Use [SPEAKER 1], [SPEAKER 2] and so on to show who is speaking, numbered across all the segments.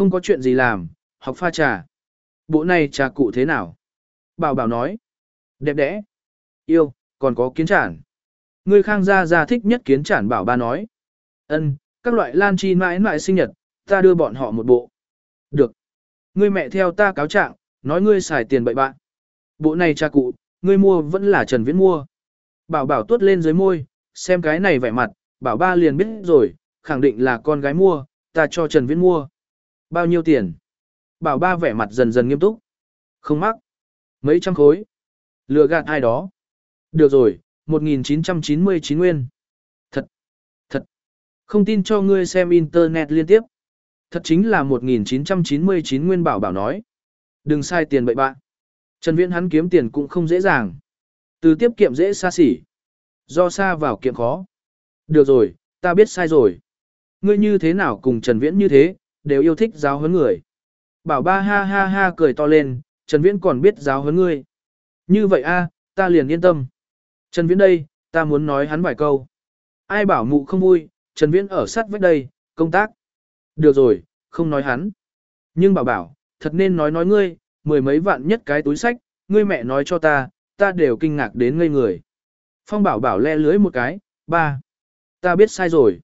[SPEAKER 1] Không có chuyện gì làm, học pha trà. Bộ này trà cụ thế nào? Bảo bảo nói. Đẹp đẽ. Yêu, còn có kiến trản. Người khang gia gia thích nhất kiến trản bảo ba nói. ân các loại lan chi mãi mãi sinh nhật, ta đưa bọn họ một bộ. Được. Ngươi mẹ theo ta cáo trạng, nói ngươi xài tiền bậy bạn. Bộ này trà cụ, ngươi mua vẫn là Trần Viễn mua. Bảo bảo tuốt lên dưới môi, xem cái này vẻ mặt, bảo ba liền biết rồi, khẳng định là con gái mua, ta cho Trần Viễn mua. Bao nhiêu tiền? Bảo ba vẻ mặt dần dần nghiêm túc. Không mắc. Mấy trăm khối. Lừa gạt ai đó. Được rồi, 1999 nguyên. Thật. Thật. Không tin cho ngươi xem internet liên tiếp. Thật chính là 1999 nguyên bảo bảo nói. Đừng sai tiền bậy bạn. Trần Viễn hắn kiếm tiền cũng không dễ dàng. Từ tiết kiệm dễ xa xỉ. Do xa vào kiệm khó. Được rồi, ta biết sai rồi. Ngươi như thế nào cùng Trần Viễn như thế, đều yêu thích giáo huấn người. Bảo ba ha ha ha cười to lên, Trần Viễn còn biết giáo huấn ngươi. Như vậy a, ta liền yên tâm. Trần Viễn đây, ta muốn nói hắn vài câu. Ai bảo mụ không vui, Trần Viễn ở sát vách đây, công tác. Được rồi, không nói hắn. Nhưng bảo bảo, thật nên nói nói ngươi, mười mấy vạn nhất cái túi sách, ngươi mẹ nói cho ta, ta đều kinh ngạc đến ngây người. Phong bảo bảo le lưới một cái, ba. Ta biết sai rồi.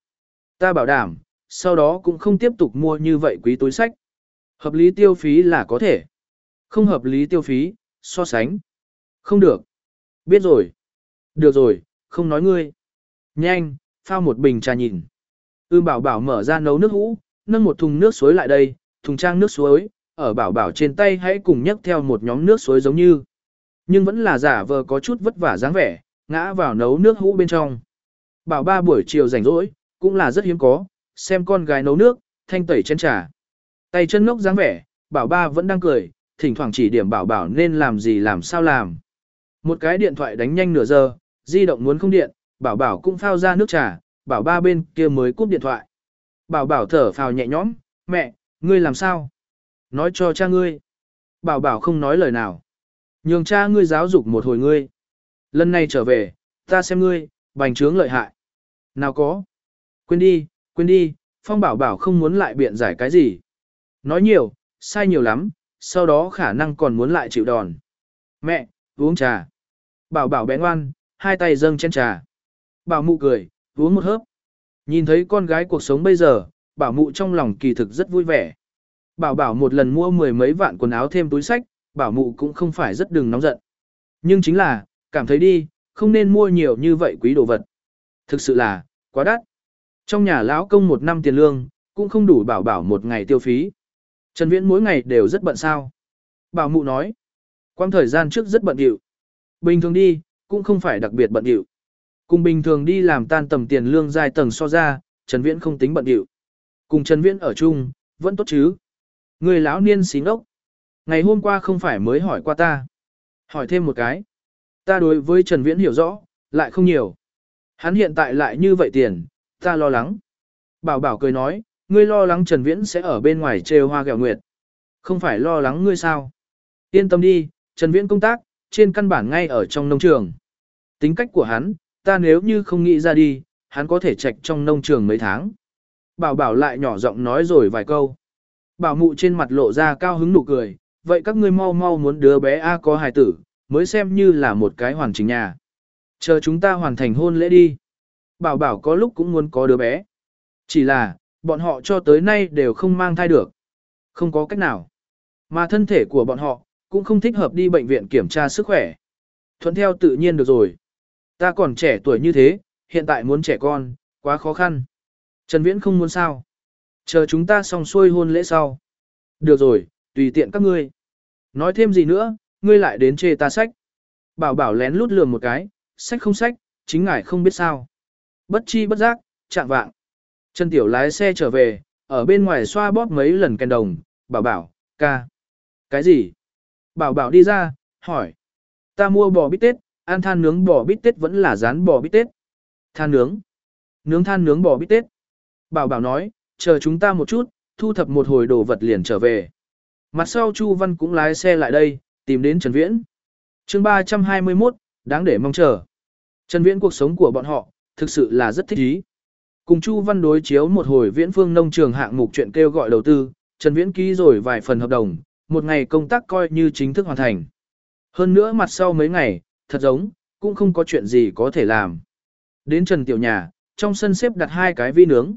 [SPEAKER 1] Ta bảo đảm, sau đó cũng không tiếp tục mua như vậy quý túi sách. Hợp lý tiêu phí là có thể. Không hợp lý tiêu phí, so sánh. Không được. Biết rồi. Được rồi, không nói ngươi. Nhanh, pha một bình trà nhìn. Ưm bảo bảo mở ra nấu nước hũ, nâng một thùng nước suối lại đây, thùng trang nước suối, ở bảo bảo trên tay hãy cùng nhấc theo một nhóm nước suối giống như. Nhưng vẫn là giả vờ có chút vất vả dáng vẻ, ngã vào nấu nước hũ bên trong. Bảo ba buổi chiều rảnh rỗi, cũng là rất hiếm có, xem con gái nấu nước, thanh tẩy chén trà. Tay chân ngốc dáng vẻ, bảo ba vẫn đang cười, thỉnh thoảng chỉ điểm bảo bảo nên làm gì làm sao làm. Một cái điện thoại đánh nhanh nửa giờ, di động muốn không điện, bảo bảo cũng phao ra nước trà, bảo ba bên kia mới cúp điện thoại. Bảo bảo thở phào nhẹ nhõm, mẹ, ngươi làm sao? Nói cho cha ngươi. Bảo bảo không nói lời nào. Nhường cha ngươi giáo dục một hồi ngươi. Lần này trở về, ta xem ngươi, bành trướng lợi hại. Nào có. Quên đi, quên đi, Phong bảo bảo không muốn lại biện giải cái gì. Nói nhiều, sai nhiều lắm, sau đó khả năng còn muốn lại chịu đòn. Mẹ, uống trà. Bảo bảo bé ngoan, hai tay dâng chén trà. Bảo mụ cười, uống một hớp. Nhìn thấy con gái cuộc sống bây giờ, bảo mụ trong lòng kỳ thực rất vui vẻ. Bảo bảo một lần mua mười mấy vạn quần áo thêm túi sách, bảo mụ cũng không phải rất đừng nóng giận. Nhưng chính là, cảm thấy đi, không nên mua nhiều như vậy quý đồ vật. Thực sự là, quá đắt. Trong nhà lão công một năm tiền lương, cũng không đủ bảo bảo một ngày tiêu phí. Trần Viễn mỗi ngày đều rất bận sao. Bảo mụ nói, quang thời gian trước rất bận điệu. Bình thường đi, cũng không phải đặc biệt bận điệu. Cùng bình thường đi làm tan tầm tiền lương dài tầng so ra, Trần Viễn không tính bận điệu. Cùng Trần Viễn ở chung, vẫn tốt chứ. Người lão niên xí ngốc. Ngày hôm qua không phải mới hỏi qua ta. Hỏi thêm một cái. Ta đối với Trần Viễn hiểu rõ, lại không nhiều. Hắn hiện tại lại như vậy tiền, ta lo lắng. Bảo bảo cười nói, ngươi lo lắng Trần Viễn sẽ ở bên ngoài trêu hoa gẹo nguyệt. Không phải lo lắng ngươi sao? Yên tâm đi, Trần Viễn công tác, trên căn bản ngay ở trong nông trường. Tính cách của hắn, ta nếu như không nghĩ ra đi, hắn có thể trạch trong nông trường mấy tháng. Bảo bảo lại nhỏ giọng nói rồi vài câu. Bảo mụ trên mặt lộ ra cao hứng nụ cười, vậy các ngươi mau mau muốn đứa bé A có hài tử, mới xem như là một cái hoàn chỉnh nhà. Chờ chúng ta hoàn thành hôn lễ đi. Bảo bảo có lúc cũng muốn có đứa bé. Chỉ là, bọn họ cho tới nay đều không mang thai được. Không có cách nào. Mà thân thể của bọn họ, cũng không thích hợp đi bệnh viện kiểm tra sức khỏe. Thuận theo tự nhiên được rồi. Ta còn trẻ tuổi như thế, hiện tại muốn trẻ con, quá khó khăn. Trần Viễn không muốn sao. Chờ chúng ta xong xuôi hôn lễ sau. Được rồi, tùy tiện các ngươi. Nói thêm gì nữa, ngươi lại đến chê ta sách. Bảo bảo lén lút lườm một cái, sách không sách, chính ngài không biết sao. Bất chi bất giác, chạm vạng. Trần Tiểu lái xe trở về, ở bên ngoài xoa bóp mấy lần kèn đồng, bảo bảo, ca. Cái gì? Bảo bảo đi ra, hỏi. Ta mua bò bít tết, ăn than nướng bò bít tết vẫn là rán bò bít tết. Than nướng. Nướng than nướng bò bít tết. Bảo bảo nói, chờ chúng ta một chút, thu thập một hồi đồ vật liền trở về. Mặt sau Chu Văn cũng lái xe lại đây, tìm đến Trần Viễn. chương 321, đáng để mong chờ. Trần Viễn cuộc sống của bọn họ, thực sự là rất thích ý. Cùng Chu Văn đối chiếu một hồi viễn phương nông trường hạng mục chuyện kêu gọi đầu tư, Trần Viễn ký rồi vài phần hợp đồng, một ngày công tác coi như chính thức hoàn thành. Hơn nữa mặt sau mấy ngày, thật giống, cũng không có chuyện gì có thể làm. Đến Trần Tiểu nhà, trong sân xếp đặt hai cái vi nướng.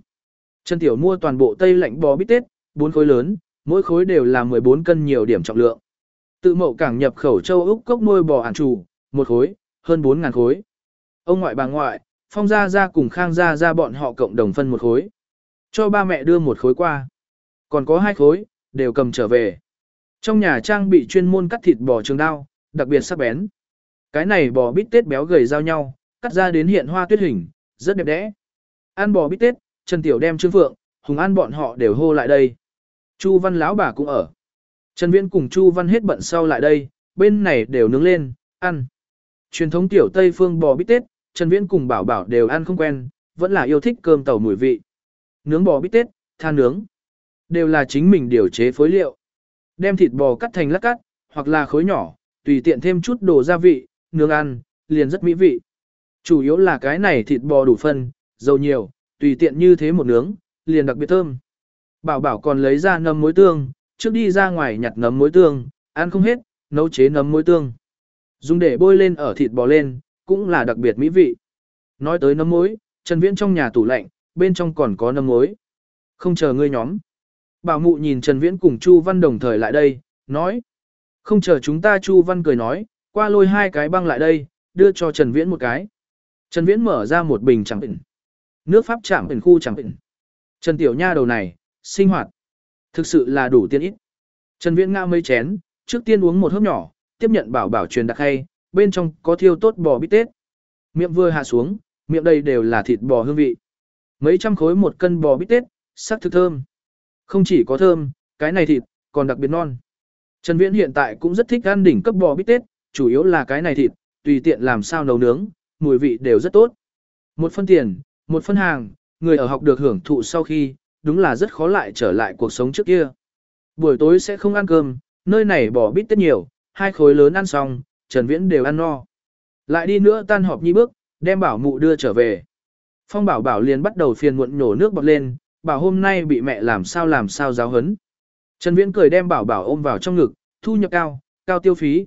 [SPEAKER 1] Trần Tiểu mua toàn bộ tây lạnh bò bít tết, bốn khối lớn, mỗi khối đều là 14 cân nhiều điểm trọng lượng. Tự mậu cảng nhập khẩu châu Úc cốc nuôi bò ản chủ, một khối, hơn 4.000 khối. Ông ngoại bà ngoại, phong gia gia cùng khang gia gia bọn họ cộng đồng phân một khối. Cho ba mẹ đưa một khối qua. Còn có hai khối, đều cầm trở về. Trong nhà trang bị chuyên môn cắt thịt bò trường đao, đặc biệt sắc bén. Cái này bò bít tết béo gầy giao nhau, cắt ra đến hiện hoa tuyết hình, rất đẹp đẽ. Ăn bò bít tết, Trần Tiểu đem Trương Phượng, Hùng An bọn họ đều hô lại đây. Chu Văn lão bà cũng ở. Trần Viễn cùng Chu Văn hết bận sau lại đây, bên này đều nướng lên, ăn. Truyền thống tiểu Tây phương bò bít tết, Trần Viễn cùng Bảo Bảo đều ăn không quen, vẫn là yêu thích cơm tàu mùi vị. Nướng bò bít tết, than nướng, đều là chính mình điều chế phối liệu. Đem thịt bò cắt thành lát cắt, hoặc là khối nhỏ, tùy tiện thêm chút đồ gia vị, nướng ăn, liền rất mỹ vị. Chủ yếu là cái này thịt bò đủ phân, dầu nhiều, tùy tiện như thế một nướng, liền đặc biệt thơm. Bảo bảo còn lấy ra nấm muối tương, trước đi ra ngoài nhặt nấm muối tương, ăn không hết, nấu chế nấm muối tương. Dùng để bôi lên ở thịt bò lên, cũng là đặc biệt mỹ vị. Nói tới nấm mối, Trần Viễn trong nhà tủ lạnh, bên trong còn có nấm mối. Không chờ ngươi nhóm. Bảo mụ nhìn Trần Viễn cùng Chu Văn đồng thời lại đây, nói. Không chờ chúng ta Chu Văn cười nói, qua lôi hai cái băng lại đây, đưa cho Trần Viễn một cái. Trần Viễn mở ra một bình chẳng bình. Nước Pháp chạm bình khu chẳng bình. Trần Tiểu Nha đầu này, sinh hoạt. Thực sự là đủ tiên ít. Trần Viễn ngao mấy chén, trước tiên uống một hớp nhỏ, tiếp nhận bảo bảo truyền đặc hay, bên trong có thiêu tốt bò bít tết. Miệng vừa hạ xuống, miệng đây đều là thịt bò hương vị. Mấy trăm khối một cân bò bít tết, sắc thực thơm. Không chỉ có thơm, cái này thịt, còn đặc biệt non. Trần Viễn hiện tại cũng rất thích ăn đỉnh cấp bò bít tết, chủ yếu là cái này thịt, tùy tiện làm sao nấu nướng, mùi vị đều rất tốt. Một phân tiền, một phân hàng, người ở học được hưởng thụ sau khi, đúng là rất khó lại trở lại cuộc sống trước kia. Buổi tối sẽ không ăn cơm, nơi này bò bít tết nhiều, hai khối lớn ăn xong, Trần Viễn đều ăn no. Lại đi nữa tan họp nhi bước, đem bảo mụ đưa trở về. Phong bảo bảo liền bắt đầu phiền muộn nhổ nước bọt lên, bảo hôm nay bị mẹ làm sao làm sao giáo hấn. Trần Viễn cười đem bảo bảo ôm vào trong ngực, thu nhập cao, cao tiêu phí.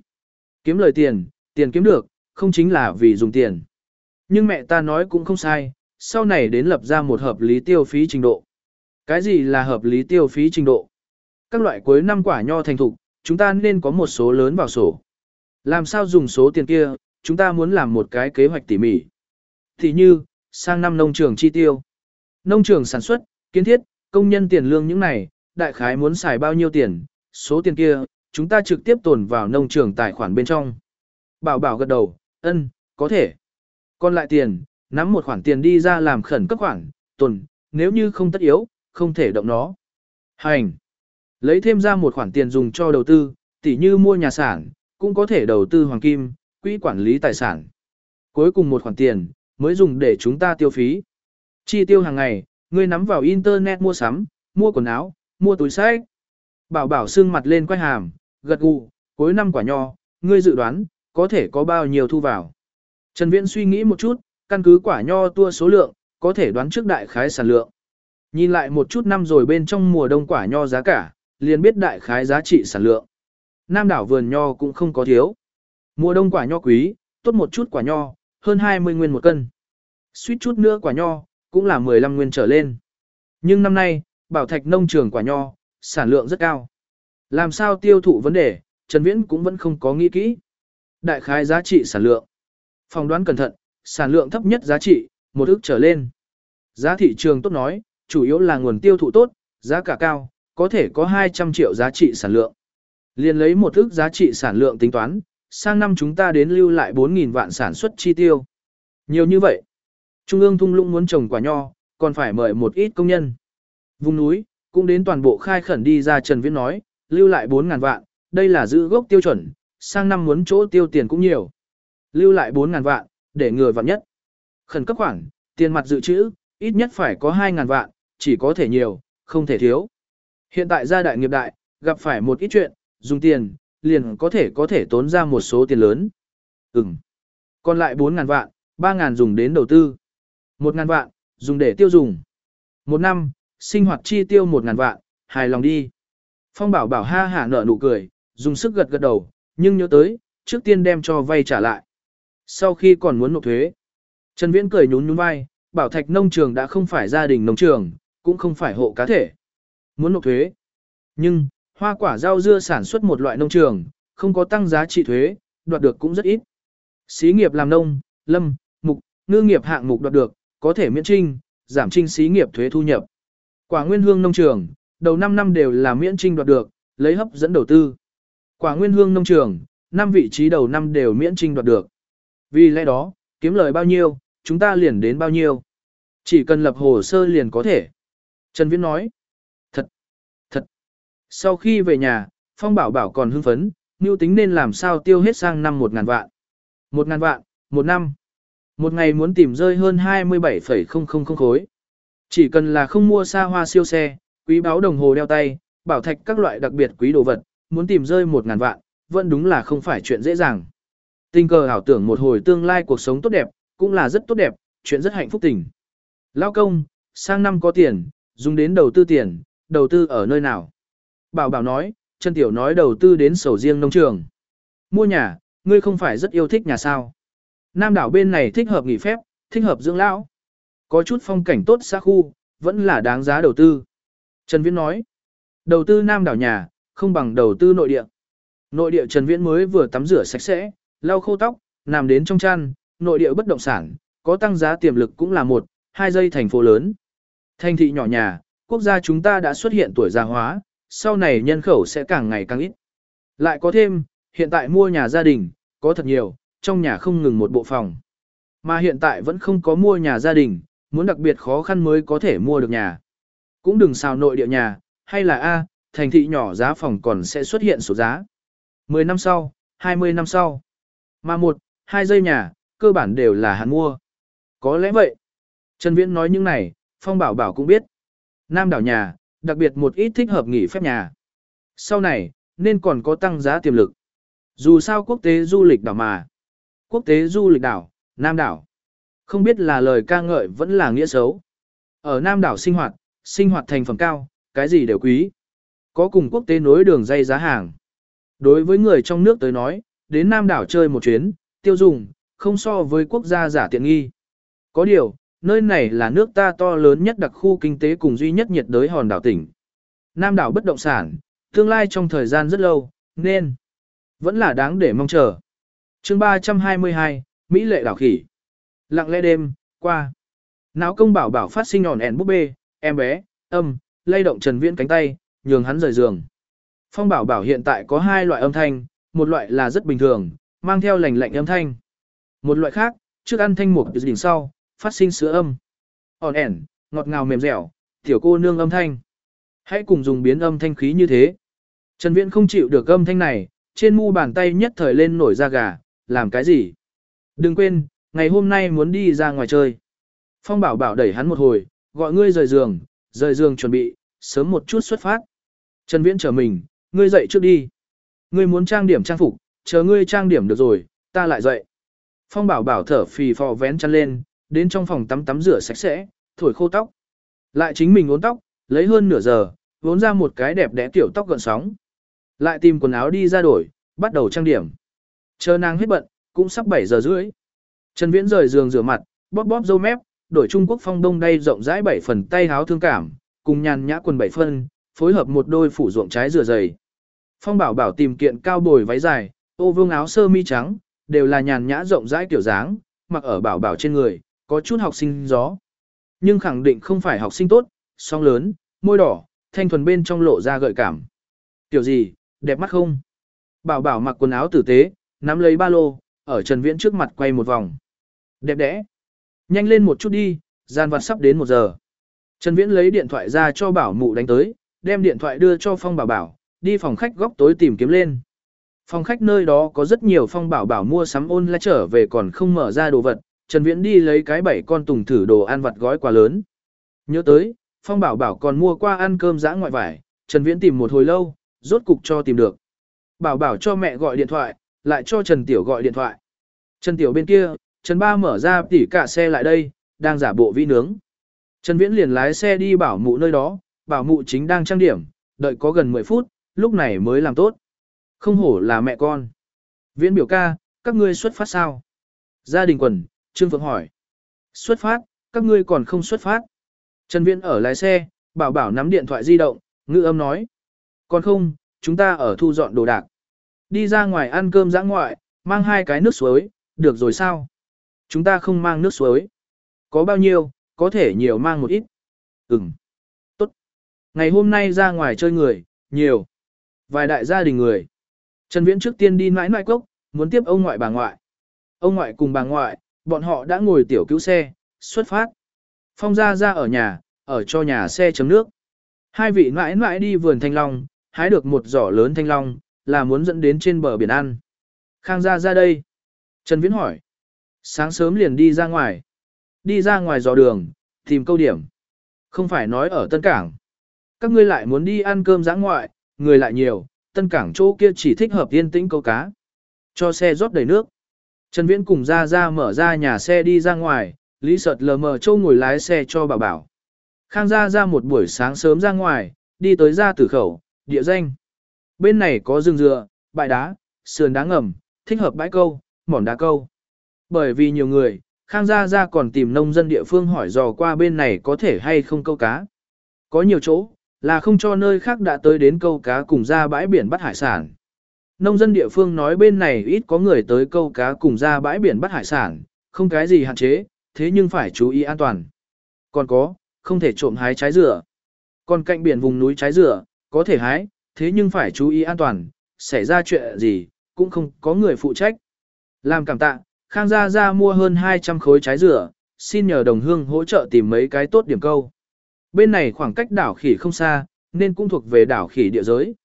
[SPEAKER 1] Kiếm lời tiền, tiền kiếm được, không chính là vì dùng tiền. Nhưng mẹ ta nói cũng không sai, sau này đến lập ra một hợp lý tiêu phí trình độ. Cái gì là hợp lý tiêu phí trình độ? Các loại cuối năm quả nho thành thục, chúng ta nên có một số lớn vào sổ. Làm sao dùng số tiền kia, chúng ta muốn làm một cái kế hoạch tỉ mỉ. Thì như, sang năm nông trường chi tiêu. Nông trường sản xuất, kiến thiết, công nhân tiền lương những này, đại khái muốn xài bao nhiêu tiền, số tiền kia, chúng ta trực tiếp tồn vào nông trường tài khoản bên trong. Bảo bảo gật đầu, ân, có thể. Còn lại tiền, nắm một khoản tiền đi ra làm khẩn cấp khoản, tồn, nếu như không tất yếu, không thể động nó. Hành. Lấy thêm ra một khoản tiền dùng cho đầu tư, tỉ như mua nhà sản, cũng có thể đầu tư hoàng kim, quỹ quản lý tài sản. Cuối cùng một khoản tiền, mới dùng để chúng ta tiêu phí. Chi tiêu hàng ngày, ngươi nắm vào internet mua sắm, mua quần áo, mua túi sách. Bảo bảo xương mặt lên quay hàm, gật gù, cuối năm quả nho, ngươi dự đoán, có thể có bao nhiêu thu vào. Trần Viễn suy nghĩ một chút, căn cứ quả nho tua số lượng, có thể đoán trước đại khái sản lượng. Nhìn lại một chút năm rồi bên trong mùa đông quả nho giá cả, liền biết đại khái giá trị sản lượng. Nam đảo vườn nho cũng không có thiếu. Mùa đông quả nho quý, tốt một chút quả nho, hơn 20 nguyên một cân. Suýt chút nữa quả nho, cũng là 15 nguyên trở lên. Nhưng năm nay, bảo thạch nông trường quả nho, sản lượng rất cao. Làm sao tiêu thụ vấn đề, Trần Viễn cũng vẫn không có nghĩ kỹ. Đại khái giá trị sản lượng. Phòng đoán cẩn thận, sản lượng thấp nhất giá trị, một ức trở lên. Giá thị trường tốt nói, chủ yếu là nguồn tiêu thụ tốt, giá cả cao, có thể có 200 triệu giá trị sản lượng. Liên lấy một ước giá trị sản lượng tính toán, sang năm chúng ta đến lưu lại 4.000 vạn sản xuất chi tiêu. Nhiều như vậy. Trung ương thung lũng muốn trồng quả nho, còn phải mời một ít công nhân. Vùng núi, cũng đến toàn bộ khai khẩn đi ra Trần Viễn nói, lưu lại 4.000 vạn, đây là giữ gốc tiêu chuẩn, sang năm muốn chỗ tiêu tiền cũng nhiều. Lưu lại 4.000 vạn, để ngừa vạn nhất. Khẩn cấp khoản, tiền mặt dự trữ, ít nhất phải có 2.000 vạn, chỉ có thể nhiều, không thể thiếu. Hiện tại gia đại nghiệp đại, gặp phải một ít chuyện, dùng tiền, liền có thể có thể tốn ra một số tiền lớn. Ừm. Còn lại 4.000 vạn, 3.000 dùng đến đầu tư. 1.000 vạn, dùng để tiêu dùng. Một năm, sinh hoạt chi tiêu 1.000 vạn, hài lòng đi. Phong bảo bảo ha hả nở nụ cười, dùng sức gật gật đầu, nhưng nhớ tới, trước tiên đem cho vay trả lại. Sau khi còn muốn nộp thuế, Trần Viễn cười nhún nhún vai, bảo thạch nông trường đã không phải gia đình nông trường, cũng không phải hộ cá thể. Muốn nộp thuế. Nhưng, hoa quả rau dưa sản xuất một loại nông trường, không có tăng giá trị thuế, đoạt được cũng rất ít. Xí nghiệp làm nông, lâm, mục, ngư nghiệp hạng mục đoạt được, có thể miễn trinh, giảm trinh xí nghiệp thuế thu nhập. Quả nguyên hương nông trường, đầu 5 năm đều là miễn trinh đoạt được, lấy hấp dẫn đầu tư. Quả nguyên hương nông trường, năm vị trí đầu năm đều miễn trinh đoạt được. Vì lẽ đó, kiếm lời bao nhiêu, chúng ta liền đến bao nhiêu. Chỉ cần lập hồ sơ liền có thể. Trần Viễn nói. Sau khi về nhà, Phong Bảo Bảo còn hưng phấn, mưu tính nên làm sao tiêu hết sang năm một ngàn vạn. Một ngàn vạn, một năm. Một ngày muốn tìm rơi hơn 27,000 khối. Chỉ cần là không mua xa hoa siêu xe, quý báo đồng hồ đeo tay, bảo thạch các loại đặc biệt quý đồ vật, muốn tìm rơi một ngàn vạn, vẫn đúng là không phải chuyện dễ dàng. Tình cờ ảo tưởng một hồi tương lai cuộc sống tốt đẹp, cũng là rất tốt đẹp, chuyện rất hạnh phúc tình. Lao công, sang năm có tiền, dùng đến đầu tư tiền, đầu tư ở nơi nào? Bảo bảo nói, Trần tiểu nói đầu tư đến sầu riêng nông trường. Mua nhà, ngươi không phải rất yêu thích nhà sao? Nam đảo bên này thích hợp nghỉ phép, thích hợp dưỡng lão. Có chút phong cảnh tốt xa khu, vẫn là đáng giá đầu tư. Trần Viễn nói, đầu tư Nam đảo nhà, không bằng đầu tư nội địa. Nội địa Trần Viễn mới vừa tắm rửa sạch sẽ, lau khô tóc, nằm đến trong chăn, nội địa bất động sản, có tăng giá tiềm lực cũng là một, hai dây thành phố lớn. Thành thị nhỏ nhà, quốc gia chúng ta đã xuất hiện tuổi già hóa, sau này nhân khẩu sẽ càng ngày càng ít. Lại có thêm, hiện tại mua nhà gia đình, có thật nhiều, trong nhà không ngừng một bộ phòng. Mà hiện tại vẫn không có mua nhà gia đình, muốn đặc biệt khó khăn mới có thể mua được nhà. Cũng đừng xào nội địa nhà, hay là A, thành thị nhỏ giá phòng còn sẽ xuất hiện số giá. 10 năm sau, 20 năm sau. Mà một, hai giây nhà, cơ bản đều là hắn mua. Có lẽ vậy. Trần Viễn nói những này, Phong Bảo Bảo cũng biết. Nam đảo nhà, đặc biệt một ít thích hợp nghỉ phép nhà. Sau này, nên còn có tăng giá tiềm lực. Dù sao quốc tế du lịch đảo mà. Quốc tế du lịch đảo, Nam đảo. Không biết là lời ca ngợi vẫn là nghĩa xấu. Ở Nam đảo sinh hoạt, sinh hoạt thành phẩm cao, cái gì đều quý. Có cùng quốc tế nối đường dây giá hàng. Đối với người trong nước tới nói, đến Nam đảo chơi một chuyến, tiêu dùng, không so với quốc gia giả tiện nghi. Có điều, nơi này là nước ta to lớn nhất đặc khu kinh tế cùng duy nhất nhiệt đới hòn đảo tỉnh. Nam đảo bất động sản, tương lai trong thời gian rất lâu, nên vẫn là đáng để mong chờ. chương 322, Mỹ lệ đảo khỉ. Lặng lẽ đêm, qua. Náo công bảo bảo phát sinh nhọn ẻn búp bê, em bé, âm, lay động Trần Viễn cánh tay, nhường hắn rời giường. Phong bảo bảo hiện tại có hai loại âm thanh, một loại là rất bình thường, mang theo lành lạnh âm thanh. Một loại khác, trước ăn thanh mục đỉnh sau, phát sinh sữa âm. Ổn ẻn, ngọt ngào mềm dẻo, tiểu cô nương âm thanh. Hãy cùng dùng biến âm thanh khí như thế. Trần Viễn không chịu được âm thanh này, trên mu bàn tay nhất thời lên nổi da gà, làm cái gì? Đừng quên, ngày hôm nay muốn đi ra ngoài chơi. Phong bảo bảo đẩy hắn một hồi, gọi ngươi rời giường, rời giường chuẩn bị, sớm một chút xuất phát. Trần Viễn chờ mình, ngươi dậy trước đi. Ngươi muốn trang điểm trang phục, chờ ngươi trang điểm được rồi, ta lại dậy. Phong bảo bảo thở phì phò vén chăn lên, đến trong phòng tắm tắm rửa sạch sẽ, thổi khô tóc. Lại chính mình uốn tóc, lấy hơn nửa giờ, uốn ra một cái đẹp đẽ tiểu tóc gợn sóng. Lại tìm quần áo đi ra đổi, bắt đầu trang điểm. Chờ nàng hết bận, cũng sắp 7 giờ rưỡi. Trần Viễn rời giường rửa mặt, bóp bóp râu mép, đổi Trung Quốc phong đông đây rộng rãi bảy phần tay háo thương cảm, cùng nhàn nhã quần bảy phân, phối hợp một đôi phủ ruộng trái rửa dày. Phong bảo bảo tìm kiện cao bồi váy dài, ô vương áo sơ mi trắng, đều là nhàn nhã rộng rãi kiểu dáng, mặc ở bảo bảo trên người, có chút học sinh gió. Nhưng khẳng định không phải học sinh tốt, song lớn, môi đỏ, thanh thuần bên trong lộ ra gợi cảm. Tiểu gì, đẹp mắt không? Bảo bảo mặc quần áo tử tế, nắm lấy ba lô, ở Trần Viễn trước mặt quay một vòng. Đẹp đẽ. Nhanh lên một chút đi, gian vặt sắp đến một giờ. Trần Viễn lấy điện thoại ra cho bảo mụ đánh tới, đem điện thoại đưa cho Phong bảo bảo, đi phòng khách góc tối tìm kiếm lên. Phòng khách nơi đó có rất nhiều Phong bảo bảo mua sắm ôn lại trở về còn không mở ra đồ vật, Trần Viễn đi lấy cái bảy con tùng thử đồ ăn vặt gói quà lớn. Nhớ tới, Phong bảo bảo còn mua qua ăn cơm giã ngoại vải, Trần Viễn tìm một hồi lâu, rốt cục cho tìm được. Bảo bảo cho mẹ gọi điện thoại, lại cho Trần Tiểu gọi điện thoại. Trần Tiểu bên kia, Trần Ba mở ra tỉ cả xe lại đây, đang giả bộ vi nướng. Trần Viễn liền lái xe đi bảo mụ nơi đó, bảo mụ chính đang trang điểm, đợi có gần 10 phút, lúc này mới làm tốt. Không hổ là mẹ con. Viễn biểu ca, các ngươi xuất phát sao? Gia đình quần, Trương Phượng hỏi. Xuất phát, các ngươi còn không xuất phát. Trần Viễn ở lái xe, bảo bảo nắm điện thoại di động, ngữ âm nói. Còn không, chúng ta ở thu dọn đồ đạc. Đi ra ngoài ăn cơm giã ngoại, mang hai cái nước suối, được rồi sao? Chúng ta không mang nước suối. Có bao nhiêu, có thể nhiều mang một ít. Ừm. Tốt. Ngày hôm nay ra ngoài chơi người, nhiều. Vài đại gia đình người. Trần Viễn trước tiên đi mãi mãi cốc, muốn tiếp ông ngoại bà ngoại. Ông ngoại cùng bà ngoại, bọn họ đã ngồi tiểu cứu xe, xuất phát. Phong ra ra ở nhà, ở cho nhà xe chấm nước. Hai vị mãi mãi đi vườn thanh long, hái được một giỏ lớn thanh long, là muốn dẫn đến trên bờ biển ăn. Khang ra ra đây. Trần Viễn hỏi. Sáng sớm liền đi ra ngoài. Đi ra ngoài dò đường, tìm câu điểm. Không phải nói ở Tân Cảng. Các ngươi lại muốn đi ăn cơm giã ngoại, người lại nhiều, Tân Cảng chỗ kia chỉ thích hợp yên tĩnh câu cá. Cho xe rót đầy nước. Trần Viễn cùng ra ra mở ra nhà xe đi ra ngoài, Lý Sợt lờ mờ châu ngồi lái xe cho bà bảo. Khang ra ra một buổi sáng sớm ra ngoài, đi tới ra tử khẩu, địa danh. Bên này có rừng dừa, bãi đá, sườn đá ngầm, thích hợp bãi câu, mỏn đá câu. Bởi vì nhiều người, Khang Gia Gia còn tìm nông dân địa phương hỏi dò qua bên này có thể hay không câu cá. Có nhiều chỗ, là không cho nơi khác đã tới đến câu cá cùng ra bãi biển bắt hải sản. Nông dân địa phương nói bên này ít có người tới câu cá cùng ra bãi biển bắt hải sản, không cái gì hạn chế, thế nhưng phải chú ý an toàn. Còn có, không thể trộm hái trái dừa. Còn cạnh biển vùng núi trái dừa, có thể hái, thế nhưng phải chú ý an toàn, xảy ra chuyện gì, cũng không có người phụ trách. Làm cảm tạ, Khang Gia Gia mua hơn 200 khối trái dừa, xin nhờ đồng hương hỗ trợ tìm mấy cái tốt điểm câu. Bên này khoảng cách đảo khỉ không xa, nên cũng thuộc về đảo khỉ địa giới.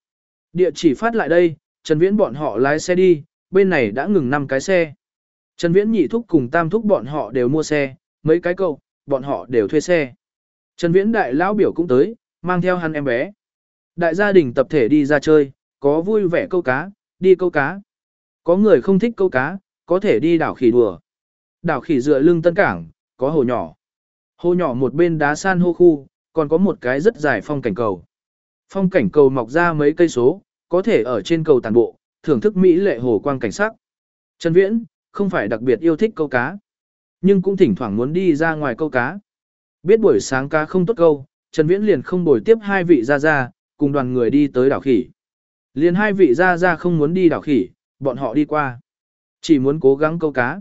[SPEAKER 1] Địa chỉ phát lại đây, Trần Viễn bọn họ lái xe đi, bên này đã ngừng 5 cái xe. Trần Viễn nhị thúc cùng tam thúc bọn họ đều mua xe, mấy cái cậu bọn họ đều thuê xe. Trần Viễn đại lão biểu cũng tới, mang theo hắn em bé. Đại gia đình tập thể đi ra chơi, có vui vẻ câu cá, đi câu cá. Có người không thích câu cá, có thể đi đảo khỉ đùa. Đảo khỉ dựa lưng tân cảng, có hồ nhỏ. Hồ nhỏ một bên đá san hô khu, còn có một cái rất dài phong cảnh cầu. Phong cảnh cầu mọc ra mấy cây số, có thể ở trên cầu tàn bộ, thưởng thức mỹ lệ hồ quang cảnh sắc. Trần Viễn, không phải đặc biệt yêu thích câu cá, nhưng cũng thỉnh thoảng muốn đi ra ngoài câu cá. Biết buổi sáng cá không tốt câu, Trần Viễn liền không bồi tiếp hai vị gia gia cùng đoàn người đi tới đảo khỉ. Liền hai vị gia gia không muốn đi đảo khỉ, bọn họ đi qua. Chỉ muốn cố gắng câu cá.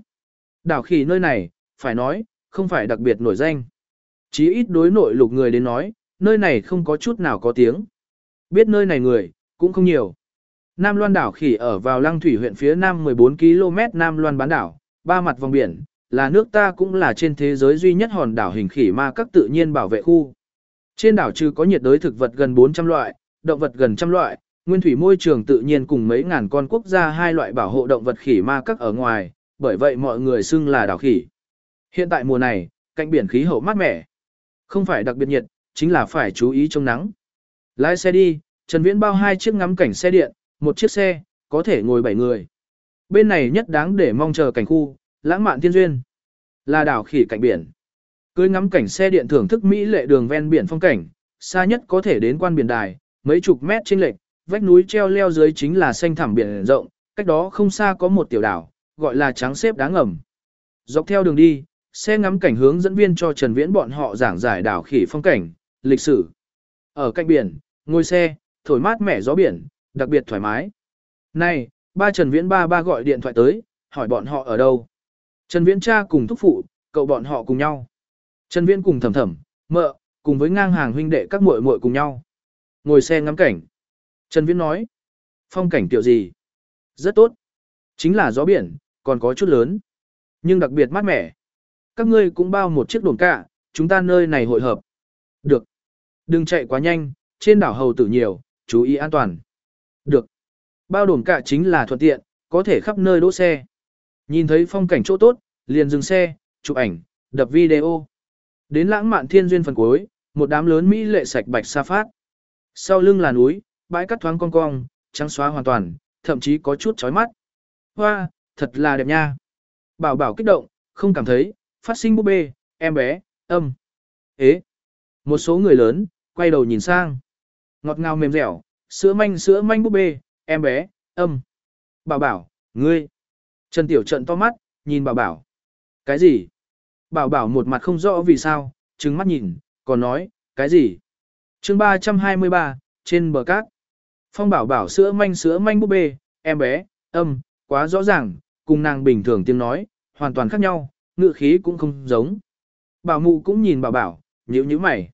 [SPEAKER 1] Đảo khỉ nơi này, phải nói, không phải đặc biệt nổi danh. Chí ít đối nội lục người đến nói, nơi này không có chút nào có tiếng. Biết nơi này người, cũng không nhiều. Nam Loan đảo khỉ ở vào Lăng Thủy huyện phía nam 14 km Nam Loan bán đảo, ba mặt vòng biển, là nước ta cũng là trên thế giới duy nhất hòn đảo hình khỉ ma các tự nhiên bảo vệ khu. Trên đảo trừ có nhiệt đới thực vật gần 400 loại, động vật gần trăm loại, nguyên thủy môi trường tự nhiên cùng mấy ngàn con quốc gia hai loại bảo hộ động vật khỉ ma các ở ngoài, bởi vậy mọi người xưng là đảo khỉ. Hiện tại mùa này, cạnh biển khí hậu mát mẻ. Không phải đặc biệt nhiệt, chính là phải chú ý chống nắng. Lái xe đi, Trần Viễn bao hai chiếc ngắm cảnh xe điện, một chiếc xe, có thể ngồi 7 người. Bên này nhất đáng để mong chờ cảnh khu, lãng mạn thiên duyên. Là đảo khỉ cạnh biển. Cưới ngắm cảnh xe điện thưởng thức mỹ lệ đường ven biển phong cảnh, xa nhất có thể đến quan biển đài, mấy chục mét trên lệch, vách núi treo leo dưới chính là xanh thẳm biển rộng, cách đó không xa có một tiểu đảo, gọi là trắng xếp đá ngầm. Dọc theo đường đi, xe ngắm cảnh hướng dẫn viên cho Trần Viễn bọn họ giảng giải đảo khỉ phong cảnh, lịch sử. Ở cạnh biển, ngồi xe, thổi mát mẻ gió biển, đặc biệt thoải mái. Này, ba Trần Viễn ba ba gọi điện thoại tới, hỏi bọn họ ở đâu. Trần Viễn cha cùng thúc phụ, cậu bọn họ cùng nhau. Trần Viễn cùng thầm thầm, mợ, cùng với ngang hàng huynh đệ các muội muội cùng nhau. Ngồi xe ngắm cảnh. Trần Viễn nói, phong cảnh tiểu gì? Rất tốt. Chính là gió biển, còn có chút lớn. Nhưng đặc biệt mát mẻ. Các ngươi cũng bao một chiếc đồn cả, chúng ta nơi này hội hợp. Được. Đừng chạy quá nhanh, trên đảo hầu tử nhiều, chú ý an toàn. Được. Bao đồn cả chính là thuận tiện, có thể khắp nơi đỗ xe. Nhìn thấy phong cảnh chỗ tốt, liền dừng xe, chụp ảnh, đập video. Đến lãng mạn thiên duyên phần cuối, một đám lớn mỹ lệ sạch bạch sa phát. Sau lưng là núi, bãi cắt thoáng cong cong, trắng xóa hoàn toàn, thậm chí có chút chói mắt. Hoa, thật là đẹp nha. Bảo bảo kích động, không cảm thấy, phát sinh búp bê, em bé, âm. Ế. Một số người lớn, quay đầu nhìn sang. Ngọt ngào mềm dẻo, sữa manh sữa manh búp bê, em bé, âm. Bảo bảo, ngươi. Trần Tiểu trận to mắt, nhìn bảo bảo. Cái gì? Bảo bảo một mặt không rõ vì sao, trừng mắt nhìn, còn nói, cái gì? chương 323, trên bờ cát. Phong bảo bảo sữa manh sữa manh búp bê, em bé, âm, quá rõ ràng, cùng nàng bình thường tiếng nói, hoàn toàn khác nhau, ngựa khí cũng không giống. Bảo mụ cũng nhìn bảo bảo, nhíu nhíu mày.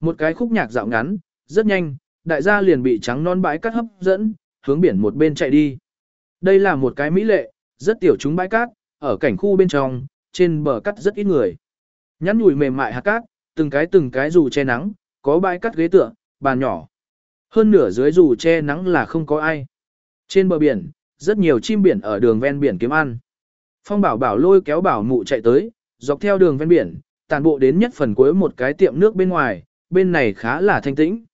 [SPEAKER 1] Một cái khúc nhạc dạo ngắn, rất nhanh, đại gia liền bị trắng non bãi cát hấp dẫn, hướng biển một bên chạy đi. Đây là một cái mỹ lệ, rất tiểu chúng bãi cát, ở cảnh khu bên trong, trên bờ cát rất ít người. Nhắn nhủi mềm mại hạt cát, từng cái từng cái dù che nắng, có bãi cát ghế tựa, bàn nhỏ. Hơn nửa dưới dù che nắng là không có ai. Trên bờ biển, rất nhiều chim biển ở đường ven biển kiếm ăn. Phong bảo bảo lôi kéo bảo mụ chạy tới, dọc theo đường ven biển, tàn bộ đến nhất phần cuối một cái tiệm nước bên ngoài, bên này khá là thanh tĩnh.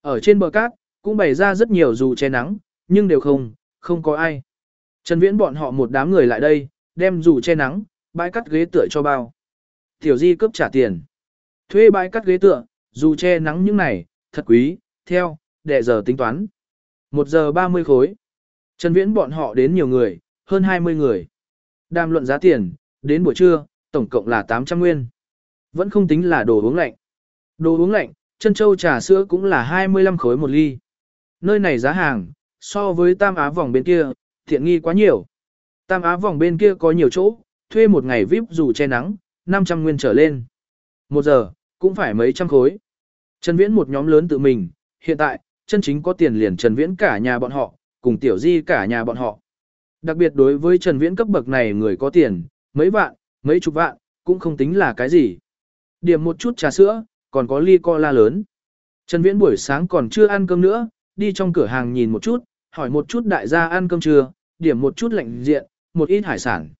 [SPEAKER 1] Ở trên bờ cát, cũng bày ra rất nhiều dù che nắng, nhưng đều không, không có ai. Trần Viễn bọn họ một đám người lại đây, đem dù che nắng, bãi cắt ghế tựa cho bao. Tiểu Di cướp trả tiền. Thuê bãi cắt ghế tựa, dù che nắng những này, thật quý, theo, đệ giờ tính toán. 1 giờ 30 khối. Trần Viễn bọn họ đến nhiều người, hơn 20 người. Đàm luận giá tiền, đến buổi trưa, tổng cộng là 800 nguyên. Vẫn không tính là đồ uống lạnh. Đồ uống lạnh, chân châu trà sữa cũng là 25 khối một ly. Nơi này giá hàng, so với Tam Á vòng bên kia, thiện nghi quá nhiều. Tam Á vòng bên kia có nhiều chỗ, thuê một ngày VIP dù che nắng, 500 nguyên trở lên. Một giờ, cũng phải mấy trăm khối. Trần Viễn một nhóm lớn tự mình, hiện tại, chân chính có tiền liền Trần Viễn cả nhà bọn họ, cùng Tiểu Di cả nhà bọn họ. Đặc biệt đối với Trần Viễn cấp bậc này người có tiền, mấy vạn, mấy chục vạn, cũng không tính là cái gì. Điểm một chút trà sữa, còn có ly cola lớn. Trần Viễn buổi sáng còn chưa ăn cơm nữa, đi trong cửa hàng nhìn một chút, hỏi một chút đại gia ăn cơm trưa, điểm một chút lạnh diện, một ít hải sản.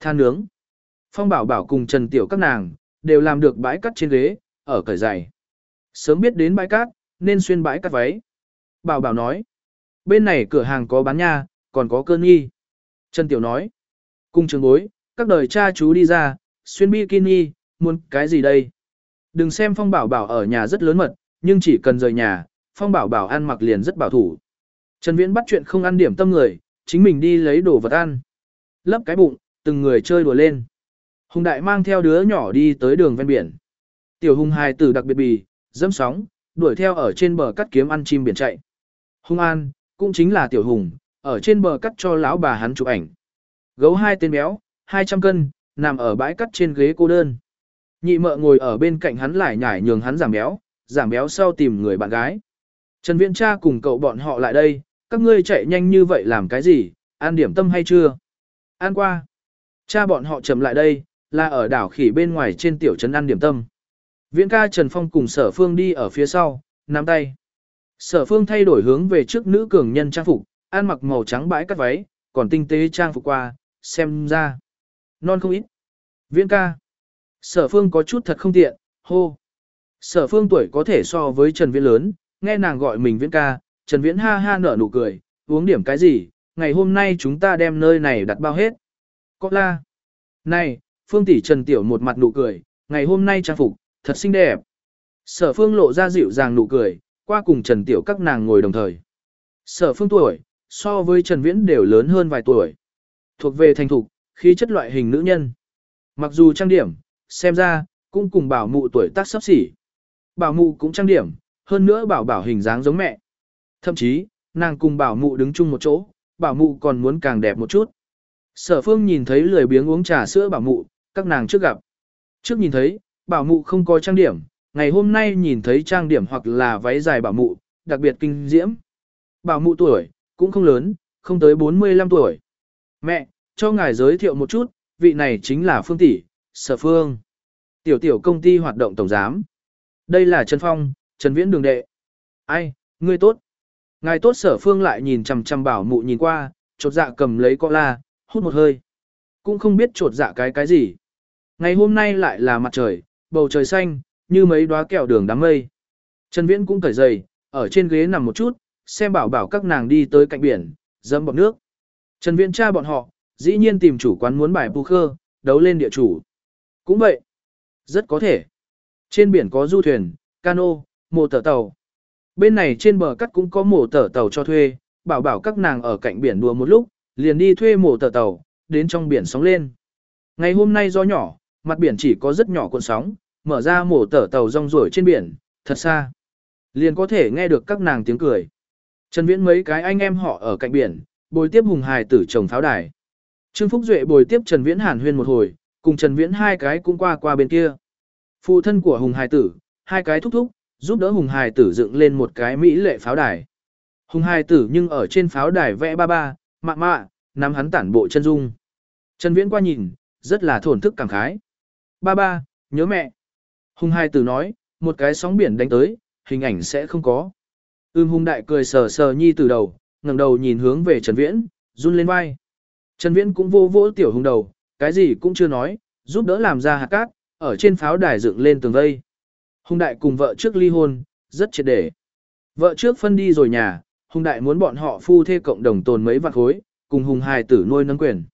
[SPEAKER 1] Than nướng. Phong Bảo Bảo cùng Trần Tiểu các nàng, đều làm được bãi cắt trên ghế, ở cởi giày. Sớm biết đến bãi cát, nên xuyên bãi cắt váy. Bảo Bảo nói, bên này cửa hàng có bán nha, còn có cơn nghi. Trần Tiểu nói, cùng trường bối, các đời cha chú đi ra, xuyên bikini, muốn cái gì đây? Đừng xem Phong Bảo Bảo ở nhà rất lớn mật, nhưng chỉ cần rời nhà, Phong Bảo Bảo ăn mặc liền rất bảo thủ. Trần Viễn bắt chuyện không ăn điểm tâm người, chính mình đi lấy đồ vật ăn. Lấp cái bụng, từng người chơi đùa lên. Hùng Đại mang theo đứa nhỏ đi tới đường ven biển. Tiểu Hùng hài tử đặc biệt bì, dẫm sóng, đuổi theo ở trên bờ cắt kiếm ăn chim biển chạy. Hùng An, cũng chính là Tiểu Hùng, ở trên bờ cắt cho lão bà hắn chụp ảnh. Gấu hai tên béo, 200 cân, nằm ở bãi cắt trên ghế cô đơn. Nhị mợ ngồi ở bên cạnh hắn lại nhải nhường hắn giảm béo, giảm béo sau tìm người bạn gái. Trần Viễn cha cùng cậu bọn họ lại đây, các ngươi chạy nhanh như vậy làm cái gì, ăn điểm tâm hay chưa? Ăn qua. Cha bọn họ chậm lại đây, là ở đảo khỉ bên ngoài trên tiểu trấn ăn điểm tâm. Viễn ca Trần Phong cùng sở phương đi ở phía sau, nắm tay. Sở phương thay đổi hướng về trước nữ cường nhân trang phục, ăn mặc màu trắng bãi cắt váy, còn tinh tế trang phục qua, xem ra. Non không ít. Viễn ca. Sở phương có chút thật không tiện, hô. Sở phương tuổi có thể so với Trần Viễn lớn, nghe nàng gọi mình Viễn ca, Trần Viễn ha ha nở nụ cười, uống điểm cái gì, ngày hôm nay chúng ta đem nơi này đặt bao hết. Có la. Này, Phương tỷ Trần Tiểu một mặt nụ cười, ngày hôm nay trang phục, thật xinh đẹp. Sở Phương lộ ra dịu dàng nụ cười, qua cùng Trần Tiểu các nàng ngồi đồng thời. Sở Phương tuổi, so với Trần Viễn đều lớn hơn vài tuổi. Thuộc về thành thục, khí chất loại hình nữ nhân. Mặc dù trang điểm, xem ra, cũng cùng bảo mụ tuổi tác sắp xỉ. Bảo mụ cũng trang điểm, hơn nữa bảo bảo hình dáng giống mẹ. Thậm chí, nàng cùng bảo mụ đứng chung một chỗ, bảo mụ còn muốn càng đẹp một chút. Sở phương nhìn thấy lười biếng uống trà sữa bảo mụ, các nàng trước gặp. Trước nhìn thấy, bảo mụ không có trang điểm, ngày hôm nay nhìn thấy trang điểm hoặc là váy dài bảo mụ, đặc biệt kinh diễm. Bảo mụ tuổi, cũng không lớn, không tới 45 tuổi. Mẹ, cho ngài giới thiệu một chút, vị này chính là Phương Tỷ, Sở Phương. Tiểu tiểu công ty hoạt động tổng giám. Đây là Trần Phong, Trần Viễn đường đệ. Ai, ngươi tốt. Ngài tốt Sở Phương lại nhìn chằm chằm bảo mụ nhìn qua, chột dạ cầm lấy la, hút một hơi. Cũng không biết chột dạ cái cái gì. Ngày hôm nay lại là mặt trời, bầu trời xanh, như mấy đóa kẹo đường đám mây. Trần Viễn cũng cởi giày, ở trên ghế nằm một chút, xem bảo bảo các nàng đi tới cạnh biển, dẫm bọc nước. Trần Viễn cha bọn họ, dĩ nhiên tìm chủ quán muốn bài poker, đấu lên địa chủ. Cũng vậy, rất có thể. Trên biển có du thuyền, cano, mồ tờ tàu. Bên này trên bờ cắt cũng có mồ tờ tàu cho thuê, bảo bảo các nàng ở cạnh biển đùa một lúc, liền đi thuê mồ tờ tàu, đến trong biển sóng lên. Ngày hôm nay gió nhỏ, mặt biển chỉ có rất nhỏ cuộn sóng, mở ra mổ tờ tàu rong ruổi trên biển, thật xa. Liền có thể nghe được các nàng tiếng cười. Trần Viễn mấy cái anh em họ ở cạnh biển, bồi tiếp hùng hài tử chồng pháo đài. Trương Phúc Duệ bồi tiếp Trần Viễn hàn huyên một hồi, cùng Trần Viễn hai cái cũng qua qua bên kia. Phụ thân của hùng Hải tử, hai cái thúc thúc, giúp đỡ hùng Hải tử dựng lên một cái mỹ lệ pháo đài. Hùng Hải tử nhưng ở trên pháo đài vẽ ba ba, mạ mạ, nắm hắn tản bộ chân dung. Trần Viễn qua nhìn, rất là thổn thức cảm khái. Ba ba, nhớ mẹ. Hùng Hải tử nói, một cái sóng biển đánh tới, hình ảnh sẽ không có. Ưm hùng đại cười sờ sờ nhi từ đầu, ngẩng đầu nhìn hướng về Trần Viễn, run lên vai. Trần Viễn cũng vô vỗ tiểu hùng đầu, cái gì cũng chưa nói, giúp đỡ làm ra hạt cát, ở trên pháo đài dựng lên tường vây. Hùng đại cùng vợ trước ly hôn, rất triệt để. Vợ trước phân đi rồi nhà, Hùng đại muốn bọn họ phu thê cộng đồng tồn mấy vạn khối, cùng Hùng hài tử nuôi nâng quyền.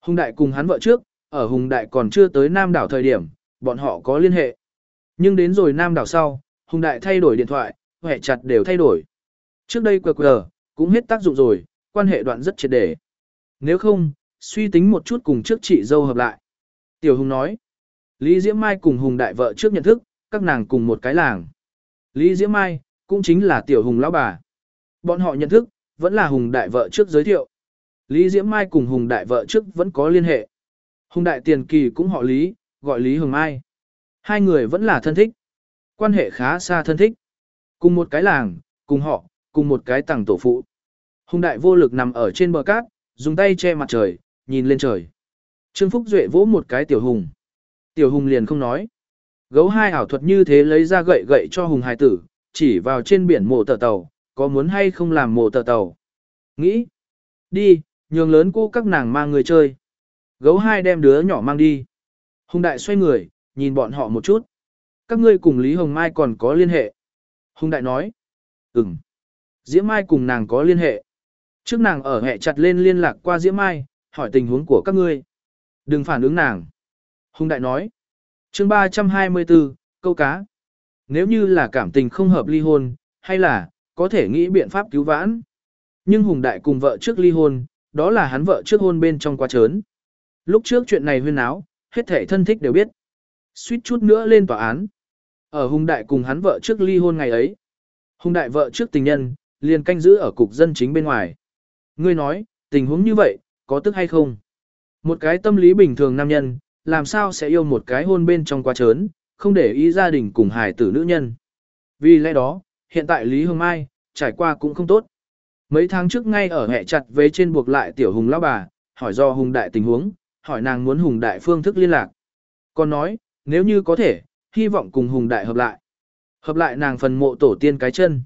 [SPEAKER 1] Hùng đại cùng hắn vợ trước, ở Hùng đại còn chưa tới Nam đảo thời điểm, bọn họ có liên hệ. Nhưng đến rồi Nam đảo sau, Hùng đại thay đổi điện thoại, hệ chặt đều thay đổi. Trước đây QR, cũng hết tác dụng rồi, quan hệ đoạn rất triệt để. Nếu không, suy tính một chút cùng trước chị dâu hợp lại. Tiểu Hùng nói, Lý Diễm Mai cùng Hùng đại vợ trước nhận thức, các nàng cùng một cái làng. Lý Diễm Mai, cũng chính là Tiểu Hùng lão bà. Bọn họ nhận thức, vẫn là Hùng đại vợ trước giới thiệu. Lý Diễm Mai cùng Hùng đại vợ trước vẫn có liên hệ. Hùng đại tiền kỳ cũng họ Lý, gọi Lý Hùng Mai. Hai người vẫn là thân thích. Quan hệ khá xa thân thích. Cùng một cái làng, cùng họ, cùng một cái tầng tổ phụ. Hùng đại vô lực nằm ở trên bờ cát, dùng tay che mặt trời, nhìn lên trời. Trương Phúc Duệ vỗ một cái tiểu hùng. Tiểu hùng liền không nói. Gấu hai ảo thuật như thế lấy ra gậy gậy cho hùng hài tử, chỉ vào trên biển mộ tờ tàu, có muốn hay không làm mộ tờ tàu. Nghĩ. Đi, nhường lớn cô các nàng mang người chơi. Gấu hai đem đứa nhỏ mang đi. Hùng đại xoay người, nhìn bọn họ một chút. Các ngươi cùng Lý Hồng Mai còn có liên hệ. Hùng đại nói. Ừm. Diễm Mai cùng nàng có liên hệ. Trước nàng ở hẹ chặt lên liên lạc qua Diễm Mai, hỏi tình huống của các ngươi. Đừng phản ứng nàng. Hùng đại nói. chương 324, câu cá. Nếu như là cảm tình không hợp ly hôn, hay là, có thể nghĩ biện pháp cứu vãn. Nhưng Hùng đại cùng vợ trước ly hôn, đó là hắn vợ trước hôn bên trong quá trớn. Lúc trước chuyện này huyên áo, hết thể thân thích đều biết. Suýt chút nữa lên tòa án. Ở Hùng đại cùng hắn vợ trước ly hôn ngày ấy. Hùng đại vợ trước tình nhân, liền canh giữ ở cục dân chính bên ngoài. Ngươi nói, tình huống như vậy, có tức hay không? Một cái tâm lý bình thường nam nhân, làm sao sẽ yêu một cái hôn bên trong quá trớn, không để ý gia đình cùng hài tử nữ nhân. Vì lẽ đó, hiện tại Lý Hương Mai, trải qua cũng không tốt. Mấy tháng trước ngay ở hẹ chặt với trên buộc lại tiểu hùng lão bà, hỏi do hùng đại tình huống, hỏi nàng muốn hùng đại phương thức liên lạc. Còn nói, nếu như có thể, hy vọng cùng hùng đại hợp lại. Hợp lại nàng phần mộ tổ tiên cái chân.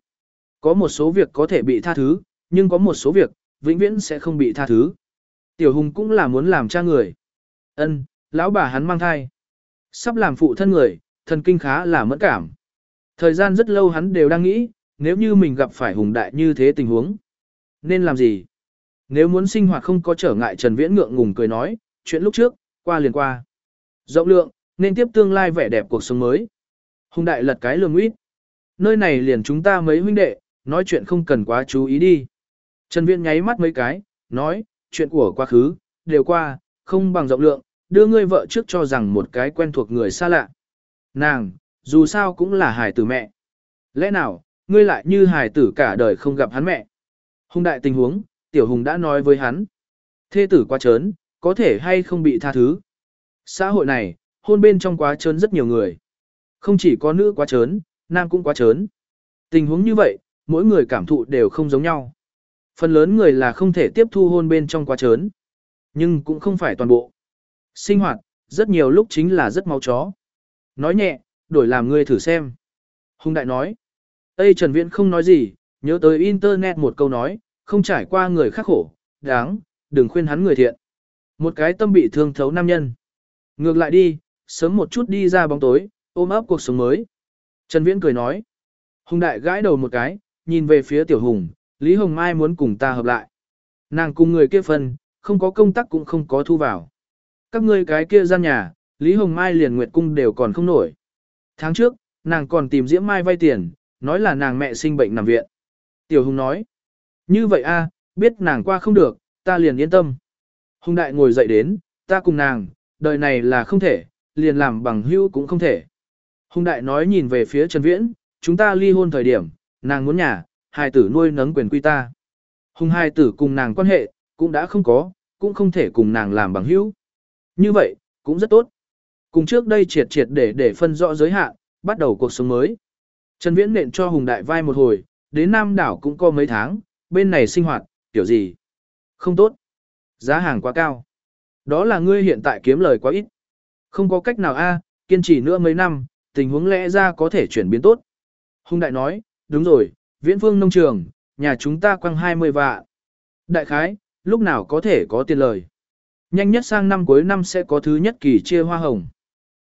[SPEAKER 1] Có một số việc có thể bị tha thứ, nhưng có một số việc, vĩnh viễn sẽ không bị tha thứ. Tiểu Hùng cũng là muốn làm cha người. Ân, lão bà hắn mang thai. Sắp làm phụ thân người, thần kinh khá là mẫn cảm. Thời gian rất lâu hắn đều đang nghĩ, nếu như mình gặp phải Hùng Đại như thế tình huống. Nên làm gì? Nếu muốn sinh hoạt không có trở ngại Trần Viễn ngượng ngùng cười nói, chuyện lúc trước, qua liền qua. Rộng lượng, nên tiếp tương lai vẻ đẹp cuộc sống mới. Hùng Đại lật cái lường uyết. Nơi này liền chúng ta mấy huynh đệ, nói chuyện không cần quá chú ý đi. Trần Viễn nháy mắt mấy cái, nói, chuyện của quá khứ, đều qua, không bằng rộng lượng, đưa ngươi vợ trước cho rằng một cái quen thuộc người xa lạ. Nàng, dù sao cũng là hài tử mẹ. Lẽ nào, ngươi lại như hài tử cả đời không gặp hắn mẹ. Hùng đại tình huống, tiểu hùng đã nói với hắn. Thê tử quá trớn, có thể hay không bị tha thứ. Xã hội này, hôn bên trong quá trớn rất nhiều người. Không chỉ có nữ quá trớn, nam cũng quá trớn. Tình huống như vậy, mỗi người cảm thụ đều không giống nhau. Phần lớn người là không thể tiếp thu hôn bên trong quá trớn. Nhưng cũng không phải toàn bộ. Sinh hoạt, rất nhiều lúc chính là rất máu chó. Nói nhẹ, đổi làm ngươi thử xem. Hùng đại nói. Tây Trần Viễn không nói gì, nhớ tới Internet một câu nói, không trải qua người khắc khổ, đáng, đừng khuyên hắn người thiện. Một cái tâm bị thương thấu nam nhân. Ngược lại đi, sớm một chút đi ra bóng tối, ôm ấp cuộc sống mới. Trần Viễn cười nói. Hùng đại gãi đầu một cái, nhìn về phía tiểu hùng, Lý Hồng Mai muốn cùng ta hợp lại. Nàng cùng người kia phân, không có công tác cũng không có thu vào. Các ngươi cái kia gian nhà, Lý Hồng Mai liền nguyệt cung đều còn không nổi. Tháng trước, nàng còn tìm Diễm Mai vay tiền, nói là nàng mẹ sinh bệnh nằm viện. Tiểu Hùng nói, như vậy a, biết nàng qua không được, ta liền yên tâm. Hùng đại ngồi dậy đến, ta cùng nàng, đời này là không thể, liền làm bằng hữu cũng không thể. Hùng đại nói nhìn về phía Trần Viễn, chúng ta ly hôn thời điểm, nàng muốn nhà, hai tử nuôi nấng quyền quy ta. Hùng hai tử cùng nàng quan hệ, cũng đã không có, cũng không thể cùng nàng làm bằng hữu. Như vậy, cũng rất tốt. Cùng trước đây triệt triệt để để phân rõ giới hạn, bắt đầu cuộc sống mới. Trần Viễn nện cho Hùng Đại vai một hồi, đến Nam đảo cũng có mấy tháng, bên này sinh hoạt, kiểu gì? Không tốt. Giá hàng quá cao. Đó là ngươi hiện tại kiếm lời quá ít. Không có cách nào a, kiên trì nữa mấy năm, tình huống lẽ ra có thể chuyển biến tốt. Hùng Đại nói, đúng rồi, Viễn Phương nông trường, nhà chúng ta quăng 20 vạn. Đại khái, lúc nào có thể có tiền lời. Nhanh nhất sang năm cuối năm sẽ có thứ nhất kỳ chia hoa hồng.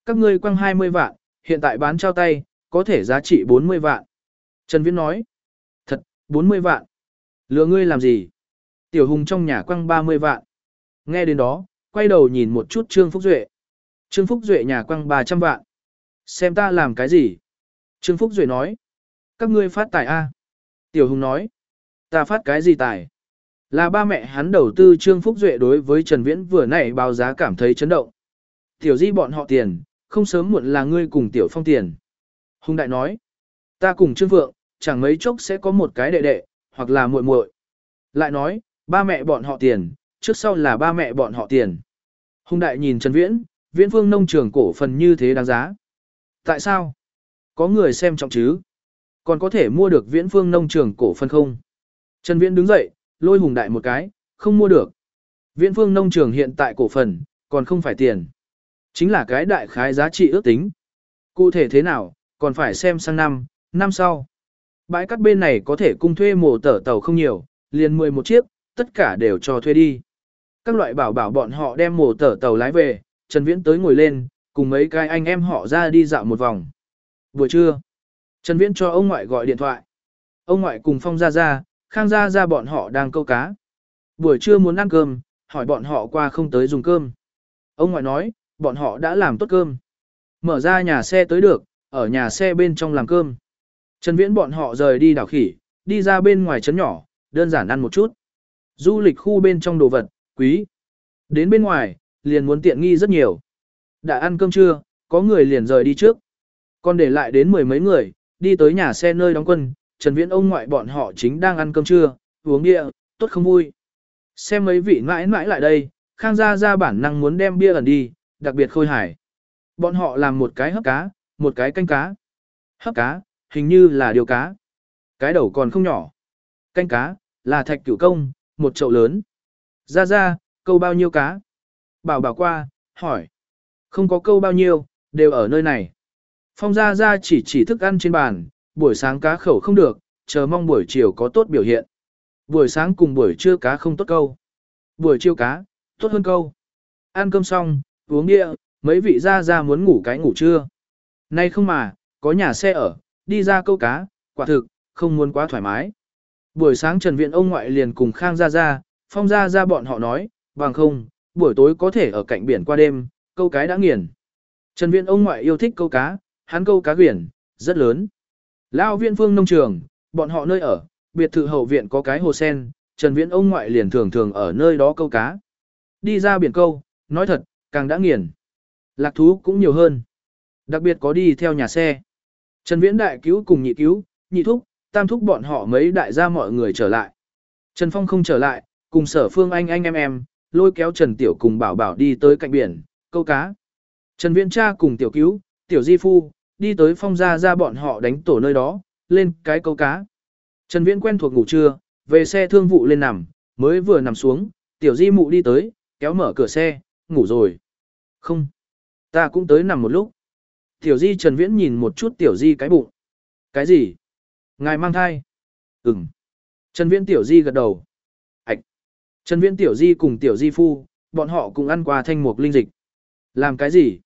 [SPEAKER 1] Các ngươi quăng 20 vạn, hiện tại bán trao tay, có thể giá trị 40 vạn. Trần Viễn nói, thật, 40 vạn. Lừa ngươi làm gì? Tiểu Hùng trong nhà quăng 30 vạn. Nghe đến đó, quay đầu nhìn một chút Trương Phúc Duệ. Trương Phúc Duệ nhà quăng 300 vạn. Xem ta làm cái gì? Trương Phúc Duệ nói, các ngươi phát tài A. Tiểu Hùng nói, ta phát cái gì tài? Là ba mẹ hắn đầu tư Trương Phúc Duệ đối với Trần Viễn vừa nãy báo giá cảm thấy chấn động. Tiểu di bọn họ tiền, không sớm muộn là ngươi cùng Tiểu Phong tiền. Hùng Đại nói, ta cùng Trương vượng, chẳng mấy chốc sẽ có một cái đệ đệ, hoặc là muội muội. Lại nói, ba mẹ bọn họ tiền, trước sau là ba mẹ bọn họ tiền. Hùng Đại nhìn Trần Viễn, Viễn Phương nông trường cổ phần như thế đáng giá. Tại sao? Có người xem trọng chứ? Còn có thể mua được Viễn Phương nông trường cổ phần không? Trần Viễn đứng dậy, lôi Hùng Đại một cái, không mua được. Viễn Phương nông trường hiện tại cổ phần, còn không phải tiền. Chính là cái đại khái giá trị ước tính. Cụ thể thế nào, còn phải xem sang năm, năm sau. Bãi cắt bên này có thể cung thuê mổ tở tàu không nhiều, liền 11 chiếc, tất cả đều cho thuê đi. Các loại bảo bảo bọn họ đem mổ tở tàu lái về, Trần Viễn tới ngồi lên, cùng mấy cái anh em họ ra đi dạo một vòng. Buổi trưa, Trần Viễn cho ông ngoại gọi điện thoại. Ông ngoại cùng Phong Gia Gia, Khang Gia Gia bọn họ đang câu cá. Buổi trưa muốn ăn cơm, hỏi bọn họ qua không tới dùng cơm. Ông ngoại nói, bọn họ đã làm tốt cơm. Mở ra nhà xe tới được, ở nhà xe bên trong làm cơm. Trần Viễn bọn họ rời đi đảo khỉ, đi ra bên ngoài trấn nhỏ, đơn giản ăn một chút. Du lịch khu bên trong đồ vật, quý. Đến bên ngoài, liền muốn tiện nghi rất nhiều. Đã ăn cơm trưa, có người liền rời đi trước. Còn để lại đến mười mấy người, đi tới nhà xe nơi đóng quân, Trần Viễn ông ngoại bọn họ chính đang ăn cơm trưa, uống bia, tốt không vui. Xem mấy vị mãi mãi lại đây, Khang gia gia bản năng muốn đem bia ẩn đi, đặc biệt khôi Hải, Bọn họ làm một cái hấp cá, một cái canh cá. Hấp cá, hình như là điều cá. Cái đầu còn không nhỏ. Canh cá, là thạch cửu công, một chậu lớn. Gia gia câu bao nhiêu cá? Bảo bảo qua, hỏi. Không có câu bao nhiêu, đều ở nơi này. Phong gia gia chỉ chỉ thức ăn trên bàn, buổi sáng cá khẩu không được, chờ mong buổi chiều có tốt biểu hiện. Buổi sáng cùng buổi trưa cá không tốt câu. Buổi chiều cá, tốt hơn câu. Ăn cơm xong, uống địa, mấy vị gia gia muốn ngủ cái ngủ trưa. Nay không mà, có nhà xe ở, đi ra câu cá, quả thực, không muốn quá thoải mái. Buổi sáng Trần Viện ông ngoại liền cùng Khang gia gia, Phong gia gia bọn họ nói, bằng không, buổi tối có thể ở cạnh biển qua đêm, câu cái đã nghiền. Trần Viện ông ngoại yêu thích câu cá, hắn câu cá biển, rất lớn. Lao viện phương nông trường, bọn họ nơi ở, biệt thự hậu viện có cái hồ sen, Trần Viễn ông ngoại liền thường thường ở nơi đó câu cá. Đi ra biển câu, nói thật, càng đã nghiền. Lạc thú cũng nhiều hơn. Đặc biệt có đi theo nhà xe. Trần Viễn đại cứu cùng nhị cứu, nhị thúc, tam thúc bọn họ mấy đại gia mọi người trở lại. Trần Phong không trở lại, cùng sở phương anh anh em em, lôi kéo Trần Tiểu cùng bảo bảo đi tới cạnh biển, câu cá. Trần Viễn cha cùng Tiểu cứu, Tiểu Di Phu, đi tới phong gia ra bọn họ đánh tổ nơi đó, lên cái câu cá. Trần Viễn quen thuộc ngủ trưa, về xe thương vụ lên nằm, mới vừa nằm xuống, Tiểu Di mụ đi tới, kéo mở cửa xe, ngủ rồi. Không, ta cũng tới nằm một lúc. Tiểu Di Trần Viễn nhìn một chút Tiểu Di cái bụng. Cái gì? Ngài mang thai? Ừm. Trần Viễn Tiểu Di gật đầu. Ảch. Trần Viễn Tiểu Di cùng Tiểu Di Phu, bọn họ cùng ăn qua thanh mục linh dịch. Làm cái gì?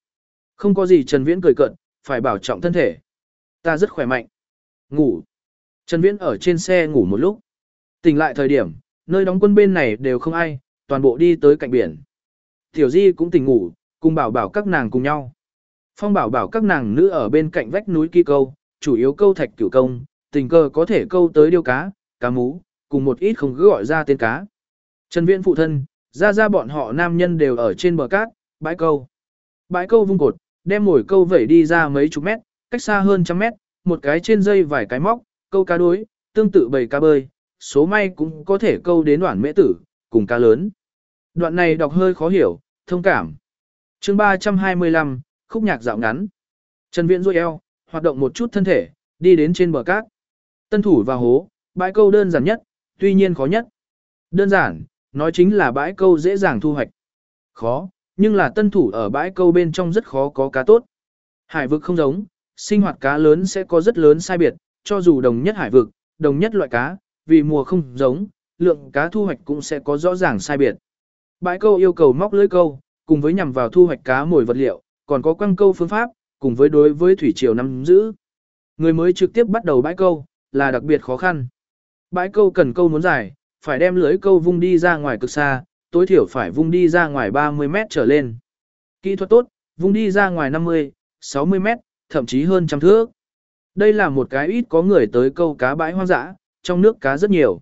[SPEAKER 1] Không có gì Trần Viễn cười cợt, phải bảo trọng thân thể. Ta rất khỏe mạnh. Ngủ. Trần Viễn ở trên xe ngủ một lúc. Tỉnh lại thời điểm, nơi đóng quân bên này đều không ai, toàn bộ đi tới cạnh biển. Tiểu Di cũng tỉnh ngủ, cùng bảo bảo các nàng cùng nhau. Phong bảo bảo các nàng nữ ở bên cạnh vách núi kỳ câu, chủ yếu câu thạch cửu công, tình cờ có thể câu tới điêu cá, cá mú, cùng một ít không cứ gọi ra tên cá. Trần Viễn phụ thân, ra ra bọn họ nam nhân đều ở trên bờ cát, bãi câu. Bãi câu vung cột, đem mồi câu vẩy đi ra mấy chục mét, cách xa hơn trăm mét, một cái trên dây vài cái móc, câu cá đối, tương tự bầy cá bơi, số may cũng có thể câu đến đoạn mễ tử, cùng cá lớn. Đoạn này đọc hơi khó hiểu, thông cảm. chương 325, khúc nhạc dạo ngắn. Trần Viễn duỗi eo, hoạt động một chút thân thể, đi đến trên bờ cát. Tân thủ vào hố, bãi câu đơn giản nhất, tuy nhiên khó nhất. Đơn giản, nói chính là bãi câu dễ dàng thu hoạch. Khó, nhưng là tân thủ ở bãi câu bên trong rất khó có cá tốt. Hải vực không giống, sinh hoạt cá lớn sẽ có rất lớn sai biệt, cho dù đồng nhất hải vực, đồng nhất loại cá, vì mùa không giống, lượng cá thu hoạch cũng sẽ có rõ ràng sai biệt. Bãi câu yêu cầu móc lưới câu, cùng với nhằm vào thu hoạch cá mồi vật liệu, còn có quăng câu phương pháp, cùng với đối với thủy triều nắm giữ. Người mới trực tiếp bắt đầu bãi câu, là đặc biệt khó khăn. Bãi câu cần câu muốn dài, phải đem lưới câu vung đi ra ngoài cực xa, tối thiểu phải vung đi ra ngoài 30 mét trở lên. Kỹ thuật tốt, vung đi ra ngoài 50, 60 mét, thậm chí hơn trăm thước. Đây là một cái ít có người tới câu cá bãi hoang dã, trong nước cá rất nhiều.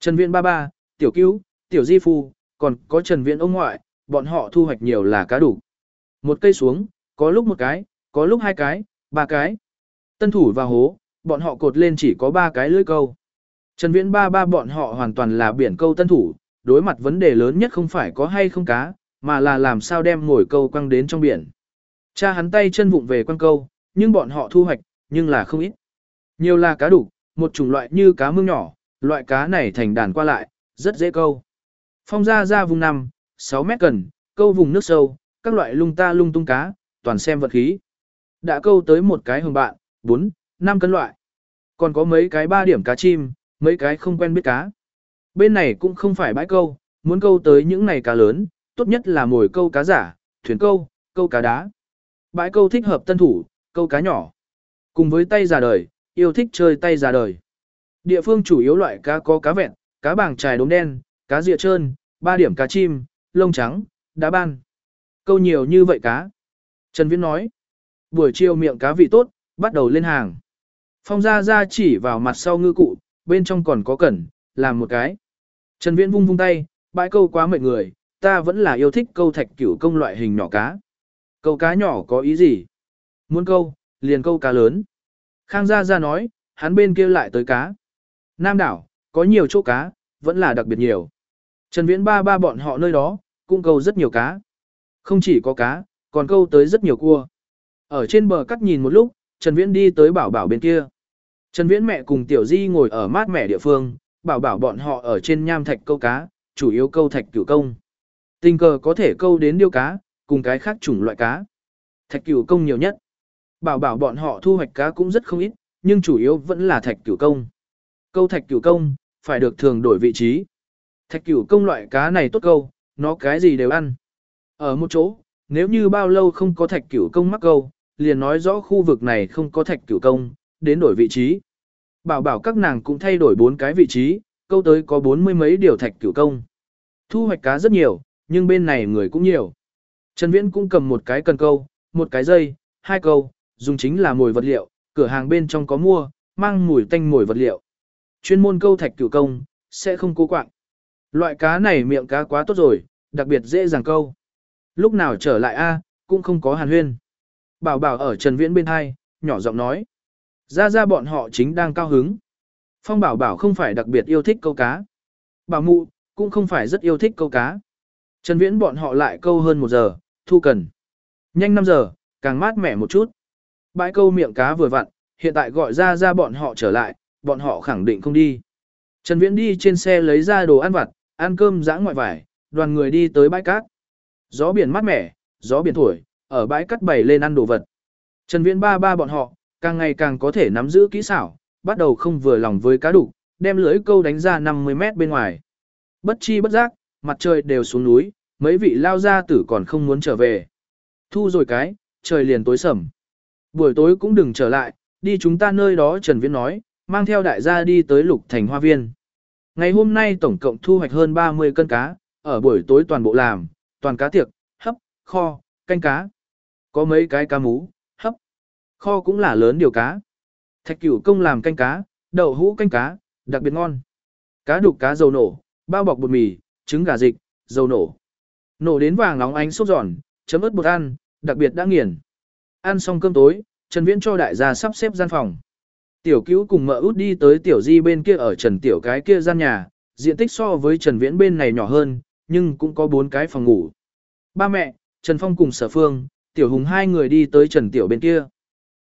[SPEAKER 1] Trần Viễn ba ba, Tiểu Cứu, Tiểu Di Phu, còn có Trần Viễn ông ngoại, bọn họ thu hoạch nhiều là cá đủ. Một cây xuống, có lúc một cái, có lúc hai cái, ba cái. Tân thủ và hố, bọn họ cột lên chỉ có ba cái lưỡi câu. Trần Viễn ba ba bọn họ hoàn toàn là biển câu tân thủ, đối mặt vấn đề lớn nhất không phải có hay không cá, mà là làm sao đem ngồi câu quăng đến trong biển. Cha hắn tay chân vụng về quăng câu, nhưng bọn họ thu hoạch, nhưng là không ít. Nhiều là cá đủ, một chủng loại như cá mương nhỏ, loại cá này thành đàn qua lại, rất dễ câu. Phong ra ra vùng 5, 6 mét cần, câu vùng nước sâu, các loại lung ta lung tung cá, toàn xem vật khí. Đã câu tới một cái hồng bạn, 4, 5 cân loại. Còn có mấy cái ba điểm cá chim, mấy cái không quen biết cá. Bên này cũng không phải bãi câu, muốn câu tới những này cá lớn, tốt nhất là mồi câu cá giả, thuyền câu, câu cá đá. Bãi câu thích hợp tân thủ, câu cá nhỏ. Cùng với tay già đời, yêu thích chơi tay già đời. Địa phương chủ yếu loại cá có cá vẹn, cá bảng trài đốm đen, cá rịa trơn, ba điểm cá chim, lông trắng, đá ban. Câu nhiều như vậy cá. Trần Viễn nói. Buổi chiều miệng cá vị tốt, bắt đầu lên hàng. Phong ra ra chỉ vào mặt sau ngư cụ, bên trong còn có cẩn, làm một cái. Trần Viễn vung vung tay, bãi câu quá mệt người, ta vẫn là yêu thích câu thạch cửu công loại hình nhỏ cá. Câu cá nhỏ có ý gì? Muốn câu, liền câu cá lớn. Khang Gia Gia nói, hắn bên kia lại tới cá. Nam đảo, có nhiều chỗ cá, vẫn là đặc biệt nhiều. Trần Viễn ba ba bọn họ nơi đó, cũng câu rất nhiều cá. Không chỉ có cá, còn câu tới rất nhiều cua. Ở trên bờ cắt nhìn một lúc, Trần Viễn đi tới bảo bảo bên kia. Trần Viễn mẹ cùng Tiểu Di ngồi ở mát mẻ địa phương, bảo bảo bọn họ ở trên nham thạch câu cá, chủ yếu câu thạch cửu công. Tình cờ có thể câu đến điêu cá, cùng cái khác chủng loại cá. Thạch cửu công nhiều nhất. Bảo bảo bọn họ thu hoạch cá cũng rất không ít, nhưng chủ yếu vẫn là thạch cửu công. Câu thạch cửu công, phải được thường đổi vị trí. Thạch cửu công loại cá này tốt câu, nó cái gì đều ăn. Ở một chỗ, nếu như bao lâu không có thạch cửu công mắc câu, liền nói rõ khu vực này không có thạch cửu công, đến đổi vị trí. Bảo bảo các nàng cũng thay đổi bốn cái vị trí, câu tới có bốn mươi mấy điều thạch cửu công. Thu hoạch cá rất nhiều, nhưng bên này người cũng nhiều. Trần Viễn cũng cầm một cái cần câu, một cái dây, hai câu, dùng chính là mồi vật liệu, cửa hàng bên trong có mua, mang mùi tanh mồi vật liệu. Chuyên môn câu thạch cửu công, sẽ không cố quạng. Loại cá này miệng cá quá tốt rồi, đặc biệt dễ dàng câu. Lúc nào trở lại a, cũng không có hàn huyên. Bảo bảo ở Trần Viễn bên hai, nhỏ giọng nói. Ra ra bọn họ chính đang cao hứng. Phong bảo bảo không phải đặc biệt yêu thích câu cá. Bảo mụ, cũng không phải rất yêu thích câu cá. Trần Viễn bọn họ lại câu hơn một giờ, thu cần. Nhanh 5 giờ, càng mát mẻ một chút. Bãi câu miệng cá vừa vặn, hiện tại gọi ra ra bọn họ trở lại, bọn họ khẳng định không đi. Trần Viễn đi trên xe lấy ra đồ ăn vặt, ăn cơm giã ngoại vải, đoàn người đi tới bãi cát. Gió biển mát mẻ, gió biển thổi, ở bãi cát bày lên ăn đồ vật. Trần Viễn ba ba bọn họ, càng ngày càng có thể nắm giữ kỹ xảo, bắt đầu không vừa lòng với cá đủ, đem lưới câu đánh ra 50 mét bên ngoài. Bất chi bất giác, mặt trời đều xuống núi, mấy vị lao gia tử còn không muốn trở về. Thu rồi cái, trời liền tối sầm. Buổi tối cũng đừng trở lại, đi chúng ta nơi đó Trần Viễn nói, mang theo đại gia đi tới lục thành hoa viên. Ngày hôm nay tổng cộng thu hoạch hơn 30 cân cá, ở buổi tối toàn bộ làm, toàn cá tiệc, hấp, kho, canh cá. Có mấy cái cá mú, kho cũng là lớn điều cá. Thạch cửu công làm canh cá, đậu hũ canh cá, đặc biệt ngon. Cá đục cá dầu nổ, bao bọc bột mì, trứng gà dịch, dầu nổ. Nổ đến vàng nóng ánh sốt giòn, chấm ớt bột ăn, đặc biệt đã nghiền. Ăn xong cơm tối, Trần Viễn cho đại gia sắp xếp gian phòng. Tiểu cứu cùng mợ út đi tới tiểu di bên kia ở Trần Tiểu cái kia gian nhà, diện tích so với Trần Viễn bên này nhỏ hơn, nhưng cũng có bốn cái phòng ngủ. Ba mẹ, Trần Phong cùng Sở Phương, Tiểu Hùng hai người đi tới Trần Tiểu bên kia.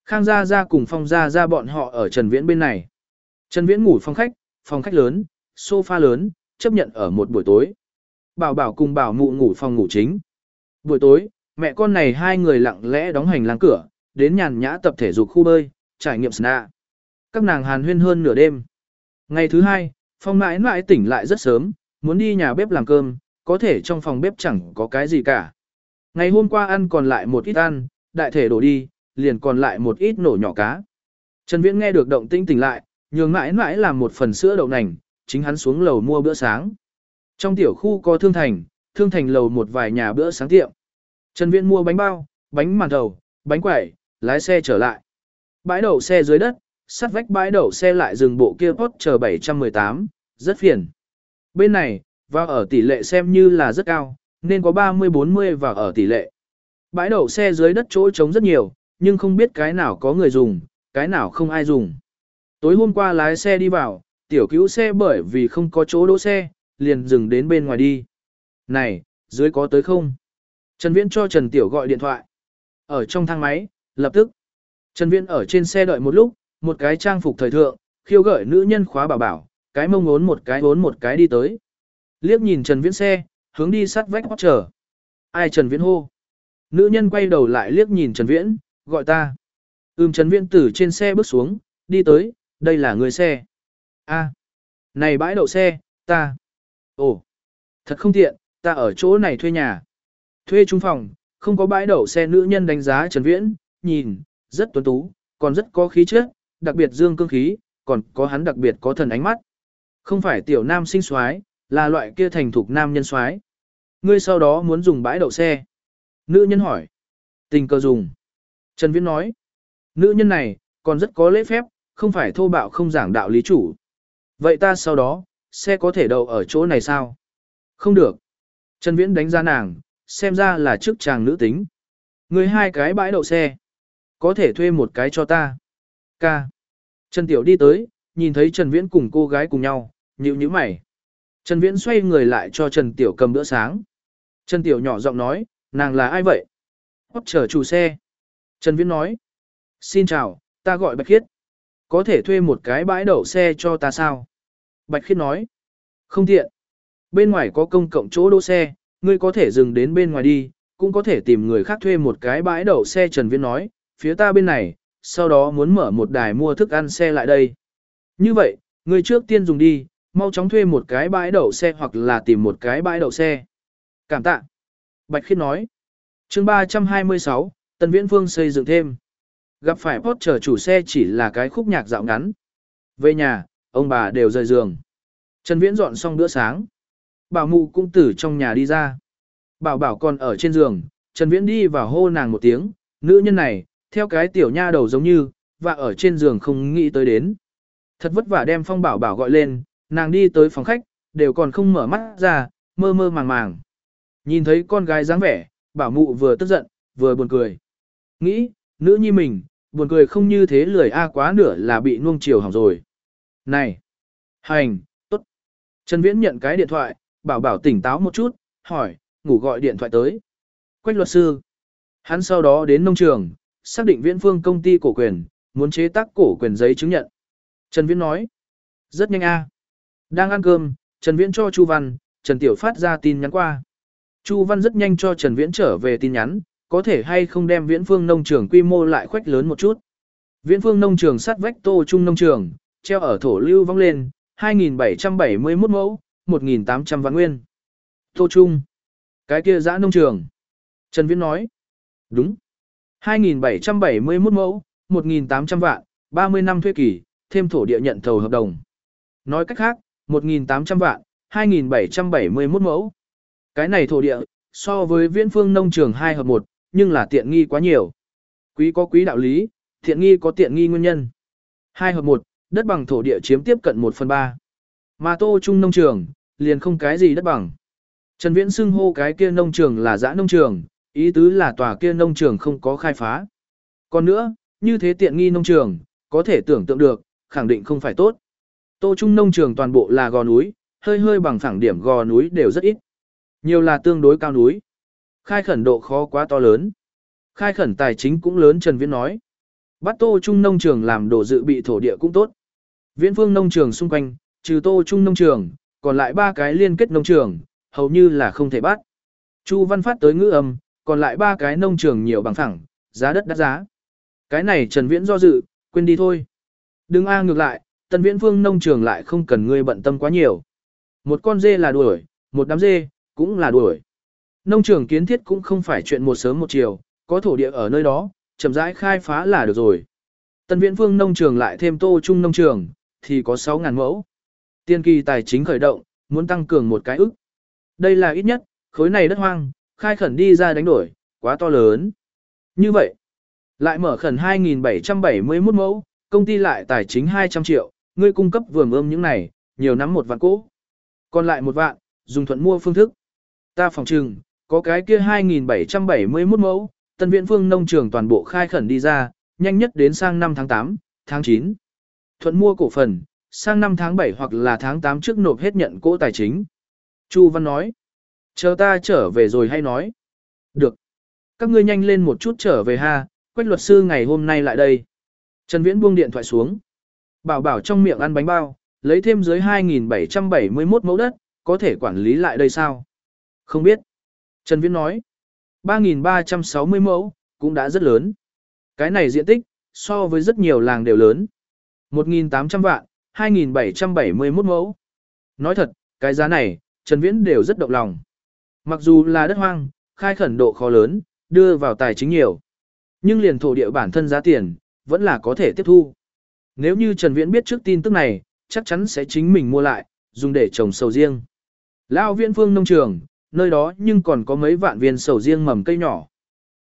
[SPEAKER 1] Khang Gia Gia cùng Phong Gia Gia bọn họ ở Trần Viễn bên này. Trần Viễn ngủ phòng khách, phòng khách lớn, sofa lớn, chấp nhận ở một buổi tối. Bảo Bảo cùng Bảo Mụ ngủ phòng ngủ chính. Buổi tối, mẹ con này hai người lặng lẽ đóng hành lang cửa, đến nhàn nhã tập thể dục khu bơi, trải nghiệm sna. Các nàng hàn huyên hơn nửa đêm. Ngày thứ hai, Phong mãi mãi tỉnh lại rất sớm, muốn đi nhà bếp làm cơm, có thể trong phòng bếp chẳng có cái gì cả. Ngày hôm qua ăn còn lại một ít ăn, đại thể đổ đi, liền còn lại một ít nổ nhỏ cá. Trần Viễn nghe được động tĩnh tỉnh lại, nhường mãi mãi làm một phần sữa đậu nành, chính hắn xuống lầu mua bữa sáng. Trong tiểu khu có thương thành, thương thành lầu một vài nhà bữa sáng tiệm. Trần Viễn mua bánh bao, bánh màn thầu, bánh quẩy, lái xe trở lại. Bãi đậu xe dưới đất, sắt vách bãi đậu xe lại dừng bộ kia Porsche 718, rất phiền. Bên này, vào ở tỷ lệ xem như là rất cao, nên có 30-40 vào ở tỷ lệ. Bãi đậu xe dưới đất chỗ trống rất nhiều, nhưng không biết cái nào có người dùng, cái nào không ai dùng. Tối hôm qua lái xe đi vào, tiểu cứu xe bởi vì không có chỗ đỗ xe, liền dừng đến bên ngoài đi. Này, dưới có tới không? Trần Viễn cho Trần Tiểu gọi điện thoại. Ở trong thang máy, lập tức. Trần Viễn ở trên xe đợi một lúc, một cái trang phục thời thượng, khiêu gợi nữ nhân khóa bảo bảo, cái mông ốn một cái ốn một cái đi tới. Liếc nhìn Trần Viễn xe, hướng đi sát vách hót trở. Ai Trần Viễn hô? Nữ nhân quay đầu lại liếc nhìn Trần Viễn, gọi ta. Ưm Trần Viễn từ trên xe bước xuống, đi tới, đây là người xe. a này bãi đậu xe, ta. Ồ, thật không tiện, ta ở chỗ này thuê nhà. Thuê trung phòng, không có bãi đậu xe nữ nhân đánh giá Trần Viễn, nhìn, rất tuấn tú, còn rất có khí chất, đặc biệt dương cương khí, còn có hắn đặc biệt có thần ánh mắt. Không phải tiểu nam sinh soái, là loại kia thành thục nam nhân soái. Ngươi sau đó muốn dùng bãi đậu xe. Nữ nhân hỏi. Tình cờ dùng. Trần Viễn nói. Nữ nhân này, còn rất có lễ phép, không phải thô bạo không giảng đạo lý chủ. Vậy ta sau đó, xe có thể đậu ở chỗ này sao? Không được. Trần Viễn đánh giá nàng, xem ra là chức chàng nữ tính. Người hai cái bãi đậu xe. Có thể thuê một cái cho ta. Ca. Trần Tiểu đi tới, nhìn thấy Trần Viễn cùng cô gái cùng nhau, nhíu nhíu mày. Trần Viễn xoay người lại cho Trần Tiểu cầm bữa sáng. Trần Tiểu nhỏ giọng nói, nàng là ai vậy? Hót chờ chủ xe. Trần Viễn nói. Xin chào, ta gọi Bạch Khiết. Có thể thuê một cái bãi đậu xe cho ta sao? Bạch Khiết nói. Không tiện. Bên ngoài có công cộng chỗ đỗ xe, ngươi có thể dừng đến bên ngoài đi, cũng có thể tìm người khác thuê một cái bãi đậu xe Trần Viễn nói, phía ta bên này, sau đó muốn mở một đài mua thức ăn xe lại đây. Như vậy, ngươi trước tiên dùng đi, mau chóng thuê một cái bãi đậu xe hoặc là tìm một cái bãi đậu xe. Cảm tạ. Bạch Khiết nói. chương 326, Tân Viễn Phương xây dựng thêm. Gặp phải Porsche chủ xe chỉ là cái khúc nhạc dạo ngắn. Về nhà, ông bà đều rời giường. Trần Viễn dọn xong bữa sáng. Bảo mụ cũng từ trong nhà đi ra. Bảo bảo còn ở trên giường, Trần Viễn đi vào hô nàng một tiếng, nữ nhân này, theo cái tiểu nha đầu giống như, và ở trên giường không nghĩ tới đến. Thật vất vả đem phong bảo bảo gọi lên, nàng đi tới phòng khách, đều còn không mở mắt ra, mơ mơ màng màng. Nhìn thấy con gái dáng vẻ, bảo mụ vừa tức giận, vừa buồn cười. Nghĩ, nữ nhi mình, buồn cười không như thế lười a quá nửa là bị nuông chiều hỏng rồi. Này! Hành, tốt. Trần Viễn nhận cái điện thoại, bảo bảo tỉnh táo một chút, hỏi, ngủ gọi điện thoại tới. Quách luật sư. Hắn sau đó đến nông trường, xác định viễn phương công ty cổ quyền, muốn chế tác cổ quyền giấy chứng nhận. Trần Viễn nói. Rất nhanh a. Đang ăn cơm, Trần Viễn cho Chu Văn, Trần Tiểu phát ra tin nhắn qua. Chu Văn rất nhanh cho Trần Viễn trở về tin nhắn, có thể hay không đem Viễn Phương nông trường quy mô lại khoách lớn một chút. Viễn Phương nông trường sát vách Tô Trung nông trường, treo ở thổ lưu vong lên, 2.771 mẫu, 1.800 vạn nguyên. Tô Trung. Cái kia giã nông trường. Trần Viễn nói. Đúng. 2.771 mẫu, 1.800 vạn, 30 năm thuê kỳ, thêm thổ địa nhận thầu hợp đồng. Nói cách khác, 1.800 vạn, 2.771 mẫu. Cái này thổ địa, so với viễn phương nông trường 2 hợp 1, nhưng là tiện nghi quá nhiều. Quý có quý đạo lý, tiện nghi có tiện nghi nguyên nhân. 2 hợp 1, đất bằng thổ địa chiếm tiếp cận 1 phần 3. Mà Tô Trung nông trường, liền không cái gì đất bằng. Trần Viễn xưng hô cái kia nông trường là dã nông trường, ý tứ là tòa kia nông trường không có khai phá. Còn nữa, như thế tiện nghi nông trường, có thể tưởng tượng được, khẳng định không phải tốt. Tô Trung nông trường toàn bộ là gò núi, hơi hơi bằng phẳng điểm gò núi đều rất ít. Nhiều là tương đối cao núi. Khai khẩn độ khó quá to lớn. Khai khẩn tài chính cũng lớn Trần Viễn nói. Bắt Tô Trung nông trường làm đồ dự bị thổ địa cũng tốt. Viễn phương nông trường xung quanh, trừ Tô Trung nông trường, còn lại ba cái liên kết nông trường, hầu như là không thể bắt. Chu Văn phát tới ngữ âm, còn lại ba cái nông trường nhiều bằng phẳng, giá đất đắt giá. Cái này Trần Viễn do dự, quên đi thôi. Đừng a ngược lại, Tần Viễn Phương nông trường lại không cần ngươi bận tâm quá nhiều. Một con dê là đuổi, một đám dê cũng là đuổi. Nông trường kiến thiết cũng không phải chuyện một sớm một chiều, có thổ địa ở nơi đó, chậm rãi khai phá là được rồi. Tân Viễn Vương nông trường lại thêm Tô Trung nông trường, thì có 6.000 mẫu. Tiên kỳ tài chính khởi động, muốn tăng cường một cái ức. Đây là ít nhất, khối này đất hoang, khai khẩn đi ra đánh đổi, quá to lớn. Như vậy, lại mở khẩn 2.771 mẫu, công ty lại tài chính 200 triệu, ngươi cung cấp vườn ươm những này, nhiều nắm một vạn cỗ. Còn lại một vạn, dùng thuận mua phương thức. Ta phòng trừng, có cái kia 2.771 mẫu, tân viện phương nông trường toàn bộ khai khẩn đi ra, nhanh nhất đến sang năm tháng 8, tháng 9. Thuận mua cổ phần, sang năm tháng 7 hoặc là tháng 8 trước nộp hết nhận cỗ tài chính. Chu Văn nói, chờ ta trở về rồi hay nói. Được. Các ngươi nhanh lên một chút trở về ha, quách luật sư ngày hôm nay lại đây. Trần Viễn buông điện thoại xuống. Bảo bảo trong miệng ăn bánh bao, lấy thêm dưới 2.771 mẫu đất, có thể quản lý lại đây sao? Không biết. Trần Viễn nói. 3.360 mẫu, cũng đã rất lớn. Cái này diện tích, so với rất nhiều làng đều lớn. 1.800 vạn, 2.771 mẫu. Nói thật, cái giá này, Trần Viễn đều rất động lòng. Mặc dù là đất hoang, khai khẩn độ khó lớn, đưa vào tài chính nhiều. Nhưng liền thổ địa bản thân giá tiền, vẫn là có thể tiếp thu. Nếu như Trần Viễn biết trước tin tức này, chắc chắn sẽ chính mình mua lại, dùng để trồng sầu riêng. Lão Viễn Phương nông trường, nơi đó nhưng còn có mấy vạn viên sầu riêng mầm cây nhỏ.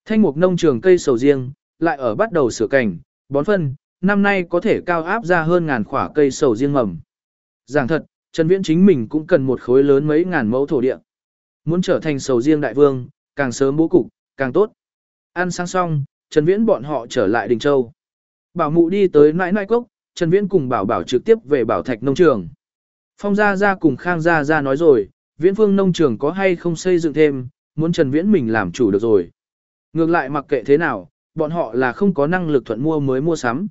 [SPEAKER 1] Thanh mục nông trường cây sầu riêng, lại ở bắt đầu sửa cảnh, bón phân, năm nay có thể cao áp ra hơn ngàn khỏa cây sầu riêng mầm. Giảng thật, Trần Viễn chính mình cũng cần một khối lớn mấy ngàn mẫu thổ địa. Muốn trở thành sầu riêng đại vương, càng sớm bố cục, càng tốt. Ăn sáng xong, Trần Viễn bọn họ trở lại Đình Châu. Bảo mụ đi tới nãi nãi cốc, Trần Viễn cùng bảo bảo trực tiếp về bảo thạch nông trường. Phong Gia Gia cùng Khang Gia Gia nói rồi, Viễn Phương nông trường có hay không xây dựng thêm, muốn Trần Viễn mình làm chủ được rồi. Ngược lại mặc kệ thế nào, bọn họ là không có năng lực thuận mua mới mua sắm.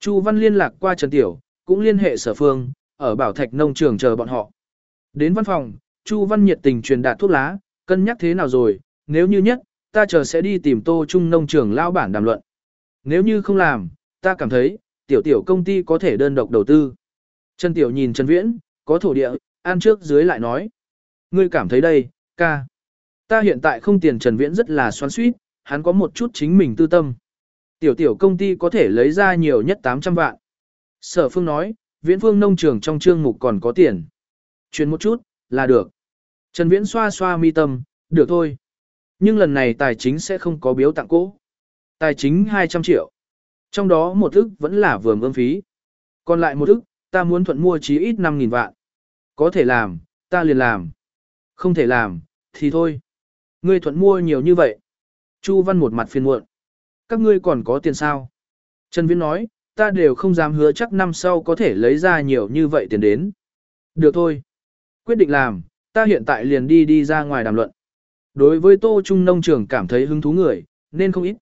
[SPEAKER 1] Chu Văn liên lạc qua Trần Tiểu, cũng liên hệ sở phương, ở bảo thạch nông trường chờ bọn họ. Đến văn phòng, Chu Văn nhiệt tình truyền đạt thuốc lá, cân nhắc thế nào rồi, nếu như nhất, ta chờ sẽ đi tìm Tô Trung nông trường lao bản đàm luận. Nếu như không làm, ta cảm thấy, tiểu tiểu công ty có thể đơn độc đầu tư. Trần Tiểu nhìn Trần Viễn, có thổ địa, ăn trước dưới lại nói. Ngươi cảm thấy đây, ca. Ta hiện tại không tiền Trần Viễn rất là xoắn xuýt, hắn có một chút chính mình tư tâm. Tiểu tiểu công ty có thể lấy ra nhiều nhất 800 vạn. Sở Phương nói, Viễn Phương nông trường trong chương mục còn có tiền. Chuyển một chút, là được. Trần Viễn xoa xoa mi tâm, được thôi. Nhưng lần này tài chính sẽ không có biếu tặng cố. Tài chính 200 triệu. Trong đó một ức vẫn là vừa ươm phí. Còn lại một ức, ta muốn thuận mua chí ít 5.000 vạn. Có thể làm, ta liền làm. Không thể làm, thì thôi. Ngươi thuận mua nhiều như vậy. Chu Văn một mặt phiền muộn. Các ngươi còn có tiền sao? Trần Viễn nói, ta đều không dám hứa chắc năm sau có thể lấy ra nhiều như vậy tiền đến. Được thôi. Quyết định làm, ta hiện tại liền đi đi ra ngoài đàm luận. Đối với Tô Trung nông trường cảm thấy hứng thú người, nên không ít.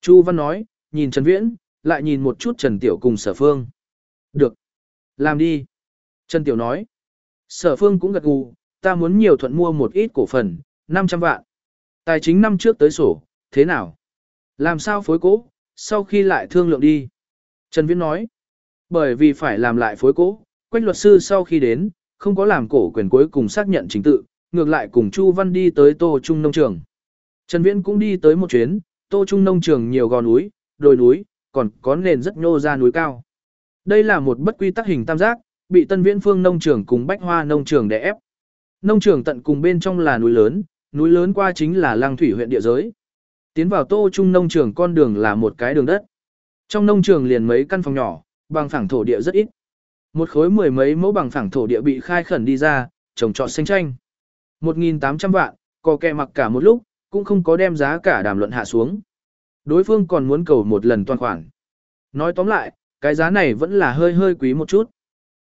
[SPEAKER 1] Chu Văn nói, nhìn Trần Viễn, lại nhìn một chút Trần Tiểu cùng Sở Phương. Được. Làm đi. Trần Tiểu nói. Sở Phương cũng gật gù, ta muốn nhiều thuận mua một ít cổ phần, 500 vạn. Tài chính năm trước tới sổ, thế nào? Làm sao phối cố, sau khi lại thương lượng đi. Trần Viễn nói. Bởi vì phải làm lại phối cố, quách luật sư sau khi đến, không có làm cổ quyền cuối cùng xác nhận chính tự, ngược lại cùng Chu Văn đi tới Tô Trung Nông Trường. Trần Viễn cũng đi tới một chuyến, Tô Trung Nông Trường nhiều gò núi, đồi núi, còn có nền rất nhô ra núi cao. Đây là một bất quy tắc hình tam giác, bị Tân Viễn Phương Nông Trường cùng Bách Hoa Nông Trường đè ép. Nông trường tận cùng bên trong là núi lớn, núi lớn qua chính là Lăng Thủy huyện địa giới. Tiến vào Tô Trung Nông Trường con đường là một cái đường đất. Trong nông trường liền mấy căn phòng nhỏ, bằng phẳng thổ địa rất ít. Một khối mười mấy mẫu bằng phẳng thổ địa bị khai khẩn đi ra, trồng trọt xanh tranh. 1.800 vạn, có kẹ mặc cả một lúc, cũng không có đem giá cả đàm luận hạ xuống. Đối phương còn muốn cầu một lần toàn khoản. Nói tóm lại, cái giá này vẫn là hơi hơi quý một chút.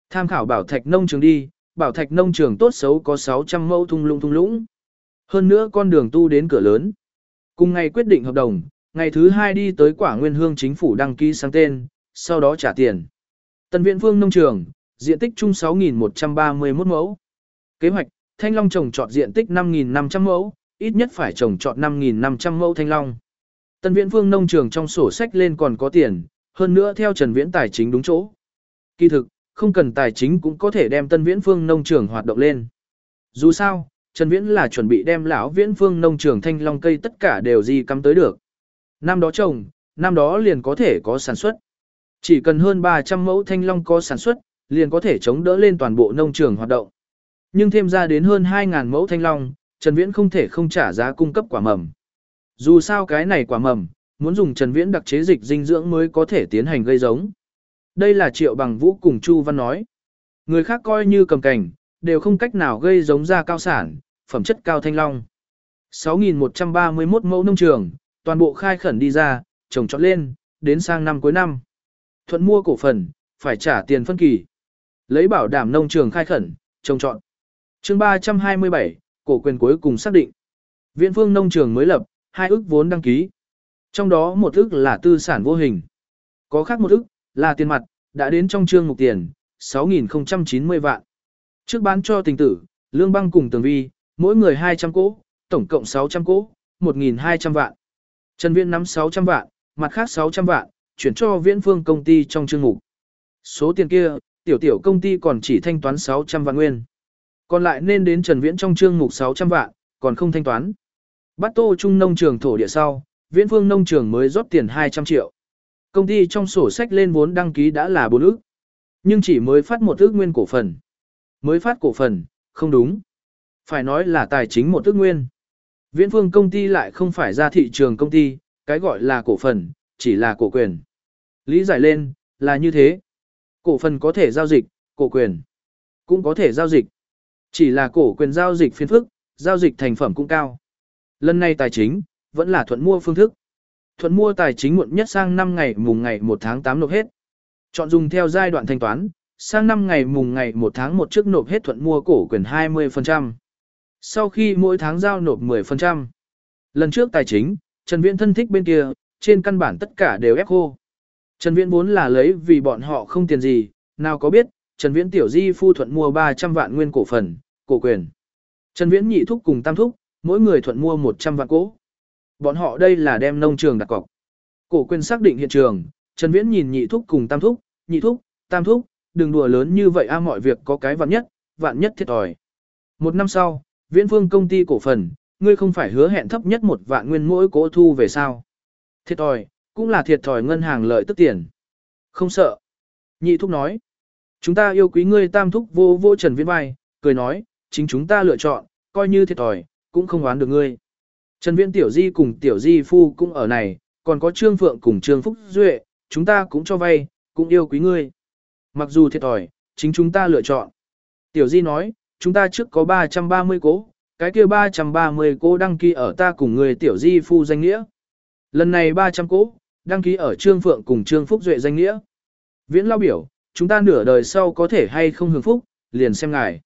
[SPEAKER 1] Tham khảo bảo thạch nông trường đi, bảo thạch nông trường tốt xấu có 600 mẫu thung lũng thung lũng. Hơn nữa con đường tu đến cửa lớn. Cùng ngày quyết định hợp đồng, ngày thứ hai đi tới quả nguyên hương chính phủ đăng ký sang tên, sau đó trả tiền. Tân viện phương nông trường, diện tích chung 6.131 mẫu. Kế hoạch, thanh long trồng trọt diện tích 5.500 mẫu, ít nhất phải trồng trọt 5.500 mẫu thanh long. Tân viện phương nông trường trong sổ sách lên còn có tiền, hơn nữa theo Trần Viễn tài chính đúng chỗ. Kỳ thực, không cần tài chính cũng có thể đem Tân Viễn Phương nông trường hoạt động lên. Dù sao, Trần Viễn là chuẩn bị đem lão Viễn Phương nông trường thanh long cây tất cả đều gì cắm tới được. Năm đó trồng, năm đó liền có thể có sản xuất. Chỉ cần hơn 300 mẫu thanh long có sản xuất, liền có thể chống đỡ lên toàn bộ nông trường hoạt động. Nhưng thêm ra đến hơn 2.000 mẫu thanh long, Trần Viễn không thể không trả giá cung cấp quả mầm. Dù sao cái này quả mầm, muốn dùng Trần Viễn đặc chế dịch dinh dưỡng mới có thể tiến hành gây giống. Đây là Triệu Bằng Vũ cùng Chu Văn nói. Người khác coi như cầm cảnh, đều không cách nào gây giống ra cao sản, phẩm chất cao thanh long. 6.131 mẫu nông trường, toàn bộ khai khẩn đi ra, trồng trọt lên, đến sang năm cuối năm. Thuận mua cổ phần, phải trả tiền phân kỳ. Lấy bảo đảm nông trường khai khẩn, trồng trọt. chương 327, cổ quyền cuối cùng xác định. Viện phương nông trường mới lập, hai ước vốn đăng ký. Trong đó một ước là tư sản vô hình. Có khác một ước, là tiền mặt, đã đến trong chương mục tiền, 6.090 vạn. Trước bán cho tình tử, lương băng cùng tường vi, mỗi người 200 cỗ, tổng cộng 600 cỗ, 1.200 vạn. Trần Viễn nắm 600 vạn, mặt khác 600 vạn, chuyển cho viễn phương công ty trong chương mục. Số tiền kia, tiểu tiểu công ty còn chỉ thanh toán 600 vạn nguyên. Còn lại nên đến Trần Viễn trong chương mục 600 vạn, còn không thanh toán. Bắt tô trung nông trường thổ địa sau, viễn phương nông trường mới rót tiền 200 triệu. Công ty trong sổ sách lên vốn đăng ký đã là 4 ức. Nhưng chỉ mới phát một ước nguyên cổ phần. Mới phát cổ phần, không đúng. Phải nói là tài chính một ước nguyên. Viễn phương công ty lại không phải ra thị trường công ty, cái gọi là cổ phần, chỉ là cổ quyền. Lý giải lên, là như thế. Cổ phần có thể giao dịch, cổ quyền cũng có thể giao dịch. Chỉ là cổ quyền giao dịch phiên phức, giao dịch thành phẩm cũng cao. Lần này tài chính, vẫn là thuận mua phương thức. Thuận mua tài chính muộn nhất sang 5 ngày mùng ngày 1 tháng 8 nộp hết. Chọn dùng theo giai đoạn thanh toán, sang 5 ngày mùng ngày 1 tháng 1 trước nộp hết thuận mua cổ quyền 20%. Sau khi mỗi tháng giao nộp 10%. Lần trước tài chính, Trần Viễn thân thích bên kia, trên căn bản tất cả đều ép khô. Trần Viễn vốn là lấy vì bọn họ không tiền gì, nào có biết, Trần Viễn tiểu di phu thuận mua 300 vạn nguyên cổ phần, cổ quyền. Trần Viễn nhị thúc cùng tam thúc, mỗi người thuận mua 100 vạn cổ. Bọn họ đây là đem nông trường đặt cọc. Cổ quyền xác định hiện trường, Trần Viễn nhìn nhị thúc cùng tam thúc, nhị thúc, tam thúc, đừng đùa lớn như vậy a mọi việc có cái vạn nhất, vạn nhất thiệt thòi. Một năm sau, Viễn Phương công ty cổ phần, ngươi không phải hứa hẹn thấp nhất một vạn nguyên mỗi cổ thu về sao? Thiệt thòi, cũng là thiệt thòi ngân hàng lợi tức tiền. Không sợ. Nhị thúc nói, chúng ta yêu quý ngươi tam thúc vô vô Trần Viễn vai, cười nói, chính chúng ta lựa chọn, coi như thiệt thòi, cũng không oán được ngươi. Trần Viễn Tiểu Di cùng Tiểu Di Phu cũng ở này, còn có Trương Phượng cùng Trương Phúc Duệ, chúng ta cũng cho vay, cũng yêu quý ngươi. Mặc dù thiệt thòi, chính chúng ta lựa chọn. Tiểu Di nói, chúng ta trước có 330 cố, cái kia 330 cố đăng ký ở ta cùng người Tiểu Di Phu danh nghĩa. Lần này 300 cố, đăng ký ở Trương Phượng cùng Trương Phúc Duệ danh nghĩa. Viễn lao biểu, chúng ta nửa đời sau có thể hay không hưởng phúc, liền xem ngài.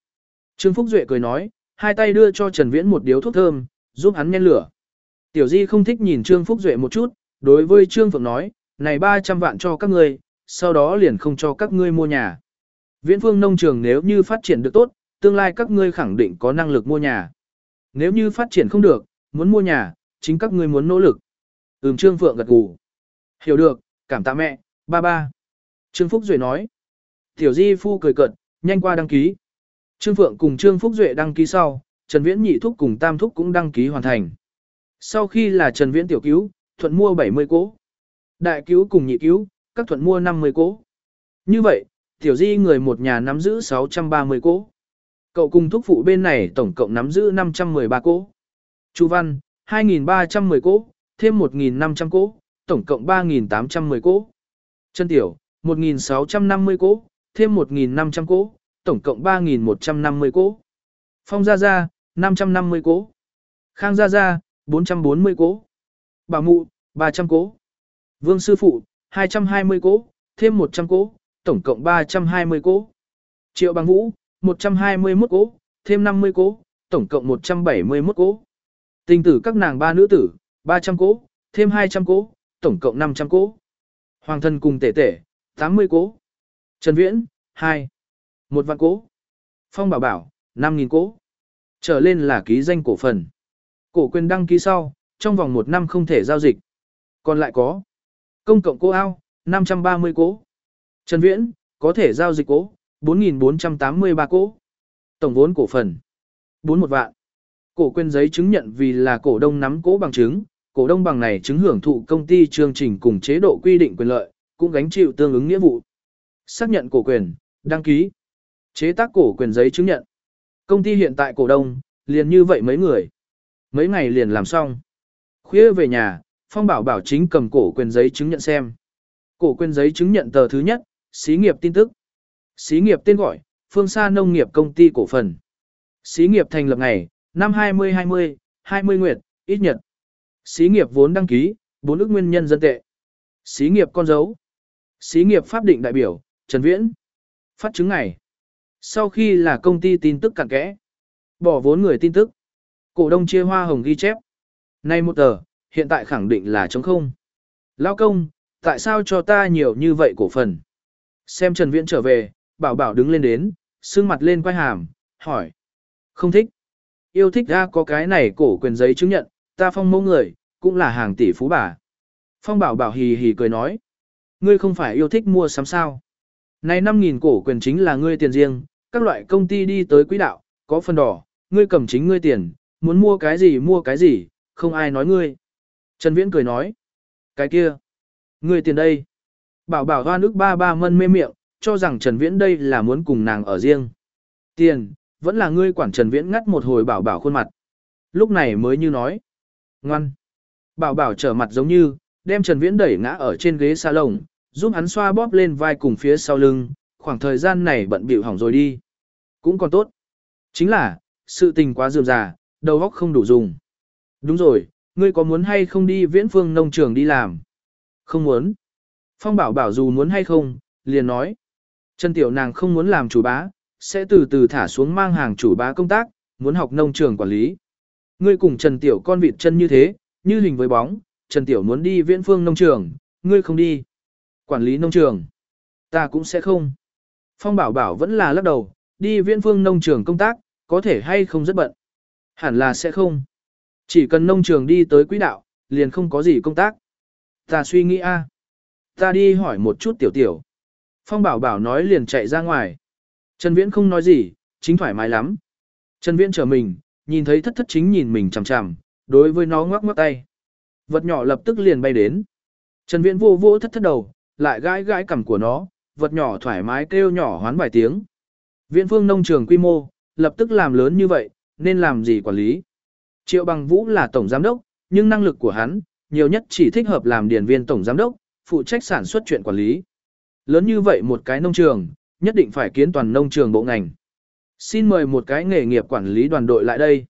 [SPEAKER 1] Trương Phúc Duệ cười nói, hai tay đưa cho Trần Viễn một điếu thuốc thơm, giúp hắn nhen lửa. Tiểu Di không thích nhìn Trương Phúc Duệ một chút, đối với Trương Phượng nói, này 300 vạn cho các ngươi, sau đó liền không cho các ngươi mua nhà. Viễn phương nông trường nếu như phát triển được tốt, tương lai các ngươi khẳng định có năng lực mua nhà. Nếu như phát triển không được, muốn mua nhà, chính các ngươi muốn nỗ lực. Ừm Trương Phượng gật gù. Hiểu được, cảm tạ mẹ, ba ba. Trương Phúc Duệ nói. Tiểu Di Phu cười cợt, nhanh qua đăng ký. Trương Phượng cùng Trương Phúc Duệ đăng ký sau, Trần Viễn nhị thúc cùng tam thúc cũng đăng ký hoàn thành. Sau khi là Trần Viễn tiểu cứu, thuận mua 70 cố. Đại cứu cùng nhị cứu, các thuận mua 50 cố. Như vậy, tiểu di người một nhà nắm giữ 630 cố. Cậu cùng thúc phụ bên này tổng cộng nắm giữ 513 cố. Chu Văn, 2.310 cố, thêm 1.500 cố, tổng cộng 3.810 cố. Trần Tiểu, 1.650 cỗ, thêm 1.500 cỗ, tổng cộng 3.150 cỗ. Phong Gia Gia, 550 cỗ. Khang Gia Gia, 440 cỗ. Bảo Mụ, 300 cỗ. Vương Sư Phụ, 220 cỗ, thêm 100 cỗ, tổng cộng 320 cỗ. Triệu Bằng Vũ, 121 cỗ, thêm 50 cỗ, tổng cộng 171 cỗ. Tình tử các nàng ba nữ tử, 300 cỗ, thêm 200 cỗ, tổng cộng 500 cỗ. Hoàng thân cùng tể tể, 80 cỗ. Trần Viễn, 2. Một vạn cỗ. Phong Bảo Bảo, 5.000 cỗ. Trở lên là ký danh cổ phần. Cổ quyền đăng ký sau, trong vòng một năm không thể giao dịch. Còn lại có công cộng cô ao, 530 cố, Trần Viễn, có thể giao dịch cố, 4.483 cố, Tổng vốn cổ phần, 41 vạn. Cổ quyền giấy chứng nhận vì là cổ đông nắm cố bằng chứng, cổ đông bằng này chứng hưởng thụ công ty chương trình cùng chế độ quy định quyền lợi, cũng gánh chịu tương ứng nghĩa vụ. Xác nhận cổ quyền, đăng ký, chế tác cổ quyền giấy chứng nhận. Công ty hiện tại cổ đông, liền như vậy mấy người. Mấy ngày liền làm xong. Khuya về nhà, Phong Bảo Bảo chính cầm cổ quyền giấy chứng nhận xem. Cổ quyền giấy chứng nhận tờ thứ nhất, xí nghiệp tin tức. Xí nghiệp tên gọi, Phương Sa Nông nghiệp Công ty Cổ phần. Xí nghiệp thành lập ngày, năm 2020, 20 nguyệt, ít nhật. Xí nghiệp vốn đăng ký, bốn ước nguyên nhân dân tệ. Xí nghiệp con dấu. Xí nghiệp pháp định đại biểu, Trần Viễn. Phát chứng ngày. Sau khi là công ty tin tức cặn kẽ. Bỏ vốn người tin tức. Cổ đông chia hoa hồng ghi chép. Nay một tờ, hiện tại khẳng định là trống không. Lao công, tại sao cho ta nhiều như vậy cổ phần? Xem Trần Viễn trở về, bảo bảo đứng lên đến, sưng mặt lên quay hàm, hỏi. Không thích. Yêu thích ra có cái này cổ quyền giấy chứng nhận, ta phong mẫu người, cũng là hàng tỷ phú bà. Phong bảo bảo hì hì cười nói. Ngươi không phải yêu thích mua sắm sao. Này 5.000 cổ quyền chính là ngươi tiền riêng, các loại công ty đi tới quỹ đạo, có phần đỏ, ngươi cầm chính ngươi tiền, muốn mua cái gì mua cái gì, không ai nói ngươi. Trần Viễn cười nói. Cái kia. Ngươi tiền đây. Bảo bảo hoa nước ba ba mân mê miệng, cho rằng Trần Viễn đây là muốn cùng nàng ở riêng. Tiền, vẫn là ngươi quản Trần Viễn ngắt một hồi bảo bảo khuôn mặt. Lúc này mới như nói. Ngoan. Bảo bảo trở mặt giống như, đem Trần Viễn đẩy ngã ở trên ghế salon, giúp hắn xoa bóp lên vai cùng phía sau lưng, khoảng thời gian này bận bịu hỏng rồi đi. Cũng còn tốt. Chính là, sự tình quá dườm già, đầu óc không đủ dùng. Đúng rồi, ngươi có muốn hay không đi viễn phương nông trường đi làm? Không muốn. Phong bảo bảo dù muốn hay không, liền nói. Trần Tiểu nàng không muốn làm chủ bá, sẽ từ từ thả xuống mang hàng chủ bá công tác, muốn học nông trường quản lý. Ngươi cùng Trần Tiểu con vịt chân như thế, như hình với bóng, Trần Tiểu muốn đi viễn phương nông trường, ngươi không đi. Quản lý nông trường, ta cũng sẽ không. Phong bảo bảo vẫn là lắc đầu, đi viễn phương nông trường công tác, có thể hay không rất bận. Hẳn là sẽ không. Chỉ cần nông trường đi tới quỹ đạo, liền không có gì công tác. Ta suy nghĩ a, Ta đi hỏi một chút tiểu tiểu. Phong bảo bảo nói liền chạy ra ngoài. Trần Viễn không nói gì, chính thoải mái lắm. Trần Viễn trở mình, nhìn thấy thất thất chính nhìn mình chằm chằm, đối với nó ngoắc ngoắc tay. Vật nhỏ lập tức liền bay đến. Trần Viễn vô vô thất thất đầu, lại gãi gãi cằm của nó, vật nhỏ thoải mái kêu nhỏ hoán vài tiếng. Viễn phương nông trường quy mô, lập tức làm lớn như vậy, nên làm gì quản lý. Triệu Bằng Vũ là tổng giám đốc, nhưng năng lực của hắn, nhiều nhất chỉ thích hợp làm điển viên tổng giám đốc, phụ trách sản xuất chuyện quản lý. Lớn như vậy một cái nông trường, nhất định phải kiến toàn nông trường bộ ngành. Xin mời một cái nghề nghiệp quản lý đoàn đội lại đây.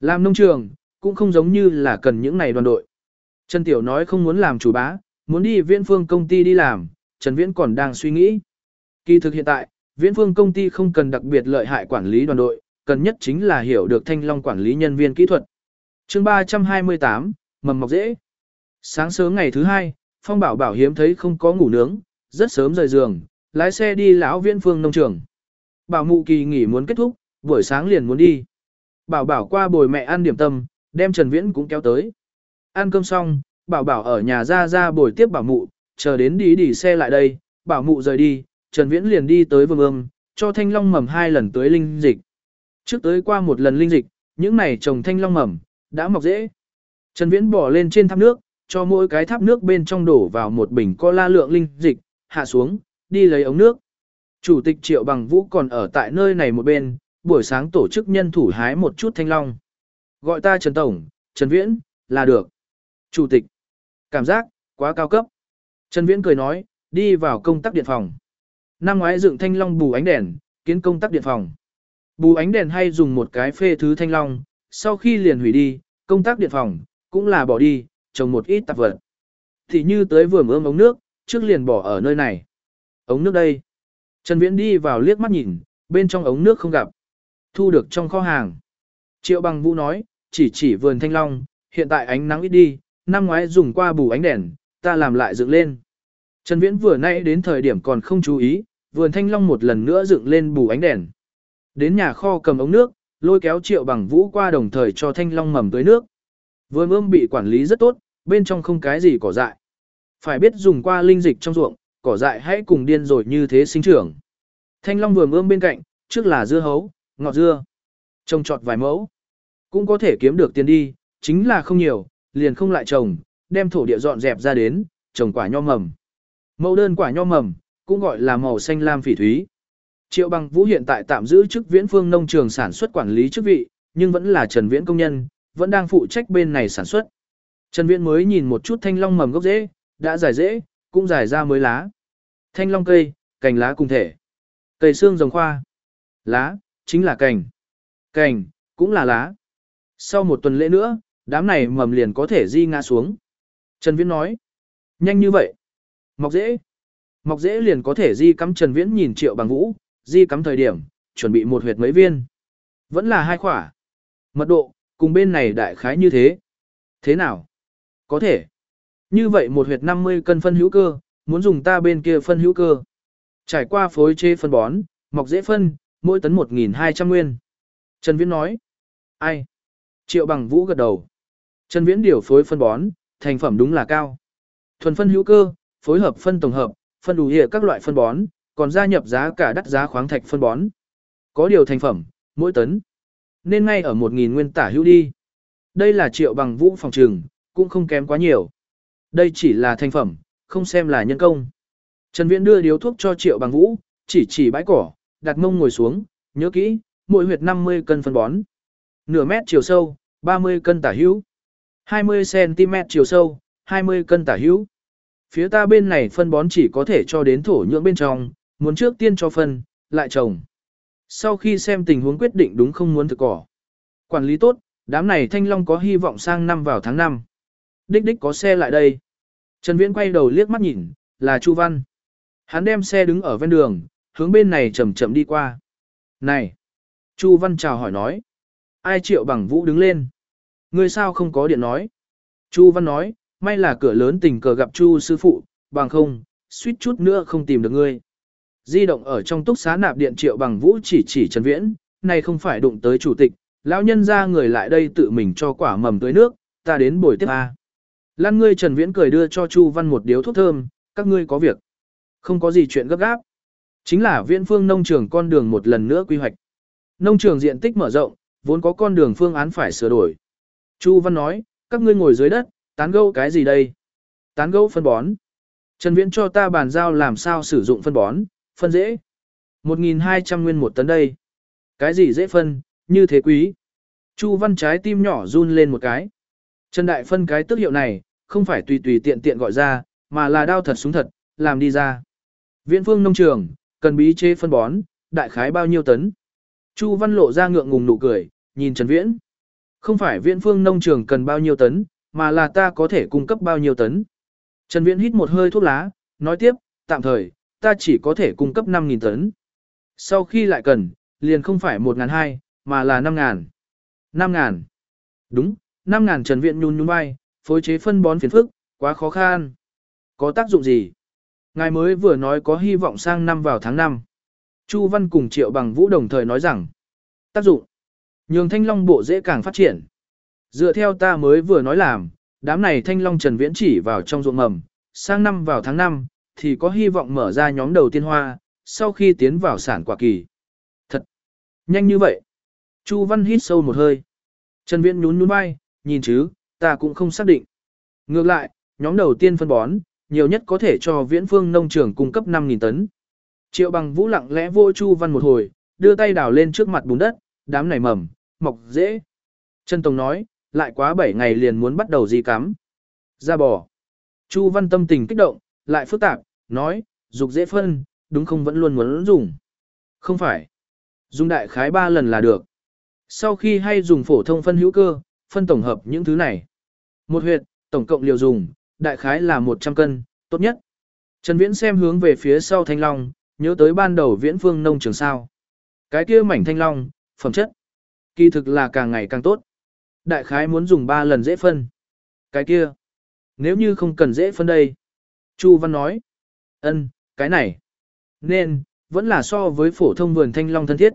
[SPEAKER 1] Làm nông trường, cũng không giống như là cần những này đoàn đội. Trần Tiểu nói không muốn làm chủ bá, muốn đi viễn phương công ty đi làm, Trần Viễn còn đang suy nghĩ. Kỳ thực hiện tại, viễn phương công ty không cần đặc biệt lợi hại quản lý đoàn đội, cần nhất chính là hiểu được thanh long quản lý nhân viên kỹ thuật. chương 328, mầm mọc dễ. Sáng sớm ngày thứ hai, Phong Bảo Bảo hiếm thấy không có ngủ nướng, rất sớm rời giường, lái xe đi lão viễn phương nông trường. Bảo mụ kỳ nghỉ muốn kết thúc, buổi sáng liền muốn đi. Bảo bảo qua bồi mẹ ăn điểm tâm, đem Trần Viễn cũng kéo tới. Ăn cơm xong, bảo bảo ở nhà ra ra bồi tiếp bảo mụ, chờ đến đi đi xe lại đây, bảo mụ rời đi, Trần Viễn liền đi tới vương ương, cho thanh long mầm hai lần tới linh dịch. Trước tới qua một lần linh dịch, những này trồng thanh long mầm, đã mọc dễ. Trần Viễn bỏ lên trên tháp nước, cho mỗi cái tháp nước bên trong đổ vào một bình cola lượng linh dịch, hạ xuống, đi lấy ống nước. Chủ tịch Triệu Bằng Vũ còn ở tại nơi này một bên, buổi sáng tổ chức nhân thủ hái một chút thanh long. Gọi ta Trần Tổng, Trần Viễn, là được. Chủ tịch, cảm giác, quá cao cấp. Trần Viễn cười nói, Đi vào công tác điện phòng. Năm ngoái dựng thanh long bù ánh đèn, kiến công tác điện phòng. Bù ánh đèn hay dùng một cái phê thứ thanh long, sau khi liền hủy đi, công tác điện phòng, cũng là bỏ đi, trồng một ít tạp vật. Thì như tới vừa ươm ống nước, trước liền bỏ ở nơi này. Ống nước đây. Trần Viễn đi vào liếc mắt nhìn, bên trong ống nước không gặp. Thu được trong kho hàng. Triệu bằng vũ nói, chỉ chỉ vườn thanh long, hiện tại ánh nắng ít đi, năm ngoái dùng qua bù ánh đèn, ta làm lại dựng lên. Trần Viễn vừa nãy đến thời điểm còn không chú ý, vườn thanh long một lần nữa dựng lên bù ánh đèn. Đến nhà kho cầm ống nước, lôi kéo triệu bằng vũ qua đồng thời cho thanh long mầm tới nước. Vườn ươm bị quản lý rất tốt, bên trong không cái gì cỏ dại. Phải biết dùng qua linh dịch trong ruộng, cỏ dại hãy cùng điên rồi như thế sinh trưởng. Thanh long vườn ươm bên cạnh, trước là dưa hấu, ngọt dưa. Trồng trọt vài mẫu. Cũng có thể kiếm được tiền đi, chính là không nhiều, liền không lại trồng, đem thổ địa dọn dẹp ra đến, trồng quả nho mầm. Mẫu đơn quả nho mầm, cũng gọi là màu xanh lam phỉ thúy. Triệu Bằng Vũ hiện tại tạm giữ chức Viễn Phương nông trường sản xuất quản lý chức vị, nhưng vẫn là Trần Viễn công nhân, vẫn đang phụ trách bên này sản xuất. Trần Viễn mới nhìn một chút thanh long mầm gốc rễ, đã dài rễ, cũng dài ra mới lá. Thanh long cây, cành lá cùng thể. Cây xương rồng khoa. Lá, chính là cành. Cành, cũng là lá. Sau một tuần lễ nữa, đám này mầm liền có thể di ngã xuống. Trần Viễn nói. Nhanh như vậy. Mọc dễ. Mọc dễ liền có thể di cắm Trần Viễn nhìn triệu bằng vũ, di cắm thời điểm, chuẩn bị một huyệt mấy viên. Vẫn là hai khỏa. Mật độ, cùng bên này đại khái như thế. Thế nào? Có thể. Như vậy một huyệt 50 cân phân hữu cơ, muốn dùng ta bên kia phân hữu cơ. Trải qua phối chế phân bón, mọc dễ phân, mỗi tấn 1.200 nguyên. Trần Viễn nói. Ai? Triệu bằng vũ gật đầu. Trần Viễn điều phối phân bón, thành phẩm đúng là cao. Thuần phân hữu cơ, phối hợp phân tổng hợp, phân đủ hệ các loại phân bón, còn gia nhập giá cả đắt giá khoáng thạch phân bón. Có điều thành phẩm, mỗi tấn. Nên ngay ở 1.000 nguyên tả hữu đi. Đây là triệu bằng vũ phòng trường, cũng không kém quá nhiều. Đây chỉ là thành phẩm, không xem là nhân công. Trần Viễn đưa điếu thuốc cho triệu bằng vũ, chỉ chỉ bãi cỏ, đặt mông ngồi xuống, nhớ kỹ, mỗi huyệt 50 cân phân bón. Nửa mét chiều sâu, 30 cân tả hữu. 20 cm chiều sâu, 20 cân tả hữu. Phía ta bên này phân bón chỉ có thể cho đến thổ nhưỡng bên trong, muốn trước tiên cho phân, lại trồng. Sau khi xem tình huống quyết định đúng không muốn thực cỏ. Quản lý tốt, đám này thanh long có hy vọng sang năm vào tháng 5. Đích đích có xe lại đây. Trần Viễn quay đầu liếc mắt nhìn, là Chu Văn. Hắn đem xe đứng ở ven đường, hướng bên này chậm chậm đi qua. Này! Chu Văn chào hỏi nói. Ai triệu bằng vũ đứng lên. Ngươi sao không có điện nói. Chu Văn nói, may là cửa lớn tình cờ gặp Chu sư phụ, bằng không, suýt chút nữa không tìm được ngươi. Di động ở trong túc xá nạp điện triệu bằng vũ chỉ chỉ Trần Viễn, này không phải đụng tới chủ tịch, lão nhân ra người lại đây tự mình cho quả mầm tới nước, ta đến buổi tiếp A. Lan ngươi Trần Viễn cười đưa cho Chu Văn một điếu thuốc thơm, các ngươi có việc. Không có gì chuyện gấp gáp. Chính là viễn phương nông trường con đường một lần nữa quy hoạch. Nông trường diện tích mở rộng, vốn có con đường phương án phải sửa đổi. Chu Văn nói, các ngươi ngồi dưới đất, tán gẫu cái gì đây? Tán gẫu phân bón. Trần Viễn cho ta bàn giao làm sao sử dụng phân bón, phân dễ. 1.200 nguyên một tấn đây. Cái gì dễ phân, như thế quý. Chu Văn trái tim nhỏ run lên một cái. Trần Đại phân cái tước hiệu này, không phải tùy tùy tiện tiện gọi ra, mà là đao thật súng thật, làm đi ra. Viễn phương nông trường, cần bí chế phân bón, đại khái bao nhiêu tấn. Chu Văn lộ ra ngượng ngùng nụ cười, nhìn Trần Viễn. Không phải viễn phương nông trường cần bao nhiêu tấn, mà là ta có thể cung cấp bao nhiêu tấn. Trần Viễn hít một hơi thuốc lá, nói tiếp, tạm thời, ta chỉ có thể cung cấp 5.000 tấn. Sau khi lại cần, liền không phải 1.200, mà là 5.000. 5.000. Đúng, 5.000 Trần Viễn nhún nhún vai, phối chế phân bón phiền phức, quá khó khăn. Có tác dụng gì? Ngài mới vừa nói có hy vọng sang năm vào tháng 5. Chu Văn cùng Triệu Bằng Vũ đồng thời nói rằng, tác dụng, nhường thanh long bộ dễ càng phát triển. Dựa theo ta mới vừa nói làm, đám này thanh long trần viễn chỉ vào trong ruộng mầm, sang năm vào tháng 5, thì có hy vọng mở ra nhóm đầu tiên hoa, sau khi tiến vào sản quả kỳ. Thật! Nhanh như vậy! Chu Văn hít sâu một hơi. Trần Viễn nhún nhún vai, nhìn chứ, ta cũng không xác định. Ngược lại, nhóm đầu tiên phân bón, nhiều nhất có thể cho viễn phương nông trường cung cấp 5.000 tấn. Triệu bằng vũ lặng lẽ vô Chu Văn một hồi, đưa tay đào lên trước mặt bùn đất, đám này mầm, mọc dễ. Trần tổng nói, lại quá 7 ngày liền muốn bắt đầu di cắm. Ra bò. Chu Văn tâm tình kích động, lại phức tạp, nói, dục dễ phân, đúng không vẫn luôn muốn dùng. Không phải. Dùng đại khái 3 lần là được. Sau khi hay dùng phổ thông phân hữu cơ, phân tổng hợp những thứ này. Một huyệt, tổng cộng liều dùng, đại khái là 100 cân, tốt nhất. Trần Viễn xem hướng về phía sau thanh long, nhớ tới ban đầu viễn phương nông trường sao. Cái kia mảnh thanh long, phẩm chất. Kỳ thực là càng ngày càng tốt. Đại khái muốn dùng 3 lần dễ phân. Cái kia. Nếu như không cần dễ phân đây. Chu Văn nói. ân, cái này. Nên, vẫn là so với phổ thông vườn thanh long thân thiết.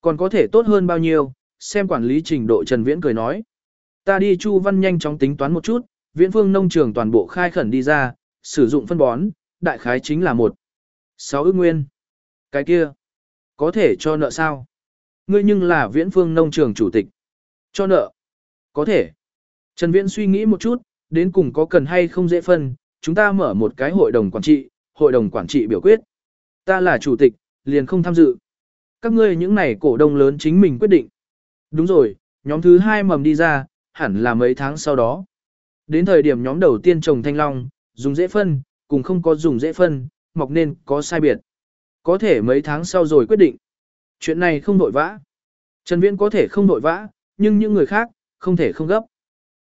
[SPEAKER 1] Còn có thể tốt hơn bao nhiêu, xem quản lý trình độ Trần Viễn cười nói. Ta đi Chu Văn nhanh chóng tính toán một chút, viễn phương nông trường toàn bộ khai khẩn đi ra, sử dụng phân bón, đại khái chính là một sáu ước nguyên. Cái kia, có thể cho nợ sao? Ngươi nhưng là viễn phương nông trường chủ tịch. Cho nợ. Có thể. Trần Viễn suy nghĩ một chút, đến cùng có cần hay không dễ phân, chúng ta mở một cái hội đồng quản trị, hội đồng quản trị biểu quyết. Ta là chủ tịch, liền không tham dự. Các ngươi những này cổ đông lớn chính mình quyết định. Đúng rồi, nhóm thứ hai mầm đi ra, hẳn là mấy tháng sau đó. Đến thời điểm nhóm đầu tiên trồng thanh long, dùng dễ phân, cùng không có dùng dễ phân, mọc nên có sai biệt. Có thể mấy tháng sau rồi quyết định. Chuyện này không nội vã. Trần Viễn có thể không nội vã, nhưng những người khác, không thể không gấp.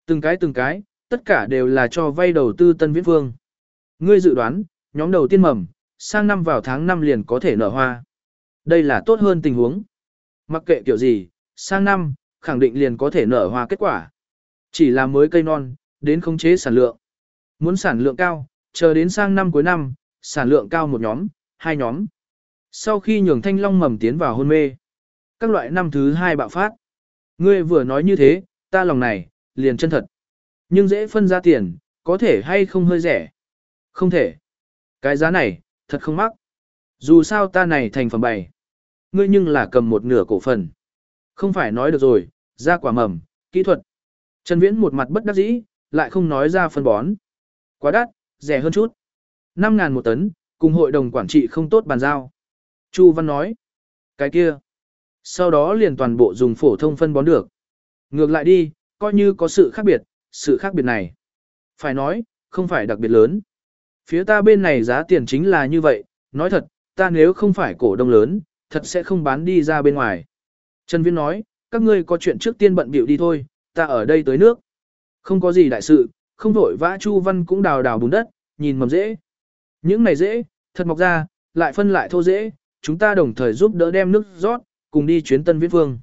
[SPEAKER 1] Từng cái từng cái, tất cả đều là cho vay đầu tư Tân Viễn Phương. Ngươi dự đoán, nhóm đầu tiên mầm, sang năm vào tháng 5 liền có thể nở hoa. Đây là tốt hơn tình huống. Mặc kệ kiểu gì, sang năm, khẳng định liền có thể nở hoa kết quả. Chỉ là mới cây non, đến khống chế sản lượng. Muốn sản lượng cao, chờ đến sang năm cuối năm, sản lượng cao một nhóm, hai nhóm. Sau khi nhường thanh long mầm tiến vào hôn mê, các loại năm thứ hai bạo phát. Ngươi vừa nói như thế, ta lòng này, liền chân thật. Nhưng dễ phân ra tiền, có thể hay không hơi rẻ? Không thể. Cái giá này, thật không mắc. Dù sao ta này thành phẩm bày. Ngươi nhưng là cầm một nửa cổ phần. Không phải nói được rồi, ra quả mầm, kỹ thuật. Trần Viễn một mặt bất đắc dĩ, lại không nói ra phân bón. Quá đắt, rẻ hơn chút. 5.000 một tấn, cùng hội đồng quản trị không tốt bàn giao. Chu Văn nói. Cái kia. Sau đó liền toàn bộ dùng phổ thông phân bón được. Ngược lại đi, coi như có sự khác biệt, sự khác biệt này. Phải nói, không phải đặc biệt lớn. Phía ta bên này giá tiền chính là như vậy, nói thật, ta nếu không phải cổ đông lớn, thật sẽ không bán đi ra bên ngoài. Trần Viễn nói, các ngươi có chuyện trước tiên bận biểu đi thôi, ta ở đây tới nước. Không có gì đại sự, không vội vã Chu Văn cũng đào đào bùn đất, nhìn mầm dễ. Những này dễ, thật mọc ra, lại phân lại thô dễ, chúng ta đồng thời giúp đỡ đem nước rót, cùng đi chuyến Tân Viễn Phương.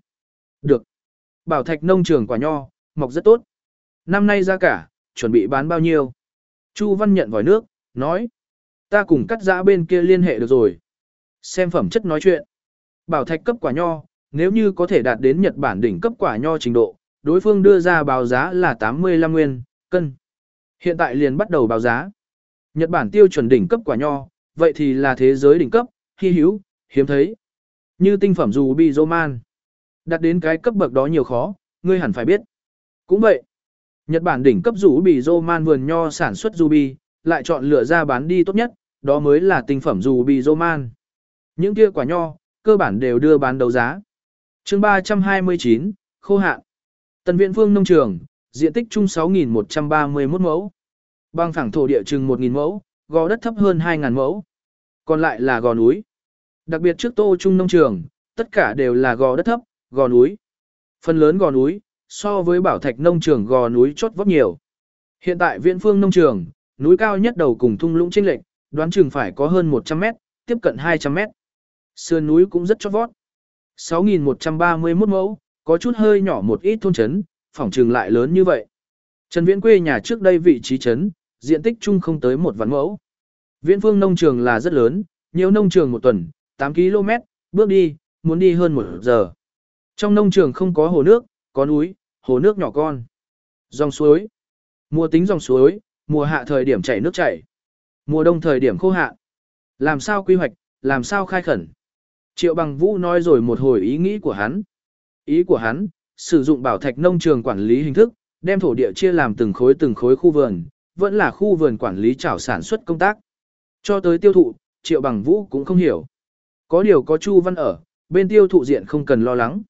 [SPEAKER 1] Được. Bảo Thạch nông trường quả nho, mọc rất tốt. Năm nay ra cả, chuẩn bị bán bao nhiêu? Chu Văn nhận vòi nước, nói. Ta cùng cắt giã bên kia liên hệ được rồi. Xem phẩm chất nói chuyện. Bảo thạch cấp quả nho, nếu như có thể đạt đến Nhật Bản đỉnh cấp quả nho trình độ, đối phương đưa ra báo giá là 85 nguyên, cân. Hiện tại liền bắt đầu báo giá. Nhật Bản tiêu chuẩn đỉnh cấp quả nho, vậy thì là thế giới đỉnh cấp, hy hữu, hiếm thấy. Như tinh phẩm dù bi roman. Đạt đến cái cấp bậc đó nhiều khó, ngươi hẳn phải biết. Cũng vậy. Nhật Bản đỉnh cấp rủ bì roman vườn nho sản xuất ruby, lại chọn lựa ra bán đi tốt nhất, đó mới là tinh phẩm dù bị roman. Những kia quả nho, cơ bản đều đưa bán đấu giá. chương 329, khô hạn. Tần viện phương nông trường, diện tích chung 6.131 mẫu. Bằng phẳng thổ địa chừng 1.000 mẫu, gò đất thấp hơn 2.000 mẫu. Còn lại là gò núi. Đặc biệt trước tô trung nông trường, tất cả đều là gò đất thấp, gò núi. Phần lớn gò núi, so với bảo thạch nông trường gò núi chốt vót nhiều. Hiện tại viện phương nông trường, núi cao nhất đầu cùng thung lũng chênh lệch, đoán chừng phải có hơn 100 mét, tiếp cận 200 mét. Sườn núi cũng rất chót vót. 6.131 mẫu, có chút hơi nhỏ một ít thôn trấn, phòng trường lại lớn như vậy. Trần Viễn quê nhà trước đây vị trí trấn, diện tích chung không tới một vạn mẫu. Viễn phương nông trường là rất lớn, nhiều nông trường một tuần, 8 km, bước đi, muốn đi hơn một giờ. Trong nông trường không có hồ nước, có núi, hồ nước nhỏ con. Dòng suối. Mùa tính dòng suối, mùa hạ thời điểm chảy nước chảy. Mùa đông thời điểm khô hạn. Làm sao quy hoạch, làm sao khai khẩn. Triệu bằng vũ nói rồi một hồi ý nghĩ của hắn. Ý của hắn, sử dụng bảo thạch nông trường quản lý hình thức, đem thổ địa chia làm từng khối từng khối khu vườn, vẫn là khu vườn quản lý trảo sản xuất công tác. Cho tới tiêu thụ, triệu bằng vũ cũng không hiểu. Có điều có Chu Văn ở, bên tiêu thụ diện không cần lo lắng.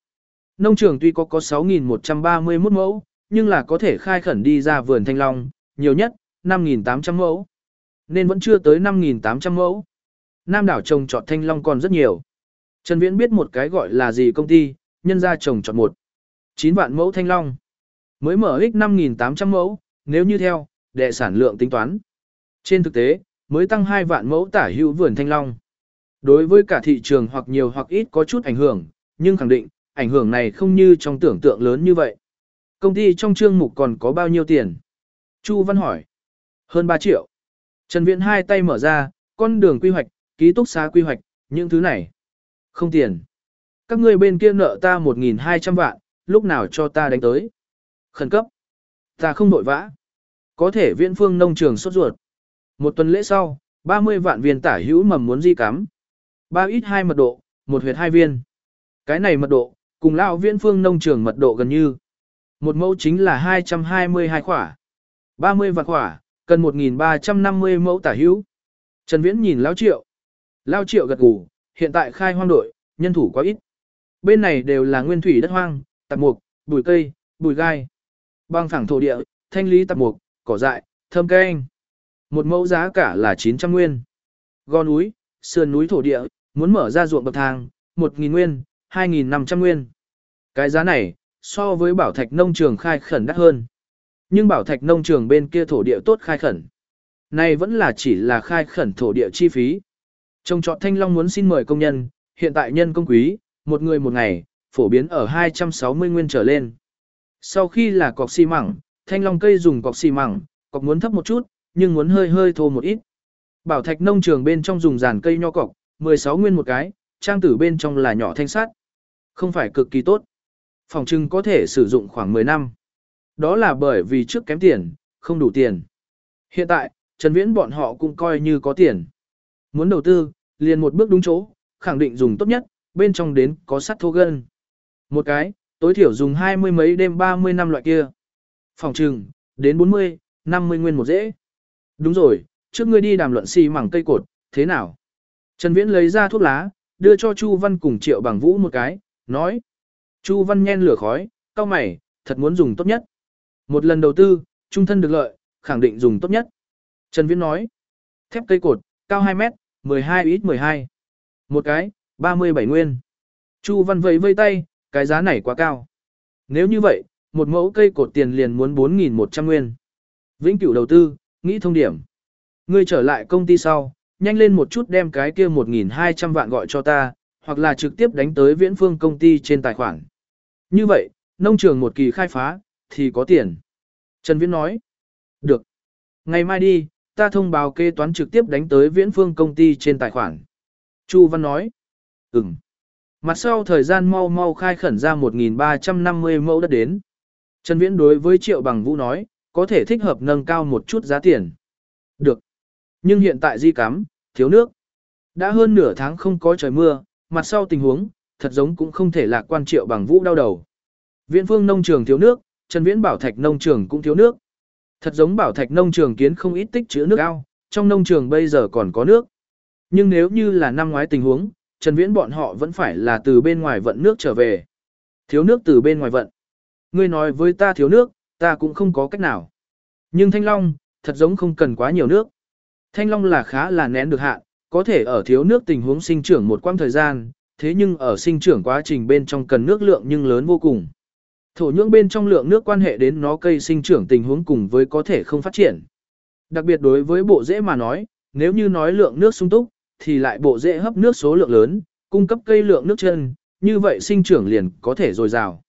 [SPEAKER 1] Nông trường tuy có có 6.131 mẫu, nhưng là có thể khai khẩn đi ra vườn thanh long, nhiều nhất, 5.800 mẫu. nên vẫn chưa tới 5.800 mẫu. Nam đảo trồng trọt thanh long còn rất nhiều. Trần Viễn biết một cái gọi là gì công ty, nhân ra trồng trọt một. 9 vạn mẫu thanh long. Mới mở ích 5.800 mẫu, nếu như theo, đệ sản lượng tính toán. Trên thực tế, mới tăng 2 vạn mẫu tả hữu vườn thanh long. Đối với cả thị trường hoặc nhiều hoặc ít có chút ảnh hưởng, nhưng khẳng định, ảnh hưởng này không như trong tưởng tượng lớn như vậy. Công ty trong chương mục còn có bao nhiêu tiền? Chu Văn hỏi. Hơn 3 triệu. Trần Viễn hai tay mở ra, con đường quy hoạch, ký túc xá quy hoạch, những thứ này. Không tiền. Các ngươi bên kia nợ ta 1.200 vạn, lúc nào cho ta đánh tới. Khẩn cấp. Ta không nội vã. Có thể viễn phương nông trường sốt ruột. Một tuần lễ sau, 30 vạn viên tả hữu mầm muốn di cắm. 3 ít 2 mật độ, một huyệt 2 viên. Cái này mật độ, cùng lão viễn phương nông trường mật độ gần như. Một mẫu chính là 222 khỏa. 30 vạn khỏa, cần 1.350 mẫu tả hữu. Trần Viễn nhìn Lão Triệu. Lão Triệu gật gù, hiện tại khai hoang đội, nhân thủ quá ít. Bên này đều là nguyên thủy đất hoang, tạp mục, bụi cây, bụi gai. Băng phẳng thổ địa, thanh lý tạp mục, cỏ dại, thơm canh. Một mẫu giá cả là 900 nguyên. Gò núi, sườn núi thổ địa, muốn mở ra ruộng bậc thang, 1.000 nguyên, 2.500 nguyên. Cái giá này, so với bảo thạch nông trường khai khẩn đắt hơn. Nhưng bảo thạch nông trường bên kia thổ địa tốt khai khẩn. Này vẫn là chỉ là khai khẩn thổ địa chi phí. Trong trọt thanh long muốn xin mời công nhân, hiện tại nhân công quý, một người một ngày, phổ biến ở 260 nguyên trở lên. Sau khi là cọc xi mẳng, thanh long cây dùng cọc xi mẳng, cọc muốn thấp một chút, nhưng muốn hơi hơi thô một ít. Bảo thạch nông trường bên trong dùng giàn cây nho cọc, 16 nguyên một cái, trang tử bên trong là nhỏ thanh sắt. Không phải cực kỳ tốt. Phòng trưng có thể sử dụng khoảng 10 năm. Đó là bởi vì trước kém tiền, không đủ tiền. Hiện tại, Trần Viễn bọn họ cũng coi như có tiền. Muốn đầu tư, liền một bước đúng chỗ, khẳng định dùng tốt nhất, bên trong đến có sắt thô gân. Một cái, tối thiểu dùng hai mươi mấy đêm 30 năm loại kia. Phòng trừng, đến 40, 50 nguyên một dễ. Đúng rồi, trước ngươi đi đàm luận xi mảng cây cột, thế nào? Trần Viễn lấy ra thuốc lá, đưa cho Chu Văn cùng Triệu Bằng Vũ một cái, nói. Chu Văn nhen lửa khói, cao mày, thật muốn dùng tốt nhất. Một lần đầu tư, trung thân được lợi, khẳng định dùng tốt nhất. Trần Viễn nói. Thép cây cột, cao 2 mét, 12 ít 12. Một cái, 37 nguyên. Chu Văn vẫy vây tay, cái giá này quá cao. Nếu như vậy, một mẫu cây cột tiền liền muốn 4.100 nguyên. Vĩnh cửu đầu tư, nghĩ thông điểm. Ngươi trở lại công ty sau, nhanh lên một chút đem cái kia 1.200 vạn gọi cho ta, hoặc là trực tiếp đánh tới viễn phương công ty trên tài khoản. Như vậy, nông trường một kỳ khai phá, thì có tiền. Trần Viễn nói. Được. Ngày mai đi, ta thông báo kế toán trực tiếp đánh tới viễn phương công ty trên tài khoản. Chu Văn nói. Ừm. Mặt sau thời gian mau mau khai khẩn ra 1.350 mẫu đất đến. Trần Viễn đối với Triệu Bằng Vũ nói, có thể thích hợp nâng cao một chút giá tiền. Được. Nhưng hiện tại di cắm, thiếu nước. Đã hơn nửa tháng không có trời mưa, mặt sau tình huống, thật giống cũng không thể lạc quan Triệu Bằng Vũ đau đầu. Viễn phương nông trường thiếu nước, Trần Viễn bảo thạch nông trường cũng thiếu nước. Thật giống bảo thạch nông trường kiến không ít tích trữ nước ao, trong nông trường bây giờ còn có nước. Nhưng nếu như là năm ngoái tình huống, Trần Viễn bọn họ vẫn phải là từ bên ngoài vận nước trở về. Thiếu nước từ bên ngoài vận. Ngươi nói với ta thiếu nước, ta cũng không có cách nào. Nhưng Thanh Long, thật giống không cần quá nhiều nước. Thanh Long là khá là nén được hạn, có thể ở thiếu nước tình huống sinh trưởng một quãng thời gian, thế nhưng ở sinh trưởng quá trình bên trong cần nước lượng nhưng lớn vô cùng. Thổ nhưỡng bên trong lượng nước quan hệ đến nó cây sinh trưởng tình huống cùng với có thể không phát triển. Đặc biệt đối với bộ rễ mà nói, nếu như nói lượng nước sung túc, thì lại bộ rễ hấp nước số lượng lớn, cung cấp cây lượng nước chân, như vậy sinh trưởng liền có thể dồi dào.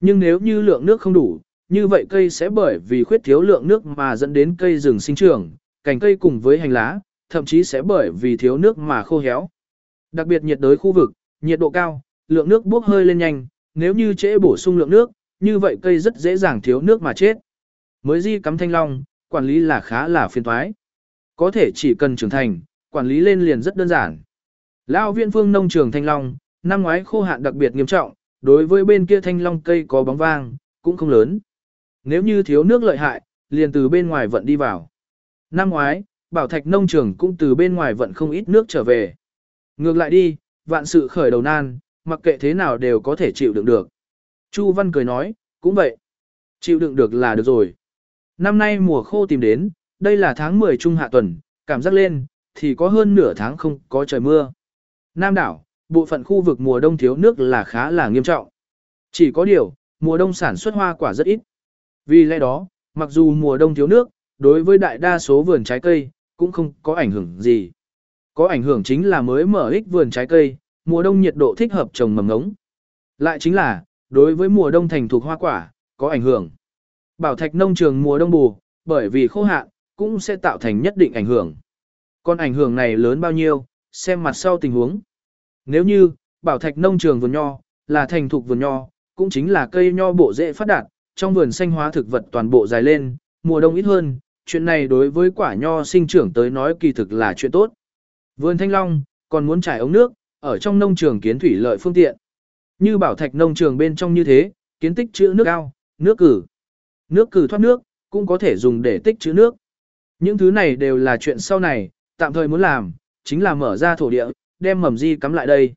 [SPEAKER 1] Nhưng nếu như lượng nước không đủ, như vậy cây sẽ bởi vì khuyết thiếu lượng nước mà dẫn đến cây rừng sinh trưởng, cành cây cùng với hành lá, thậm chí sẽ bởi vì thiếu nước mà khô héo. Đặc biệt nhiệt đới khu vực, nhiệt độ cao, lượng nước bốc hơi lên nhanh, nếu như trễ bổ sung lượng nước, như vậy cây rất dễ dàng thiếu nước mà chết. Mới di cắm thanh long, quản lý là khá là phiền toái. Có thể chỉ cần trưởng thành, quản lý lên liền rất đơn giản. Lão viện phương nông trường thanh long, năm ngoái khô hạn đặc biệt nghiêm trọng, đối với bên kia thanh long cây có bóng vang, cũng không lớn. Nếu như thiếu nước lợi hại, liền từ bên ngoài vận đi vào. Năm ngoái, bảo thạch nông trường cũng từ bên ngoài vận không ít nước trở về. Ngược lại đi, vạn sự khởi đầu nan, mặc kệ thế nào đều có thể chịu đựng được. Chu Văn cười nói, cũng vậy. Chịu đựng được là được rồi. Năm nay mùa khô tìm đến, đây là tháng 10 trung hạ tuần, cảm giác lên, thì có hơn nửa tháng không có trời mưa. Nam đảo, bộ phận khu vực mùa đông thiếu nước là khá là nghiêm trọng. Chỉ có điều, mùa đông sản xuất hoa quả rất ít. Vì lẽ đó, mặc dù mùa đông thiếu nước, đối với đại đa số vườn trái cây, cũng không có ảnh hưởng gì. Có ảnh hưởng chính là mới mở ích vườn trái cây, mùa đông nhiệt độ thích hợp trồng mầm ngống. Lại chính là, đối với mùa đông thành thuộc hoa quả, có ảnh hưởng. Bảo thạch nông trường mùa đông bù, bởi vì khô hạn, cũng sẽ tạo thành nhất định ảnh hưởng. Còn ảnh hưởng này lớn bao nhiêu, xem mặt sau tình huống. Nếu như, bảo thạch nông trường vườn nho, là thành thuộc vườn nho, cũng chính là cây nho bộ dễ phát đạt, trong vườn xanh hóa thực vật toàn bộ dài lên, mùa đông ít hơn, chuyện này đối với quả nho sinh trưởng tới nói kỳ thực là chuyện tốt. Vườn thanh long, còn muốn trải ống nước, ở trong nông trường kiến thủy lợi phương tiện. Như bảo thạch nông trường bên trong như thế, kiến tích chữ nước ao, nước cử. Nước cử thoát nước, cũng có thể dùng để tích chữ nước. Những thứ này đều là chuyện sau này, tạm thời muốn làm, chính là mở ra thổ địa, đem mầm di cắm lại đây.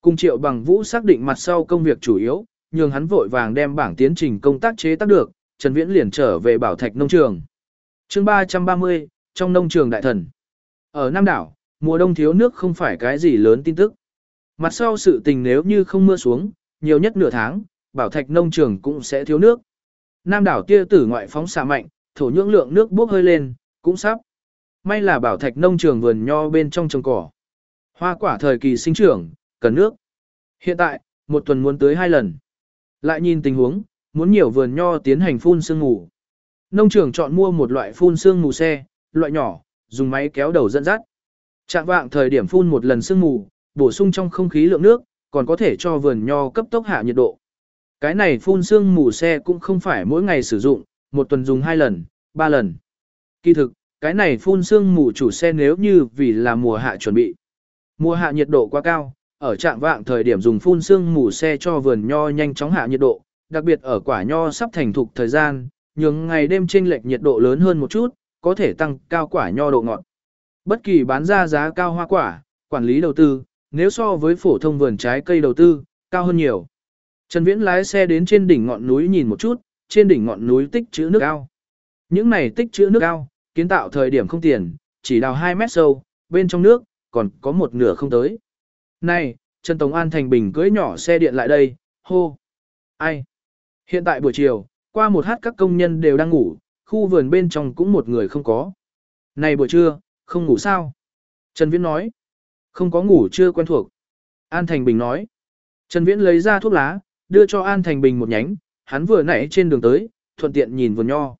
[SPEAKER 1] Cùng triệu bằng vũ xác định mặt sau công việc chủ yếu, nhường hắn vội vàng đem bảng tiến trình công tác chế tác được, Trần Viễn liền trở về bảo thạch nông trường chương 330, trong nông trường đại thần. Ở Nam Đảo, mùa đông thiếu nước không phải cái gì lớn tin tức. Mặt sau sự tình nếu như không mưa xuống, nhiều nhất nửa tháng, bảo thạch nông trường cũng sẽ thiếu nước. Nam đảo tia tử ngoại phóng xạ mạnh, thổ nhưỡng lượng nước bốc hơi lên, cũng sắp. May là bảo thạch nông trường vườn nho bên trong trồng cỏ. Hoa quả thời kỳ sinh trưởng, cần nước. Hiện tại, một tuần muốn tới hai lần. Lại nhìn tình huống, muốn nhiều vườn nho tiến hành phun sương ngủ Nông trường chọn mua một loại phun sương mù xe, loại nhỏ, dùng máy kéo đầu dẫn dắt. Trạng vạng thời điểm phun một lần sương mù, bổ sung trong không khí lượng nước, còn có thể cho vườn nho cấp tốc hạ nhiệt độ. Cái này phun sương mù xe cũng không phải mỗi ngày sử dụng, một tuần dùng hai lần, ba lần. Kỳ thực, cái này phun sương mù chủ xe nếu như vì là mùa hạ chuẩn bị. Mùa hạ nhiệt độ quá cao, ở trạng vạng thời điểm dùng phun sương mù xe cho vườn nho nhanh chóng hạ nhiệt độ, đặc biệt ở quả nho sắp thành thục thời gian, nhường ngày đêm chênh lệch nhiệt độ lớn hơn một chút, có thể tăng cao quả nho độ ngọt. Bất kỳ bán ra giá cao hoa quả, quản lý đầu tư, nếu so với phổ thông vườn trái cây đầu tư, cao hơn nhiều. Trần Viễn lái xe đến trên đỉnh ngọn núi nhìn một chút, trên đỉnh ngọn núi tích trữ nước ao. Những này tích trữ nước ao, kiến tạo thời điểm không tiền, chỉ đào 2 mét sâu, bên trong nước, còn có một nửa không tới. Này, Trần Tống An thành bình cưỡi nhỏ xe điện lại đây, hô. Ai? Hiện tại buổi chiều, qua một hát các công nhân đều đang ngủ, khu vườn bên trong cũng một người không có. Này buổi trưa, không ngủ sao? Trần Viễn nói. Không có ngủ chưa quen thuộc. An Thành Bình nói. Trần Viễn lấy ra thuốc lá, đưa cho An Thành Bình một nhánh, hắn vừa nãy trên đường tới, thuận tiện nhìn vườn nho.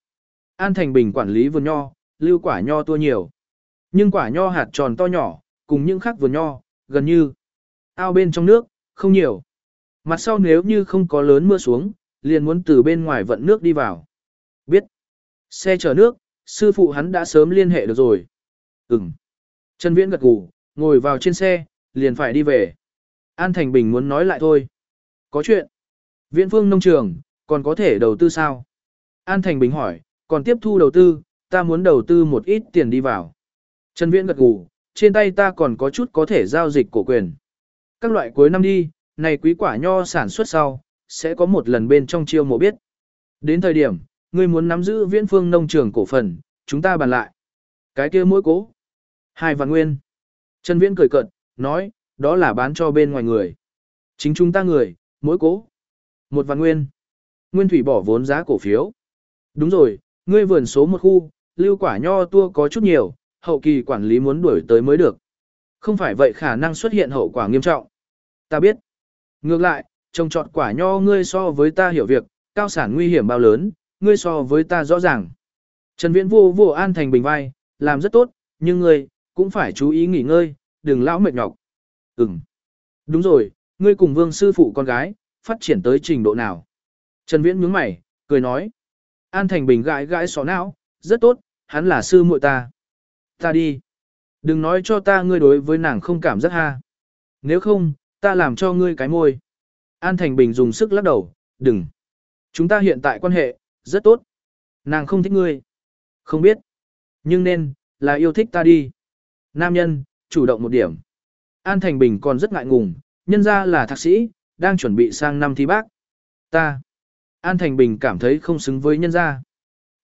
[SPEAKER 1] An Thành Bình quản lý vườn nho, lưu quả nho tua nhiều. Nhưng quả nho hạt tròn to nhỏ, cùng những khác vườn nho, gần như ao bên trong nước, không nhiều. Mặt sau nếu như không có lớn mưa xuống, liền muốn từ bên ngoài vận nước đi vào. Biết. Xe chở nước, sư phụ hắn đã sớm liên hệ được rồi. Ừm. Trần Viễn gật gù, ngồi vào trên xe, liền phải đi về. An Thành Bình muốn nói lại thôi. Có chuyện. Viễn phương nông trường, còn có thể đầu tư sao? An Thành Bình hỏi, còn tiếp thu đầu tư, ta muốn đầu tư một ít tiền đi vào. Trần Viễn gật gù, trên tay ta còn có chút có thể giao dịch cổ quyền. Các loại cuối năm đi, này quý quả nho sản xuất sau, sẽ có một lần bên trong chiêu mộ biết. Đến thời điểm, ngươi muốn nắm giữ viễn phương nông trường cổ phần, chúng ta bàn lại. Cái kia mỗi cố. Hai vạn nguyên. Trần Viễn cười cợt, nói, đó là bán cho bên ngoài người. Chính chúng ta người, mỗi cố. Một vạn nguyên. Nguyên thủy bỏ vốn giá cổ phiếu. Đúng rồi, ngươi vườn số một khu, lưu quả nho tua có chút nhiều, hậu kỳ quản lý muốn đuổi tới mới được. Không phải vậy khả năng xuất hiện hậu quả nghiêm trọng. Ta biết. Ngược lại, trồng trọt quả nho ngươi so với ta hiểu việc, cao sản nguy hiểm bao lớn, ngươi so với ta rõ ràng. Trần Viễn vô vô an thành bình vai, làm rất tốt, nhưng ngươi, cũng phải chú ý nghỉ ngơi, đừng lão mệt nhọc. Ừm. Đúng rồi, ngươi cùng vương sư phụ con gái, phát triển tới trình độ nào? Trần Viễn nhướng mày, cười nói. An Thành Bình gãi gãi xó não, rất tốt, hắn là sư muội ta. Ta đi. Đừng nói cho ta ngươi đối với nàng không cảm giác ha. Nếu không, ta làm cho ngươi cái môi. An Thành Bình dùng sức lắc đầu, đừng. Chúng ta hiện tại quan hệ, rất tốt. Nàng không thích ngươi. Không biết. Nhưng nên, là yêu thích ta đi. Nam nhân, chủ động một điểm. An Thành Bình còn rất ngại ngùng, nhân ra là thạc sĩ, đang chuẩn bị sang năm thi bác. Ta. An Thành Bình cảm thấy không xứng với nhân gia.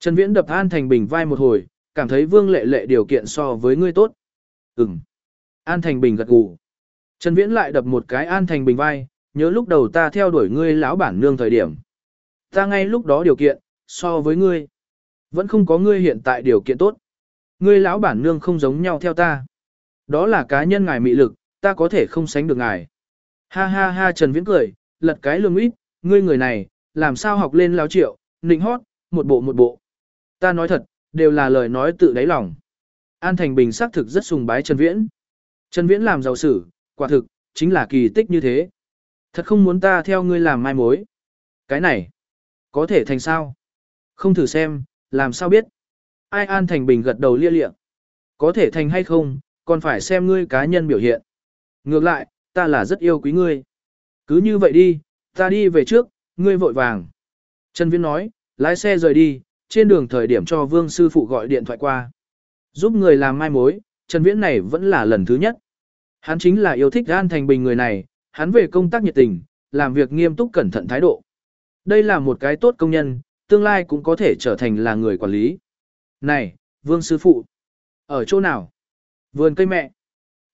[SPEAKER 1] Trần Viễn đập An Thành Bình vai một hồi, cảm thấy Vương Lệ Lệ điều kiện so với ngươi tốt. Ừm. An Thành Bình gật gù. Trần Viễn lại đập một cái An Thành Bình vai, nhớ lúc đầu ta theo đuổi ngươi lão bản nương thời điểm. Ta ngay lúc đó điều kiện, so với ngươi, vẫn không có ngươi hiện tại điều kiện tốt. Ngươi lão bản nương không giống nhau theo ta. Đó là cá nhân ngài mị lực, ta có thể không sánh được ngài. Ha ha ha Trần Viễn cười, lật cái lương ít, ngươi người này, làm sao học lên láo triệu, nịnh hót, một bộ một bộ. Ta nói thật, đều là lời nói tự đáy lòng. An Thành Bình xác thực rất sùng bái Trần Viễn. Trần Viễn làm giàu sử, quả thực, chính là kỳ tích như thế. Thật không muốn ta theo ngươi làm mai mối. Cái này, có thể thành sao? Không thử xem, làm sao biết? Ai An Thành Bình gật đầu lia lịa. Có thể thành hay không, còn phải xem ngươi cá nhân biểu hiện. Ngược lại, ta là rất yêu quý ngươi. Cứ như vậy đi, ta đi về trước, ngươi vội vàng. Trần Viễn nói, lái xe rời đi, trên đường thời điểm cho Vương sư phụ gọi điện thoại qua. Giúp người làm mai mối, Trần Viễn này vẫn là lần thứ nhất. Hắn chính là yêu thích An Thành Bình người này, hắn về công tác nhiệt tình, làm việc nghiêm túc cẩn thận thái độ. Đây là một cái tốt công nhân, tương lai cũng có thể trở thành là người quản lý. Này, Vương sư phụ, ở chỗ nào? Vườn cây mẹ.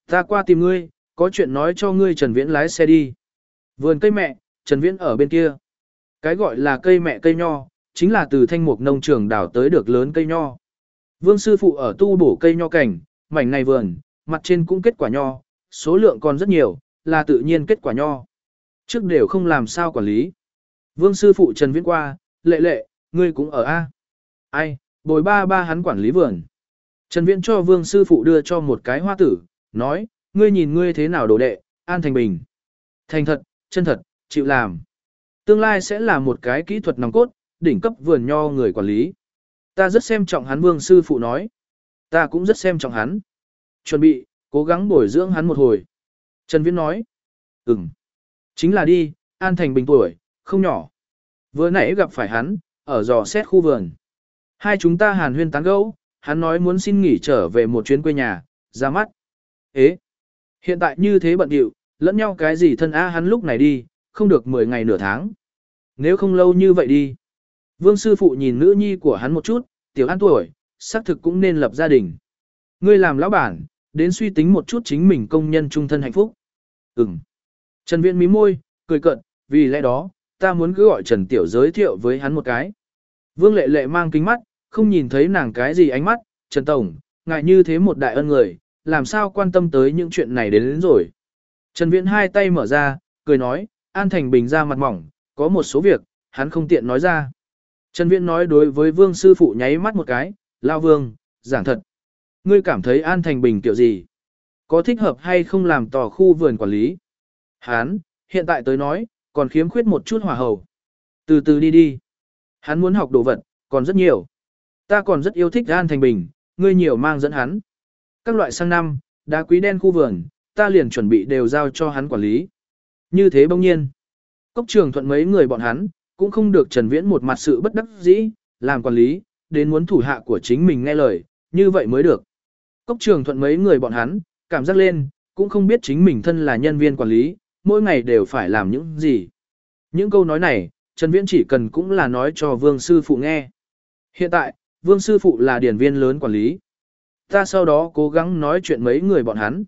[SPEAKER 1] Ta qua tìm ngươi, có chuyện nói cho ngươi Trần Viễn lái xe đi. Vườn cây mẹ, Trần Viễn ở bên kia. Cái gọi là cây mẹ cây nho, chính là từ thanh mục nông trường đảo tới được lớn cây nho. Vương sư phụ ở tu bổ cây nho cảnh, mảnh này vườn, mặt trên cũng kết quả nho, số lượng còn rất nhiều, là tự nhiên kết quả nho. Trước đều không làm sao quản lý. Vương sư phụ Trần Viễn qua, lệ lệ, ngươi cũng ở A. Ai, bồi ba ba hắn quản lý vườn. Trần Viễn cho vương sư phụ đưa cho một cái hoa tử, nói, ngươi nhìn ngươi thế nào đồ đệ, an thành bình. Thành thật, chân thật, chịu làm. Tương lai sẽ là một cái kỹ thuật nòng cốt, đỉnh cấp vườn nho người quản lý. Ta rất xem trọng hắn vương sư phụ nói. Ta cũng rất xem trọng hắn. Chuẩn bị, cố gắng bồi dưỡng hắn một hồi. Trần Viễn nói. Ừm. Chính là đi, An Thành bình tuổi, không nhỏ. Vừa nãy gặp phải hắn, ở dò xét khu vườn. Hai chúng ta hàn huyên tán gẫu, hắn nói muốn xin nghỉ trở về một chuyến quê nhà, ra mắt. Ế, hiện tại như thế bận điệu, lẫn nhau cái gì thân a hắn lúc này đi, không được 10 ngày nửa tháng. Nếu không lâu như vậy đi. Vương sư phụ nhìn nữ nhi của hắn một chút, tiểu an tuổi, xác thực cũng nên lập gia đình. Ngươi làm lão bản, đến suy tính một chút chính mình công nhân trung thân hạnh phúc. Ừm. Trần Viễn mí môi, cười cận, vì lẽ đó, ta muốn cứ gọi Trần Tiểu giới thiệu với hắn một cái. Vương lệ lệ mang kính mắt, không nhìn thấy nàng cái gì ánh mắt, Trần Tổng, ngại như thế một đại ân người, làm sao quan tâm tới những chuyện này đến, đến rồi. Trần Viễn hai tay mở ra, cười nói, An Thành Bình ra mặt mỏng, có một số việc, hắn không tiện nói ra. Trần Viễn nói đối với Vương sư phụ nháy mắt một cái, lao Vương, giảng thật. Ngươi cảm thấy An Thành Bình kiểu gì? Có thích hợp hay không làm tò khu vườn quản lý? Hán, hiện tại tới nói, còn khiếm khuyết một chút hòa hầu. Từ từ đi đi. Hắn muốn học đồ vật, còn rất nhiều. Ta còn rất yêu thích An Thành Bình, ngươi nhiều mang dẫn hắn. Các loại sang năm, đá quý đen khu vườn, ta liền chuẩn bị đều giao cho hắn quản lý. Như thế bỗng nhiên. Cốc trường thuận mấy người bọn hắn, cũng không được Trần Viễn một mặt sự bất đắc dĩ, làm quản lý, đến muốn thủ hạ của chính mình nghe lời, như vậy mới được. Cốc trường thuận mấy người bọn hắn, cảm giác lên, cũng không biết chính mình thân là nhân viên quản lý, mỗi ngày đều phải làm những gì. Những câu nói này, Trần Viễn chỉ cần cũng là nói cho Vương Sư Phụ nghe. Hiện tại, Vương Sư Phụ là điển viên lớn quản lý. Ta sau đó cố gắng nói chuyện mấy người bọn hắn.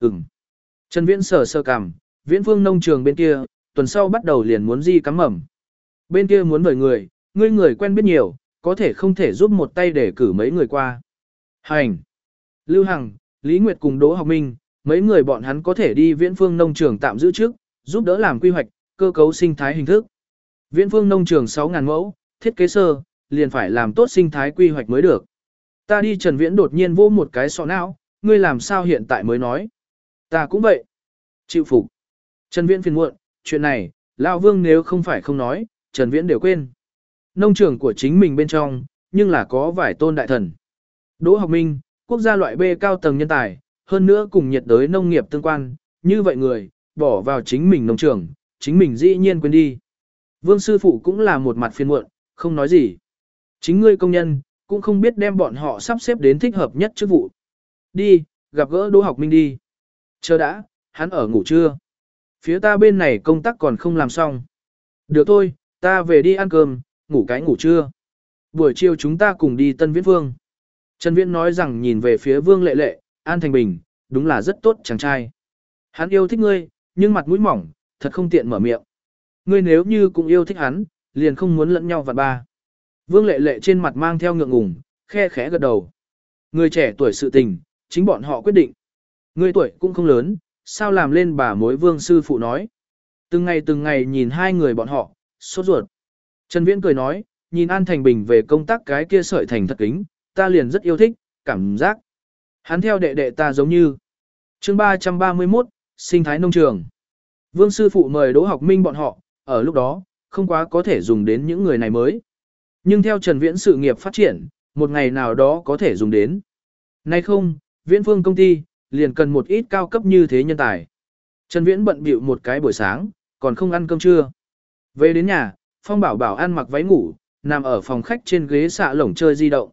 [SPEAKER 1] Ừm. Trần Viễn sờ sơ cằm, Viễn Vương nông trường bên kia, tuần sau bắt đầu liền muốn di cắm mầm. Bên kia muốn mời người, ngươi người quen biết nhiều, có thể không thể giúp một tay để cử mấy người qua. Hành. Lưu Hằng, Lý Nguyệt cùng Đỗ Học Minh, mấy người bọn hắn có thể đi Viễn Phương nông trường tạm giữ trước, giúp đỡ làm quy hoạch, cơ cấu sinh thái hình thức. Viễn Phương nông trường 6000 mẫu, thiết kế sơ, liền phải làm tốt sinh thái quy hoạch mới được. Ta đi Trần Viễn đột nhiên vô một cái sọ não, ngươi làm sao hiện tại mới nói? Ta cũng vậy. Chịu phục. Trần Viễn phiền muộn, chuyện này, lão Vương nếu không phải không nói, Trần Viễn đều quên. Nông trường của chính mình bên trong, nhưng là có vài tôn đại thần. Đỗ Học Minh, quốc gia loại B cao tầng nhân tài, hơn nữa cùng nhiệt đới nông nghiệp tương quan, như vậy người, bỏ vào chính mình nông trường, chính mình dĩ nhiên quên đi. Vương sư phụ cũng là một mặt phiền muộn, không nói gì. Chính ngươi công nhân, cũng không biết đem bọn họ sắp xếp đến thích hợp nhất chức vụ. Đi, gặp gỡ Đỗ Học Minh đi. Chờ đã, hắn ở ngủ trưa. Phía ta bên này công tác còn không làm xong. Được thôi, ta về đi ăn cơm, ngủ cái ngủ trưa. Buổi chiều chúng ta cùng đi Tân Viễn Vương. Trần Viễn nói rằng nhìn về phía Vương Lệ Lệ, An Thành Bình, đúng là rất tốt chàng trai. Hắn yêu thích ngươi, nhưng mặt mũi mỏng, thật không tiện mở miệng. Ngươi nếu như cũng yêu thích hắn, liền không muốn lẫn nhau vạn ba. Vương Lệ Lệ trên mặt mang theo ngượng ngùng, khe khẽ gật đầu. Người trẻ tuổi sự tình, chính bọn họ quyết định. Người tuổi cũng không lớn, sao làm lên bà mối vương sư phụ nói. Từng ngày từng ngày nhìn hai người bọn họ, sốt ruột. Trần Viễn cười nói, nhìn An Thành Bình về công tác cái kia sợi thành thật kính, ta liền rất yêu thích, cảm giác. Hắn theo đệ đệ ta giống như. chương 331, sinh thái nông trường. Vương sư phụ mời Đỗ Học Minh bọn họ, ở lúc đó, không quá có thể dùng đến những người này mới. Nhưng theo Trần Viễn sự nghiệp phát triển, một ngày nào đó có thể dùng đến. Nay không, Viễn Phương công ty, liền cần một ít cao cấp như thế nhân tài. Trần Viễn bận bịu một cái buổi sáng, còn không ăn cơm trưa. Về đến nhà, Phong Bảo Bảo ăn mặc váy ngủ, nằm ở phòng khách trên ghế xạ lồng chơi di động.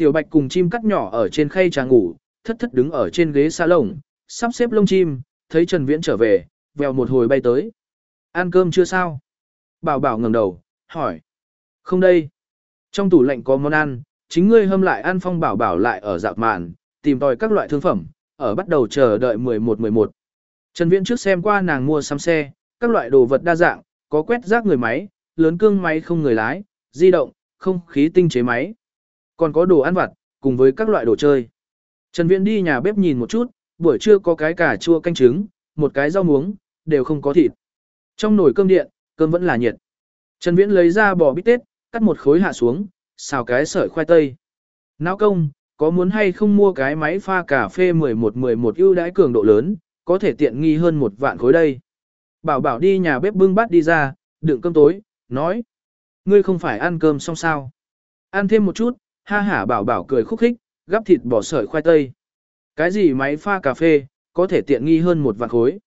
[SPEAKER 1] Tiểu Bạch cùng chim cắt nhỏ ở trên khay trà ngủ, thất thất đứng ở trên ghế xa lồng, sắp xếp lông chim, thấy Trần Viễn trở về, vèo một hồi bay tới. Ăn cơm chưa sao? Bảo Bảo ngẩng đầu, hỏi. Không đây. Trong tủ lạnh có món ăn, chính ngươi hâm lại ăn Phong Bảo Bảo lại ở dạo màn, tìm tòi các loại thương phẩm, ở bắt đầu chờ đợi 11-11. Trần Viễn trước xem qua nàng mua sắm xe, các loại đồ vật đa dạng, có quét rác người máy, lớn cương máy không người lái, di động, không khí tinh chế máy. Còn có đồ ăn vặt, cùng với các loại đồ chơi. Trần Viễn đi nhà bếp nhìn một chút, buổi trưa có cái cà chua canh trứng, một cái rau muống, đều không có thịt. Trong nồi cơm điện, cơm vẫn là nhiệt. Trần Viễn lấy ra bò bít tết, cắt một khối hạ xuống, xào cái sợi khoai tây. Náo công, có muốn hay không mua cái máy pha cà phê 11-11 ưu đãi cường độ lớn, có thể tiện nghi hơn một vạn khối đây. Bảo bảo đi nhà bếp bưng bát đi ra, đựng cơm tối, nói. Ngươi không phải ăn cơm xong sao? Ăn thêm một chút, ha hả bảo bảo cười khúc khích, gắp thịt bỏ sợi khoai tây. Cái gì máy pha cà phê, có thể tiện nghi hơn một vạn khối.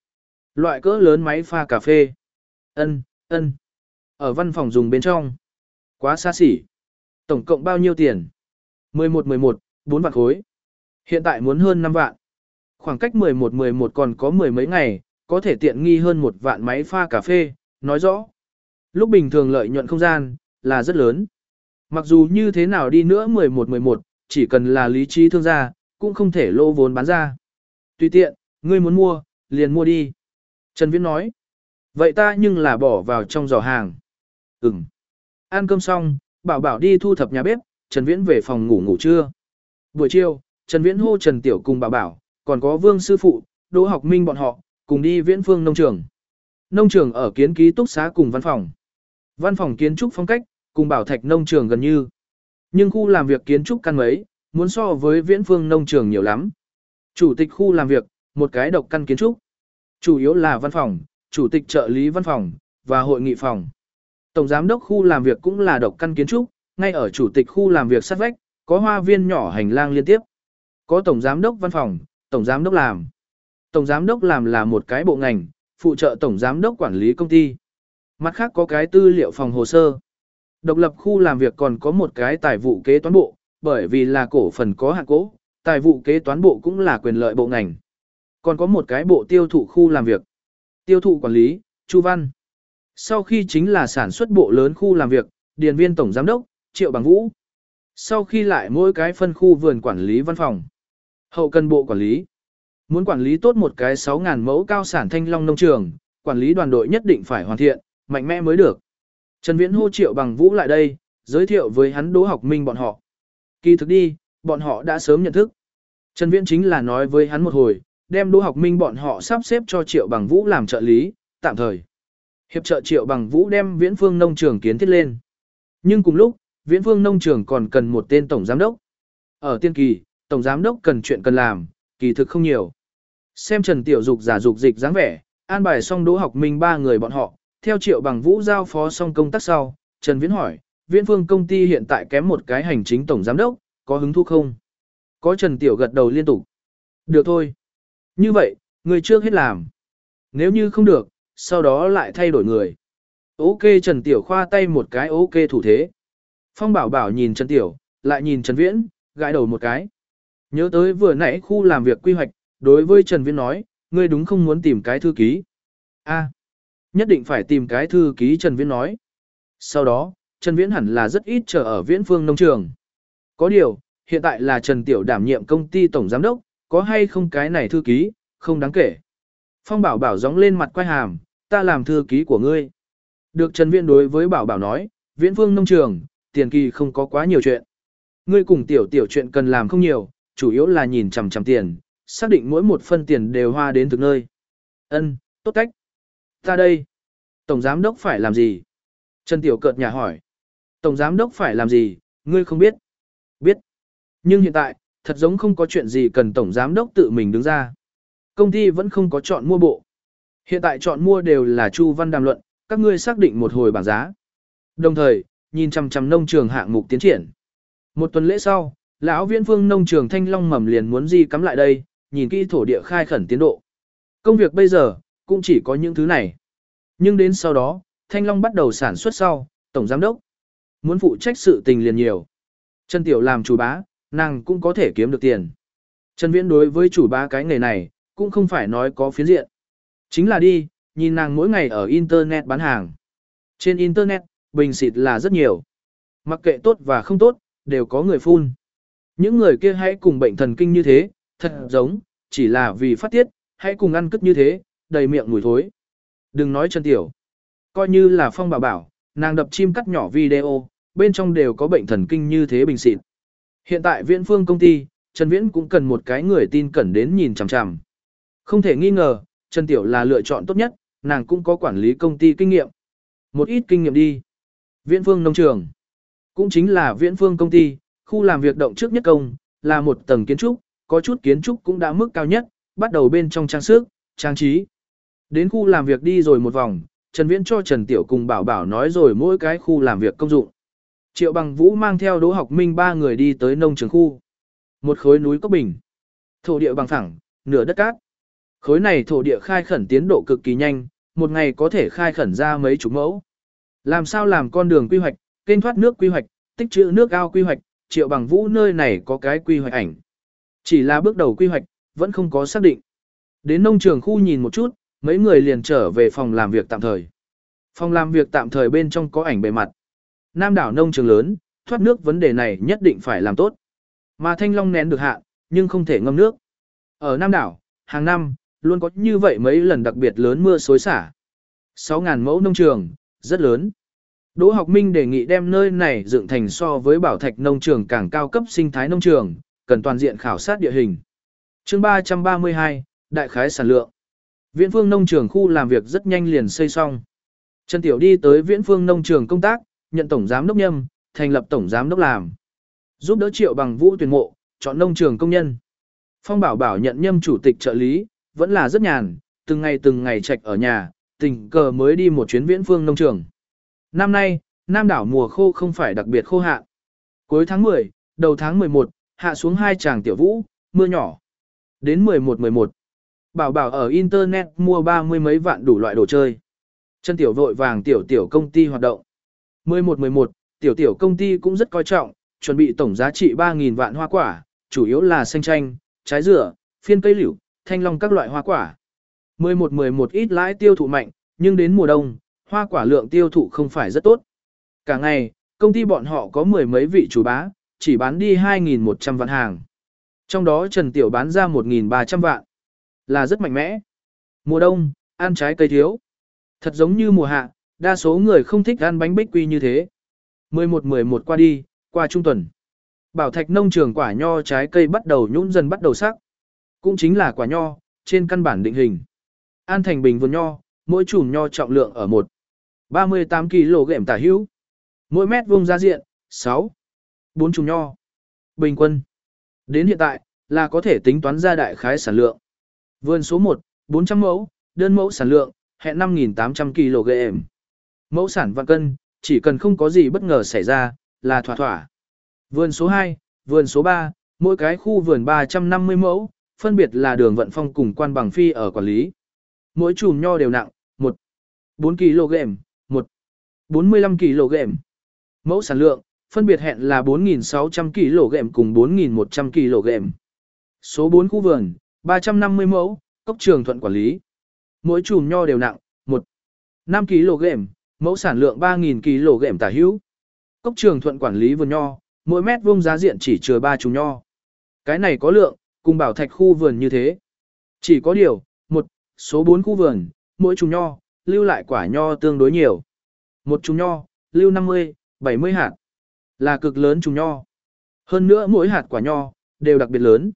[SPEAKER 1] Loại cỡ lớn máy pha cà phê. Ân, ân. Ở văn phòng dùng bên trong. Quá xa xỉ. Tổng cộng bao nhiêu tiền? 11-11, 4 vạn khối. Hiện tại muốn hơn 5 vạn. Khoảng cách 11-11 còn có mười mấy ngày, có thể tiện nghi hơn một vạn máy pha cà phê, nói rõ. Lúc bình thường lợi nhuận không gian, là rất lớn. Mặc dù như thế nào đi nữa 11-11, chỉ cần là lý trí thương gia, cũng không thể lô vốn bán ra. Tùy tiện, ngươi muốn mua, liền mua đi. Trần Viễn nói. Vậy ta nhưng là bỏ vào trong giỏ hàng. Ừm. Ăn cơm xong, bảo bảo đi thu thập nhà bếp, Trần Viễn về phòng ngủ ngủ trưa. Buổi chiều, Trần Viễn hô Trần Tiểu cùng bảo bảo, còn có Vương Sư Phụ, Đỗ Học Minh bọn họ, cùng đi viễn phương nông trường. Nông trường ở kiến ký túc xá cùng văn phòng. Văn phòng kiến trúc phong cách, cùng bảo thạch nông trường gần như. Nhưng khu làm việc kiến trúc căn mấy, muốn so với viễn phương nông trường nhiều lắm. Chủ tịch khu làm việc, một cái độc căn kiến trúc. Chủ yếu là văn phòng, chủ tịch trợ lý văn phòng, và hội nghị phòng. Tổng giám đốc khu làm việc cũng là độc căn kiến trúc, ngay ở chủ tịch khu làm việc sát vách, có hoa viên nhỏ hành lang liên tiếp. Có tổng giám đốc văn phòng, tổng giám đốc làm. Tổng giám đốc làm là một cái bộ ngành, phụ trợ tổng giám đốc quản lý công ty. Mặt khác có cái tư liệu phòng hồ sơ. Độc lập khu làm việc còn có một cái tài vụ kế toán bộ, bởi vì là cổ phần có hạng cố, tài vụ kế toán bộ cũng là quyền lợi bộ ngành. Còn có một cái bộ tiêu thụ khu làm việc. Tiêu thụ quản lý, Chu Văn. Sau khi chính là sản xuất bộ lớn khu làm việc, điền viên tổng giám đốc, Triệu Bằng Vũ. Sau khi lại mỗi cái phân khu vườn quản lý văn phòng. Hậu cần bộ quản lý. Muốn quản lý tốt một cái 6.000 mẫu cao sản thanh long nông trường, quản lý đoàn đội nhất định phải hoàn thiện, mạnh mẽ mới được. Trần Viễn hô Triệu Bằng Vũ lại đây, giới thiệu với hắn Đỗ Học Minh bọn họ. Kỳ thực đi, bọn họ đã sớm nhận thức. Trần Viễn chính là nói với hắn một hồi, đem Đỗ Học Minh bọn họ sắp xếp cho Triệu Bằng Vũ làm trợ lý, tạm thời. Hiệp trợ Triệu Bằng Vũ đem Viễn Phương nông trường kiến thiết lên. Nhưng cùng lúc, Viễn Phương nông trường còn cần một tên tổng giám đốc. Ở tiên kỳ, tổng giám đốc cần chuyện cần làm, kỳ thực không nhiều. Xem Trần Tiểu Dục giả dục dịch dáng vẻ, an bài xong Đỗ Học Minh ba người bọn họ, theo Triệu Bằng Vũ giao phó xong công tác sau, Trần Viễn hỏi, Viễn Phương công ty hiện tại kém một cái hành chính tổng giám đốc, có hứng thú không? Có Trần Tiểu gật đầu liên tục. Được thôi. Như vậy, người trước hết làm. Nếu như không được, sau đó lại thay đổi người. Ok Trần Tiểu khoa tay một cái ok thủ thế. Phong Bảo Bảo nhìn Trần Tiểu, lại nhìn Trần Viễn, gãi đầu một cái. Nhớ tới vừa nãy khu làm việc quy hoạch, đối với Trần Viễn nói, ngươi đúng không muốn tìm cái thư ký. a nhất định phải tìm cái thư ký Trần Viễn nói. Sau đó, Trần Viễn hẳn là rất ít chờ ở viễn phương nông trường. Có điều, hiện tại là Trần Tiểu đảm nhiệm công ty tổng giám đốc, có hay không cái này thư ký, không đáng kể. Phong Bảo Bảo gióng lên mặt quay hàm, ta làm thư ký của ngươi. Được Trần Viễn đối với Bảo Bảo nói, Viễn Phương nông trường, tiền kỳ không có quá nhiều chuyện. Ngươi cùng tiểu tiểu chuyện cần làm không nhiều, chủ yếu là nhìn chằm chằm tiền, xác định mỗi một phân tiền đều hoa đến thực nơi. Ân, tốt cách. Ta đây. Tổng giám đốc phải làm gì? Trần Tiểu cợt nhà hỏi. Tổng giám đốc phải làm gì, ngươi không biết. Biết. Nhưng hiện tại, thật giống không có chuyện gì cần tổng giám đốc tự mình đứng ra. Công ty vẫn không có chọn mua bộ. Hiện tại chọn mua đều là Chu Văn đàm luận, các ngươi xác định một hồi bảng giá. Đồng thời, nhìn chằm chằm nông trường hạng mục tiến triển. Một tuần lễ sau, lão Viễn Phương nông trường Thanh Long mầm liền muốn di cắm lại đây, nhìn kỹ thổ địa khai khẩn tiến độ. Công việc bây giờ cũng chỉ có những thứ này. Nhưng đến sau đó, Thanh Long bắt đầu sản xuất sau, tổng giám đốc muốn phụ trách sự tình liền nhiều. Trần Tiểu làm chủ bá, nàng cũng có thể kiếm được tiền. Trần Viễn đối với chủ bá cái nghề này, cũng không phải nói có phiến diện. Chính là đi, nhìn nàng mỗi ngày ở Internet bán hàng. Trên Internet, bình xịt là rất nhiều. Mặc kệ tốt và không tốt, đều có người phun. Những người kia hãy cùng bệnh thần kinh như thế, thật giống, chỉ là vì phát tiết, hãy cùng ăn cất như thế, đầy miệng mùi thối. Đừng nói chân tiểu. Coi như là phong bảo bảo, nàng đập chim cắt nhỏ video, bên trong đều có bệnh thần kinh như thế bình xịt. Hiện tại viễn phương công ty, Trần Viễn cũng cần một cái người tin cẩn đến nhìn chằm chằm. Không thể nghi ngờ, Trần Tiểu là lựa chọn tốt nhất, nàng cũng có quản lý công ty kinh nghiệm. Một ít kinh nghiệm đi. Viễn phương nông trường. Cũng chính là viễn phương công ty, khu làm việc động trước nhất công, là một tầng kiến trúc, có chút kiến trúc cũng đã mức cao nhất, bắt đầu bên trong trang sức, trang trí. Đến khu làm việc đi rồi một vòng, Trần Viễn cho Trần Tiểu cùng Bảo Bảo nói rồi mỗi cái khu làm việc công dụng. Triệu Bằng Vũ mang theo Đỗ Học Minh ba người đi tới nông trường khu. Một khối núi có bình. Thổ địa bằng phẳng, nửa đất cát. Khối này thổ địa khai khẩn tiến độ cực kỳ nhanh, một ngày có thể khai khẩn ra mấy chục mẫu. Làm sao làm con đường quy hoạch, kênh thoát nước quy hoạch, tích trữ nước ao quy hoạch, Triệu Bằng Vũ nơi này có cái quy hoạch ảnh. Chỉ là bước đầu quy hoạch, vẫn không có xác định. Đến nông trường khu nhìn một chút, mấy người liền trở về phòng làm việc tạm thời. Phòng làm việc tạm thời bên trong có ảnh bề mặt. Nam đảo nông trường lớn, thoát nước vấn đề này nhất định phải làm tốt. Mà thanh long nén được hạ, nhưng không thể ngâm nước. Ở Nam đảo, hàng năm, luôn có như vậy mấy lần đặc biệt lớn mưa xối xả. 6.000 mẫu nông trường, rất lớn. Đỗ học minh đề nghị đem nơi này dựng thành so với bảo thạch nông trường càng cao cấp sinh thái nông trường, cần toàn diện khảo sát địa hình. chương 332, Đại khái sản lượng. Viễn phương nông trường khu làm việc rất nhanh liền xây xong. Trần Tiểu đi tới viễn phương nông trường công tác, nhận tổng giám đốc nhâm, thành lập tổng giám đốc làm. Giúp đỡ triệu bằng vũ tuyển mộ, chọn nông trường công nhân. Phong bảo bảo nhận nhâm chủ tịch trợ lý, vẫn là rất nhàn, từng ngày từng ngày trạch ở nhà, tình cờ mới đi một chuyến viễn phương nông trường. Năm nay, Nam đảo mùa khô không phải đặc biệt khô hạn. Cuối tháng 10, đầu tháng 11, hạ xuống hai tràng tiểu vũ, mưa nhỏ. Đến 11-11, bảo bảo ở Internet mua ba mươi mấy vạn đủ loại đồ chơi. Chân tiểu vội vàng tiểu tiểu công ty hoạt động. 11-11, tiểu tiểu công ty cũng rất coi trọng, chuẩn bị tổng giá trị 3.000 vạn hoa quả, chủ yếu là xanh chanh, trái dừa, phiên cây liễu, thanh long các loại hoa quả. 11-11 ít lãi tiêu thụ mạnh, nhưng đến mùa đông, hoa quả lượng tiêu thụ không phải rất tốt. Cả ngày, công ty bọn họ có mười mấy vị chủ bá, chỉ bán đi 2.100 vạn hàng. Trong đó Trần Tiểu bán ra 1.300 vạn. Là rất mạnh mẽ. Mùa đông, ăn trái cây thiếu. Thật giống như mùa hạ, đa số người không thích ăn bánh bích quy như thế. 11-11 qua đi, qua trung tuần. Bảo thạch nông trường quả nho trái cây bắt đầu nhũn dần bắt đầu sắc. Cũng chính là quả nho, trên căn bản định hình. An thành bình vườn nho, mỗi chùm nho trọng lượng ở 1. 38 kg gệm tả hữu. Mỗi mét vuông ra diện, 6. 4 chùm nho. Bình quân. Đến hiện tại, là có thể tính toán ra đại khái sản lượng. Vườn số 1, 400 mẫu, đơn mẫu sản lượng, hẹn 5.800 kg. Mẫu sản vạn cân, chỉ cần không có gì bất ngờ xảy ra, là thỏa thỏa. Vườn số 2, vườn số 3, mỗi cái khu vườn 350 mẫu, phân biệt là đường vận phong cùng quan bằng phi ở quản lý. Mỗi chùm nho đều nặng, 1, 4 kg, 1, 45 kg. Mẫu sản lượng, phân biệt hẹn là 4.600 kg cùng 4.100 kg. Số 4 khu vườn, 350 mẫu, cốc trường thuận quản lý. Mỗi chùm nho đều nặng, 1, 5 kg, mẫu sản lượng 3.000 kg tả hữu. Cốc trường thuận quản lý vườn nho, mỗi mét vuông giá diện chỉ chừa 3 chùm nho. Cái này có lượng, cùng bảo thạch khu vườn như thế. Chỉ có điều, một số 4 khu vườn, mỗi chùm nho, lưu lại quả nho tương đối nhiều. Một chùm nho, lưu 50, 70 hạt. Là cực lớn chùm nho. Hơn nữa mỗi hạt quả nho, đều đặc biệt lớn.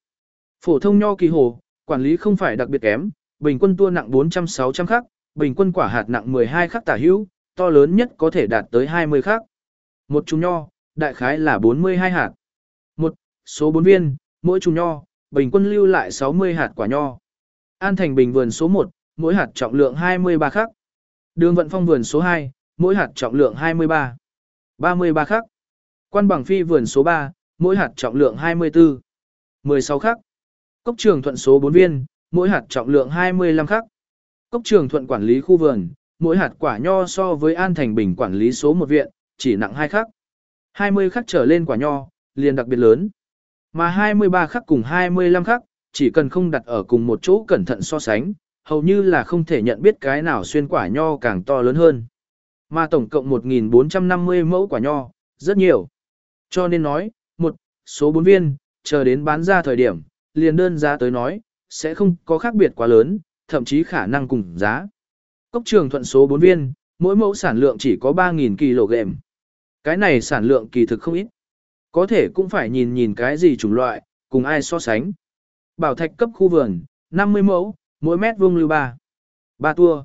[SPEAKER 1] Phổ thông nho kỳ hồ, quản lý không phải đặc biệt kém, bình quân tua nặng 400-600 khắc, bình quân quả hạt nặng 12 khắc tả hữu, to lớn nhất có thể đạt tới 20 khắc. Một chùm nho, đại khái là 42 hạt. Một, số 4 viên, mỗi chùm nho, bình quân lưu lại 60 hạt quả nho. An thành bình vườn số 1, mỗi hạt trọng lượng 23 khắc. Đường vận phong vườn số 2, mỗi hạt trọng lượng 23. 33 khắc. Quan bằng phi vườn số 3, mỗi hạt trọng lượng 24. 16 khắc. Cốc trường thuận số 4 viên, mỗi hạt trọng lượng 25 khắc. Cốc trường thuận quản lý khu vườn, mỗi hạt quả nho so với An Thành Bình quản lý số 1 viện, chỉ nặng 2 khắc. 20 khắc trở lên quả nho, liền đặc biệt lớn. Mà 23 khắc cùng 25 khắc, chỉ cần không đặt ở cùng một chỗ cẩn thận so sánh, hầu như là không thể nhận biết cái nào xuyên quả nho càng to lớn hơn. Mà tổng cộng 1.450 mẫu quả nho, rất nhiều. Cho nên nói, một số 4 viên, chờ đến bán ra thời điểm, liền đơn giá tới nói, sẽ không có khác biệt quá lớn, thậm chí khả năng cùng giá. Cốc trường thuận số 4 viên, mỗi mẫu sản lượng chỉ có 3.000 kg. Cái này sản lượng kỳ thực không ít. Có thể cũng phải nhìn nhìn cái gì chủng loại, cùng ai so sánh. Bảo thạch cấp khu vườn, 50 mẫu, mỗi mét vuông lưu 3. 3 tua.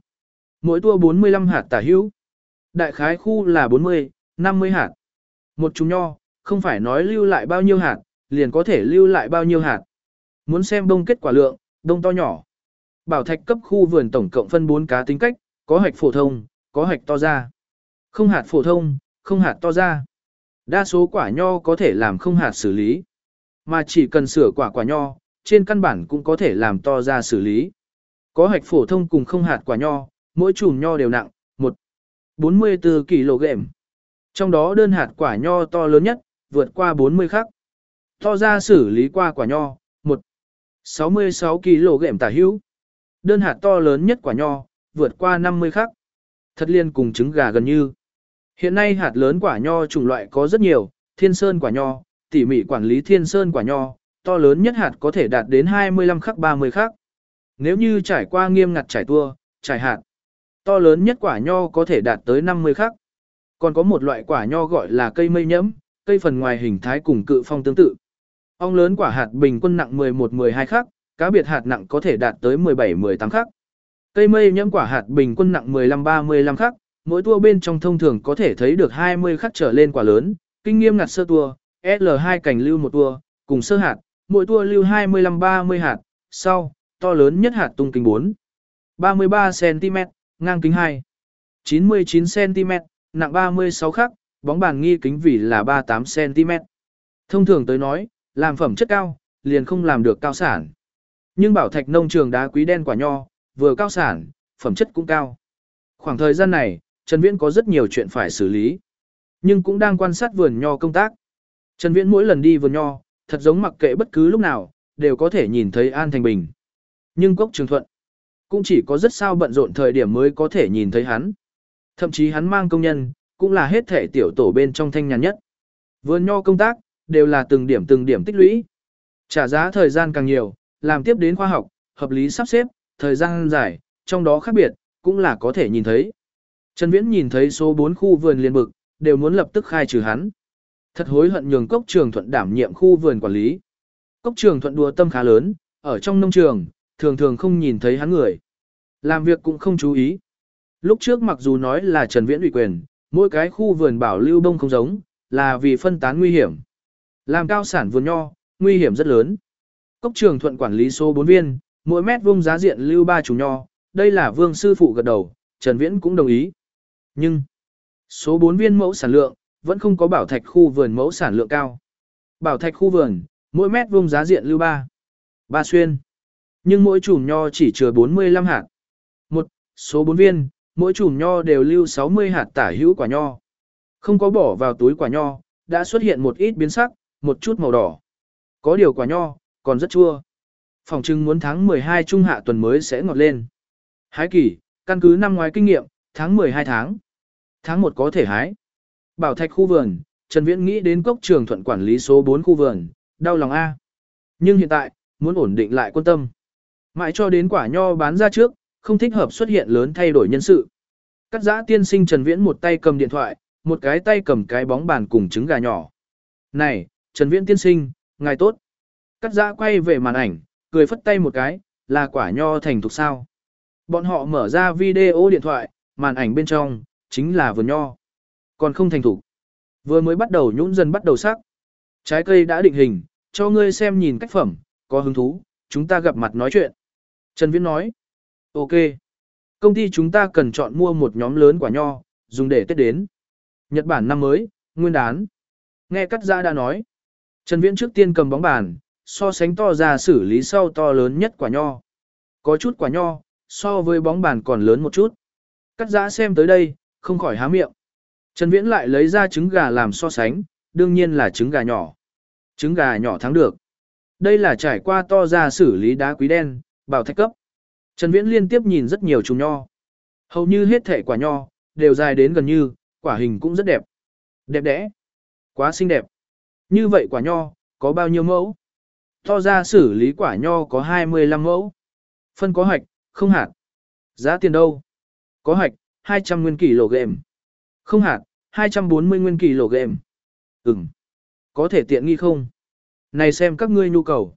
[SPEAKER 1] Mỗi tua 45 hạt tả hữu. Đại khái khu là 40, 50 hạt. Một chúng nho, không phải nói lưu lại bao nhiêu hạt, liền có thể lưu lại bao nhiêu hạt. Muốn xem đông kết quả lượng, đông to nhỏ. Bảo thạch cấp khu vườn tổng cộng phân 4 cá tính cách, có hạch phổ thông, có hạch to ra. Không hạt phổ thông, không hạt to ra. Đa số quả nho có thể làm không hạt xử lý. Mà chỉ cần sửa quả quả nho, trên căn bản cũng có thể làm to ra xử lý. Có hạch phổ thông cùng không hạt quả nho, mỗi chùm nho đều nặng, 1 44 kg. Trong đó đơn hạt quả nho to lớn nhất, vượt qua 40 khắc. To ra xử lý qua quả nho, 66 kg tả hữu. Đơn hạt to lớn nhất quả nho, vượt qua 50 khắc. Thật liên cùng trứng gà gần như. Hiện nay hạt lớn quả nho chủng loại có rất nhiều, thiên sơn quả nho, tỉ mỉ quản lý thiên sơn quả nho, to lớn nhất hạt có thể đạt đến 25 khắc 30 khắc. Nếu như trải qua nghiêm ngặt trải tua, trải hạt, to lớn nhất quả nho có thể đạt tới 50 khắc. Còn có một loại quả nho gọi là cây mây nhẫm, cây phần ngoài hình thái cùng cự phong tương tự. Ong lớn quả hạt bình quân nặng 11-12 khắc, cá biệt hạt nặng có thể đạt tới 17-18 khắc. Cây mây nhẫm quả hạt bình quân nặng 15-35 khắc, mỗi tua bên trong thông thường có thể thấy được 20 khắc trở lên quả lớn, kinh nghiêm ngặt sơ tua, L2 cảnh lưu một tua, cùng sơ hạt, mỗi tua lưu 25-30 hạt, sau, to lớn nhất hạt tung kính 4. 33cm, ngang kính 2. 99cm, nặng 36 khắc, bóng bàn nghi kính vì là 38cm. Thông thường tới nói, làm phẩm chất cao, liền không làm được cao sản. Nhưng bảo thạch nông trường đá quý đen quả nho, vừa cao sản, phẩm chất cũng cao. Khoảng thời gian này, Trần Viễn có rất nhiều chuyện phải xử lý, nhưng cũng đang quan sát vườn nho công tác. Trần Viễn mỗi lần đi vườn nho, thật giống mặc kệ bất cứ lúc nào, đều có thể nhìn thấy An Thành Bình. Nhưng Cốc Trường Thuận, cũng chỉ có rất sao bận rộn thời điểm mới có thể nhìn thấy hắn. Thậm chí hắn mang công nhân, cũng là hết thể tiểu tổ bên trong thanh nhàn nhất. Vườn nho công tác, đều là từng điểm từng điểm tích lũy. Trả giá thời gian càng nhiều, làm tiếp đến khoa học, hợp lý sắp xếp, thời gian dài, trong đó khác biệt, cũng là có thể nhìn thấy. Trần Viễn nhìn thấy số 4 khu vườn liên bực, đều muốn lập tức khai trừ hắn. Thật hối hận nhường cốc trường thuận đảm nhiệm khu vườn quản lý. Cốc trường thuận đùa tâm khá lớn, ở trong nông trường, thường thường không nhìn thấy hắn người. Làm việc cũng không chú ý. Lúc trước mặc dù nói là Trần Viễn ủy quyền, mỗi cái khu vườn bảo lưu bông không giống, là vì phân tán nguy hiểm. Làm cao sản vườn nho, nguy hiểm rất lớn. Cốc trường thuận quản lý số 4 viên, mỗi mét vuông giá diện lưu ba chủ nho, đây là vương sư phụ gật đầu, Trần Viễn cũng đồng ý. Nhưng, số 4 viên mẫu sản lượng, vẫn không có bảo thạch khu vườn mẫu sản lượng cao. Bảo thạch khu vườn, mỗi mét vuông giá diện lưu 3. Ba xuyên. Nhưng mỗi chùm nho chỉ chứa 45 hạt. Một, số 4 viên, mỗi chùm nho đều lưu 60 hạt tả hữu quả nho. Không có bỏ vào túi quả nho, đã xuất hiện một ít biến sắc, một chút màu đỏ. Có điều quả nho, còn rất chua. Phòng trưng muốn tháng 12 trung hạ tuần mới sẽ ngọt lên. Hái kỳ, căn cứ năm ngoái kinh nghiệm, tháng 12 tháng. Tháng 1 có thể hái. Bảo thạch khu vườn, Trần Viễn nghĩ đến cốc trường thuận quản lý số 4 khu vườn, đau lòng A. Nhưng hiện tại, muốn ổn định lại quân tâm. Mãi cho đến quả nho bán ra trước, không thích hợp xuất hiện lớn thay đổi nhân sự. Cắt giã tiên sinh Trần Viễn một tay cầm điện thoại, một cái tay cầm cái bóng bàn cùng trứng gà nhỏ. Này, Trần Viễn tiên sinh, ngài tốt. Cắt giã quay về màn ảnh, cười phất tay một cái, là quả nho thành thục sao. Bọn họ mở ra video điện thoại, màn ảnh bên trong, chính là vườn nho. Còn không thành thục. Vừa mới bắt đầu nhũn dần bắt đầu sắc. Trái cây đã định hình, cho ngươi xem nhìn cách phẩm, có hứng thú, chúng ta gặp mặt nói chuyện. Trần Viễn nói, ok. Công ty chúng ta cần chọn mua một nhóm lớn quả nho, dùng để Tết đến. Nhật Bản năm mới, nguyên đán. Nghe cắt giã đã nói. Trần Viễn trước tiên cầm bóng bàn, so sánh to ra xử lý sau to lớn nhất quả nho. Có chút quả nho, so với bóng bàn còn lớn một chút. Cắt giã xem tới đây, không khỏi há miệng. Trần Viễn lại lấy ra trứng gà làm so sánh, đương nhiên là trứng gà nhỏ. Trứng gà nhỏ thắng được. Đây là trải qua to ra xử lý đá quý đen, bảo thạch cấp. Trần Viễn liên tiếp nhìn rất nhiều chùm nho. Hầu như hết thể quả nho, đều dài đến gần như, quả hình cũng rất đẹp. Đẹp đẽ. Quá xinh đẹp. Như vậy quả nho, có bao nhiêu mẫu? To ra xử lý quả nho có 25 mẫu. Phân có hạch, không hạt. Giá tiền đâu? Có hạch, 200 nguyên kg. Không hạt, 240 nguyên kg. Ừm. Có thể tiện nghi không? Này xem các ngươi nhu cầu.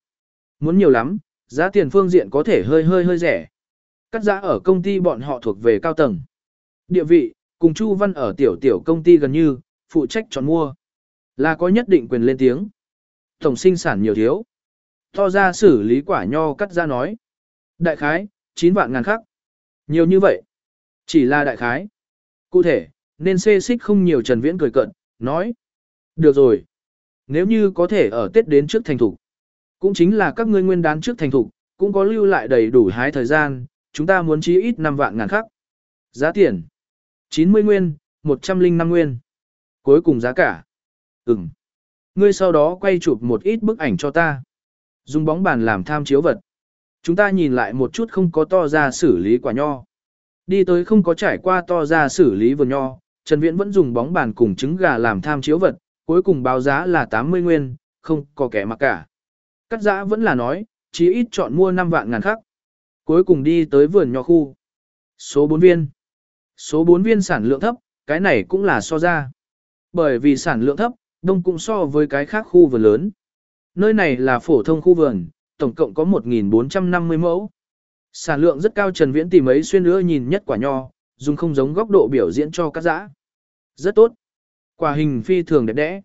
[SPEAKER 1] Muốn nhiều lắm, giá tiền phương diện có thể hơi hơi hơi rẻ. Cắt giá ở công ty bọn họ thuộc về cao tầng. Địa vị, cùng Chu Văn ở tiểu tiểu công ty gần như, phụ trách chọn mua. Là có nhất định quyền lên tiếng. Tổng sinh sản nhiều thiếu. To ra xử lý quả nho cắt ra nói. Đại khái, 9 vạn ngàn khắc. Nhiều như vậy. Chỉ là đại khái. Cụ thể, nên xê xích không nhiều Trần Viễn cười cận, nói. Được rồi. Nếu như có thể ở Tết đến trước thành thủ. Cũng chính là các ngươi nguyên đán trước thành thủ, cũng có lưu lại đầy đủ hái thời gian, chúng ta muốn chí ít 5 vạn ngàn khắc. Giá tiền. 90 nguyên, 105 nguyên. Cuối cùng giá cả. Ừm. Ngươi sau đó quay chụp một ít bức ảnh cho ta. Dùng bóng bàn làm tham chiếu vật. Chúng ta nhìn lại một chút không có to ra xử lý quả nho. Đi tới không có trải qua to ra xử lý vườn nho, Trần Viễn vẫn dùng bóng bàn cùng trứng gà làm tham chiếu vật, cuối cùng báo giá là 80 nguyên, không có kẻ mặc cả. Cắt giã vẫn là nói, chỉ ít chọn mua 5 vạn ngàn khắc. Cuối cùng đi tới vườn nho khu. Số 4 viên. Số 4 viên sản lượng thấp, cái này cũng là so ra. Bởi vì sản lượng thấp, đông cũng so với cái khác khu vườn lớn. Nơi này là phổ thông khu vườn, tổng cộng có 1.450 mẫu. Sản lượng rất cao Trần Viễn tìm ấy xuyên nữa nhìn nhất quả nho, dùng không giống góc độ biểu diễn cho các dã. Rất tốt. Quả hình phi thường đẹp đẽ.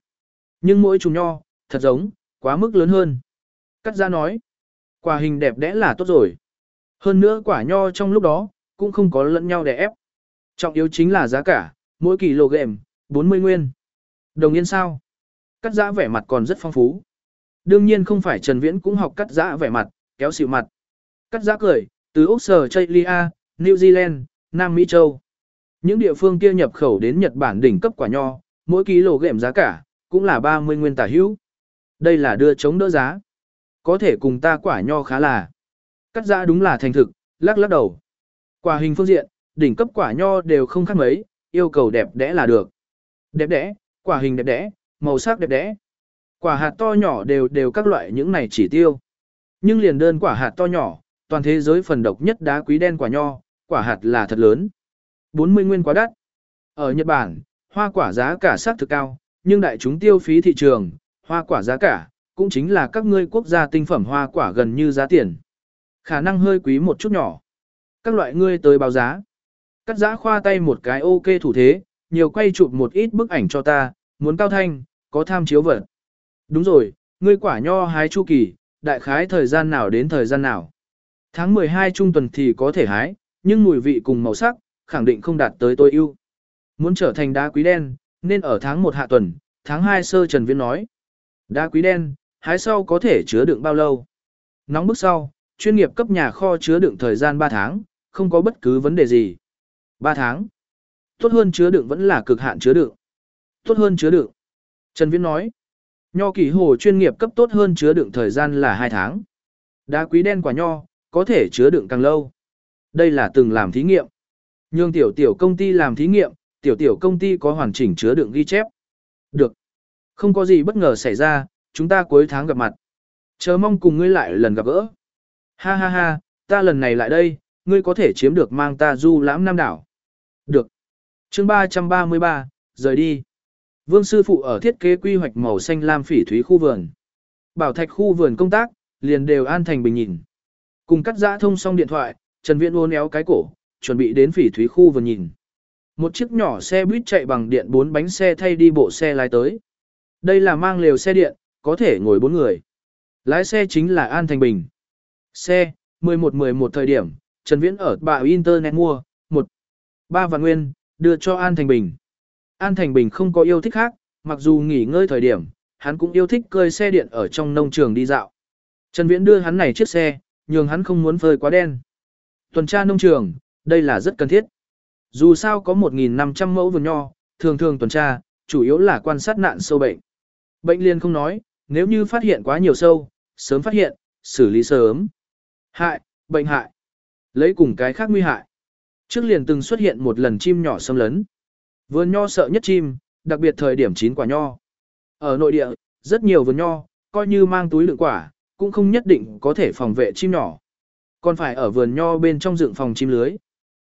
[SPEAKER 1] Nhưng mỗi chùm nho, thật giống, quá mức lớn hơn. Cắt ra nói. Quả hình đẹp đẽ là tốt rồi. Hơn nữa quả nho trong lúc đó, cũng không có lẫn nhau để ép. Trọng yếu chính là giá cả, mỗi kg 40 nguyên. Đồng yên sao? Cắt giã vẻ mặt còn rất phong phú. Đương nhiên không phải Trần Viễn cũng học cắt giã vẻ mặt, kéo xịu mặt. Cắt giã cười, từ Úc Sở Chaylia, New Zealand, Nam Mỹ Châu. Những địa phương kia nhập khẩu đến Nhật Bản đỉnh cấp quả nho, mỗi kg giá cả, cũng là 30 nguyên tả hữu. Đây là đưa chống đỡ giá. Có thể cùng ta quả nho khá là. Cắt giã đúng là thành thực, lắc lắc đầu. Quả hình phương diện, đỉnh cấp quả nho đều không khác mấy, yêu cầu đẹp đẽ là được. Đẹp đẽ, quả hình đẹp đẽ, màu sắc đẹp đẽ. Quả hạt to nhỏ đều đều các loại những này chỉ tiêu. Nhưng liền đơn quả hạt to nhỏ, toàn thế giới phần độc nhất đá quý đen quả nho, quả hạt là thật lớn. 40 nguyên quá đắt. Ở Nhật Bản, hoa quả giá cả sát thực cao, nhưng đại chúng tiêu phí thị trường, hoa quả giá cả, cũng chính là các ngươi quốc gia tinh phẩm hoa quả gần như giá tiền. Khả năng hơi quý một chút nhỏ. Các loại ngươi tới báo giá. Cắt giã khoa tay một cái ok thủ thế, nhiều quay chụp một ít bức ảnh cho ta, muốn cao thanh, có tham chiếu vật. Đúng rồi, ngươi quả nho hái chu kỳ, đại khái thời gian nào đến thời gian nào. Tháng 12 trung tuần thì có thể hái, nhưng mùi vị cùng màu sắc, khẳng định không đạt tới tôi ưu. Muốn trở thành đá quý đen, nên ở tháng 1 hạ tuần, tháng 2 sơ Trần Viễn nói. Đá quý đen, hái sau có thể chứa đựng bao lâu? Nóng bức sau, chuyên nghiệp cấp nhà kho chứa đựng thời gian 3 tháng, không có bất cứ vấn đề gì. 3 tháng. Tốt hơn chứa đựng vẫn là cực hạn chứa đựng. Tốt hơn chứa đựng. Trần Viễn nói. Nho kỳ hồ chuyên nghiệp cấp tốt hơn chứa đựng thời gian là 2 tháng. Đá quý đen quả nho, có thể chứa đựng càng lâu. Đây là từng làm thí nghiệm. Nhưng tiểu tiểu công ty làm thí nghiệm, tiểu tiểu công ty có hoàn chỉnh chứa đựng ghi chép. Được. Không có gì bất ngờ xảy ra, chúng ta cuối tháng gặp mặt. Chờ mong cùng ngươi lại lần gặp gỡ. Ha ha ha, ta lần này lại đây, ngươi có thể chiếm được mang ta du lãm nam đảo. Được. chương 333, rời đi. Vương sư phụ ở thiết kế quy hoạch màu xanh lam phỉ thúy khu vườn. Bảo thạch khu vườn công tác, liền đều an thành bình nhìn. Cùng cắt giã thông xong điện thoại, Trần Viễn uốn éo cái cổ, chuẩn bị đến phỉ thúy khu vườn nhìn. Một chiếc nhỏ xe buýt chạy bằng điện bốn bánh xe thay đi bộ xe lái tới. Đây là mang lều xe điện, có thể ngồi bốn người. Lái xe chính là An Thành Bình. Xe, 11-11 thời điểm, Trần Viễn ở bạ Internet mua, một ba vạn nguyên, đưa cho An Thành Bình. An Thành Bình không có yêu thích khác, mặc dù nghỉ ngơi thời điểm, hắn cũng yêu thích cơi xe điện ở trong nông trường đi dạo. Trần Viễn đưa hắn này chiếc xe, nhường hắn không muốn phơi quá đen. Tuần tra nông trường, đây là rất cần thiết. Dù sao có 1.500 mẫu vườn nho, thường thường tuần tra, chủ yếu là quan sát nạn sâu bệnh. Bệnh liên không nói, nếu như phát hiện quá nhiều sâu, sớm phát hiện, xử lý sớm. Hại, bệnh hại. Lấy cùng cái khác nguy hại. Trước liền từng xuất hiện một lần chim nhỏ xâm lấn. Vườn nho sợ nhất chim, đặc biệt thời điểm chín quả nho. Ở nội địa, rất nhiều vườn nho, coi như mang túi lượng quả, cũng không nhất định có thể phòng vệ chim nhỏ. Còn phải ở vườn nho bên trong dựng phòng chim lưới.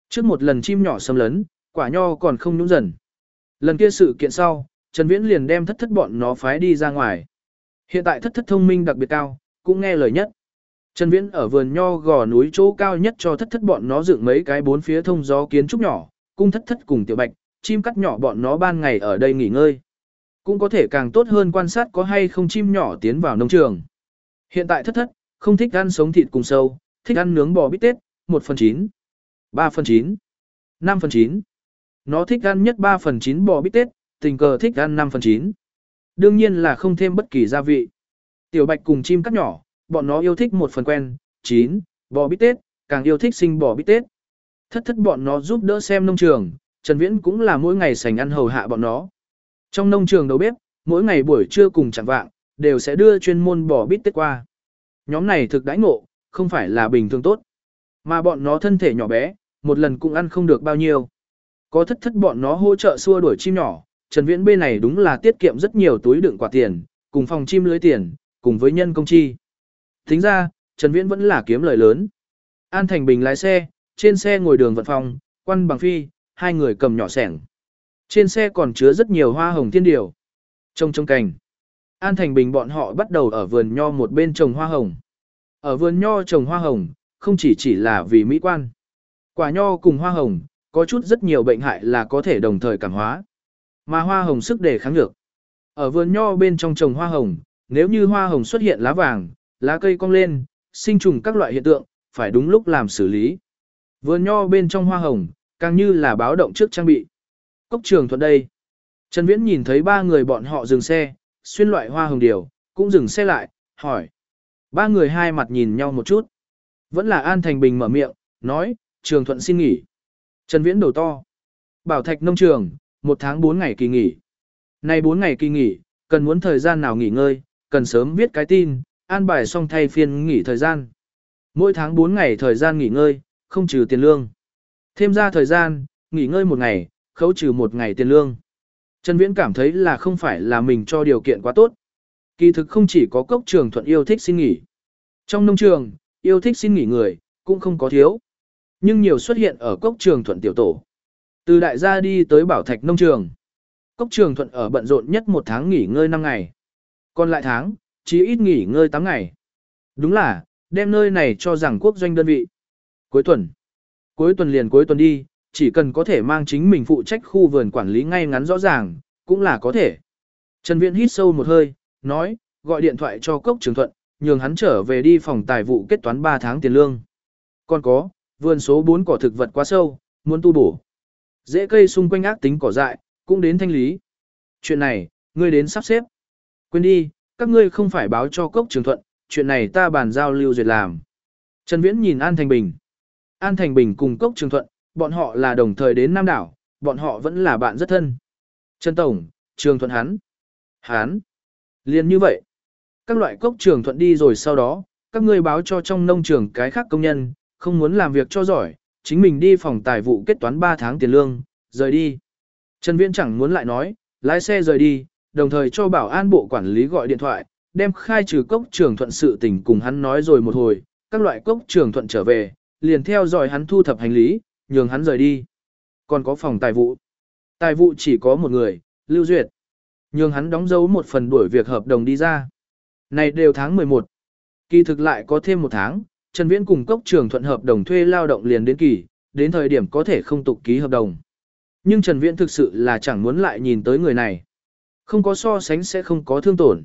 [SPEAKER 1] Trước một lần chim nhỏ xâm lấn, quả nho còn không nhũng dần. Lần kia sự kiện sau, Trần Viễn liền đem thất thất bọn nó phái đi ra ngoài. Hiện tại thất thất thông minh đặc biệt cao, cũng nghe lời nhất. Trần Viễn ở vườn nho gò núi chỗ cao nhất cho thất thất bọn nó dựng mấy cái bốn phía thông gió kiến trúc nhỏ, cung thất thất cùng tiểu bạch, chim cắt nhỏ bọn nó ban ngày ở đây nghỉ ngơi. Cũng có thể càng tốt hơn quan sát có hay không chim nhỏ tiến vào nông trường. Hiện tại thất thất, không thích ăn sống thịt cùng sâu, thích ăn nướng bò bít tết, 1 phần 9, 3 phần 9, 5 phần 9. Nó thích ăn nhất 3 phần 9 bò bít tết, tình cờ thích ăn 5 phần 9. Đương nhiên là không thêm bất kỳ gia vị. Tiểu bạch cùng chim cắt nhỏ, bọn nó yêu thích một phần quen, 9, bò bít tết, càng yêu thích sinh bò bít tết. Thất thất bọn nó giúp đỡ xem nông trường, Trần Viễn cũng là mỗi ngày sành ăn hầu hạ bọn nó. Trong nông trường đầu bếp, mỗi ngày buổi trưa cùng chẳng vạng, đều sẽ đưa chuyên môn bò bít tết qua. Nhóm này thực đãi ngộ, không phải là bình thường tốt. Mà bọn nó thân thể nhỏ bé, một lần cũng ăn không được bao nhiêu. Có thất thất bọn nó hỗ trợ xua đuổi chim nhỏ, Trần Viễn bên này đúng là tiết kiệm rất nhiều túi đựng quả tiền, cùng phòng chim lưới tiền, cùng với nhân công chi. Tính ra, Trần Viễn vẫn là kiếm lời lớn. An Thành Bình lái xe, trên xe ngồi đường vận phòng, quan bằng phi, hai người cầm nhỏ sẻng. Trên xe còn chứa rất nhiều hoa hồng thiên điều. Trông trong cành. An Thành Bình bọn họ bắt đầu ở vườn nho một bên trồng hoa hồng. Ở vườn nho trồng hoa hồng, không chỉ chỉ là vì mỹ quan. Quả nho cùng hoa hồng, có chút rất nhiều bệnh hại là có thể đồng thời cảm hóa. Mà hoa hồng sức đề kháng được. Ở vườn nho bên trong trồng hoa hồng, nếu như hoa hồng xuất hiện lá vàng, lá cây cong lên, sinh trùng các loại hiện tượng, phải đúng lúc làm xử lý. Vườn nho bên trong hoa hồng, càng như là báo động trước trang bị. Cốc trường thuận đây. Trần Viễn nhìn thấy ba người bọn họ dừng xe, xuyên loại hoa hồng điều, cũng dừng xe lại, hỏi. Ba người hai mặt nhìn nhau một chút. Vẫn là An Thành Bình mở miệng, nói, trường thuận xin nghỉ. Trần Viễn đầu to. Bảo thạch nông trường, một tháng bốn ngày kỳ nghỉ. Nay bốn ngày kỳ nghỉ, cần muốn thời gian nào nghỉ ngơi, cần sớm viết cái tin, an bài xong thay phiên nghỉ thời gian. Mỗi tháng bốn ngày thời gian nghỉ ngơi, không trừ tiền lương. Thêm ra thời gian, nghỉ ngơi một ngày, khấu trừ một ngày tiền lương. Trần Viễn cảm thấy là không phải là mình cho điều kiện quá tốt. Kỳ thực không chỉ có cốc trường thuận yêu thích xin nghỉ. Trong nông trường, yêu thích xin nghỉ người, cũng không có thiếu. Nhưng nhiều xuất hiện ở cốc trường thuận tiểu tổ. Từ đại gia đi tới bảo thạch nông trường. Cốc trường thuận ở bận rộn nhất một tháng nghỉ ngơi 5 ngày. Còn lại tháng, chỉ ít nghỉ ngơi 8 ngày. Đúng là, đem nơi này cho rằng quốc doanh đơn vị. Cuối tuần. Cuối tuần liền cuối tuần đi, chỉ cần có thể mang chính mình phụ trách khu vườn quản lý ngay ngắn rõ ràng, cũng là có thể. Trần Viễn hít sâu một hơi, nói, gọi điện thoại cho Cốc Trường Thuận, nhường hắn trở về đi phòng tài vụ kết toán 3 tháng tiền lương. Còn có, vườn số 4 cỏ thực vật quá sâu, muốn tu bổ. Dễ cây xung quanh ác tính cỏ dại, cũng đến thanh lý. Chuyện này, ngươi đến sắp xếp. Quên đi, các ngươi không phải báo cho Cốc Trường Thuận, chuyện này ta bàn giao lưu duyệt làm. Trần Viễn nhìn An Thành Bình. An Thành Bình cùng Cốc Trường Thuận, bọn họ là đồng thời đến Nam Đảo, bọn họ vẫn là bạn rất thân. Trần Tổng, Trường Thuận hắn. Hắn. Liên như vậy. Các loại Cốc Trường Thuận đi rồi sau đó, các ngươi báo cho trong nông trường cái khác công nhân, không muốn làm việc cho giỏi, chính mình đi phòng tài vụ kết toán 3 tháng tiền lương, rời đi. Trần Viễn chẳng muốn lại nói, lái xe rời đi, đồng thời cho bảo an bộ quản lý gọi điện thoại, đem khai trừ cốc trường thuận sự tình cùng hắn nói rồi một hồi, các loại cốc trường thuận trở về, liền theo dõi hắn thu thập hành lý, nhường hắn rời đi. Còn có phòng tài vụ. Tài vụ chỉ có một người, Lưu Duyệt. Nhường hắn đóng dấu một phần đuổi việc hợp đồng đi ra. Này đều tháng 11. Kỳ thực lại có thêm một tháng, Trần Viễn cùng cốc trường thuận hợp đồng thuê lao động liền đến kỳ, đến thời điểm có thể không tục ký hợp đồng. Nhưng Trần Viễn thực sự là chẳng muốn lại nhìn tới người này. Không có so sánh sẽ không có thương tổn.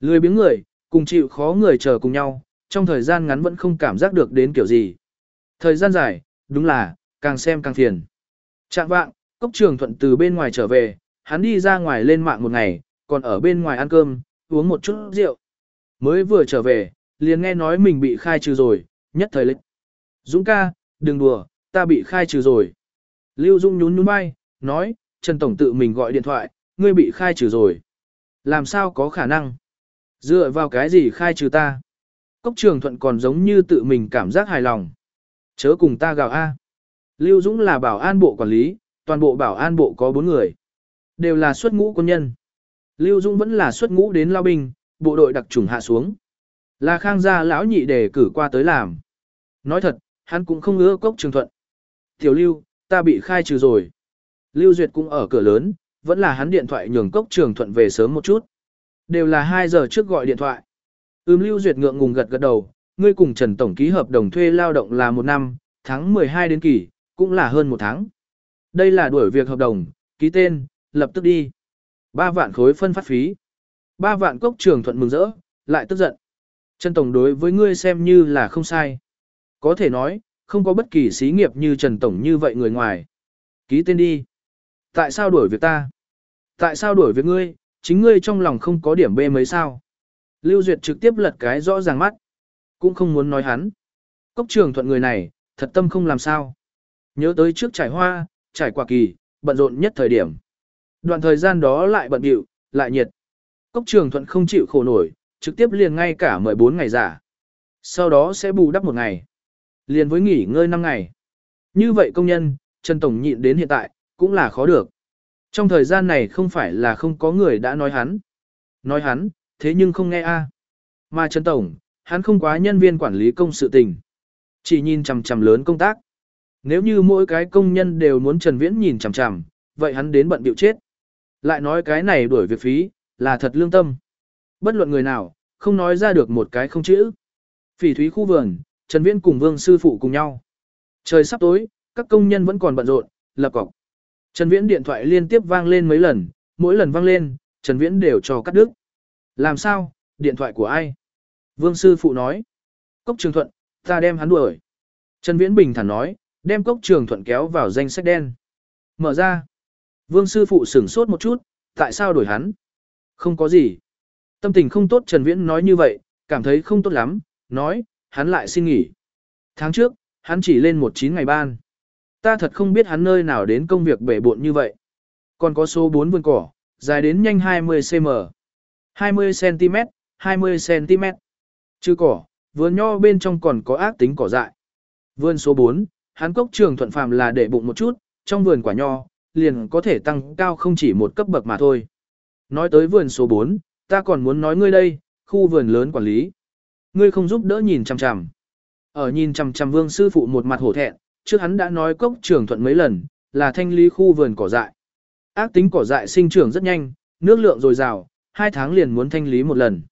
[SPEAKER 1] Lười biếng người, cùng chịu khó người chờ cùng nhau, trong thời gian ngắn vẫn không cảm giác được đến kiểu gì. Thời gian dài, đúng là, càng xem càng phiền. Trạng vạng, cốc trường thuận từ bên ngoài trở về, hắn đi ra ngoài lên mạng một ngày, còn ở bên ngoài ăn cơm, uống một chút rượu. Mới vừa trở về, liền nghe nói mình bị khai trừ rồi, nhất thời lịch. Dũng ca, đừng đùa, ta bị khai trừ rồi. Lưu Dung nhún nhún vai, nói, Trần Tổng tự mình gọi điện thoại, ngươi bị khai trừ rồi. Làm sao có khả năng? Dựa vào cái gì khai trừ ta? Cốc trường thuận còn giống như tự mình cảm giác hài lòng. Chớ cùng ta gào A. Lưu Dũng là bảo an bộ quản lý, toàn bộ bảo an bộ có 4 người. Đều là xuất ngũ quân nhân. Lưu Dũng vẫn là xuất ngũ đến lao binh, bộ đội đặc trùng hạ xuống. Là khang gia lão nhị để cử qua tới làm. Nói thật, hắn cũng không ngứa cốc trường thuận. Tiểu Lưu, ta bị khai trừ rồi. Lưu Duyệt cũng ở cửa lớn, vẫn là hắn điện thoại nhường cốc trường thuận về sớm một chút. Đều là 2 giờ trước gọi điện thoại. Ừm Lưu Duyệt ngượng ngùng gật gật đầu, ngươi cùng Trần Tổng ký hợp đồng thuê lao động là một năm, tháng 12 đến kỳ, cũng là hơn một tháng. Đây là đuổi việc hợp đồng, ký tên, lập tức đi. 3 vạn khối phân phát phí. 3 vạn cốc trường thuận mừng rỡ, lại tức giận. Trần Tổng đối với ngươi xem như là không sai. Có thể nói, không có bất kỳ xí nghiệp như Trần Tổng như vậy người ngoài. Ký tên đi. Tại sao đuổi việc ta? Tại sao đuổi việc ngươi, chính ngươi trong lòng không có điểm bê mấy sao? Lưu Duyệt trực tiếp lật cái rõ ràng mắt. Cũng không muốn nói hắn. Cốc trường thuận người này, thật tâm không làm sao. Nhớ tới trước trải hoa, trải quả kỳ, bận rộn nhất thời điểm. Đoạn thời gian đó lại bận điệu, lại nhiệt. Cốc trường thuận không chịu khổ nổi, trực tiếp liền ngay cả 14 ngày giả. Sau đó sẽ bù đắp một ngày. Liền với nghỉ ngơi 5 ngày. Như vậy công nhân, Trần Tổng nhịn đến hiện tại, cũng là khó được. Trong thời gian này không phải là không có người đã nói hắn. Nói hắn, thế nhưng không nghe a. Mà Trần Tổng, hắn không quá nhân viên quản lý công sự tình. Chỉ nhìn chằm chằm lớn công tác. Nếu như mỗi cái công nhân đều muốn Trần Viễn nhìn chằm chằm, vậy hắn đến bận bịu chết. Lại nói cái này đuổi việc phí, là thật lương tâm. Bất luận người nào, không nói ra được một cái không chữ. Phỉ thúy khu vườn, Trần Viễn cùng Vương Sư Phụ cùng nhau. Trời sắp tối, các công nhân vẫn còn bận rộn, lập cọc. Trần Viễn điện thoại liên tiếp vang lên mấy lần, mỗi lần vang lên, Trần Viễn đều cho cắt đứt. Làm sao, điện thoại của ai? Vương Sư Phụ nói. Cốc Trường Thuận, ta đem hắn đuổi. Trần Viễn bình thản nói, đem Cốc Trường Thuận kéo vào danh sách đen. Mở ra. Vương Sư Phụ sửng sốt một chút, tại sao đuổi hắn? Không có gì. Tâm tình không tốt Trần Viễn nói như vậy, cảm thấy không tốt lắm, nói, hắn lại xin nghỉ. Tháng trước, hắn chỉ lên một chín ngày ban. Ta thật không biết hắn nơi nào đến công việc bể bộn như vậy. Còn có số 4 vườn cỏ, dài đến nhanh 20cm. 20cm, 20cm. Chứ cỏ, vườn nho bên trong còn có ác tính cỏ dại. Vườn số 4, hắn cốc trường thuận phàm là để bụng một chút, trong vườn quả nho, liền có thể tăng cao không chỉ một cấp bậc mà thôi. Nói tới vườn số 4, ta còn muốn nói ngươi đây, khu vườn lớn quản lý. Ngươi không giúp đỡ nhìn chằm chằm. Ở nhìn chằm chằm vương sư phụ một mặt hổ thẹn, trước hắn đã nói cốc trường thuận mấy lần, là thanh lý khu vườn cỏ dại. Ác tính cỏ dại sinh trưởng rất nhanh, nước lượng dồi dào, hai tháng liền muốn thanh lý một lần.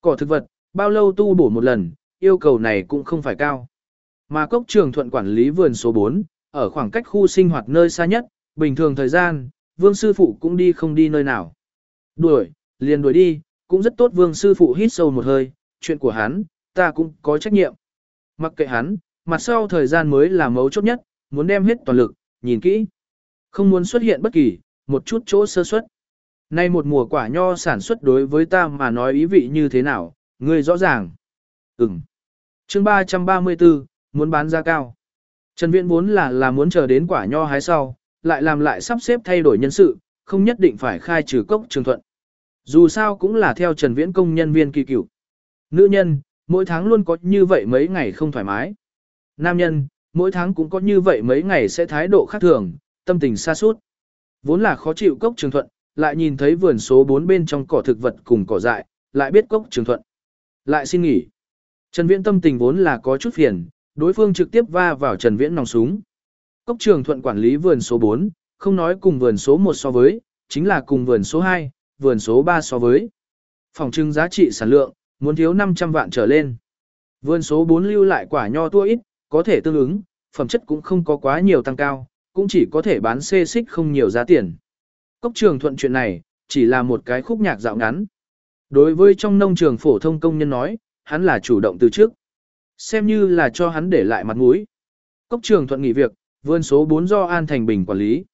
[SPEAKER 1] Cỏ thực vật, bao lâu tu bổ một lần, yêu cầu này cũng không phải cao. Mà cốc trường thuận quản lý vườn số 4, ở khoảng cách khu sinh hoạt nơi xa nhất, bình thường thời gian, vương sư phụ cũng đi không đi nơi nào. Đuổi, liền đuổi đi, cũng rất tốt vương sư phụ hít sâu một hơi, chuyện của hắn, ta cũng có trách nhiệm. Mặc kệ hắn, mặt sau thời gian mới là mấu chốt nhất, muốn đem hết toàn lực, nhìn kỹ. Không muốn xuất hiện bất kỳ, một chút chỗ sơ suất. Nay một mùa quả nho sản xuất đối với ta mà nói ý vị như thế nào, ngươi rõ ràng. Ừm. chương 334, muốn bán giá cao. Trần Viễn vốn là là muốn chờ đến quả nho hái sau, lại làm lại sắp xếp thay đổi nhân sự, không nhất định phải khai trừ cốc trường thuận. Dù sao cũng là theo Trần Viễn công nhân viên kỳ cựu. Nữ nhân, mỗi tháng luôn có như vậy mấy ngày không thoải mái. Nam nhân, mỗi tháng cũng có như vậy mấy ngày sẽ thái độ khác thường, tâm tình xa suốt. Vốn là khó chịu cốc trường thuận, lại nhìn thấy vườn số 4 bên trong cỏ thực vật cùng cỏ dại, lại biết cốc trường thuận. Lại xin nghỉ. Trần Viễn tâm tình vốn là có chút phiền, đối phương trực tiếp va vào Trần Viễn nòng súng. Cốc trường thuận quản lý vườn số 4, không nói cùng vườn số 1 so với, chính là cùng vườn số 2, vườn số 3 so với. Phòng trưng giá trị sản lượng, muốn thiếu 500 vạn trở lên. Vườn số 4 lưu lại quả nho tua ít, có thể tương ứng, phẩm chất cũng không có quá nhiều tăng cao, cũng chỉ có thể bán xê xích không nhiều giá tiền. Cốc trường thuận chuyện này, chỉ là một cái khúc nhạc dạo ngắn. Đối với trong nông trường phổ thông công nhân nói, hắn là chủ động từ trước. Xem như là cho hắn để lại mặt mũi. Cốc trường thuận nghỉ việc, vườn số 4 do An Thành Bình quản lý.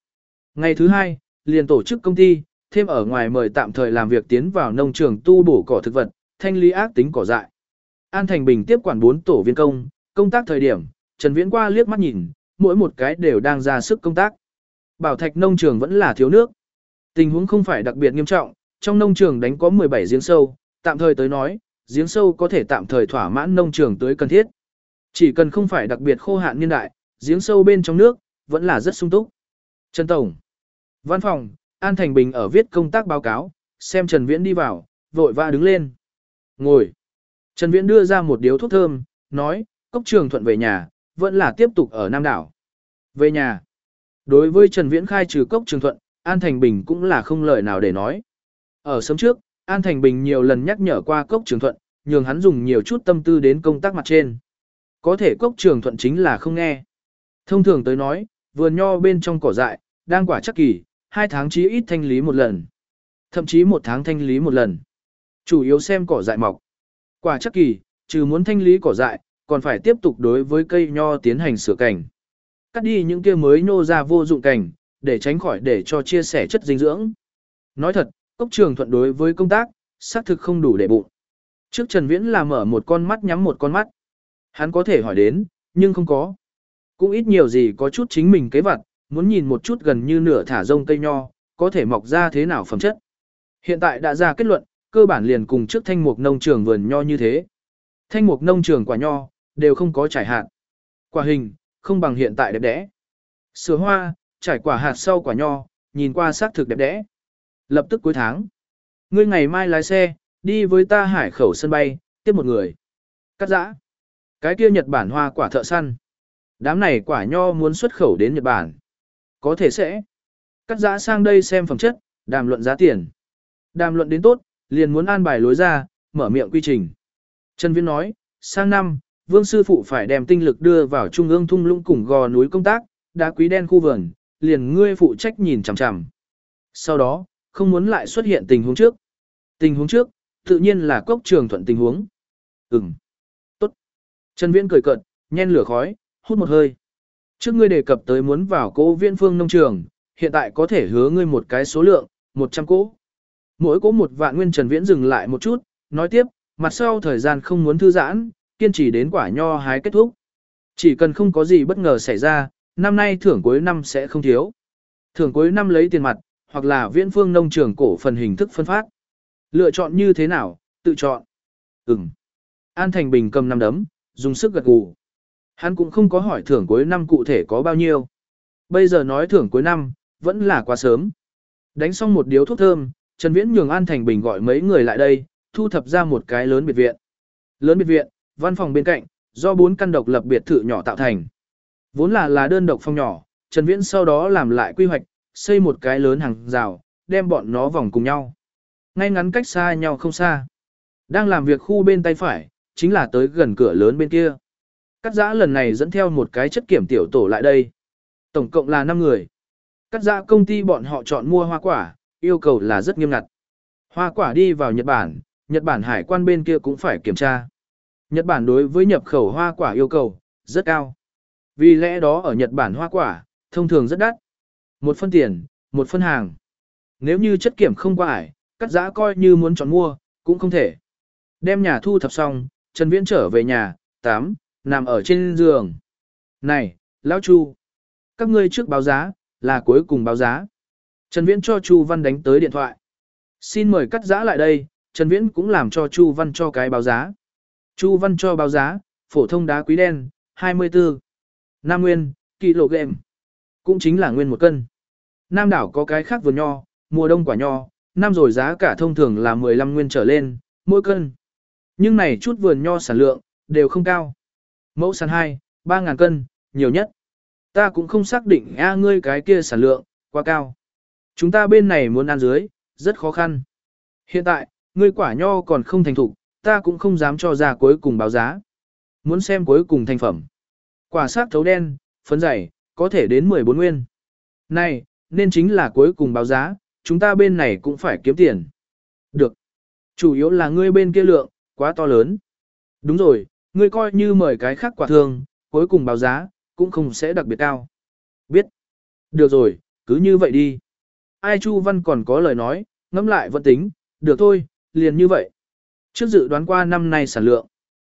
[SPEAKER 1] Ngày thứ hai, liền tổ chức công ty, thêm ở ngoài mời tạm thời làm việc tiến vào nông trường tu bổ cỏ thực vật, thanh lý ác tính cỏ dại. An Thành Bình tiếp quản 4 tổ viên công, công tác thời điểm, Trần Viễn qua liếc mắt nhìn, mỗi một cái đều đang ra sức công tác. Bảo thạch nông trường vẫn là thiếu nước. Tình huống không phải đặc biệt nghiêm trọng, trong nông trường đánh có 17 giếng sâu, tạm thời tới nói, giếng sâu có thể tạm thời thỏa mãn nông trường tới cần thiết. Chỉ cần không phải đặc biệt khô hạn niên đại, giếng sâu bên trong nước, vẫn là rất sung túc. Trần Tổng. Văn phòng, An Thành Bình ở viết công tác báo cáo, xem Trần Viễn đi vào, vội vã đứng lên. Ngồi. Trần Viễn đưa ra một điếu thuốc thơm, nói, cốc trường thuận về nhà, vẫn là tiếp tục ở Nam Đảo. Về nhà. Đối với Trần Viễn khai trừ cốc trường thuận, An Thành Bình cũng là không lời nào để nói. Ở sớm trước, An Thành Bình nhiều lần nhắc nhở qua cốc trường thuận, nhường hắn dùng nhiều chút tâm tư đến công tác mặt trên. Có thể cốc trường thuận chính là không nghe. Thông thường tới nói, vườn nho bên trong cỏ dại, đang quả chắc kỳ, hai tháng chí ít thanh lý một lần. Thậm chí một tháng thanh lý một lần. Chủ yếu xem cỏ dại mọc. Quả chắc kỳ, trừ muốn thanh lý cỏ dại, còn phải tiếp tục đối với cây nho tiến hành sửa cảnh. Cắt đi những kia mới nô ra vô dụng cảnh, để tránh khỏi để cho chia sẻ chất dinh dưỡng. Nói thật, cốc trường thuận đối với công tác, xác thực không đủ để bụng. Trước Trần Viễn là mở một con mắt nhắm một con mắt. Hắn có thể hỏi đến, nhưng không có. Cũng ít nhiều gì có chút chính mình kế vật, muốn nhìn một chút gần như nửa thả rông cây nho, có thể mọc ra thế nào phẩm chất. Hiện tại đã ra kết luận, cơ bản liền cùng trước thanh mục nông trường vườn nho như thế. Thanh mục nông trường quả nho, đều không có trải hạt. Quả hình, không bằng hiện tại đẹp đẽ. Sửa hoa, trải quả hạt sau quả nho, nhìn qua xác thực đẹp đẽ. Lập tức cuối tháng. Ngươi ngày mai lái xe, đi với ta hải khẩu sân bay, tiếp một người. Cắt giã. Cái kia Nhật Bản hoa quả thợ săn. Đám này quả nho muốn xuất khẩu đến Nhật Bản. Có thể sẽ. Cắt giã sang đây xem phẩm chất, đàm luận giá tiền. Đàm luận đến tốt, liền muốn an bài lối ra, mở miệng quy trình. Trần Viễn nói, sang năm, Vương Sư Phụ phải đem tinh lực đưa vào trung ương thung lũng cùng gò núi công tác, đá quý đen khu vườn, liền ngươi phụ trách nhìn chằm chằm. Sau đó, không muốn lại xuất hiện tình huống trước. Tình huống trước, tự nhiên là cốc trường thuận tình huống. Ừm. Tốt. Trần Viễn cười cợt, nhen lửa khói, hút một hơi. Trước ngươi đề cập tới muốn vào cố viễn phương nông trường, hiện tại có thể hứa ngươi một cái số lượng, 100 cỗ. Mỗi cỗ một vạn nguyên Trần Viễn dừng lại một chút, nói tiếp, mặt sau thời gian không muốn thư giãn, kiên trì đến quả nho hái kết thúc. Chỉ cần không có gì bất ngờ xảy ra, năm nay thưởng cuối năm sẽ không thiếu. Thưởng cuối năm lấy tiền mặt, hoặc là viễn phương nông trường cổ phần hình thức phân phát. Lựa chọn như thế nào, tự chọn. Ừm. An Thành Bình cầm năm đấm, dùng sức gật gù. Hắn cũng không có hỏi thưởng cuối năm cụ thể có bao nhiêu. Bây giờ nói thưởng cuối năm, vẫn là quá sớm. Đánh xong một điếu thuốc thơm, Trần Viễn nhường An Thành Bình gọi mấy người lại đây, thu thập ra một cái lớn biệt viện. Lớn biệt viện, văn phòng bên cạnh, do bốn căn độc lập biệt thự nhỏ tạo thành. Vốn là là đơn độc phòng nhỏ, Trần Viễn sau đó làm lại quy hoạch, xây một cái lớn hàng rào, đem bọn nó vòng cùng nhau. Ngay ngắn cách xa nhau không xa. Đang làm việc khu bên tay phải, chính là tới gần cửa lớn bên kia. Cắt giã lần này dẫn theo một cái chất kiểm tiểu tổ lại đây. Tổng cộng là 5 người. Cắt giã công ty bọn họ chọn mua hoa quả, yêu cầu là rất nghiêm ngặt. Hoa quả đi vào Nhật Bản, Nhật Bản hải quan bên kia cũng phải kiểm tra. Nhật Bản đối với nhập khẩu hoa quả yêu cầu, rất cao. Vì lẽ đó ở Nhật Bản hoa quả, thông thường rất đắt. Một phân tiền, một phân hàng. Nếu như chất kiểm không qua ải, cắt giã coi như muốn chọn mua, cũng không thể. Đem nhà thu thập xong, Trần Viễn trở về nhà, tám, nằm ở trên giường. Này, Lão Chu, các ngươi trước báo giá, là cuối cùng báo giá. Trần Viễn cho Chu Văn đánh tới điện thoại. Xin mời cắt giã lại đây, Trần Viễn cũng làm cho Chu Văn cho cái báo giá. Chu Văn cho báo giá, phổ thông đá quý đen, 24. Nam Nguyên, kỳ lộ game. Cũng chính là nguyên một cân. Nam đảo có cái khác vườn nho, mùa đông quả nho, năm rồi giá cả thông thường là 15 nguyên trở lên, mỗi cân. Nhưng này chút vườn nho sản lượng, đều không cao. Mẫu sản 2, 3.000 cân, nhiều nhất. Ta cũng không xác định a ngươi cái kia sản lượng, quá cao. Chúng ta bên này muốn ăn dưới, rất khó khăn. Hiện tại, ngươi quả nho còn không thành thục, ta cũng không dám cho ra cuối cùng báo giá. Muốn xem cuối cùng thành phẩm. Quả sắc thấu đen, phấn dày, có thể đến 14 nguyên. Này, nên chính là cuối cùng báo giá, chúng ta bên này cũng phải kiếm tiền. Được. Chủ yếu là ngươi bên kia lượng, quá to lớn. Đúng rồi, ngươi coi như mời cái khác quả thương, cuối cùng báo giá, cũng không sẽ đặc biệt cao. Biết. Được rồi, cứ như vậy đi. Ai Chu Văn còn có lời nói, ngẫm lại vẫn tính, được thôi, liền như vậy. Trước dự đoán qua năm nay sản lượng.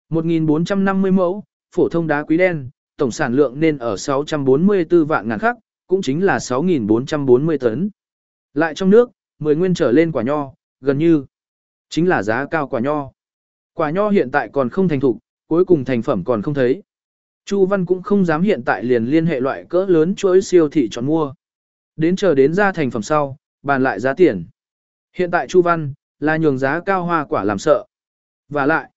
[SPEAKER 1] 1.450 mẫu, phổ thông đá quý đen, tổng sản lượng nên ở 644 vạn ngàn khắc, cũng chính là 6.440 tấn. Lại trong nước, 10 nguyên trở lên quả nho, gần như chính là giá cao quả nho. Quả nho hiện tại còn không thành thục, cuối cùng thành phẩm còn không thấy. Chu Văn cũng không dám hiện tại liền liên hệ loại cỡ lớn chuỗi siêu thị chọn mua. Đến chờ đến ra thành phẩm sau, bàn lại giá tiền. Hiện tại Chu Văn là nhường giá cao hoa quả làm sợ. Và lại,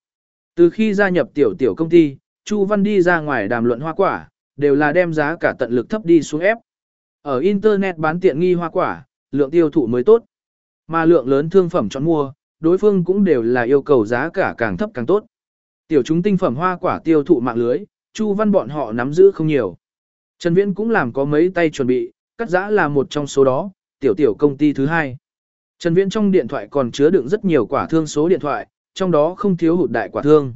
[SPEAKER 1] từ khi gia nhập tiểu tiểu công ty, Chu Văn đi ra ngoài đàm luận hoa quả, đều là đem giá cả tận lực thấp đi xuống ép. Ở Internet bán tiện nghi hoa quả, lượng tiêu thụ mới tốt. Mà lượng lớn thương phẩm chọn mua, đối phương cũng đều là yêu cầu giá cả càng thấp càng tốt. Tiểu chúng tinh phẩm hoa quả tiêu thụ mạng lưới, Chu Văn bọn họ nắm giữ không nhiều. Trần Viễn cũng làm có mấy tay chuẩn bị, cắt giã là một trong số đó, tiểu tiểu công ty thứ hai. Trần Viễn trong điện thoại còn chứa đựng rất nhiều quả thương số điện thoại, trong đó không thiếu hụt đại quả thương.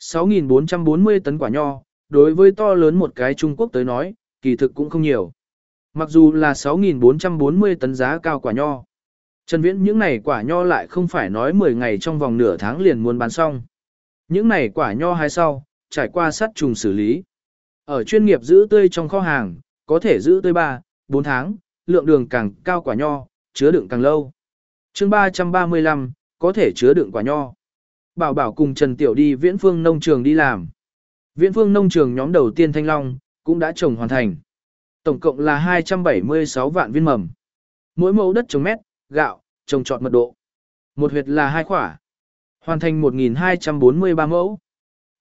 [SPEAKER 1] 6.440 tấn quả nho, đối với to lớn một cái Trung Quốc tới nói, kỳ thực cũng không nhiều. Mặc dù là 6.440 tấn giá cao quả nho. Trần Viễn những này quả nho lại không phải nói 10 ngày trong vòng nửa tháng liền muốn bán xong. Những này quả nho hay sau, trải qua sát trùng xử lý. Ở chuyên nghiệp giữ tươi trong kho hàng, có thể giữ tươi 3, 4 tháng, lượng đường càng cao quả nho, chứa đựng càng lâu. chương 335, có thể chứa đựng quả nho. Bảo bảo cùng Trần Tiểu đi viễn phương nông trường đi làm. Viễn phương nông trường nhóm đầu tiên Thanh Long, cũng đã trồng hoàn thành. Tổng cộng là 276 vạn viên mầm. Mỗi mẫu đất trồng mét, gạo, trồng trọt mật độ. Một huyệt là hai khỏa. Hoàn thành 1.243 mẫu.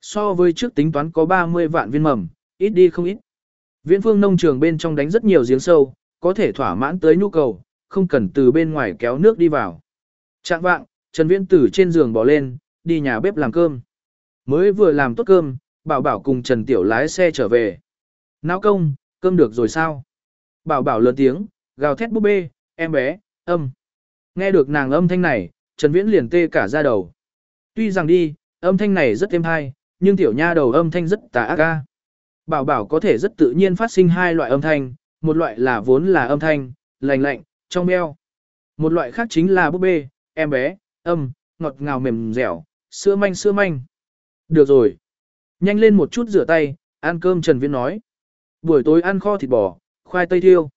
[SPEAKER 1] So với trước tính toán có 30 vạn viên mầm, ít đi không ít. Viễn phương nông trường bên trong đánh rất nhiều giếng sâu, có thể thỏa mãn tới nhu cầu, không cần từ bên ngoài kéo nước đi vào. Trạng vạng, Trần Viễn từ trên giường bỏ lên, đi nhà bếp làm cơm. Mới vừa làm tốt cơm, Bảo Bảo cùng Trần Tiểu lái xe trở về. Náo công, cơm được rồi sao? Bảo Bảo lớn tiếng, gào thét búp bê, em bé, âm. Nghe được nàng âm thanh này, Trần Viễn liền tê cả da đầu. Tuy rằng đi, âm thanh này rất êm hay, nhưng tiểu nha đầu âm thanh rất tà ác ca. Bảo bảo có thể rất tự nhiên phát sinh hai loại âm thanh, một loại là vốn là âm thanh, lành lạnh, trong veo. Một loại khác chính là búp bê, em bé, âm, ngọt ngào mềm dẻo, sữa manh sữa manh. Được rồi. Nhanh lên một chút rửa tay, ăn cơm Trần Viễn nói. Buổi tối ăn kho thịt bò, khoai tây thiêu.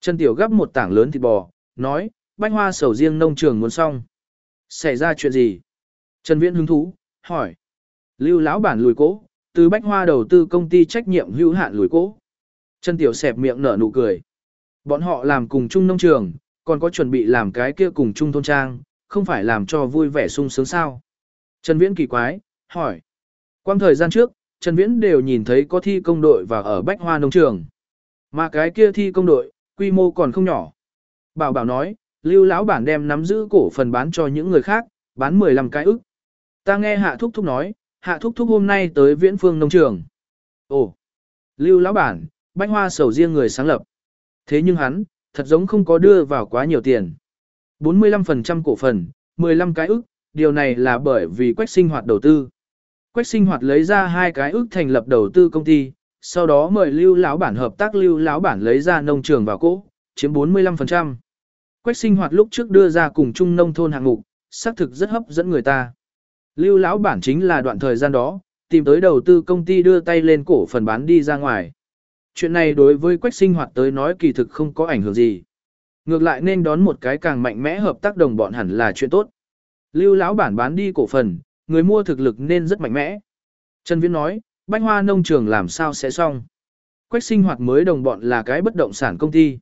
[SPEAKER 1] Trần Tiểu gắp một tảng lớn thịt bò, nói, bánh hoa sầu riêng nông trường muốn xong. Xảy ra chuyện gì? Trần Viễn hứng thú, hỏi. Lưu lão bản lùi cố, từ bách hoa đầu tư công ty trách nhiệm hữu hạn lùi cố. Trần Tiểu xẹp miệng nở nụ cười. Bọn họ làm cùng chung nông trường, còn có chuẩn bị làm cái kia cùng chung thôn trang, không phải làm cho vui vẻ sung sướng sao. Trần Viễn kỳ quái, hỏi. Quang thời gian trước, Trần Viễn đều nhìn thấy có thi công đội và ở bách hoa nông trường. Mà cái kia thi công đội, quy mô còn không nhỏ. Bảo bảo nói, lưu lão bản đem nắm giữ cổ phần bán cho những người khác, bán 15 cái ức. Ta nghe hạ thúc thúc nói, hạ thúc thúc hôm nay tới viễn phương nông trường. Ồ, lưu lão bản, bách hoa sầu riêng người sáng lập. Thế nhưng hắn, thật giống không có đưa vào quá nhiều tiền. 45% cổ phần, 15 cái ức, điều này là bởi vì quách sinh hoạt đầu tư. Quách sinh hoạt lấy ra hai cái ước thành lập đầu tư công ty, sau đó mời lưu lão bản hợp tác lưu lão bản lấy ra nông trường vào cỗ, chiếm 45%. Quách sinh hoạt lúc trước đưa ra cùng chung nông thôn hạng mục, xác thực rất hấp dẫn người ta. Lưu lão bản chính là đoạn thời gian đó, tìm tới đầu tư công ty đưa tay lên cổ phần bán đi ra ngoài. Chuyện này đối với quách sinh hoạt tới nói kỳ thực không có ảnh hưởng gì. Ngược lại nên đón một cái càng mạnh mẽ hợp tác đồng bọn hẳn là chuyện tốt. Lưu lão bản bán đi cổ phần, người mua thực lực nên rất mạnh mẽ. Trần Viễn nói, bách hoa nông trường làm sao sẽ xong. Quách sinh hoạt mới đồng bọn là cái bất động sản công ty.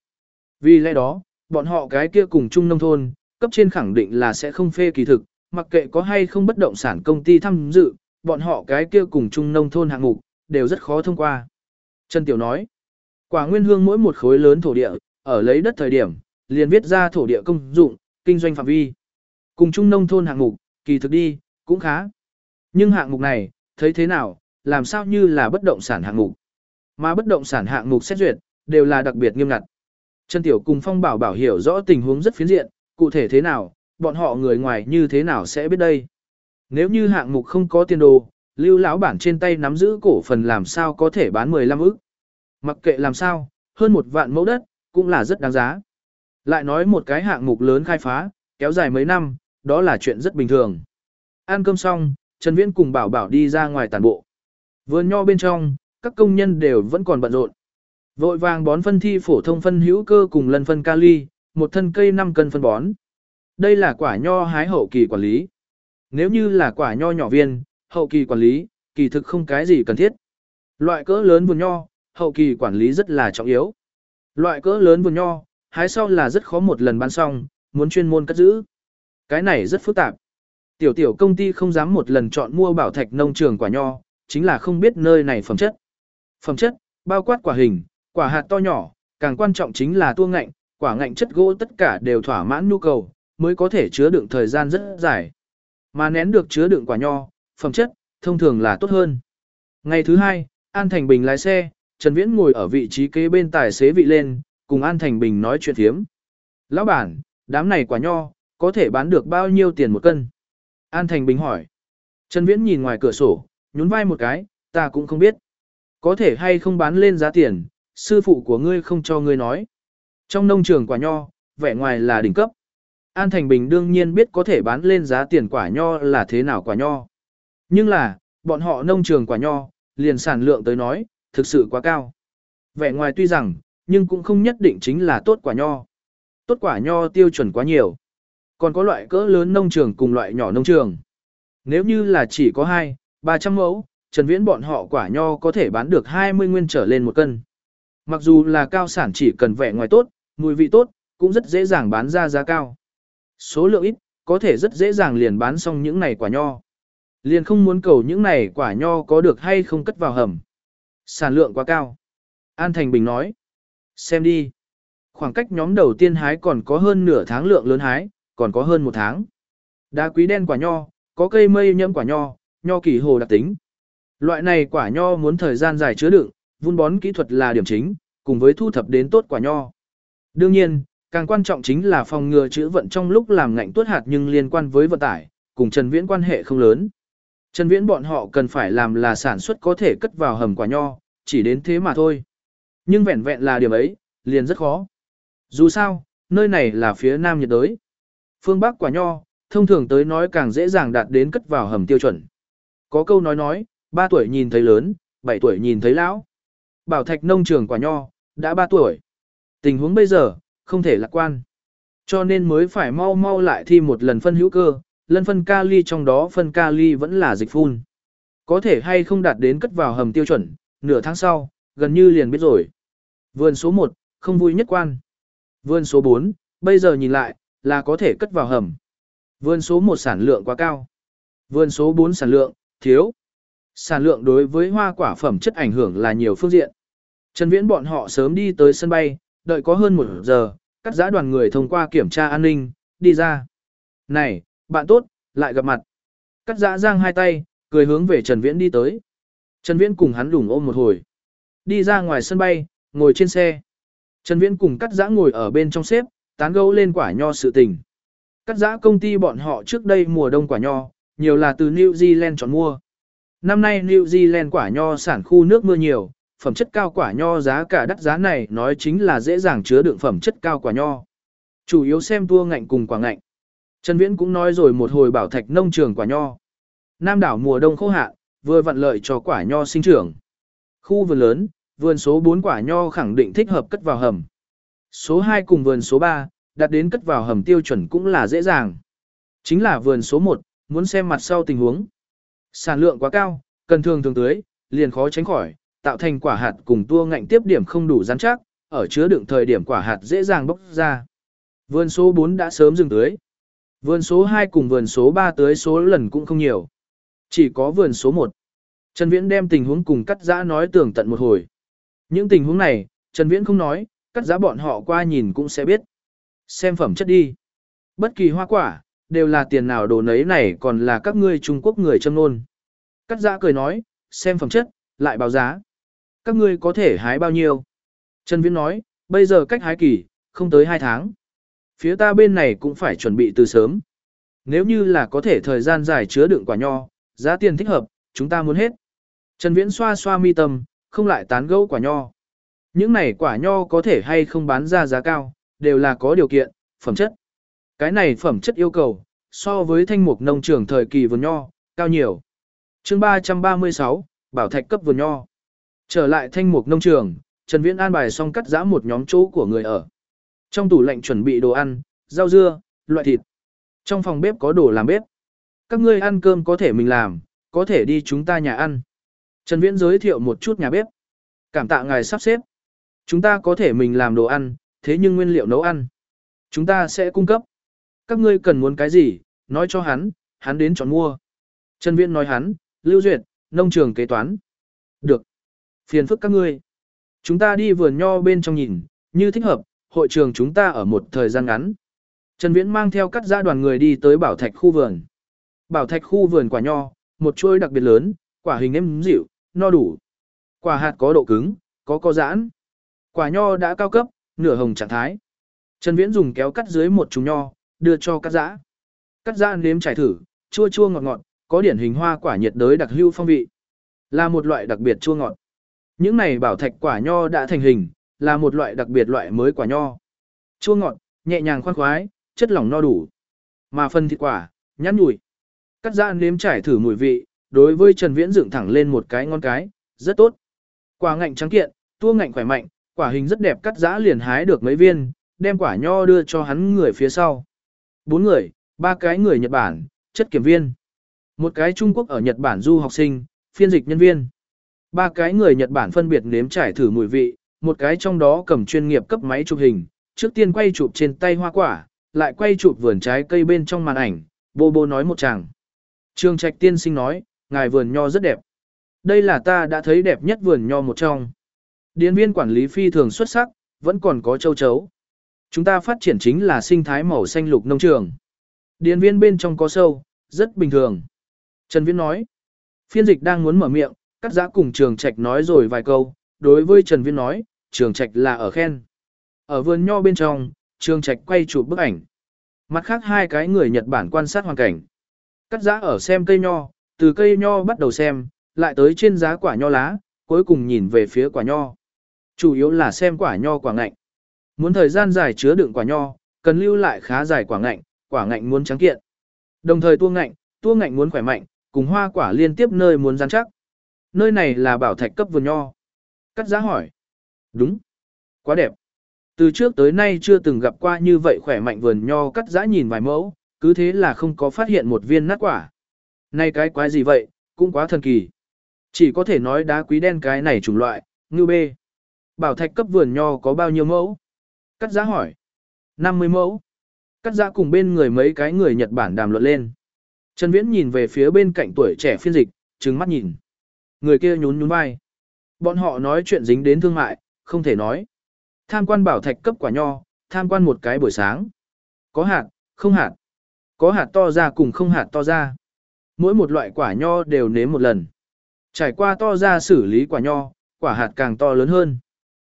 [SPEAKER 1] Vì lẽ đó, bọn họ cái kia cùng chung nông thôn, cấp trên khẳng định là sẽ không phê kỳ thực, mặc kệ có hay không bất động sản công ty tham dự, bọn họ cái kia cùng chung nông thôn hạng mục, đều rất khó thông qua. Trần Tiểu nói, quả nguyên hương mỗi một khối lớn thổ địa, ở lấy đất thời điểm, liền viết ra thổ địa công dụng, kinh doanh phạm vi. Cùng chung nông thôn hạng mục, kỳ thực đi, cũng khá. Nhưng hạng mục này, thấy thế nào, làm sao như là bất động sản hạng mục. Mà bất động sản hạng mục xét duyệt, đều là đặc biệt nghiêm ngặt. Trần Tiểu cùng Phong Bảo Bảo hiểu rõ tình huống rất phiến diện, cụ thể thế nào, bọn họ người ngoài như thế nào sẽ biết đây. Nếu như hạng mục không có tiền đồ, lưu lão bản trên tay nắm giữ cổ phần làm sao có thể bán 15 ức. Mặc kệ làm sao, hơn một vạn mẫu đất, cũng là rất đáng giá. Lại nói một cái hạng mục lớn khai phá, kéo dài mấy năm, đó là chuyện rất bình thường. Ăn cơm xong, Trần Viễn cùng Bảo Bảo đi ra ngoài tàn bộ. Vườn nho bên trong, các công nhân đều vẫn còn bận rộn. Vội vàng bón phân thi phổ thông phân hữu cơ cùng lần phân kali, một thân cây 5 cân phân bón. Đây là quả nho hái hậu kỳ quản lý. Nếu như là quả nho nhỏ viên, hậu kỳ quản lý, kỳ thực không cái gì cần thiết. Loại cỡ lớn vườn nho, hậu kỳ quản lý rất là trọng yếu. Loại cỡ lớn vườn nho, hái sau là rất khó một lần bán xong, muốn chuyên môn cất giữ. Cái này rất phức tạp. Tiểu tiểu công ty không dám một lần chọn mua bảo thạch nông trường quả nho, chính là không biết nơi này phẩm chất. Phẩm chất, bao quát quả hình, quả hạt to nhỏ, càng quan trọng chính là tua ngạnh, quả ngạnh chất gỗ tất cả đều thỏa mãn nhu cầu, mới có thể chứa đựng thời gian rất dài. Mà nén được chứa đựng quả nho, phẩm chất, thông thường là tốt hơn. Ngày thứ hai, An Thành Bình lái xe, Trần Viễn ngồi ở vị trí kế bên tài xế vị lên, cùng An Thành Bình nói chuyện thiếm. Lão bản, đám này quả nho, có thể bán được bao nhiêu tiền một cân? An Thành Bình hỏi. Trần Viễn nhìn ngoài cửa sổ, nhún vai một cái, ta cũng không biết. Có thể hay không bán lên giá tiền, sư phụ của ngươi không cho ngươi nói. Trong nông trường quả nho, vẻ ngoài là đỉnh cấp. An Thành Bình đương nhiên biết có thể bán lên giá tiền quả nho là thế nào quả nho. Nhưng là, bọn họ nông trường quả nho, liền sản lượng tới nói, thực sự quá cao. Vẻ ngoài tuy rằng, nhưng cũng không nhất định chính là tốt quả nho. Tốt quả nho tiêu chuẩn quá nhiều. Còn có loại cỡ lớn nông trường cùng loại nhỏ nông trường. Nếu như là chỉ có 2, 300 mẫu, Trần Viễn bọn họ quả nho có thể bán được 20 nguyên trở lên một cân. Mặc dù là cao sản chỉ cần vẻ ngoài tốt, mùi vị tốt, cũng rất dễ dàng bán ra giá cao. Số lượng ít, có thể rất dễ dàng liền bán xong những này quả nho. Liền không muốn cầu những này quả nho có được hay không cất vào hầm. Sản lượng quá cao. An Thành Bình nói. Xem đi. Khoảng cách nhóm đầu tiên hái còn có hơn nửa tháng lượng lớn hái, còn có hơn một tháng. Đá quý đen quả nho, có cây mây nhẫm quả nho, nho kỳ hồ đặc tính. Loại này quả nho muốn thời gian dài chứa đựng, vun bón kỹ thuật là điểm chính, cùng với thu thập đến tốt quả nho. Đương nhiên, càng quan trọng chính là phòng ngừa chữ vận trong lúc làm ngạnh tuốt hạt nhưng liên quan với vận tải, cùng Trần Viễn quan hệ không lớn. Trần Viễn bọn họ cần phải làm là sản xuất có thể cất vào hầm quả nho, chỉ đến thế mà thôi. Nhưng vẹn vẹn là điểm ấy, liền rất khó. Dù sao, nơi này là phía nam nhiệt đới. Phương Bắc quả nho, thông thường tới nói càng dễ dàng đạt đến cất vào hầm tiêu chuẩn. Có câu nói nói, 3 tuổi nhìn thấy lớn, 7 tuổi nhìn thấy lão. Bảo thạch nông trường quả nho, đã 3 tuổi. Tình huống bây giờ, không thể lạc quan. Cho nên mới phải mau mau lại thi một lần phân hữu cơ, lần phân kali trong đó phân kali vẫn là dịch phun. Có thể hay không đạt đến cất vào hầm tiêu chuẩn, nửa tháng sau, gần như liền biết rồi. Vườn số 1, không vui nhất quan. Vườn số 4, bây giờ nhìn lại, là có thể cất vào hầm. Vườn số 1 sản lượng quá cao. Vườn số 4 sản lượng, thiếu. Sản lượng đối với hoa quả phẩm chất ảnh hưởng là nhiều phương diện. Trần Viễn bọn họ sớm đi tới sân bay, đợi có hơn một giờ, cắt giã đoàn người thông qua kiểm tra an ninh, đi ra. Này, bạn tốt, lại gặp mặt. Cắt giã giang hai tay, cười hướng về Trần Viễn đi tới. Trần Viễn cùng hắn đủng ôm một hồi. Đi ra ngoài sân bay, ngồi trên xe. Trần Viễn cùng cắt giã ngồi ở bên trong xếp, tán gẫu lên quả nho sự tình. Cắt giã công ty bọn họ trước đây mùa đông quả nho, nhiều là từ New Zealand chọn mua. Năm nay New Zealand quả nho sản khu nước mưa nhiều, phẩm chất cao quả nho giá cả đắt giá này nói chính là dễ dàng chứa đựng phẩm chất cao quả nho. Chủ yếu xem tua ngạnh cùng quả ngạnh. Trần Viễn cũng nói rồi một hồi bảo thạch nông trường quả nho. Nam đảo mùa đông khô hạn, vừa vận lợi cho quả nho sinh trưởng. Khu vườn lớn, vườn số 4 quả nho khẳng định thích hợp cất vào hầm. Số 2 cùng vườn số 3, đặt đến cất vào hầm tiêu chuẩn cũng là dễ dàng. Chính là vườn số 1, muốn xem mặt sau tình huống. Sản lượng quá cao, cần thường thường tưới, liền khó tránh khỏi, tạo thành quả hạt cùng tua ngạnh tiếp điểm không đủ rắn chắc, ở chứa đựng thời điểm quả hạt dễ dàng bốc ra. Vườn số 4 đã sớm dừng tưới. Vườn số 2 cùng vườn số 3 tưới số lần cũng không nhiều. Chỉ có vườn số 1. Trần Viễn đem tình huống cùng cắt giã nói tường tận một hồi. Những tình huống này, Trần Viễn không nói, cắt giá bọn họ qua nhìn cũng sẽ biết. Xem phẩm chất đi. Bất kỳ hoa quả, đều là tiền nào đồ nấy này còn là các ngươi Trung Quốc người châm nôn. Cắt giá cười nói, xem phẩm chất, lại báo giá. Các ngươi có thể hái bao nhiêu? Trần Viễn nói, bây giờ cách hái kỳ, không tới 2 tháng. Phía ta bên này cũng phải chuẩn bị từ sớm. Nếu như là có thể thời gian dài chứa đựng quả nho, giá tiền thích hợp, chúng ta muốn hết. Trần Viễn xoa xoa mi tâm, không lại tán gẫu quả nho. Những này quả nho có thể hay không bán ra giá cao, đều là có điều kiện, phẩm chất. Cái này phẩm chất yêu cầu, so với thanh mục nông trường thời kỳ vườn nho, cao nhiều. chương 336, Bảo Thạch cấp vườn nho. Trở lại thanh mục nông trường, Trần Viễn an bài xong cắt giã một nhóm chỗ của người ở. Trong tủ lạnh chuẩn bị đồ ăn, rau dưa, loại thịt. Trong phòng bếp có đồ làm bếp. Các ngươi ăn cơm có thể mình làm, có thể đi chúng ta nhà ăn. Trần Viễn giới thiệu một chút nhà bếp. Cảm tạ ngài sắp xếp. Chúng ta có thể mình làm đồ ăn, thế nhưng nguyên liệu nấu ăn. Chúng ta sẽ cung cấp. Các ngươi cần muốn cái gì, nói cho hắn, hắn đến chọn mua. Trần Viễn nói hắn, lưu duyệt, nông trường kế toán. Được. Phiền phức các ngươi. Chúng ta đi vườn nho bên trong nhìn, như thích hợp, hội trường chúng ta ở một thời gian ngắn. Trần Viễn mang theo cắt gia đoàn người đi tới bảo thạch khu vườn. Bảo thạch khu vườn quả nho, một chuỗi đặc biệt lớn, quả hình êm dịu, no đủ. Quả hạt có độ cứng, có co giãn. Quả nho đã cao cấp, nửa hồng trạng thái. Trần Viễn dùng kéo cắt dưới một chùm nho, đưa cho cắt giã. Cắt giã nếm trải thử, chua chua ngọt ngọt, có điển hình hoa quả nhiệt đới đặc hữu phong vị. Là một loại đặc biệt chua ngọt. Những này bảo thạch quả nho đã thành hình, là một loại đặc biệt loại mới quả nho. Chua ngọt, nhẹ nhàng khoan khoái, chất lỏng no đủ. Mà phần thịt quả, nhắn nhủi. Cắt ra nếm trải thử mùi vị, đối với Trần Viễn dựng thẳng lên một cái ngon cái, rất tốt. Quả ngạnh trắng kiện, tua ngạnh khỏe mạnh, quả hình rất đẹp cắt giã liền hái được mấy viên, đem quả nho đưa cho hắn người phía sau. Bốn người, ba cái người Nhật Bản, chất kiểm viên. Một cái Trung Quốc ở Nhật Bản du học sinh, phiên dịch nhân viên. Ba cái người Nhật Bản phân biệt nếm trải thử mùi vị, một cái trong đó cầm chuyên nghiệp cấp máy chụp hình, trước tiên quay chụp trên tay hoa quả, lại quay chụp vườn trái cây bên trong màn ảnh, bô bô nói một chàng. Trương Trạch tiên sinh nói, ngài vườn nho rất đẹp. Đây là ta đã thấy đẹp nhất vườn nho một trong. Điền viên quản lý phi thường xuất sắc, vẫn còn có châu chấu. Chúng ta phát triển chính là sinh thái màu xanh lục nông trường. Điền viên bên trong có sâu, rất bình thường. Trần Viễn nói, phiên dịch đang muốn mở miệng, cắt giã cùng trường trạch nói rồi vài câu, đối với Trần Viễn nói, trường trạch là ở khen. Ở vườn nho bên trong, trường trạch quay chụp bức ảnh. Mặt khác hai cái người Nhật Bản quan sát hoàn cảnh. Cắt giã ở xem cây nho, từ cây nho bắt đầu xem, lại tới trên giá quả nho lá, cuối cùng nhìn về phía quả nho. Chủ yếu là xem quả nho quả ngạnh. Muốn thời gian dài chứa đựng quả nho, cần lưu lại khá dài quả ngạnh, quả ngạnh muốn trắng kiện. Đồng thời tua ngạnh, tua ngạnh muốn khỏe mạnh, cùng hoa quả liên tiếp nơi muốn rắn chắc. Nơi này là bảo thạch cấp vườn nho. Cắt giá hỏi. Đúng. Quá đẹp. Từ trước tới nay chưa từng gặp qua như vậy khỏe mạnh vườn nho cắt giã nhìn vài mẫu, cứ thế là không có phát hiện một viên nát quả. Này cái quái gì vậy, cũng quá thần kỳ. Chỉ có thể nói đá quý đen cái này chủng loại, ngư bê. Bảo thạch cấp vườn nho có bao nhiêu mẫu? Cắt giá hỏi. 50 mẫu. Cắt giá cùng bên người mấy cái người Nhật Bản đàm luận lên. Trần Viễn nhìn về phía bên cạnh tuổi trẻ phiên dịch, trừng mắt nhìn. Người kia nhún nhún vai. Bọn họ nói chuyện dính đến thương mại, không thể nói. Tham quan bảo thạch cấp quả nho, tham quan một cái buổi sáng. Có hạt, không hạt. Có hạt to ra cùng không hạt to ra. Mỗi một loại quả nho đều nếm một lần. Trải qua to ra xử lý quả nho, quả hạt càng to lớn hơn.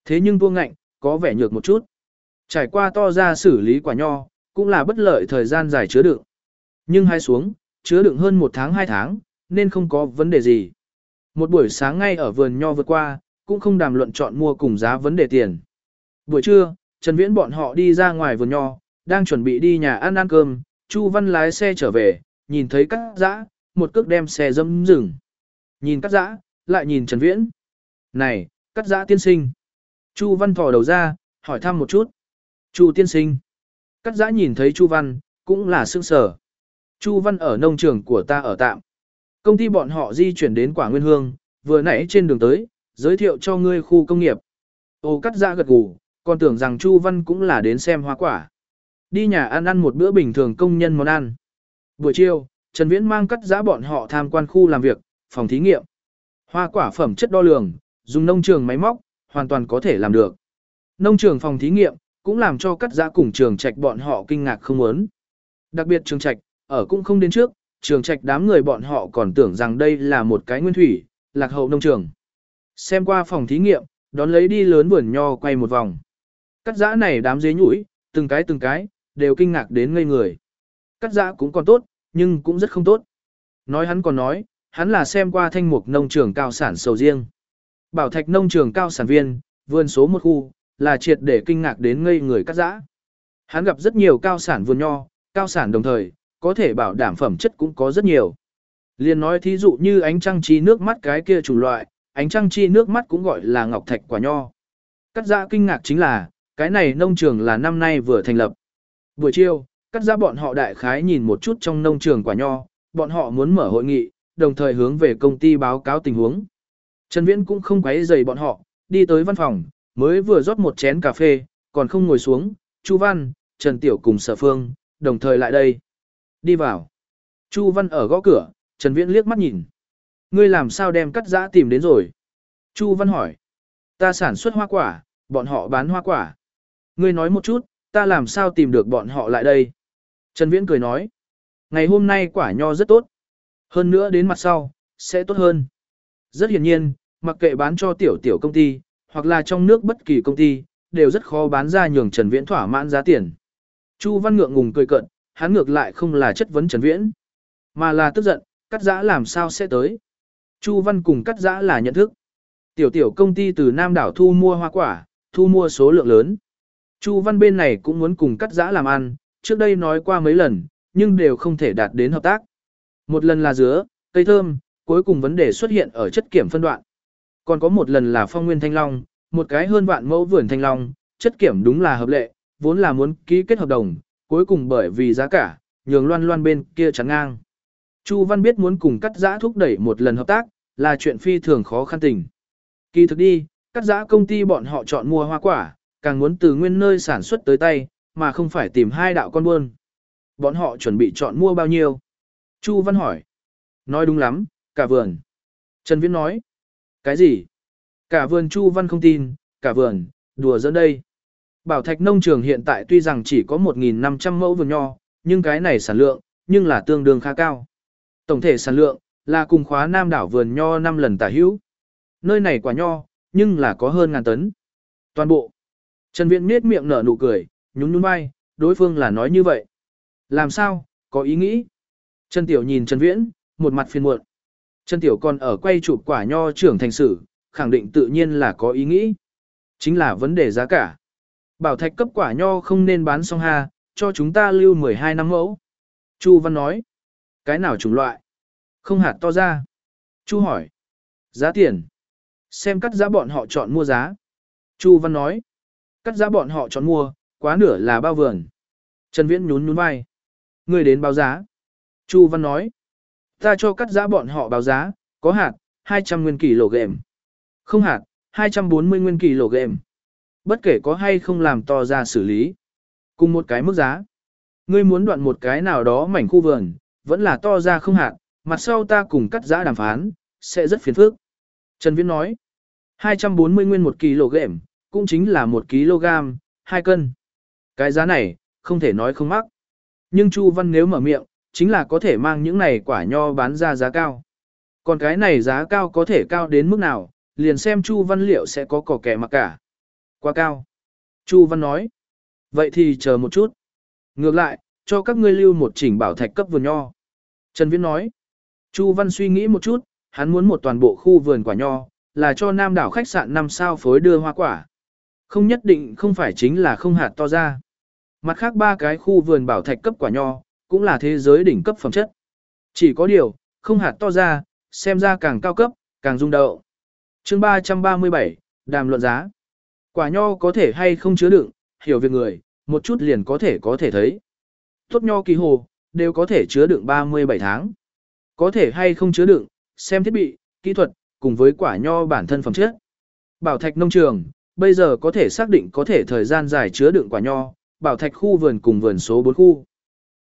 [SPEAKER 1] Thế nhưng tua ngạnh, có vẻ nhược một chút. Trải qua to ra xử lý quả nho, cũng là bất lợi thời gian dài chứa đựng. Nhưng hai xuống, chứa đựng hơn một tháng hai tháng, nên không có vấn đề gì. Một buổi sáng ngay ở vườn nho vượt qua, cũng không đàm luận chọn mua cùng giá vấn đề tiền. Buổi trưa, Trần Viễn bọn họ đi ra ngoài vườn nho, đang chuẩn bị đi nhà ăn ăn cơm, Chu Văn lái xe trở về, nhìn thấy cắt dã, một cước đem xe dâm dừng. Nhìn cắt dã, lại nhìn Trần Viễn. Này, cắt dã tiên sinh. Chu Văn thò đầu ra, hỏi thăm một chút. Chu tiên sinh. Cắt Giã nhìn thấy Chu Văn, cũng là sương sở. Chu Văn ở nông trường của ta ở tạm. Công ty bọn họ di chuyển đến quả nguyên hương, vừa nãy trên đường tới, giới thiệu cho ngươi khu công nghiệp. Ô cắt Giã gật gù, còn tưởng rằng Chu Văn cũng là đến xem hoa quả. Đi nhà ăn ăn một bữa bình thường công nhân món ăn. Buổi chiều, Trần Viễn mang cắt giã bọn họ tham quan khu làm việc, phòng thí nghiệm. Hoa quả phẩm chất đo lường, dùng nông trường máy móc, hoàn toàn có thể làm được. Nông trường phòng thí nghiệm, cũng làm cho cắt giã cùng trường trạch bọn họ kinh ngạc không muốn. Đặc biệt trường trạch, ở cũng không đến trước, trường trạch đám người bọn họ còn tưởng rằng đây là một cái nguyên thủy, lạc hậu nông trường. Xem qua phòng thí nghiệm, đón lấy đi lớn vườn nho quay một vòng. Cắt giã này đám dế nhũi, từng cái từng cái, đều kinh ngạc đến ngây người. Cắt giã cũng còn tốt, nhưng cũng rất không tốt. Nói hắn còn nói, hắn là xem qua thanh mục nông trường cao sản sầu riêng. Bảo thạch nông trường cao sản viên, vườn số một khu, là triệt để kinh ngạc đến ngây người cắt giã. Hắn gặp rất nhiều cao sản vườn nho, cao sản đồng thời, có thể bảo đảm phẩm chất cũng có rất nhiều. Liên nói thí dụ như ánh trăng chi nước mắt cái kia chủ loại, ánh trăng chi nước mắt cũng gọi là ngọc thạch quả nho. Cắt giã kinh ngạc chính là, cái này nông trường là năm nay vừa thành lập. Buổi chiều, cắt giã bọn họ đại khái nhìn một chút trong nông trường quả nho, bọn họ muốn mở hội nghị, đồng thời hướng về công ty báo cáo tình huống. Trần Viễn cũng không quấy rầy bọn họ, đi tới văn phòng, mới vừa rót một chén cà phê, còn không ngồi xuống, Chu Văn, Trần Tiểu cùng Sở Phương, đồng thời lại đây. Đi vào. Chu Văn ở gõ cửa, Trần Viễn liếc mắt nhìn. Ngươi làm sao đem cắt giã tìm đến rồi? Chu Văn hỏi. Ta sản xuất hoa quả, bọn họ bán hoa quả. Ngươi nói một chút, ta làm sao tìm được bọn họ lại đây? Trần Viễn cười nói. Ngày hôm nay quả nho rất tốt. Hơn nữa đến mặt sau, sẽ tốt hơn. Rất hiển nhiên, mặc kệ bán cho tiểu tiểu công ty, hoặc là trong nước bất kỳ công ty, đều rất khó bán ra nhường Trần Viễn thỏa mãn giá tiền. Chu Văn ngượng ngùng cười cợt, hắn ngược lại không là chất vấn Trần Viễn, mà là tức giận, cắt giã làm sao sẽ tới. Chu Văn cùng cắt giã là nhận thức. Tiểu tiểu công ty từ Nam đảo thu mua hoa quả, thu mua số lượng lớn. Chu Văn bên này cũng muốn cùng cắt giã làm ăn, trước đây nói qua mấy lần, nhưng đều không thể đạt đến hợp tác. Một lần là dứa, cây thơm, cuối cùng vấn đề xuất hiện ở chất kiểm phân đoạn. Còn có một lần là phong nguyên thanh long, một cái hơn vạn mẫu vườn thanh long, chất kiểm đúng là hợp lệ, vốn là muốn ký kết hợp đồng, cuối cùng bởi vì giá cả, nhường loan loan bên kia chắn ngang. Chu Văn biết muốn cùng cắt giã thúc đẩy một lần hợp tác, là chuyện phi thường khó khăn tình. Kỳ thực đi, cắt giã công ty bọn họ chọn mua hoa quả, càng muốn từ nguyên nơi sản xuất tới tay, mà không phải tìm hai đạo con buôn. Bọn họ chuẩn bị chọn mua bao nhiêu? Chu Văn hỏi. Nói đúng lắm, cả vườn. Trần Viễn nói. Cái gì? Cả vườn Chu Văn không tin, cả vườn, đùa dẫn đây. Bảo thạch nông trường hiện tại tuy rằng chỉ có 1.500 mẫu vườn nho, nhưng cái này sản lượng, nhưng là tương đương khá cao. Tổng thể sản lượng, là cùng khóa nam đảo vườn nho 5 lần tả hữu. Nơi này quả nho, nhưng là có hơn ngàn tấn. Toàn bộ. Trần Viễn nết miệng nở nụ cười, nhún nhún vai, đối phương là nói như vậy. Làm sao, có ý nghĩ? Trần Tiểu nhìn Trần Viễn, một mặt phiền muộn. Trần Tiểu còn ở quay chụp quả nho trưởng thành sử, khẳng định tự nhiên là có ý nghĩ. Chính là vấn đề giá cả. Bảo thạch cấp quả nho không nên bán xong ha, cho chúng ta lưu 12 năm mẫu. Chu Văn nói. Cái nào chủng loại? Không hạt to ra. Chu hỏi. Giá tiền. Xem cắt giá bọn họ chọn mua giá. Chu Văn nói. Cắt giá bọn họ chọn mua, quá nửa là bao vườn. Trần Viễn nhún nhún vai. Người đến báo giá. Chu Văn nói. Ta cho cắt giá bọn họ báo giá, có hạt, 200 nguyên kỳ lộ gệm. Không hạt, 240 nguyên kỳ lộ gệm. Bất kể có hay không làm to ra xử lý. Cùng một cái mức giá. Ngươi muốn đoạn một cái nào đó mảnh khu vườn, vẫn là to ra không hạt, mặt sau ta cùng cắt giá đàm phán, sẽ rất phiền phức. Trần Viễn nói, 240 nguyên 1 kg, cũng chính là 1 kg, 2 cân. Cái giá này, không thể nói không mắc. Nhưng Chu Văn nếu mở miệng, chính là có thể mang những này quả nho bán ra giá cao. Còn cái này giá cao có thể cao đến mức nào, liền xem Chu Văn liệu sẽ có cỏ kẻ mặc cả. Quá cao. Chu Văn nói. Vậy thì chờ một chút. Ngược lại, cho các ngươi lưu một chỉnh bảo thạch cấp vườn nho. Trần Viễn nói. Chu Văn suy nghĩ một chút, hắn muốn một toàn bộ khu vườn quả nho, là cho nam đảo khách sạn năm sao phối đưa hoa quả. Không nhất định không phải chính là không hạt to ra. Mặt khác ba cái khu vườn bảo thạch cấp quả nho, cũng là thế giới đỉnh cấp phẩm chất. Chỉ có điều, không hạt to ra, xem ra càng cao cấp, càng rung đậu. chương 337, đàm luận giá. Quả nho có thể hay không chứa đựng, hiểu việc người, một chút liền có thể có thể thấy. Tốt nho kỳ hồ, đều có thể chứa đựng 37 tháng. Có thể hay không chứa đựng, xem thiết bị, kỹ thuật, cùng với quả nho bản thân phẩm chất. Bảo thạch nông trường, bây giờ có thể xác định có thể thời gian dài chứa đựng quả nho, bảo thạch khu vườn cùng vườn số 4 khu.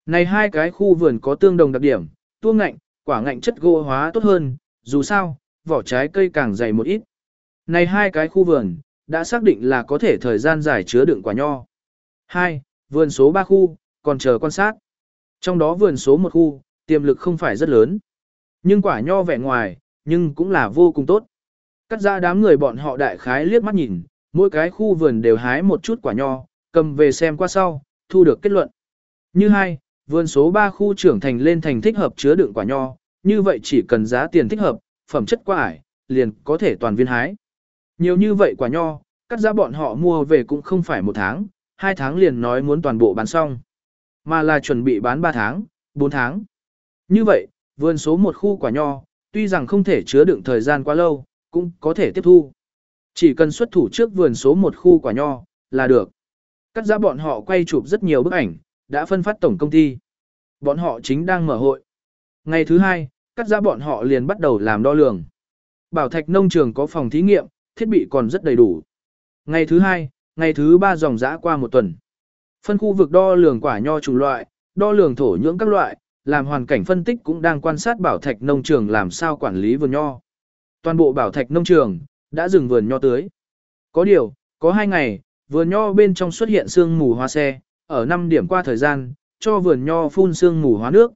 [SPEAKER 1] Này hai cái khu vườn có tương đồng đặc điểm, tua ngạnh, quả ngạnh chất gỗ hóa tốt hơn, dù sao, vỏ trái cây càng dày một ít. Này hai cái khu vườn, đã xác định là có thể thời gian dài chứa đựng quả nho. 2. Vườn số 3 khu, còn chờ quan sát. Trong đó vườn số 1 khu, tiềm lực không phải rất lớn. Nhưng quả nho vẻ ngoài, nhưng cũng là vô cùng tốt. Cắt ra đám người bọn họ đại khái liếc mắt nhìn, mỗi cái khu vườn đều hái một chút quả nho, cầm về xem qua sau, thu được kết luận. Như hai, vườn số 3 khu trưởng thành lên thành thích hợp chứa đựng quả nho, như vậy chỉ cần giá tiền thích hợp, phẩm chất quả ải, liền có thể toàn viên hái. Nhiều như vậy quả nho, cắt giá bọn họ mua về cũng không phải một tháng, hai tháng liền nói muốn toàn bộ bán xong, mà là chuẩn bị bán 3 tháng, 4 tháng. Như vậy, vườn số một khu quả nho, tuy rằng không thể chứa đựng thời gian quá lâu, cũng có thể tiếp thu. Chỉ cần xuất thủ trước vườn số một khu quả nho, là được. Cắt giá bọn họ quay chụp rất nhiều bức ảnh, đã phân phát tổng công ty. Bọn họ chính đang mở hội. Ngày thứ hai, cắt ra bọn họ liền bắt đầu làm đo lường. Bảo thạch nông trường có phòng thí nghiệm, thiết bị còn rất đầy đủ. Ngày thứ hai, ngày thứ ba dòng dã qua một tuần. Phân khu vực đo lường quả nho chủng loại, đo lường thổ nhưỡng các loại, làm hoàn cảnh phân tích cũng đang quan sát bảo thạch nông trường làm sao quản lý vườn nho. Toàn bộ bảo thạch nông trường, đã dừng vườn nho tưới. Có điều, có hai ngày, vườn nho bên trong xuất hiện sương mù hoa xe, ở 5 điểm qua thời gian, cho vườn nho phun sương mù hóa nước,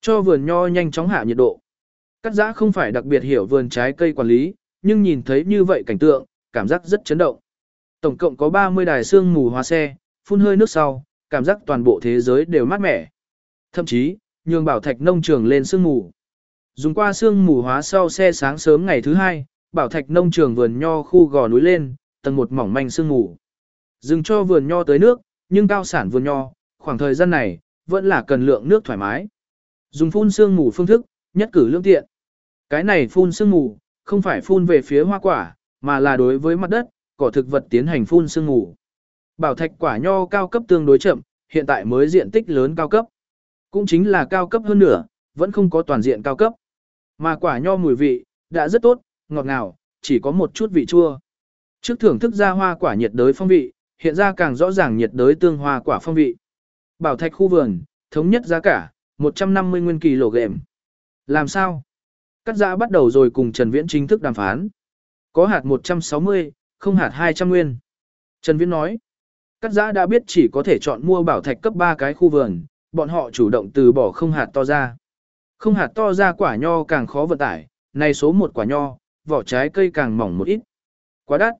[SPEAKER 1] cho vườn nho nhanh chóng hạ nhiệt độ. Cắt giã không phải đặc biệt hiểu vườn trái cây quản lý, nhưng nhìn thấy như vậy cảnh tượng, cảm giác rất chấn động. Tổng cộng có 30 đài sương mù hóa xe, phun hơi nước sau, cảm giác toàn bộ thế giới đều mát mẻ. Thậm chí, nhường bảo thạch nông trường lên sương mù. Dùng qua sương mù hóa sau xe sáng sớm ngày thứ hai, bảo thạch nông trường vườn nho khu gò núi lên, tầng một mỏng manh sương mù. Dừng cho vườn nho tới nước, nhưng cao sản vườn nho, khoảng thời gian này, vẫn là cần lượng nước thoải mái. Dùng phun sương mù phương thức, nhất cử lương tiện. Cái này phun sương mù, không phải phun về phía hoa quả, mà là đối với mặt đất, cỏ thực vật tiến hành phun sương mù. Bảo thạch quả nho cao cấp tương đối chậm, hiện tại mới diện tích lớn cao cấp. Cũng chính là cao cấp hơn nữa, vẫn không có toàn diện cao cấp. Mà quả nho mùi vị, đã rất tốt, ngọt ngào, chỉ có một chút vị chua. Trước thưởng thức ra hoa quả nhiệt đới phong vị, hiện ra càng rõ ràng nhiệt đới tương hoa quả phong vị. Bảo thạch khu vườn, thống nhất giá cả, 150 nguyên kỳ lộ gệm. Làm sao? Cắt giã bắt đầu rồi cùng Trần Viễn chính thức đàm phán. Có hạt 160, không hạt 200 nguyên. Trần Viễn nói, cắt giã đã biết chỉ có thể chọn mua bảo thạch cấp 3 cái khu vườn, bọn họ chủ động từ bỏ không hạt to ra. Không hạt to ra quả nho càng khó vận tải, này số một quả nho, vỏ trái cây càng mỏng một ít. Quá đắt.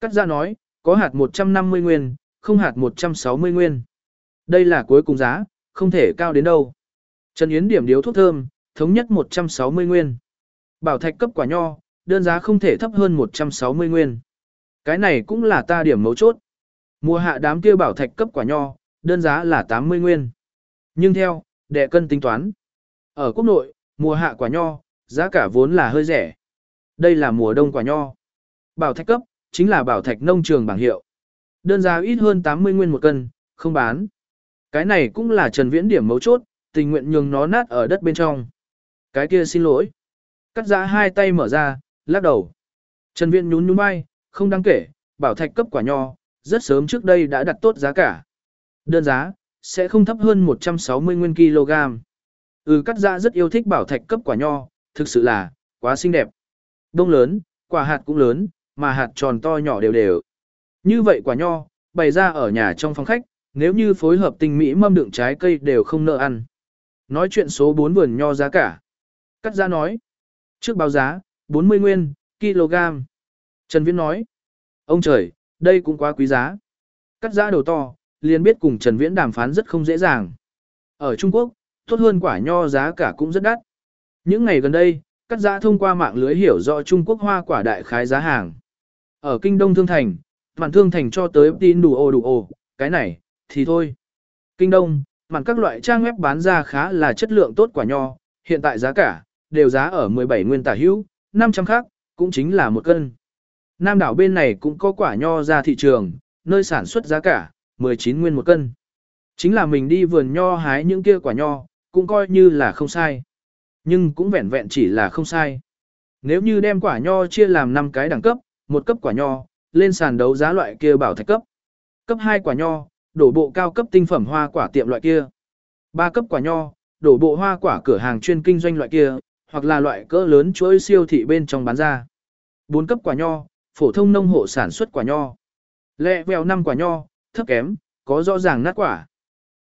[SPEAKER 1] Cắt giã nói, có hạt 150 nguyên, không hạt 160 nguyên. Đây là cuối cùng giá, không thể cao đến đâu. Trần Yến điểm điếu thuốc thơm, thống nhất 160 nguyên. Bảo thạch cấp quả nho, đơn giá không thể thấp hơn 160 nguyên. Cái này cũng là ta điểm mấu chốt. Mùa hạ đám kia bảo thạch cấp quả nho, đơn giá là 80 nguyên. Nhưng theo, đệ cân tính toán. Ở quốc nội, mùa hạ quả nho, giá cả vốn là hơi rẻ. Đây là mùa đông quả nho. Bảo thạch cấp, chính là bảo thạch nông trường bảng hiệu. Đơn giá ít hơn 80 nguyên một cân, không bán. Cái này cũng là Trần Viễn điểm mấu chốt, tình nguyện nhường nó nát ở đất bên trong. Cái kia xin lỗi. Cắt giá hai tay mở ra, lắc đầu. Trần Viễn nhún nhún vai, không đáng kể, bảo thạch cấp quả nho, rất sớm trước đây đã đặt tốt giá cả. Đơn giá, sẽ không thấp hơn 160 nguyên kg. Ừ cắt giã rất yêu thích bảo thạch cấp quả nho, thực sự là, quá xinh đẹp. Đông lớn, quả hạt cũng lớn, mà hạt tròn to nhỏ đều đều. Như vậy quả nho, bày ra ở nhà trong phòng khách, nếu như phối hợp tinh mỹ mâm đựng trái cây đều không nợ ăn. Nói chuyện số 4 vườn nho giá cả. Cắt ra nói. Trước báo giá, 40 nguyên, kg. Trần Viễn nói. Ông trời, đây cũng quá quý giá. Cắt ra đầu to, liền biết cùng Trần Viễn đàm phán rất không dễ dàng. Ở Trung Quốc, tốt hơn quả nho giá cả cũng rất đắt. Những ngày gần đây, cắt giá thông qua mạng lưới hiểu rõ Trung Quốc hoa quả đại khái giá hàng. Ở Kinh Đông Thương Thành, mạn Thương Thành cho tới tin đủ ồ đủ ồ, cái này, thì thôi. Kinh Đông, mạn các loại trang web bán ra khá là chất lượng tốt quả nho, hiện tại giá cả, đều giá ở 17 nguyên tả hữu, 500 khác, cũng chính là một cân. Nam đảo bên này cũng có quả nho ra thị trường, nơi sản xuất giá cả, 19 nguyên một cân. Chính là mình đi vườn nho hái những kia quả nho, cũng coi như là không sai. Nhưng cũng vẹn vẹn chỉ là không sai. Nếu như đem quả nho chia làm 5 cái đẳng cấp, một cấp quả nho, lên sàn đấu giá loại kia bảo thạch cấp. Cấp 2 quả nho, đổ bộ cao cấp tinh phẩm hoa quả tiệm loại kia. Ba cấp quả nho, đổ bộ hoa quả cửa hàng chuyên kinh doanh loại kia, hoặc là loại cỡ lớn chuỗi siêu thị bên trong bán ra. Bốn cấp quả nho, phổ thông nông hộ sản xuất quả nho. Lẹ vèo năm quả nho, thấp kém, có rõ ràng nát quả.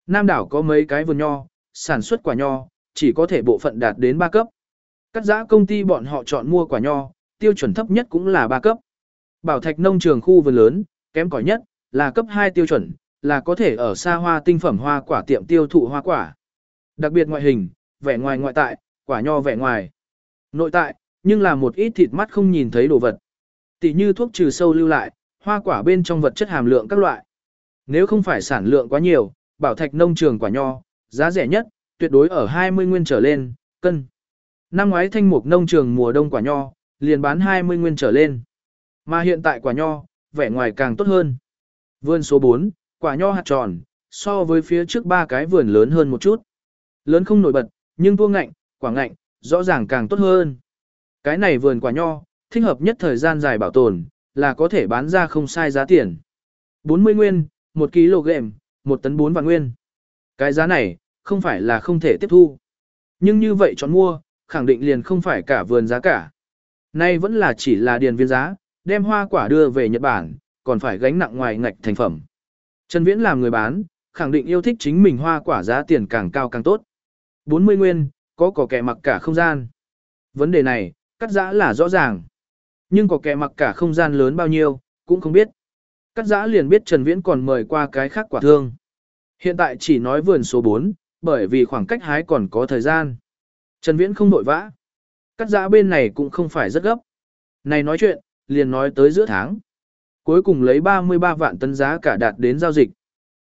[SPEAKER 1] Nam đảo có mấy cái vườn nho, sản xuất quả nho, chỉ có thể bộ phận đạt đến 3 cấp. Cắt giã công ty bọn họ chọn mua quả nho, tiêu chuẩn thấp nhất cũng là 3 cấp. Bảo thạch nông trường khu vườn lớn, kém cỏi nhất, là cấp 2 tiêu chuẩn, là có thể ở xa hoa tinh phẩm hoa quả tiệm tiêu thụ hoa quả. Đặc biệt ngoại hình, vẻ ngoài ngoại tại, quả nho vẻ ngoài. Nội tại, nhưng là một ít thịt mắt không nhìn thấy đồ vật. Tỷ như thuốc trừ sâu lưu lại, hoa quả bên trong vật chất hàm lượng các loại. Nếu không phải sản lượng quá nhiều, bảo thạch nông trường quả nho, giá rẻ nhất, tuyệt đối ở 20 nguyên trở lên, cân. Năm ngoái thanh mục nông trường mùa đông quả nho, liền bán 20 nguyên trở lên. Mà hiện tại quả nho, vẻ ngoài càng tốt hơn. Vườn số 4, quả nho hạt tròn, so với phía trước ba cái vườn lớn hơn một chút. Lớn không nổi bật, nhưng tua ngạnh, quả ngạnh, rõ ràng càng tốt hơn. Cái này vườn quả nho, thích hợp nhất thời gian dài bảo tồn, là có thể bán ra không sai giá tiền. 40 nguyên, 1 kg, 1 tấn 4 vạn nguyên. Cái giá này, không phải là không thể tiếp thu. Nhưng như vậy chọn mua, khẳng định liền không phải cả vườn giá cả. Nay vẫn là chỉ là điền viên giá, đem hoa quả đưa về Nhật Bản, còn phải gánh nặng ngoài ngạch thành phẩm. Trần Viễn làm người bán, khẳng định yêu thích chính mình hoa quả giá tiền càng cao càng tốt. 40 nguyên, có cỏ kẻ mặc cả không gian. Vấn đề này, cắt giã là rõ ràng. Nhưng có kẻ mặc cả không gian lớn bao nhiêu, cũng không biết. Cắt giã liền biết Trần Viễn còn mời qua cái khác quả thương. Hiện tại chỉ nói vườn số 4, bởi vì khoảng cách hái còn có thời gian. Trần Viễn không nội vã. Cắt giã bên này cũng không phải rất gấp. Này nói chuyện, liền nói tới giữa tháng. Cuối cùng lấy 33 vạn tấn giá cả đạt đến giao dịch.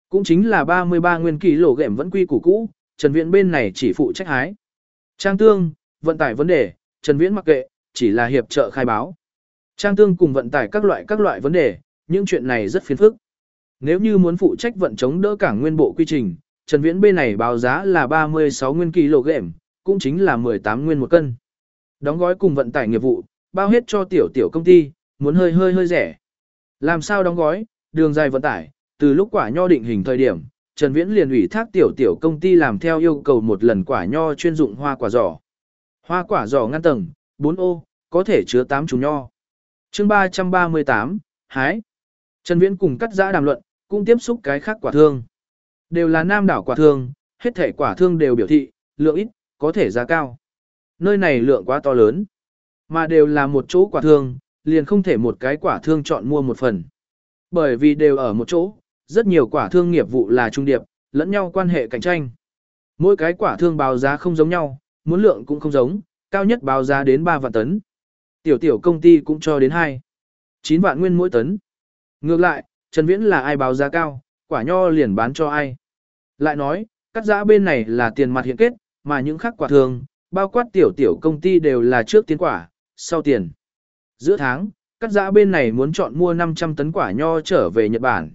[SPEAKER 1] Cũng chính là 33 nguyên kỳ lỗ gệm vẫn quy củ cũ, Trần Viễn bên này chỉ phụ trách hái. Trang tương, vận tải vấn đề, Trần Viễn mặc kệ, chỉ là hiệp trợ khai báo. Trang tương cùng vận tải các loại các loại vấn đề, những chuyện này rất phiền phức. Nếu như muốn phụ trách vận chống đỡ cảng nguyên bộ quy trình, Trần Viễn bên này báo giá là 36 nguyên kg, cũng chính là 18 nguyên một cân. Đóng gói cùng vận tải nghiệp vụ, bao hết cho tiểu tiểu công ty, muốn hơi hơi hơi rẻ. Làm sao đóng gói, đường dài vận tải, từ lúc quả nho định hình thời điểm, Trần Viễn liền ủy thác tiểu tiểu công ty làm theo yêu cầu một lần quả nho chuyên dụng hoa quả giỏ. Hoa quả giỏ ngăn tầng, 4 ô, có thể chứa 8 chùm nho. Chương 338, hái. Trần Viễn cùng cắt giã đàm luận, cũng tiếp xúc cái khác quả thương. Đều là nam đảo quả thương, hết thể quả thương đều biểu thị, lượng ít, có thể giá cao. Nơi này lượng quá to lớn, mà đều là một chỗ quả thương, liền không thể một cái quả thương chọn mua một phần. Bởi vì đều ở một chỗ, rất nhiều quả thương nghiệp vụ là trung điệp, lẫn nhau quan hệ cạnh tranh. Mỗi cái quả thương báo giá không giống nhau, muốn lượng cũng không giống, cao nhất báo giá đến 3 vạn tấn. Tiểu tiểu công ty cũng cho đến 2. 9 vạn nguyên mỗi tấn. Ngược lại, Trần Viễn là ai báo giá cao, quả nho liền bán cho ai. Lại nói, cắt giã bên này là tiền mặt hiện kết, mà những khác quả thường, bao quát tiểu tiểu công ty đều là trước tiến quả, sau tiền. Giữa tháng, cắt giã bên này muốn chọn mua 500 tấn quả nho trở về Nhật Bản.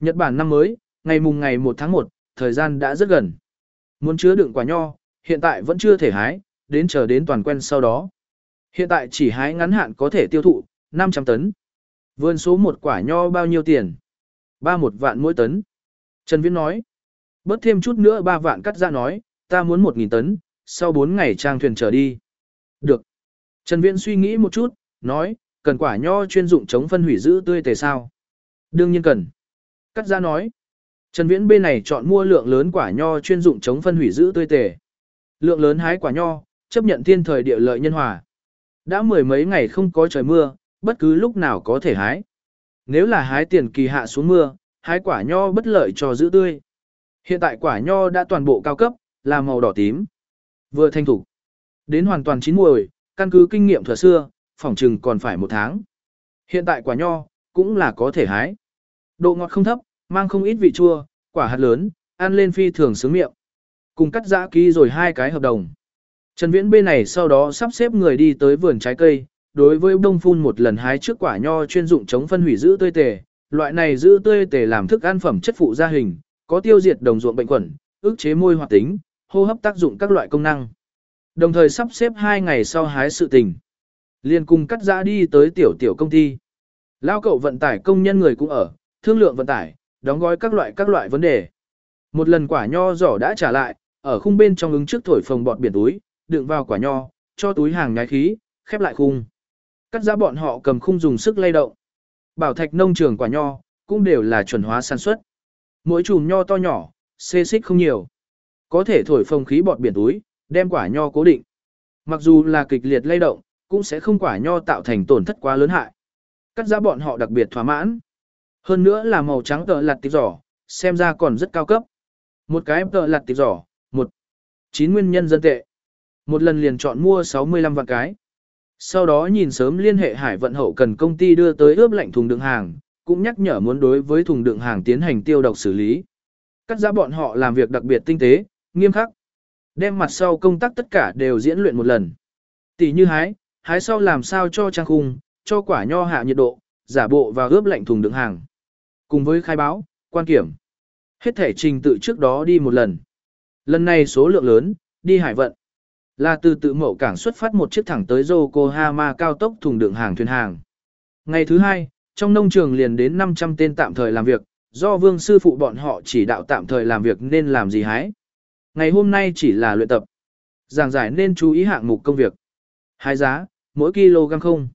[SPEAKER 1] Nhật Bản năm mới, ngày mùng ngày 1 tháng 1, thời gian đã rất gần. Muốn chứa đựng quả nho, hiện tại vẫn chưa thể hái, đến chờ đến toàn quen sau đó. Hiện tại chỉ hái ngắn hạn có thể tiêu thụ, 500 tấn. Vườn số một quả nho bao nhiêu tiền? Ba một vạn mỗi tấn. Trần Viễn nói. Bớt thêm chút nữa ba vạn cắt ra nói, ta muốn một nghìn tấn, sau bốn ngày trang thuyền trở đi. Được. Trần Viễn suy nghĩ một chút, nói, cần quả nho chuyên dụng chống phân hủy giữ tươi tề sao? Đương nhiên cần. Cắt ra nói. Trần Viễn bên này chọn mua lượng lớn quả nho chuyên dụng chống phân hủy giữ tươi tề. Lượng lớn hái quả nho, chấp nhận thiên thời địa lợi nhân hòa. Đã mười mấy ngày không có trời mưa, bất cứ lúc nào có thể hái. Nếu là hái tiền kỳ hạ xuống mưa, hái quả nho bất lợi cho giữ tươi. Hiện tại quả nho đã toàn bộ cao cấp, là màu đỏ tím. Vừa thanh thủ. Đến hoàn toàn chín muồi, căn cứ kinh nghiệm thừa xưa, phỏng chừng còn phải một tháng. Hiện tại quả nho, cũng là có thể hái. Độ ngọt không thấp, mang không ít vị chua, quả hạt lớn, ăn lên phi thường sướng miệng. Cùng cắt giã ký rồi hai cái hợp đồng. Trần Viễn bên này sau đó sắp xếp người đi tới vườn trái cây, đối với đông phun một lần hái trước quả nho chuyên dụng chống phân hủy giữ tươi tề, loại này giữ tươi tề làm thức ăn phẩm chất phụ gia hình, có tiêu diệt đồng ruộng bệnh khuẩn, ức chế môi hoạt tính, hô hấp tác dụng các loại công năng. Đồng thời sắp xếp hai ngày sau hái sự tình. Liên cùng cắt giã đi tới tiểu tiểu công ty. Lao cậu vận tải công nhân người cũng ở, thương lượng vận tải, đóng gói các loại các loại vấn đề. Một lần quả nho giỏ đã trả lại, ở khung bên trong ứng trước thổi phồng bọt biển túi, đựng vào quả nho, cho túi hàng nhái khí, khép lại khung. Cắt giá bọn họ cầm khung dùng sức lay động. Bảo thạch nông trường quả nho, cũng đều là chuẩn hóa sản xuất. Mỗi chùm nho to nhỏ, xê xích không nhiều. Có thể thổi phồng khí bọt biển túi, đem quả nho cố định. Mặc dù là kịch liệt lay động, cũng sẽ không quả nho tạo thành tổn thất quá lớn hại. Cắt giá bọn họ đặc biệt thỏa mãn. Hơn nữa là màu trắng tợ lặt tịp giỏ, xem ra còn rất cao cấp. Một cái tợ lặt tịp giỏ, một chín nguyên nhân dân tệ. Một lần liền chọn mua 65 vạn cái. Sau đó nhìn sớm liên hệ hải vận hậu cần công ty đưa tới ướp lạnh thùng đựng hàng, cũng nhắc nhở muốn đối với thùng đựng hàng tiến hành tiêu độc xử lý. Cắt giá bọn họ làm việc đặc biệt tinh tế, nghiêm khắc. Đem mặt sau công tác tất cả đều diễn luyện một lần. Tỷ như hái, hái sau làm sao cho trang khung, cho quả nho hạ nhiệt độ, giả bộ và ướp lạnh thùng đựng hàng. Cùng với khai báo, quan kiểm. Hết thể trình tự trước đó đi một lần. Lần này số lượng lớn, đi hải vận. Là từ tự mậu cảng xuất phát một chiếc thẳng tới Yokohama cao tốc thùng đựng hàng thuyền hàng. Ngày thứ hai, trong nông trường liền đến 500 tên tạm thời làm việc, do vương sư phụ bọn họ chỉ đạo tạm thời làm việc nên làm gì hái. Ngày hôm nay chỉ là luyện tập. Giảng giải nên chú ý hạng mục công việc. Hai giá, mỗi kg không.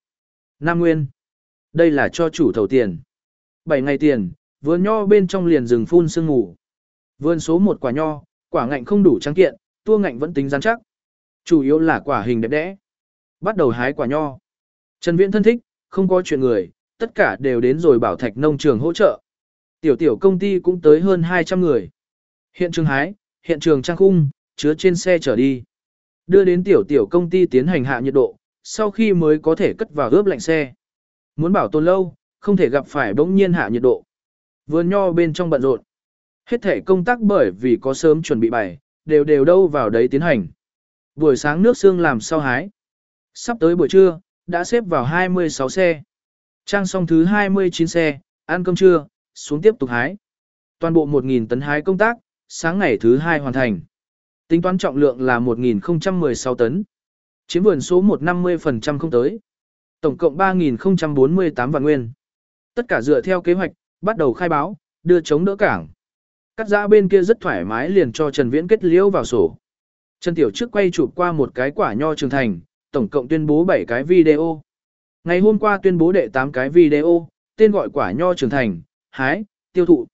[SPEAKER 1] Nam Nguyên. Đây là cho chủ thầu tiền. 7 ngày tiền, vườn nho bên trong liền rừng phun sương ngủ. Vườn số 1 quả nho, quả ngạnh không đủ trắng kiện, tua ngạnh vẫn tính rắn chắc. Chủ yếu là quả hình đẹp đẽ. Bắt đầu hái quả nho. Trần Viễn thân thích, không có chuyện người, tất cả đều đến rồi bảo thạch nông trường hỗ trợ. Tiểu tiểu công ty cũng tới hơn 200 người. Hiện trường hái, hiện trường trang khung, chứa trên xe trở đi. Đưa đến tiểu tiểu công ty tiến hành hạ nhiệt độ, sau khi mới có thể cất vào ướp lạnh xe. Muốn bảo tồn lâu, không thể gặp phải bỗng nhiên hạ nhiệt độ. Vườn nho bên trong bận rộn. Hết thể công tác bởi vì có sớm chuẩn bị bày, đều đều đâu vào đấy tiến hành. Buổi sáng nước xương làm sau hái. Sắp tới buổi trưa, đã xếp vào 26 xe. Trang xong thứ 29 xe, ăn cơm trưa, xuống tiếp tục hái. Toàn bộ 1.000 tấn hái công tác, sáng ngày thứ 2 hoàn thành. Tính toán trọng lượng là 1.016 tấn. Chiếm vườn số 150% không tới. Tổng cộng 3.048 vạn nguyên. Tất cả dựa theo kế hoạch, bắt đầu khai báo, đưa chống đỡ cảng. Cắt giã bên kia rất thoải mái liền cho Trần Viễn kết liễu vào sổ. Trần Tiểu trước quay chụp qua một cái quả nho trưởng thành, tổng cộng tuyên bố 7 cái video. Ngày hôm qua tuyên bố đệ 8 cái video, tên gọi quả nho trưởng thành, hái, tiêu thụ.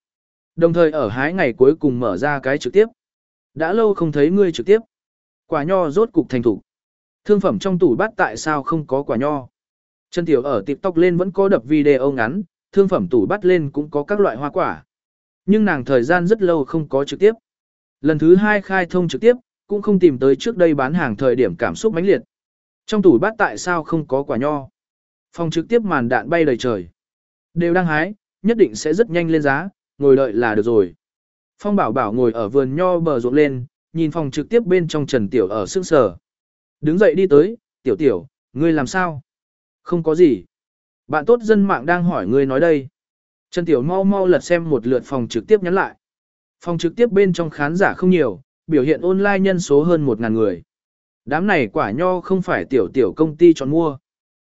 [SPEAKER 1] Đồng thời ở hái ngày cuối cùng mở ra cái trực tiếp. Đã lâu không thấy ngươi trực tiếp. Quả nho rốt cục thành thủ. Thương phẩm trong tủ bát tại sao không có quả nho? chân Tiểu ở TikTok lên vẫn có đập video ngắn, thương phẩm tủ bát lên cũng có các loại hoa quả. Nhưng nàng thời gian rất lâu không có trực tiếp. Lần thứ hai khai thông trực tiếp, cũng không tìm tới trước đây bán hàng thời điểm cảm xúc mãnh liệt. Trong tủ bát tại sao không có quả nho? Phòng trực tiếp màn đạn bay đầy trời. Đều đang hái, nhất định sẽ rất nhanh lên giá, ngồi đợi là được rồi. Phong bảo bảo ngồi ở vườn nho bờ ruộng lên, nhìn phòng trực tiếp bên trong Trần Tiểu ở sương sở. Đứng dậy đi tới, Tiểu Tiểu, ngươi làm sao? Không có gì. Bạn tốt dân mạng đang hỏi ngươi nói đây. Trần Tiểu mau mau lật xem một lượt phòng trực tiếp nhắn lại. Phòng trực tiếp bên trong khán giả không nhiều, biểu hiện online nhân số hơn 1.000 người. Đám này quả nho không phải tiểu tiểu công ty chọn mua.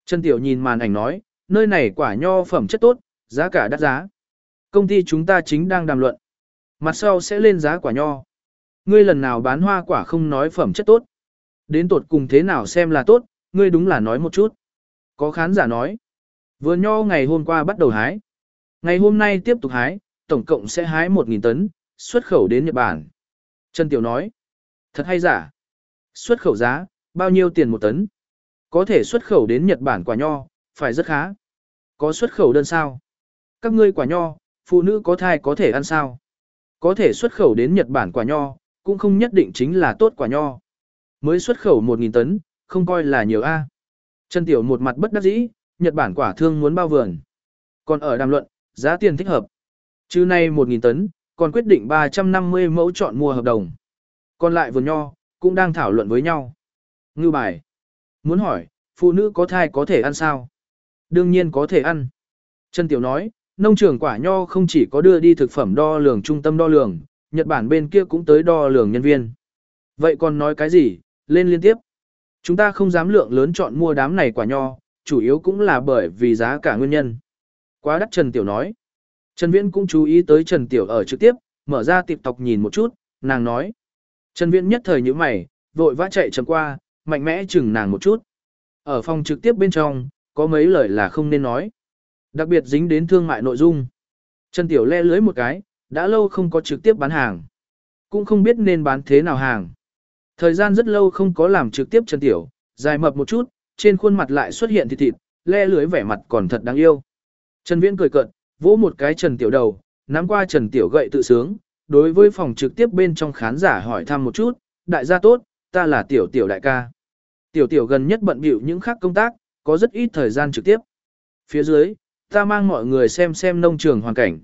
[SPEAKER 1] Trần Tiểu nhìn màn ảnh nói, nơi này quả nho phẩm chất tốt, giá cả đắt giá. Công ty chúng ta chính đang đàm luận. Mặt sau sẽ lên giá quả nho. Ngươi lần nào bán hoa quả không nói phẩm chất tốt. Đến tột cùng thế nào xem là tốt, ngươi đúng là nói một chút. Có khán giả nói, vườn nho ngày hôm qua bắt đầu hái. Ngày hôm nay tiếp tục hái, tổng cộng sẽ hái 1.000 tấn, xuất khẩu đến Nhật Bản. Trần Tiểu nói, thật hay giả? Xuất khẩu giá, bao nhiêu tiền một tấn? Có thể xuất khẩu đến Nhật Bản quả nho, phải rất khá. Có xuất khẩu đơn sao? Các ngươi quả nho, phụ nữ có thai có thể ăn sao? Có thể xuất khẩu đến Nhật Bản quả nho, cũng không nhất định chính là tốt quả nho. Mới xuất khẩu 1.000 tấn, không coi là nhiều A. Trần Tiểu một mặt bất đắc dĩ, Nhật Bản quả thương muốn bao vườn. Còn ở đàm luận, giá tiền thích hợp. Chứ nay 1.000 tấn, còn quyết định 350 mẫu chọn mua hợp đồng. Còn lại vườn nho, cũng đang thảo luận với nhau. Ngư bài. Muốn hỏi, phụ nữ có thai có thể ăn sao? Đương nhiên có thể ăn. Trần Tiểu nói, nông trường quả nho không chỉ có đưa đi thực phẩm đo lường trung tâm đo lường, Nhật Bản bên kia cũng tới đo lường nhân viên. Vậy còn nói cái gì, lên liên tiếp. Chúng ta không dám lượng lớn chọn mua đám này quả nho, chủ yếu cũng là bởi vì giá cả nguyên nhân. Quá đắt Trần Tiểu nói. Trần Viễn cũng chú ý tới Trần Tiểu ở trực tiếp, mở ra TikTok nhìn một chút, nàng nói. Trần Viễn nhất thời như mày, vội vã chạy chầm qua, mạnh mẽ chừng nàng một chút. Ở phòng trực tiếp bên trong, có mấy lời là không nên nói. Đặc biệt dính đến thương mại nội dung. Trần Tiểu le lưới một cái, đã lâu không có trực tiếp bán hàng. Cũng không biết nên bán thế nào hàng. Thời gian rất lâu không có làm trực tiếp Trần Tiểu, dài mập một chút, trên khuôn mặt lại xuất hiện thịt thịt, le lưới vẻ mặt còn thật đáng yêu. Trần Viễn cười cợt, vỗ một cái Trần Tiểu đầu, nắm qua Trần Tiểu gậy tự sướng, đối với phòng trực tiếp bên trong khán giả hỏi thăm một chút, đại gia tốt, ta là Tiểu Tiểu đại ca. Tiểu Tiểu gần nhất bận bịu những khác công tác, có rất ít thời gian trực tiếp. Phía dưới, ta mang mọi người xem xem nông trường hoàn cảnh.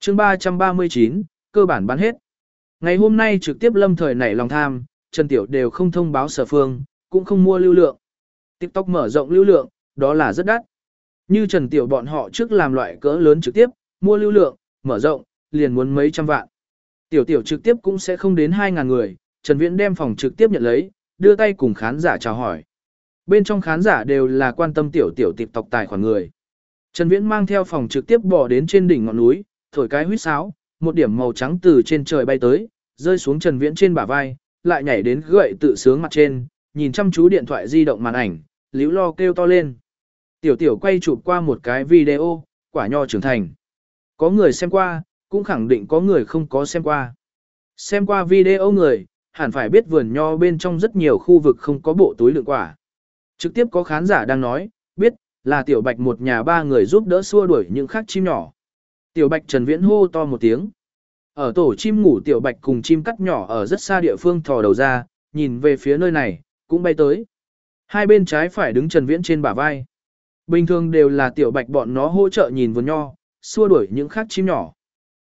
[SPEAKER 1] chương 339, cơ bản bán hết. Ngày hôm nay trực tiếp lâm thời nảy lòng tham, Trần Tiểu đều không thông báo sở phương, cũng không mua lưu lượng. TikTok mở rộng lưu lượng, đó là rất đắt. Như Trần Tiểu bọn họ trước làm loại cỡ lớn trực tiếp, mua lưu lượng, mở rộng, liền muốn mấy trăm vạn. Tiểu Tiểu trực tiếp cũng sẽ không đến 2.000 người, Trần Viễn đem phòng trực tiếp nhận lấy, đưa tay cùng khán giả chào hỏi. Bên trong khán giả đều là quan tâm Tiểu Tiểu TikTok tài khoản người. Trần Viễn mang theo phòng trực tiếp bỏ đến trên đỉnh ngọn núi, thổi cái huýt sáo, một điểm màu trắng từ trên trời bay tới, rơi xuống Trần Viễn trên bả vai, lại nhảy đến gậy tự sướng mặt trên, nhìn chăm chú điện thoại di động màn ảnh, liễu lo kêu to lên. Tiểu tiểu quay chụp qua một cái video, quả nho trưởng thành. Có người xem qua, cũng khẳng định có người không có xem qua. Xem qua video người, hẳn phải biết vườn nho bên trong rất nhiều khu vực không có bộ túi lượng quả. Trực tiếp có khán giả đang nói, là tiểu bạch một nhà ba người giúp đỡ xua đuổi những khác chim nhỏ. Tiểu bạch Trần Viễn hô to một tiếng. Ở tổ chim ngủ tiểu bạch cùng chim cắt nhỏ ở rất xa địa phương thò đầu ra, nhìn về phía nơi này, cũng bay tới. Hai bên trái phải đứng Trần Viễn trên bả vai. Bình thường đều là tiểu bạch bọn nó hỗ trợ nhìn vườn nho, xua đuổi những khác chim nhỏ.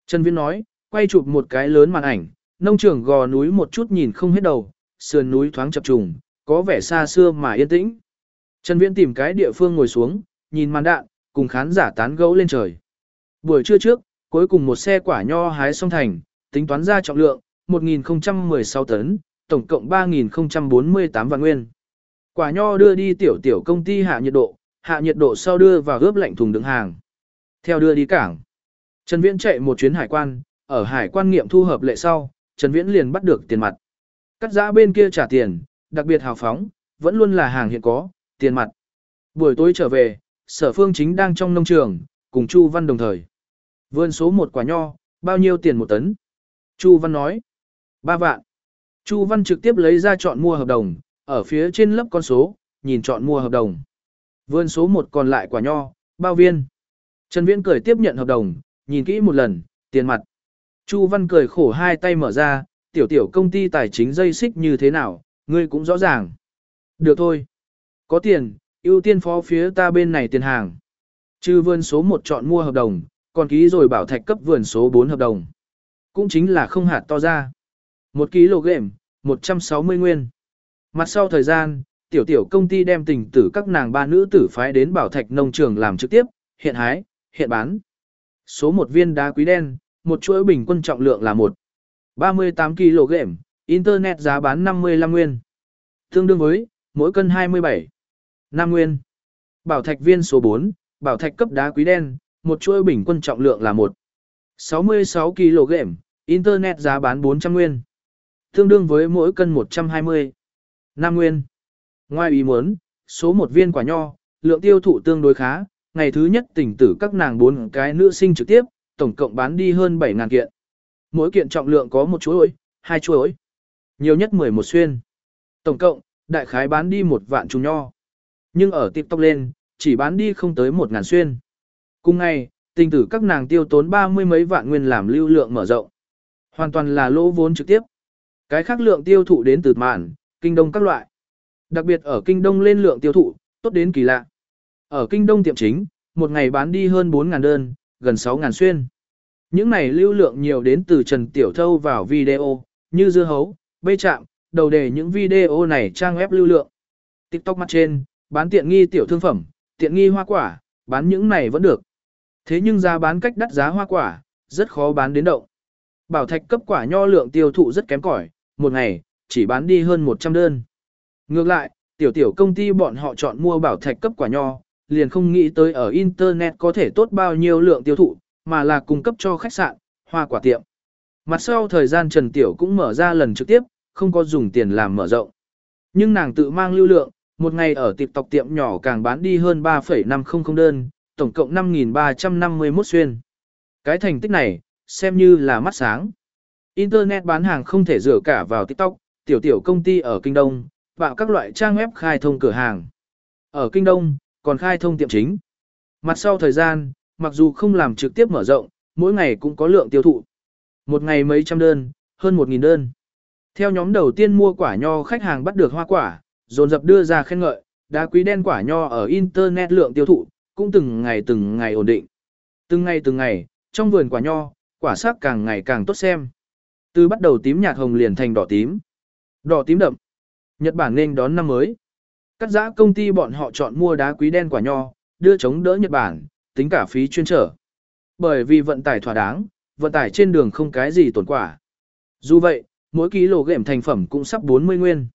[SPEAKER 1] Trần Viễn nói, quay chụp một cái lớn màn ảnh, nông trường gò núi một chút nhìn không hết đầu, sườn núi thoáng chập trùng, có vẻ xa xưa mà yên tĩnh. Trần Viễn tìm cái địa phương ngồi xuống, nhìn màn đạn, cùng khán giả tán gẫu lên trời. Buổi trưa trước, cuối cùng một xe quả nho hái xong thành, tính toán ra trọng lượng, 1016 tấn, tổng cộng 3048 vạn nguyên. Quả nho đưa đi tiểu tiểu công ty hạ nhiệt độ, hạ nhiệt độ sau đưa vào ướp lạnh thùng đựng hàng. Theo đưa đi cảng. Trần Viễn chạy một chuyến hải quan, ở hải quan nghiệm thu hợp lệ sau, Trần Viễn liền bắt được tiền mặt. Cắt giã bên kia trả tiền, đặc biệt hào phóng, vẫn luôn là hàng hiện có, tiền mặt. Buổi tối trở về, sở phương chính đang trong nông trường, cùng Chu Văn đồng thời. Vươn số một quả nho, bao nhiêu tiền một tấn? Chu Văn nói. ba vạn. Chu Văn trực tiếp lấy ra chọn mua hợp đồng, ở phía trên lớp con số, nhìn chọn mua hợp đồng. Vươn số một còn lại quả nho, bao viên. Trần Viễn cười tiếp nhận hợp đồng, nhìn kỹ một lần, tiền mặt. Chu Văn cười khổ hai tay mở ra, tiểu tiểu công ty tài chính dây xích như thế nào, ngươi cũng rõ ràng. Được thôi. Có tiền, ưu tiên phó phía ta bên này tiền hàng. Trừ vườn số 1 chọn mua hợp đồng, còn ký rồi bảo thạch cấp vườn số 4 hợp đồng. Cũng chính là không hạt to ra. 1 kg, 160 nguyên. Mặt sau thời gian, tiểu tiểu công ty đem tình tử các nàng ba nữ tử phái đến bảo thạch nông trường làm trực tiếp, hiện hái, hiện bán. Số 1 viên đá quý đen, một chuỗi bình quân trọng lượng là 1. 38 kg, internet giá bán 55 nguyên. Tương đương với, mỗi cân 27. Nam nguyên. Bảo thạch viên số 4, bảo thạch cấp đá quý đen, một chuỗi bình quân trọng lượng là 1. 66 kg, internet giá bán 400 nguyên. Tương đương với mỗi cân 120. Nam nguyên. Ngoài ý muốn, số một viên quả nho, lượng tiêu thụ tương đối khá, ngày thứ nhất tỉnh tử các nàng bốn cái nữ sinh trực tiếp, tổng cộng bán đi hơn 7.000 kiện. Mỗi kiện trọng lượng có một chuỗi, hai chuỗi. Nhiều nhất 11 xuyên. Tổng cộng, đại khái bán đi một vạn trùng nho. Nhưng ở TikTok lên, chỉ bán đi không tới một ngàn xuyên. Cùng ngày, tình tử các nàng tiêu tốn ba mươi mấy vạn nguyên làm lưu lượng mở rộng. Hoàn toàn là lỗ vốn trực tiếp. Cái khác lượng tiêu thụ đến từ mạn, kinh đông các loại. Đặc biệt ở kinh đông lên lượng tiêu thụ, tốt đến kỳ lạ. Ở kinh đông tiệm chính, một ngày bán đi hơn 4.000 đơn, gần 6.000 xuyên. Những này lưu lượng nhiều đến từ Trần Tiểu Thâu vào video, như dưa hấu, bê chạm, đầu đề những video này trang web lưu lượng. TikTok mặt trên, bán tiện nghi tiểu thương phẩm, tiện nghi hoa quả, bán những này vẫn được. Thế nhưng giá bán cách đắt giá hoa quả, rất khó bán đến động. Bảo thạch cấp quả nho lượng tiêu thụ rất kém cỏi, một ngày, chỉ bán đi hơn 100 đơn. Ngược lại, tiểu tiểu công ty bọn họ chọn mua bảo thạch cấp quả nho, liền không nghĩ tới ở Internet có thể tốt bao nhiêu lượng tiêu thụ, mà là cung cấp cho khách sạn, hoa quả tiệm. Mặt sau thời gian Trần Tiểu cũng mở ra lần trực tiếp, không có dùng tiền làm mở rộng. Nhưng nàng tự mang lưu lượng, một ngày ở tiệp tộc tiệm nhỏ càng bán đi hơn 3,500 đơn, tổng cộng 5.351 xuyên. Cái thành tích này, xem như là mắt sáng. Internet bán hàng không thể dựa cả vào TikTok, tiểu tiểu công ty ở Kinh Đông, và các loại trang web khai thông cửa hàng. Ở Kinh Đông, còn khai thông tiệm chính. Mặt sau thời gian, mặc dù không làm trực tiếp mở rộng, mỗi ngày cũng có lượng tiêu thụ. Một ngày mấy trăm đơn, hơn một nghìn đơn. Theo nhóm đầu tiên mua quả nho khách hàng bắt được hoa quả, dồn dập đưa ra khen ngợi, đá quý đen quả nho ở Internet lượng tiêu thụ, cũng từng ngày từng ngày ổn định. Từng ngày từng ngày, trong vườn quả nho, quả sắc càng ngày càng tốt xem. Từ bắt đầu tím nhạt hồng liền thành đỏ tím. Đỏ tím đậm. Nhật Bản nên đón năm mới. Cắt giã công ty bọn họ chọn mua đá quý đen quả nho, đưa chống đỡ Nhật Bản, tính cả phí chuyên trở. Bởi vì vận tải thỏa đáng, vận tải trên đường không cái gì tổn quả. Dù vậy, mỗi ký lô gệm thành phẩm cũng sắp 40 nguyên.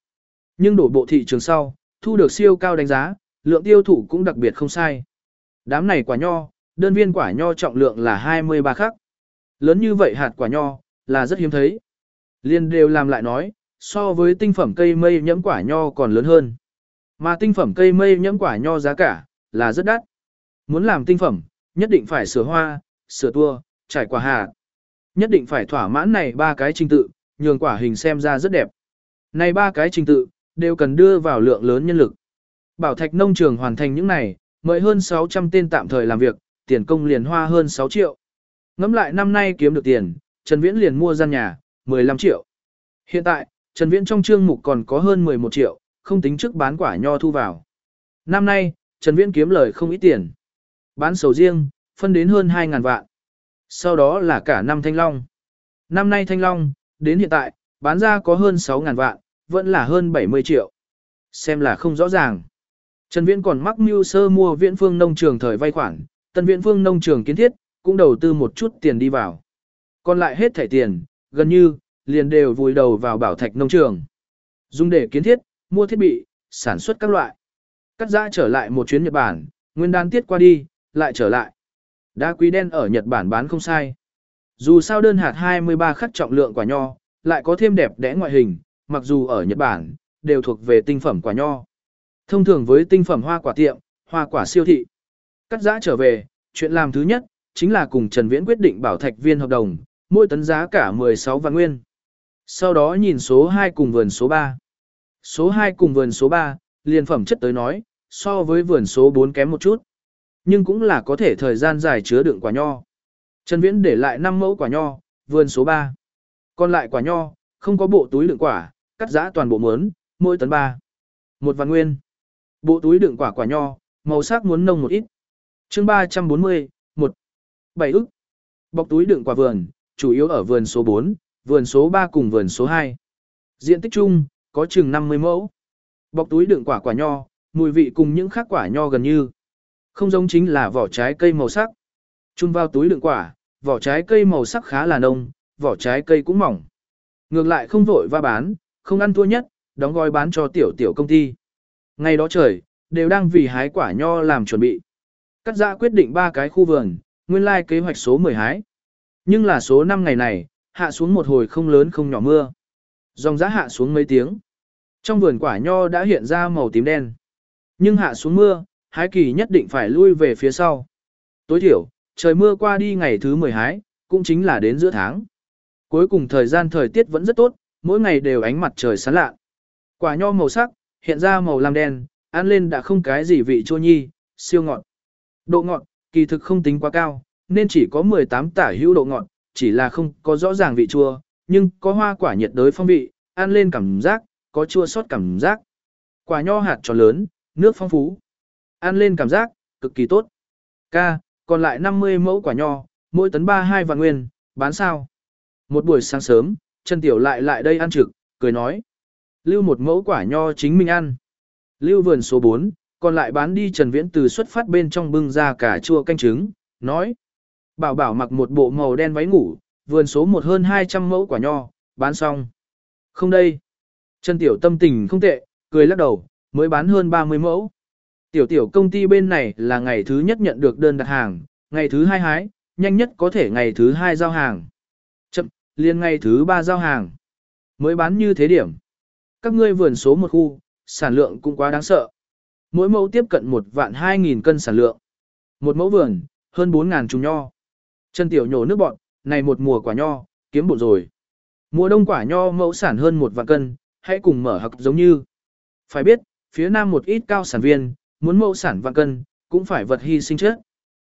[SPEAKER 1] Nhưng đổ bộ thị trường sau, thu được siêu cao đánh giá, lượng tiêu thụ cũng đặc biệt không sai. Đám này quả nho, đơn viên quả nho trọng lượng là 23 khắc. Lớn như vậy hạt quả nho, là rất hiếm thấy. Liên đều làm lại nói, so với tinh phẩm cây mây nhẫm quả nho còn lớn hơn. Mà tinh phẩm cây mây nhẫm quả nho giá cả, là rất đắt. Muốn làm tinh phẩm, nhất định phải sửa hoa, sửa tua, trải quả hạt. Nhất định phải thỏa mãn này ba cái trình tự, nhường quả hình xem ra rất đẹp. Này ba cái trình tự, đều cần đưa vào lượng lớn nhân lực. Bảo thạch nông trường hoàn thành những này, mời hơn 600 tên tạm thời làm việc, tiền công liền hoa hơn 6 triệu. Ngắm lại năm nay kiếm được tiền, Trần Viễn liền mua gian nhà, 15 triệu. Hiện tại, Trần Viễn trong trương mục còn có hơn 11 triệu, không tính trước bán quả nho thu vào. Năm nay, Trần Viễn kiếm lời không ít tiền. Bán sầu riêng, phân đến hơn 2.000 vạn. Sau đó là cả năm thanh long. Năm nay thanh long, đến hiện tại, bán ra có hơn 6.000 vạn, vẫn là hơn 70 triệu. Xem là không rõ ràng. Trần Viễn còn mắc mưu sơ mua viễn phương nông trường thời vay khoản, tân viễn phương nông trường kiến thiết, cũng đầu tư một chút tiền đi vào. Còn lại hết thẻ tiền, gần như, liền đều vùi đầu vào bảo thạch nông trường. Dùng để kiến thiết, mua thiết bị, sản xuất các loại. Cắt giã trở lại một chuyến Nhật Bản, nguyên đan tiết qua đi, lại trở lại. Đá quý đen ở Nhật Bản bán không sai. Dù sao đơn hạt 23 khắc trọng lượng quả nho, lại có thêm đẹp đẽ ngoại hình, mặc dù ở Nhật Bản, đều thuộc về tinh phẩm quả nho. Thông thường với tinh phẩm hoa quả tiệm, hoa quả siêu thị. Cắt giã trở về, chuyện làm thứ nhất, chính là cùng Trần Viễn quyết định bảo thạch viên hợp đồng, mỗi tấn giá cả 16 vạn nguyên. Sau đó nhìn số 2 cùng vườn số 3. Số 2 cùng vườn số 3, liền phẩm chất tới nói, so với vườn số 4 kém một chút. Nhưng cũng là có thể thời gian dài chứa đựng quả nho. Trần Viễn để lại 5 mẫu quả nho, vườn số 3. Còn lại quả nho, không có bộ túi đựng quả, cắt giã toàn bộ mướn, mỗi tấn 3. Một vạn nguyên. Bộ túi đựng quả quả nho, màu sắc muốn nông một ít. chương 340, 1. 7 ức. Bọc túi đựng quả vườn, chủ yếu ở vườn số 4, vườn số 3 cùng vườn số 2. Diện tích chung, có chừng 50 mẫu. Bọc túi đựng quả quả nho, mùi vị cùng những khác quả nho gần như. Không giống chính là vỏ trái cây màu sắc. Chung vào túi đựng quả, vỏ trái cây màu sắc khá là nông, vỏ trái cây cũng mỏng. Ngược lại không vội va bán, không ăn thua nhất, đóng gói bán cho tiểu tiểu công ty. Ngày đó trời, đều đang vì hái quả nho làm chuẩn bị. Cắt giã quyết định ba cái khu vườn, nguyên lai kế hoạch số 10 hái. Nhưng là số 5 ngày này, hạ xuống một hồi không lớn không nhỏ mưa. Dòng giá hạ xuống mấy tiếng. Trong vườn quả nho đã hiện ra màu tím đen. Nhưng hạ xuống mưa, hái kỳ nhất định phải lui về phía sau. Tối thiểu, trời mưa qua đi ngày thứ 10 hái, cũng chính là đến giữa tháng. Cuối cùng thời gian thời tiết vẫn rất tốt, mỗi ngày đều ánh mặt trời sáng lạ. Quả nho màu sắc, hiện ra màu lam đen, ăn lên đã không cái gì vị chua nhi, siêu ngọt. Độ ngọt, kỳ thực không tính quá cao, nên chỉ có 18 tả hữu độ ngọt, chỉ là không có rõ ràng vị chua, nhưng có hoa quả nhiệt đới phong vị, ăn lên cảm giác, có chua sót cảm giác. Quả nho hạt tròn lớn, nước phong phú. Ăn lên cảm giác, cực kỳ tốt. Ca, còn lại 50 mẫu quả nho, mỗi tấn 32 vạn nguyên, bán sao? Một buổi sáng sớm, Trần Tiểu lại lại đây ăn trực, cười nói. Lưu một mẫu quả nho chính mình ăn. Lưu vườn số 4, còn lại bán đi Trần Viễn từ xuất phát bên trong bưng ra cả chua canh trứng, nói. Bảo bảo mặc một bộ màu đen váy ngủ, vườn số một hơn 200 mẫu quả nho, bán xong. Không đây. Trần Tiểu tâm tình không tệ, cười lắc đầu, mới bán hơn 30 mẫu. Tiểu tiểu công ty bên này là ngày thứ nhất nhận được đơn đặt hàng, ngày thứ hai hái, nhanh nhất có thể ngày thứ hai giao hàng. Liền ngay thứ ba giao hàng. Mới bán như thế điểm. Các ngươi vườn số một khu, sản lượng cũng quá đáng sợ. Mỗi mẫu tiếp cận một vạn hai nghìn cân sản lượng. Một mẫu vườn, hơn bốn ngàn trùng nho. Chân tiểu nhổ nước bọn, này một mùa quả nho, kiếm bộn rồi. Mùa đông quả nho mẫu sản hơn một vạn cân, hãy cùng mở hợp giống như. Phải biết, phía nam một ít cao sản viên, muốn mẫu sản vạn cân, cũng phải vật hy sinh chết.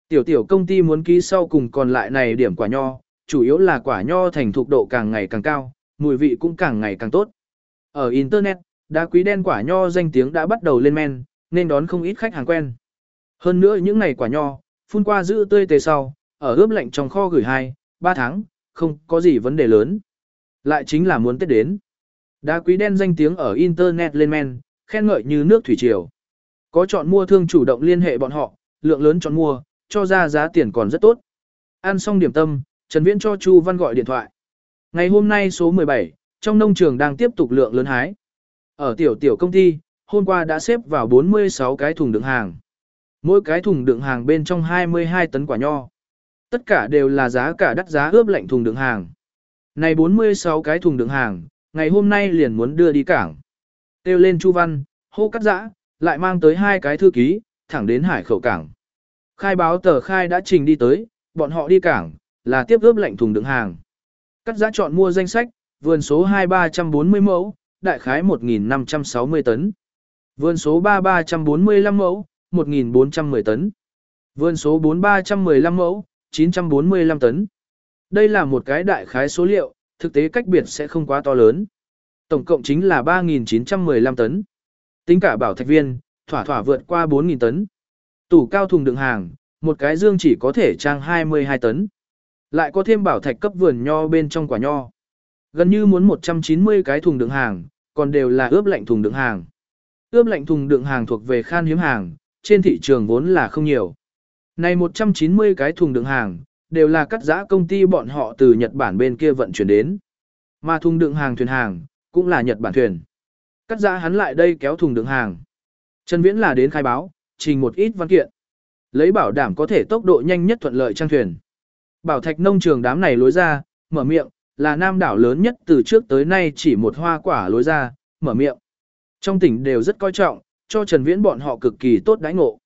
[SPEAKER 1] Tiểu tiểu công ty muốn ký sau cùng còn lại này điểm quả nho, chủ yếu là quả nho thành thục độ càng ngày càng cao, mùi vị cũng càng ngày càng tốt. Ở Internet, đá quý đen quả nho danh tiếng đã bắt đầu lên men, nên đón không ít khách hàng quen. Hơn nữa những ngày quả nho, phun qua giữ tươi tề sau, ở ướp lạnh trong kho gửi 2, 3 tháng, không có gì vấn đề lớn. Lại chính là muốn Tết đến. Đá quý đen danh tiếng ở Internet lên men, khen ngợi như nước thủy triều. Có chọn mua thương chủ động liên hệ bọn họ, lượng lớn chọn mua, cho ra giá tiền còn rất tốt. Ăn xong điểm tâm, Trần Viễn cho Chu Văn gọi điện thoại. Ngày hôm nay số 17, trong nông trường đang tiếp tục lượng lớn hái. Ở tiểu tiểu công ty, hôm qua đã xếp vào 46 cái thùng đựng hàng. Mỗi cái thùng đựng hàng bên trong 22 tấn quả nho. Tất cả đều là giá cả đắt giá ướp lạnh thùng đựng hàng. Này 46 cái thùng đựng hàng, ngày hôm nay liền muốn đưa đi cảng. Têu lên Chu Văn, hô cắt giã, lại mang tới hai cái thư ký, thẳng đến hải khẩu cảng. Khai báo tờ khai đã trình đi tới, bọn họ đi cảng, là tiếp ướp lạnh thùng đựng hàng. Cắt giá chọn mua danh sách, vườn số 2340 mẫu, đại khái 1.560 tấn. Vườn số 3345 mẫu, 1.410 tấn. Vườn số 4315 mẫu, 945 tấn. Đây là một cái đại khái số liệu, thực tế cách biệt sẽ không quá to lớn. Tổng cộng chính là 3.915 tấn. Tính cả bảo thạch viên, thỏa thỏa vượt qua 4.000 tấn. Tủ cao thùng đựng hàng, một cái dương chỉ có thể trang 22 tấn. Lại có thêm bảo thạch cấp vườn nho bên trong quả nho. Gần như muốn 190 cái thùng đựng hàng, còn đều là ướp lạnh thùng đựng hàng. Ướp lạnh thùng đựng hàng thuộc về khan hiếm hàng, trên thị trường vốn là không nhiều. Này 190 cái thùng đựng hàng, đều là cắt giã công ty bọn họ từ Nhật Bản bên kia vận chuyển đến. Mà thùng đựng hàng thuyền hàng, cũng là Nhật Bản thuyền. Cắt giã hắn lại đây kéo thùng đựng hàng. Trần Viễn là đến khai báo, trình một ít văn kiện. Lấy bảo đảm có thể tốc độ nhanh nhất thuận lợi trang thuyền. Bảo thạch nông trường đám này lối ra, mở miệng, là nam đảo lớn nhất từ trước tới nay chỉ một hoa quả lối ra, mở miệng. Trong tỉnh đều rất coi trọng, cho Trần Viễn bọn họ cực kỳ tốt đãi ngộ.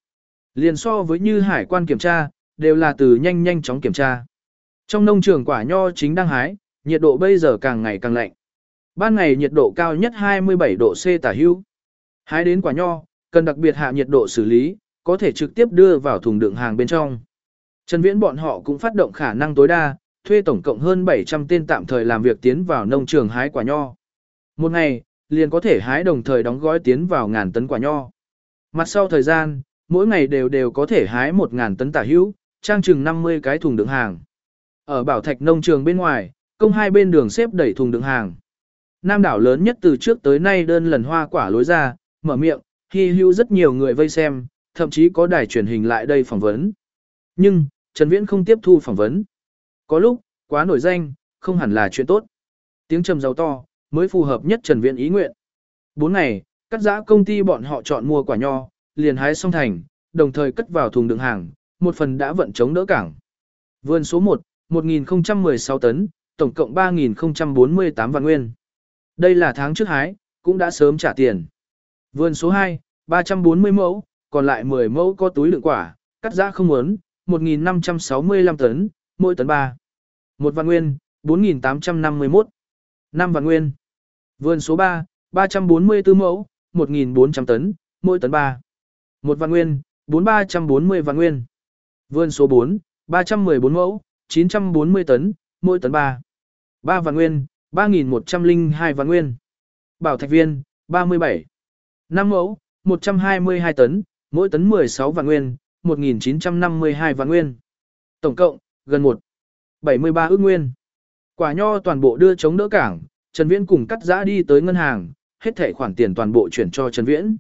[SPEAKER 1] Liền so với như hải quan kiểm tra, đều là từ nhanh nhanh chóng kiểm tra. Trong nông trường quả nho chính đang hái, nhiệt độ bây giờ càng ngày càng lạnh. Ban ngày nhiệt độ cao nhất 27 độ C tả hưu. Hái đến quả nho, cần đặc biệt hạ nhiệt độ xử lý, có thể trực tiếp đưa vào thùng đựng hàng bên trong. Trần Viễn bọn họ cũng phát động khả năng tối đa, thuê tổng cộng hơn 700 tên tạm thời làm việc tiến vào nông trường hái quả nho. Một ngày, liền có thể hái đồng thời đóng gói tiến vào ngàn tấn quả nho. Mặt sau thời gian, mỗi ngày đều đều có thể hái 1.000 tấn tả hữu, trang chừng 50 cái thùng đựng hàng. Ở bảo thạch nông trường bên ngoài, công hai bên đường xếp đẩy thùng đựng hàng. Nam đảo lớn nhất từ trước tới nay đơn lần hoa quả lối ra, mở miệng, hy hữu rất nhiều người vây xem, thậm chí có đài truyền hình lại đây phỏng vấn. Nhưng, Trần Viễn không tiếp thu phỏng vấn. Có lúc, quá nổi danh, không hẳn là chuyện tốt. Tiếng trầm giàu to, mới phù hợp nhất Trần Viễn ý nguyện. Bốn ngày, cắt giã công ty bọn họ chọn mua quả nho, liền hái xong thành, đồng thời cất vào thùng đựng hàng, một phần đã vận chống đỡ cảng. Vườn số 1, 1016 tấn, tổng cộng 3048 vạn nguyên. Đây là tháng trước hái, cũng đã sớm trả tiền. Vườn số 2, 340 mẫu, còn lại 10 mẫu có túi lượng quả, cắt giã không muốn, 1.565 tấn, mỗi tấn 3. Một vạn nguyên, 4.851. 5 vạn nguyên. Vườn số 3, 344 mẫu, 1.400 tấn, mỗi tấn 3. Một vạn nguyên, 4340 vạn nguyên. Vườn số 4, 314 mẫu, 940 tấn, mỗi tấn 3. 3 vạn nguyên, 3.102 vạn nguyên. Bảo thạch viên, 37. 5 mẫu, 122 tấn, mỗi tấn 16 vạn nguyên, 1.952 vạn nguyên. Tổng cộng, gần 1. 73 ước nguyên. Quả nho toàn bộ đưa chống đỡ cảng, Trần Viễn cùng cắt giã đi tới ngân hàng, hết thẻ khoản tiền toàn bộ chuyển cho Trần Viễn.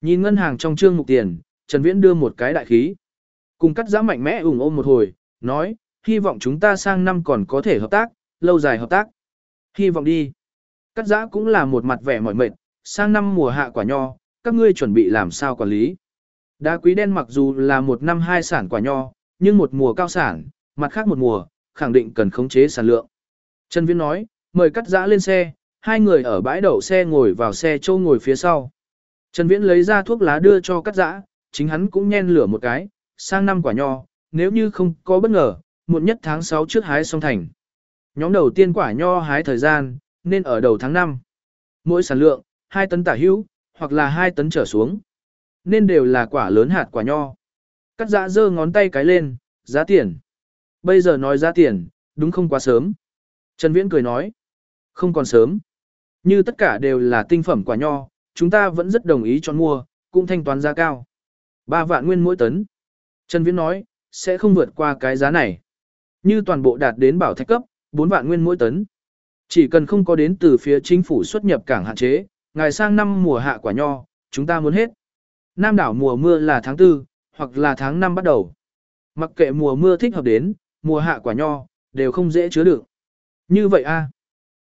[SPEAKER 1] Nhìn ngân hàng trong trương mục tiền, Trần Viễn đưa một cái đại khí. Cùng cắt giã mạnh mẽ ủng ôm một hồi, nói, hy vọng chúng ta sang năm còn có thể hợp tác, lâu dài hợp tác. Hy vọng đi. Cắt giã cũng là một mặt vẻ mỏi mệt, sang năm mùa hạ quả nho, các ngươi chuẩn bị làm sao quản lý. Đá quý đen mặc dù là một năm hai sản quả nho, nhưng một mùa cao sản, mặt khác một mùa, khẳng định cần khống chế sản lượng. Trần Viễn nói, mời cắt giã lên xe, hai người ở bãi đậu xe ngồi vào xe châu ngồi phía sau. Trần Viễn lấy ra thuốc lá đưa cho cắt giã, chính hắn cũng nhen lửa một cái, sang năm quả nho, nếu như không có bất ngờ, muộn nhất tháng 6 trước hái xong thành. Nhóm đầu tiên quả nho hái thời gian, nên ở đầu tháng 5. Mỗi sản lượng, 2 tấn tả hữu, hoặc là 2 tấn trở xuống. Nên đều là quả lớn hạt quả nho. Cắt giã giơ ngón tay cái lên, giá tiền. Bây giờ nói giá tiền, đúng không quá sớm. Trần Viễn cười nói, không còn sớm. Như tất cả đều là tinh phẩm quả nho, chúng ta vẫn rất đồng ý chọn mua, cũng thanh toán giá cao. 3 vạn nguyên mỗi tấn. Trần Viễn nói, sẽ không vượt qua cái giá này. Như toàn bộ đạt đến bảo thạch cấp, 4 vạn nguyên mỗi tấn. Chỉ cần không có đến từ phía chính phủ xuất nhập cảng hạn chế, ngày sang năm mùa hạ quả nho, chúng ta muốn hết. Nam đảo mùa mưa là tháng 4, hoặc là tháng 5 bắt đầu. Mặc kệ mùa mưa thích hợp đến, mùa hạ quả nho, đều không dễ chứa được. Như vậy a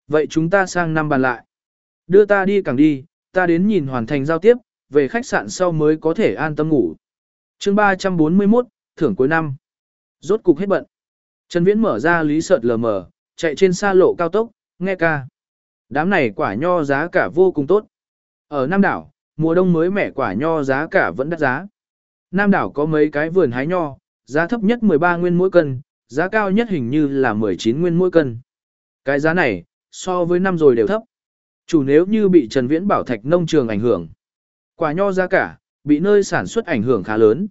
[SPEAKER 1] Vậy chúng ta sang năm bàn lại. Đưa ta đi càng đi, ta đến nhìn hoàn thành giao tiếp, về khách sạn sau mới có thể an tâm ngủ. chương 341, thưởng cuối năm. Rốt cục hết bận. Trần Viễn mở ra lý sợt lờ mờ, chạy trên xa lộ cao tốc, nghe ca. Đám này quả nho giá cả vô cùng tốt. Ở Nam đảo, mùa đông mới mẻ quả nho giá cả vẫn đắt giá. Nam đảo có mấy cái vườn hái nho, giá thấp nhất 13 nguyên mỗi cân, giá cao nhất hình như là 19 nguyên mỗi cân. Cái giá này, so với năm rồi đều thấp. Chủ nếu như bị Trần Viễn bảo thạch nông trường ảnh hưởng. Quả nho giá cả, bị nơi sản xuất ảnh hưởng khá lớn.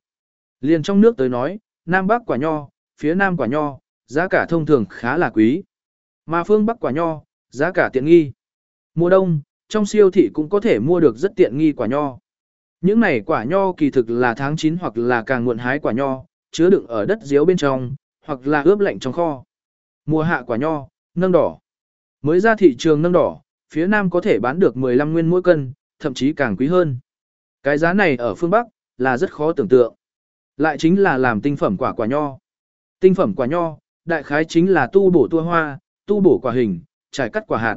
[SPEAKER 1] Liền trong nước tới nói, Nam Bắc quả nho, phía Nam quả nho, giá cả thông thường khá là quý. Mà phương Bắc quả nho, giá cả tiện nghi. Mùa đông, trong siêu thị cũng có thể mua được rất tiện nghi quả nho. Những này quả nho kỳ thực là tháng 9 hoặc là càng muộn hái quả nho, chứa đựng ở đất diếu bên trong, hoặc là ướp lạnh trong kho. Mùa hạ quả nho, nâng đỏ. Mới ra thị trường nâng đỏ, phía Nam có thể bán được 15 nguyên mỗi cân, thậm chí càng quý hơn. Cái giá này ở phương Bắc, là rất khó tưởng tượng. Lại chính là làm tinh phẩm quả quả nho. Tinh phẩm quả nho, đại khái chính là tu bổ tua hoa, tu bổ quả hình, trải cắt quả hạt.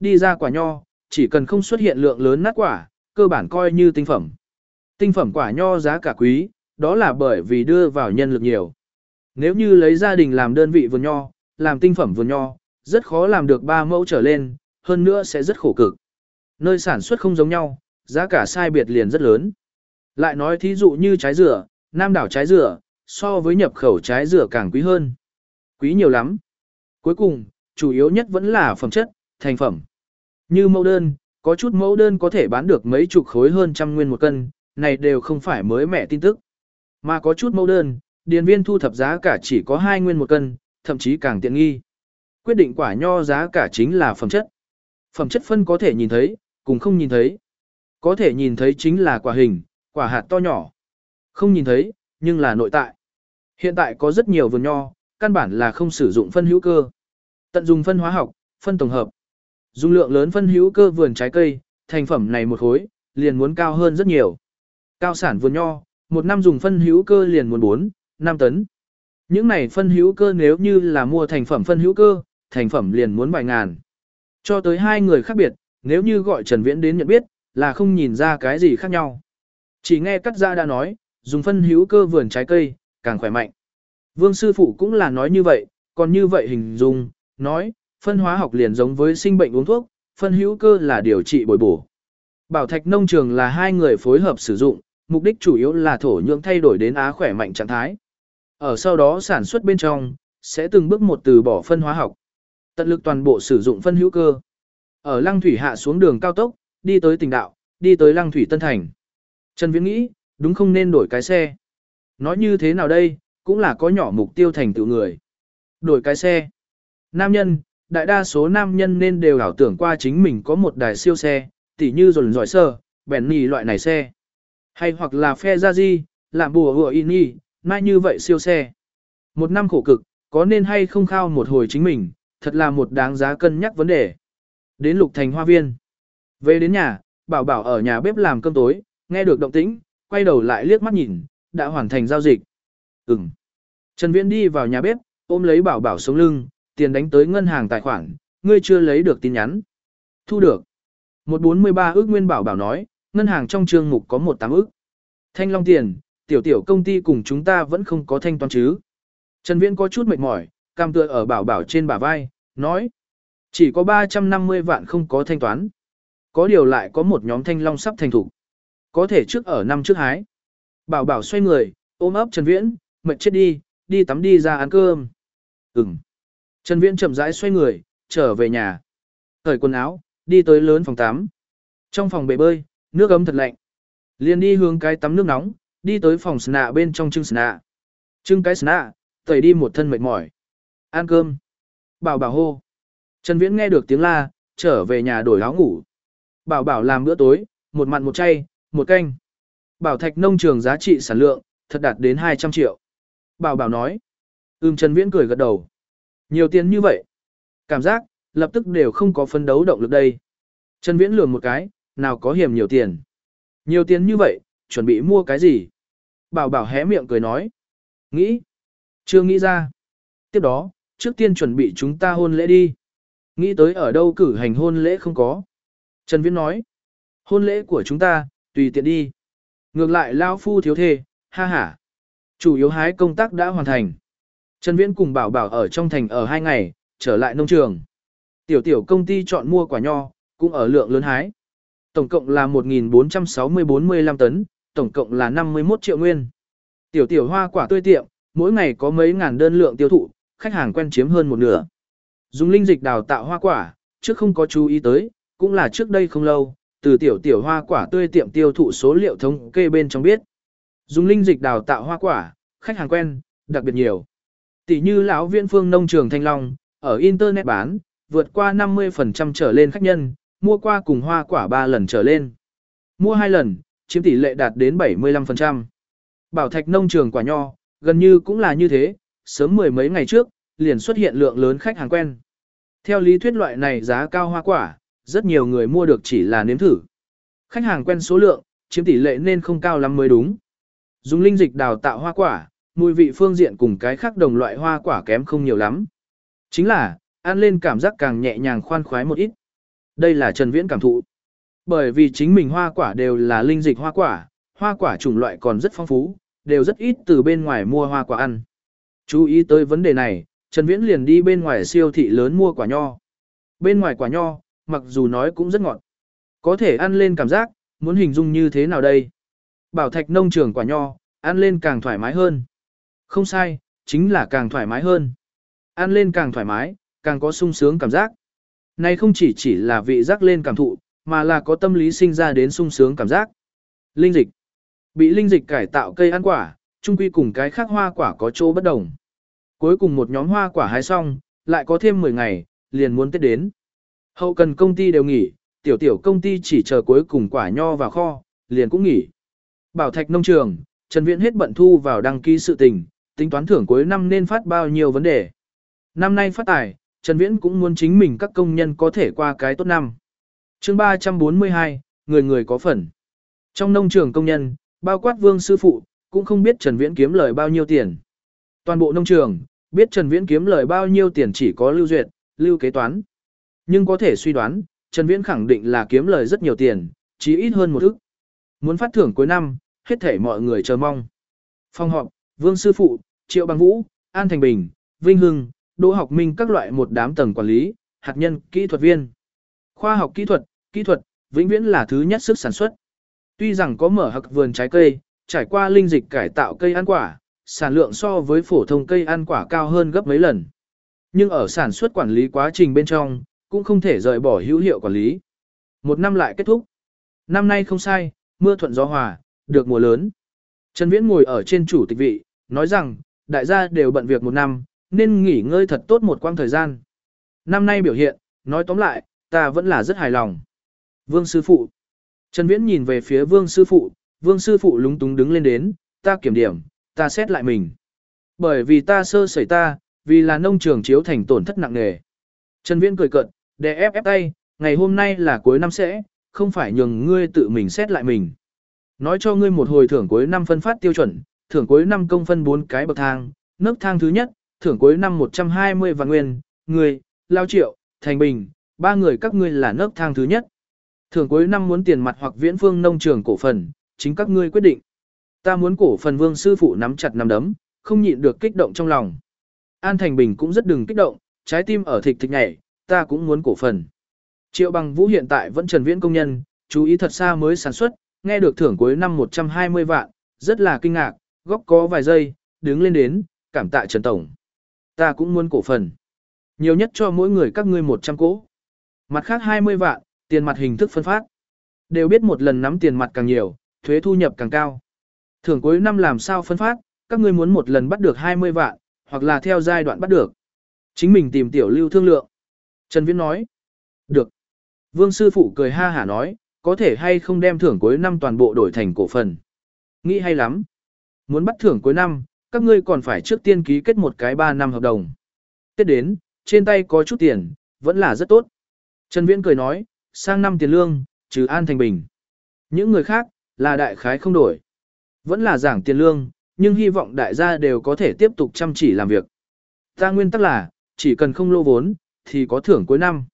[SPEAKER 1] Đi ra quả nho, chỉ cần không xuất hiện lượng lớn nát quả, cơ bản coi như tinh phẩm. Tinh phẩm quả nho giá cả quý, đó là bởi vì đưa vào nhân lực nhiều. Nếu như lấy gia đình làm đơn vị vườn nho, làm tinh phẩm vườn nho, rất khó làm được 3 mẫu trở lên, hơn nữa sẽ rất khổ cực. Nơi sản xuất không giống nhau, giá cả sai biệt liền rất lớn. Lại nói thí dụ như trái dừa, nam đảo trái dừa, so với nhập khẩu trái dừa càng quý hơn. Quý nhiều lắm. Cuối cùng, chủ yếu nhất vẫn là phẩm chất, thành phẩm. Như mẫu đơn, có chút mẫu đơn có thể bán được mấy chục khối hơn trăm nguyên một cân, này đều không phải mới mẻ tin tức. Mà có chút mẫu đơn, điền viên thu thập giá cả chỉ có 2 nguyên một cân, thậm chí càng tiện nghi. Quyết định quả nho giá cả chính là phẩm chất. Phẩm chất phân có thể nhìn thấy, cùng không nhìn thấy. Có thể nhìn thấy chính là quả hình, quả hạt to nhỏ. Không nhìn thấy, nhưng là nội tại. Hiện tại có rất nhiều vườn nho, căn bản là không sử dụng phân hữu cơ. Tận dùng phân hóa học, phân tổng hợp. Dung lượng lớn phân hữu cơ vườn trái cây, thành phẩm này một khối, liền muốn cao hơn rất nhiều. Cao sản vườn nho, một năm dùng phân hữu cơ liền muốn 4, 5 tấn. Những này phân hữu cơ nếu như là mua thành phẩm phân hữu cơ, thành phẩm liền muốn vài ngàn. Cho tới hai người khác biệt, nếu như gọi Trần Viễn đến nhận biết, là không nhìn ra cái gì khác nhau. Chỉ nghe cắt ra đã nói, dùng phân hữu cơ vườn trái cây, càng khỏe mạnh. Vương sư phụ cũng là nói như vậy, còn như vậy hình dung, nói, phân hóa học liền giống với sinh bệnh uống thuốc, phân hữu cơ là điều trị bồi bổ. Bảo thạch nông trường là hai người phối hợp sử dụng, mục đích chủ yếu là thổ nhưỡng thay đổi đến á khỏe mạnh trạng thái. Ở sau đó sản xuất bên trong, sẽ từng bước một từ bỏ phân hóa học. Tận lực toàn bộ sử dụng phân hữu cơ. Ở Lăng Thủy hạ xuống đường cao tốc, đi tới tỉnh đạo, đi tới Lăng Thủy Tân Thành. Trần Viễn nghĩ, đúng không nên đổi cái xe. Nói như thế nào đây, cũng là có nhỏ mục tiêu thành tựu người. Đổi cái xe. Nam nhân, đại đa số nam nhân nên đều ảo tưởng qua chính mình có một đài siêu xe, tỉ như dồn dòi sơ, bèn nì loại này xe. Hay hoặc là phe ra di, làm bùa hùa in y, mai như vậy siêu xe. Một năm khổ cực, có nên hay không khao một hồi chính mình, thật là một đáng giá cân nhắc vấn đề. Đến lục thành hoa viên. Về đến nhà, bảo bảo ở nhà bếp làm cơm tối, nghe được động tĩnh, quay đầu lại liếc mắt nhìn, đã hoàn thành giao dịch. Ừm. Trần Viễn đi vào nhà bếp, ôm lấy bảo bảo sống lưng, tiền đánh tới ngân hàng tài khoản, ngươi chưa lấy được tin nhắn. Thu được. 143 ước nguyên bảo bảo nói, ngân hàng trong chương mục có 18 ước. Thanh Long tiền, tiểu tiểu công ty cùng chúng ta vẫn không có thanh toán chứ. Trần Viễn có chút mệt mỏi, cam tựa ở bảo bảo trên bả vai, nói. Chỉ có 350 vạn không có thanh toán. Có điều lại có một nhóm thanh long sắp thành thủ. Có thể trước ở năm trước hái. Bảo bảo xoay người, ôm ấp Trần Viễn, mệt chết đi, đi tắm đi ra ăn cơm. Ừm. Trần Viễn chậm rãi xoay người, trở về nhà. Cởi quần áo, đi tới lớn phòng tắm. Trong phòng bể bơi, nước ấm thật lạnh. Liền đi hướng cái tắm nước nóng, đi tới phòng sna bên trong trưng sna. Trưng cái sna, tẩy đi một thân mệt mỏi. Ăn cơm. Bảo bảo hô. Trần Viễn nghe được tiếng la, trở về nhà đổi áo ngủ. Bảo bảo làm bữa tối, một mặn một chay, một canh. Bảo thạch nông trường giá trị sản lượng, thật đạt đến 200 triệu. Bảo bảo nói. Ừm Trần Viễn cười gật đầu. Nhiều tiền như vậy. Cảm giác, lập tức đều không có phấn đấu động lực đây. Trần Viễn lườm một cái, nào có hiểm nhiều tiền. Nhiều tiền như vậy, chuẩn bị mua cái gì? Bảo bảo hé miệng cười nói. Nghĩ. Chưa nghĩ ra. Tiếp đó, trước tiên chuẩn bị chúng ta hôn lễ đi. Nghĩ tới ở đâu cử hành hôn lễ không có. Trần Viễn nói. Hôn lễ của chúng ta, tùy tiện đi. Ngược lại Lao Phu thiếu thê, ha ha. Chủ yếu hái công tác đã hoàn thành. Trần Viễn cùng bảo bảo ở trong thành ở hai ngày, trở lại nông trường. Tiểu tiểu công ty chọn mua quả nho, cũng ở lượng lớn hái. Tổng cộng là 1.460-45 tấn, tổng cộng là 51 triệu nguyên. Tiểu tiểu hoa quả tươi tiệm, mỗi ngày có mấy ngàn đơn lượng tiêu thụ, khách hàng quen chiếm hơn một nửa. Dùng linh dịch đào tạo hoa quả, trước không có chú ý tới, cũng là trước đây không lâu, từ tiểu tiểu hoa quả tươi tiệm tiêu thụ số liệu thống kê bên trong biết. Dùng linh dịch đào tạo hoa quả, khách hàng quen, đặc biệt nhiều. Tỷ như lão viên phương nông trường Thanh Long, ở Internet bán, vượt qua 50% trở lên khách nhân, mua qua cùng hoa quả 3 lần trở lên. Mua 2 lần, chiếm tỷ lệ đạt đến 75%. Bảo thạch nông trường quả nho, gần như cũng là như thế, sớm mười mấy ngày trước, liền xuất hiện lượng lớn khách hàng quen. Theo lý thuyết loại này giá cao hoa quả, rất nhiều người mua được chỉ là nếm thử. Khách hàng quen số lượng, chiếm tỷ lệ nên không cao lắm mới đúng. Dùng linh dịch đào tạo hoa quả, mùi vị phương diện cùng cái khác đồng loại hoa quả kém không nhiều lắm. Chính là, ăn lên cảm giác càng nhẹ nhàng khoan khoái một ít. Đây là Trần Viễn cảm thụ. Bởi vì chính mình hoa quả đều là linh dịch hoa quả, hoa quả chủng loại còn rất phong phú, đều rất ít từ bên ngoài mua hoa quả ăn. Chú ý tới vấn đề này, Trần Viễn liền đi bên ngoài siêu thị lớn mua quả nho. Bên ngoài quả nho, mặc dù nói cũng rất ngọt. Có thể ăn lên cảm giác, muốn hình dung như thế nào đây? Bảo thạch nông trường quả nho, ăn lên càng thoải mái hơn. Không sai, chính là càng thoải mái hơn. Ăn lên càng thoải mái, càng có sung sướng cảm giác. Này không chỉ chỉ là vị giác lên cảm thụ, mà là có tâm lý sinh ra đến sung sướng cảm giác. Linh dịch. Bị linh dịch cải tạo cây ăn quả, chung quy cùng cái khác hoa quả có chỗ bất đồng. Cuối cùng một nhóm hoa quả hái xong, lại có thêm 10 ngày, liền muốn Tết đến. Hậu cần công ty đều nghỉ, tiểu tiểu công ty chỉ chờ cuối cùng quả nho vào kho, liền cũng nghỉ. Bảo thạch nông trường, Trần Viễn hết bận thu vào đăng ký sự tình, tính toán thưởng cuối năm nên phát bao nhiêu vấn đề. Năm nay phát tài, Trần Viễn cũng muốn chính mình các công nhân có thể qua cái tốt năm. chương 342, người người có phần. Trong nông trường công nhân, bao quát vương sư phụ, cũng không biết Trần Viễn kiếm lời bao nhiêu tiền. Toàn bộ nông trường, biết Trần Viễn kiếm lời bao nhiêu tiền chỉ có lưu duyệt, lưu kế toán. Nhưng có thể suy đoán, Trần Viễn khẳng định là kiếm lời rất nhiều tiền, chỉ ít hơn một ức. Muốn phát thưởng cuối năm, hết thể mọi người chờ mong. Phòng họp, Vương Sư Phụ, Triệu Bằng Vũ, An Thành Bình, Vinh Hưng, Đỗ Học Minh các loại một đám tầng quản lý, hạt nhân, kỹ thuật viên. Khoa học kỹ thuật, kỹ thuật, vĩnh viễn là thứ nhất sức sản xuất. Tuy rằng có mở hạc vườn trái cây, trải qua linh dịch cải tạo cây ăn quả, sản lượng so với phổ thông cây ăn quả cao hơn gấp mấy lần. Nhưng ở sản xuất quản lý quá trình bên trong, cũng không thể rời bỏ hữu hiệu quản lý. Một năm lại kết thúc. Năm nay không sai, mưa thuận gió hòa, được mùa lớn. Trần Viễn ngồi ở trên chủ tịch vị, nói rằng, đại gia đều bận việc một năm, nên nghỉ ngơi thật tốt một quãng thời gian. Năm nay biểu hiện, nói tóm lại, ta vẫn là rất hài lòng. Vương Sư Phụ Trần Viễn nhìn về phía Vương Sư Phụ, Vương Sư Phụ lúng túng đứng lên đến, ta kiểm điểm, ta xét lại mình. Bởi vì ta sơ sẩy ta, vì là nông trường chiếu thành tổn thất nặng nề. Trần Viễn cười cợt, đè ép ép tay, ngày hôm nay là cuối năm sẽ, không phải nhường ngươi tự mình xét lại mình. Nói cho ngươi một hồi thưởng cuối năm phân phát tiêu chuẩn, thưởng cuối năm công phân 4 cái bậc thang, nấc thang thứ nhất, thưởng cuối năm 120 vạn nguyên, người, lao triệu, thành bình, ba người các ngươi là nấc thang thứ nhất. Thưởng cuối năm muốn tiền mặt hoặc viễn phương nông trường cổ phần, chính các ngươi quyết định. Ta muốn cổ phần vương sư phụ nắm chặt nắm đấm, không nhịn được kích động trong lòng. An Thành Bình cũng rất đừng kích động, trái tim ở thịt thịt nhảy, ta cũng muốn cổ phần. Triệu bằng vũ hiện tại vẫn trần viễn công nhân, chú ý thật xa mới sản xuất, nghe được thưởng cuối năm 120 vạn, rất là kinh ngạc, góc có vài giây, đứng lên đến, cảm tạ Trần Tổng. Ta cũng muốn cổ phần. Nhiều nhất cho mỗi người các ngươi 100 cỗ. Mặt khác 20 vạn, tiền mặt hình thức phân phát. Đều biết một lần nắm tiền mặt càng nhiều, thuế thu nhập càng cao. Thưởng cuối năm làm sao phân phát, các ngươi muốn một lần bắt được 20 vạn, hoặc là theo giai đoạn bắt được. Chính mình tìm tiểu lưu thương lượng. Trần Viễn nói. Được. Vương sư phụ cười ha hả nói, có thể hay không đem thưởng cuối năm toàn bộ đổi thành cổ phần. Nghĩ hay lắm. Muốn bắt thưởng cuối năm, các ngươi còn phải trước tiên ký kết một cái 3 năm hợp đồng. Tiếp đến, trên tay có chút tiền, vẫn là rất tốt. Trần Viễn cười nói, sang năm tiền lương, trừ An Thành Bình. Những người khác, là đại khái không đổi. Vẫn là giảng tiền lương, nhưng hy vọng đại gia đều có thể tiếp tục chăm chỉ làm việc. Ta nguyên tắc là, chỉ cần không lô vốn, thì có thưởng cuối năm.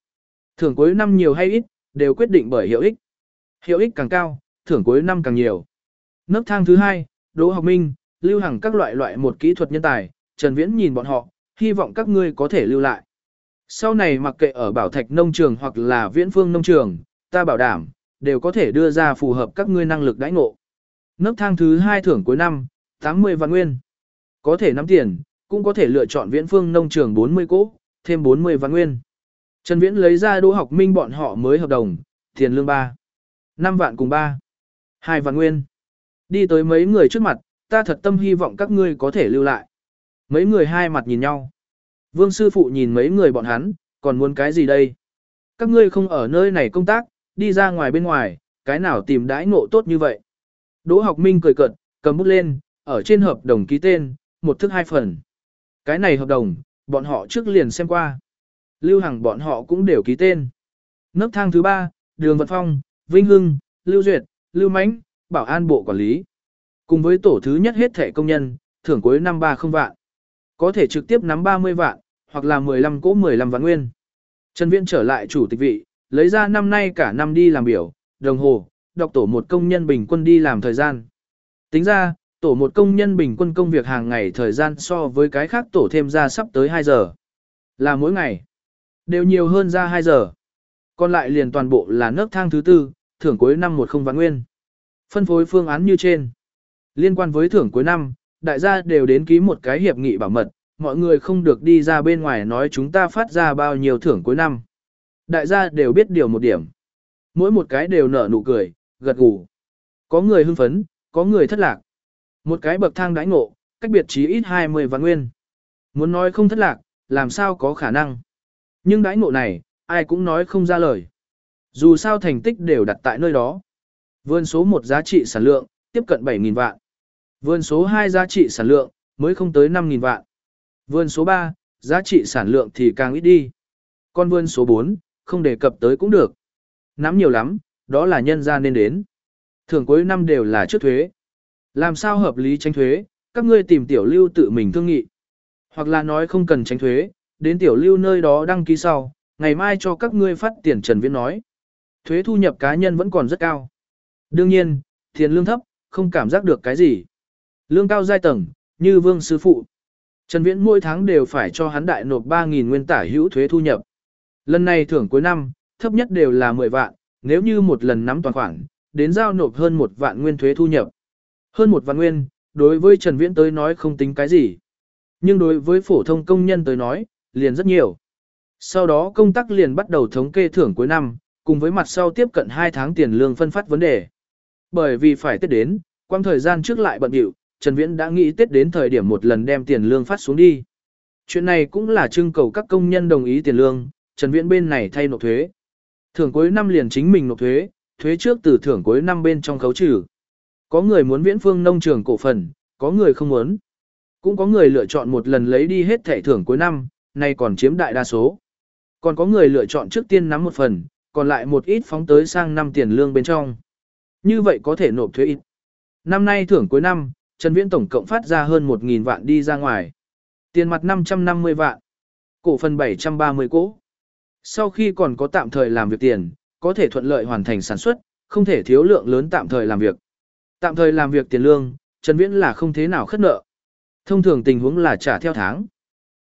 [SPEAKER 1] Thưởng cuối năm nhiều hay ít, đều quyết định bởi hiệu ích. Hiệu ích càng cao, thưởng cuối năm càng nhiều. Nấc thang thứ hai, Đỗ Học Minh, lưu hằng các loại loại một kỹ thuật nhân tài, Trần Viễn nhìn bọn họ, hy vọng các ngươi có thể lưu lại. Sau này mặc kệ ở Bảo Thạch nông trường hoặc là Viễn Phương nông trường, ta bảo đảm, đều có thể đưa ra phù hợp các ngươi năng lực đãi ngộ. Nấc thang thứ hai thưởng cuối năm, 80 vạn nguyên. Có thể nắm tiền, cũng có thể lựa chọn Viễn Phương nông trường 40 cỗ, thêm 40 vạn nguyên. Trần Viễn lấy ra Đỗ Học Minh bọn họ mới hợp đồng, tiền lương 3. 5 vạn cùng 3. 2 vạn nguyên. Đi tới mấy người trước mặt, ta thật tâm hy vọng các ngươi có thể lưu lại. Mấy người hai mặt nhìn nhau. Vương sư phụ nhìn mấy người bọn hắn, còn muốn cái gì đây? Các ngươi không ở nơi này công tác, đi ra ngoài bên ngoài, cái nào tìm đãi ngộ tốt như vậy? Đỗ học minh cười cợt, cầm bút lên, ở trên hợp đồng ký tên, một thức hai phần. Cái này hợp đồng, bọn họ trước liền xem qua. Lưu Hằng bọn họ cũng đều ký tên. Nấc thang thứ ba, Đường Vận Phong, Vinh Hưng, Lưu Duyệt, Lưu Mãnh, Bảo an bộ quản lý. Cùng với tổ thứ nhất hết thẻ công nhân, thưởng cuối năm ba không vạn. Có thể trực tiếp nắm 30 vạn, hoặc là 15 cỗ 15 vạn nguyên. Trần Viễn trở lại chủ tịch vị, lấy ra năm nay cả năm đi làm biểu, đồng hồ, đọc tổ một công nhân bình quân đi làm thời gian. Tính ra, tổ một công nhân bình quân công việc hàng ngày thời gian so với cái khác tổ thêm ra sắp tới 2 giờ. Là mỗi ngày, đều nhiều hơn ra 2 giờ. Còn lại liền toàn bộ là nước thang thứ tư, thưởng cuối năm một không vạn nguyên. Phân phối phương án như trên. Liên quan với thưởng cuối năm, đại gia đều đến ký một cái hiệp nghị bảo mật, mọi người không được đi ra bên ngoài nói chúng ta phát ra bao nhiêu thưởng cuối năm. Đại gia đều biết điều một điểm. Mỗi một cái đều nở nụ cười, gật gù. Có người hưng phấn, có người thất lạc. Một cái bậc thang đãi ngộ, cách biệt chí ít 20 vạn nguyên. Muốn nói không thất lạc, làm sao có khả năng. Nhưng đãi ngộ này, ai cũng nói không ra lời. Dù sao thành tích đều đặt tại nơi đó. Vươn số 1 giá trị sản lượng, tiếp cận 7.000 vạn. Vườn số 2 giá trị sản lượng, mới không tới 5.000 vạn. Vườn số 3, giá trị sản lượng thì càng ít đi. Còn vườn số 4, không đề cập tới cũng được. Nắm nhiều lắm, đó là nhân ra nên đến. Thường cuối năm đều là trước thuế. Làm sao hợp lý tránh thuế, các ngươi tìm tiểu lưu tự mình thương nghị. Hoặc là nói không cần tránh thuế, đến tiểu lưu nơi đó đăng ký sau, ngày mai cho các ngươi phát tiền Trần Viễn nói. Thuế thu nhập cá nhân vẫn còn rất cao. Đương nhiên, tiền lương thấp, không cảm giác được cái gì. Lương cao giai tầng, như vương sư phụ. Trần Viễn mỗi tháng đều phải cho hắn đại nộp 3.000 nguyên tả hữu thuế thu nhập. Lần này thưởng cuối năm, thấp nhất đều là 10 vạn, nếu như một lần nắm toàn khoản, đến giao nộp hơn một vạn nguyên thuế thu nhập. Hơn một vạn nguyên, đối với Trần Viễn tới nói không tính cái gì. Nhưng đối với phổ thông công nhân tới nói, liền rất nhiều. Sau đó công tác liền bắt đầu thống kê thưởng cuối năm, cùng với mặt sau tiếp cận 2 tháng tiền lương phân phát vấn đề. Bởi vì phải Tết đến, quang thời gian trước lại bận rộn, Trần Viễn đã nghĩ Tết đến thời điểm một lần đem tiền lương phát xuống đi. Chuyện này cũng là trưng cầu các công nhân đồng ý tiền lương, Trần Viễn bên này thay nộp thuế. Thưởng cuối năm liền chính mình nộp thuế, thuế trước từ thưởng cuối năm bên trong khấu trừ. Có người muốn Viễn Phương nông trường cổ phần, có người không muốn. Cũng có người lựa chọn một lần lấy đi hết thẻ thưởng cuối năm, nay còn chiếm đại đa số. Còn có người lựa chọn trước tiên nắm một phần, còn lại một ít phóng tới sang năm tiền lương bên trong. Như vậy có thể nộp thuế ít. Năm nay thưởng cuối năm, Trần Viễn tổng cộng phát ra hơn 1.000 vạn đi ra ngoài. Tiền mặt 550 vạn. Cổ phần 730 cỗ. Sau khi còn có tạm thời làm việc tiền, có thể thuận lợi hoàn thành sản xuất, không thể thiếu lượng lớn tạm thời làm việc. Tạm thời làm việc tiền lương, Trần Viễn là không thế nào khất nợ. Thông thường tình huống là trả theo tháng.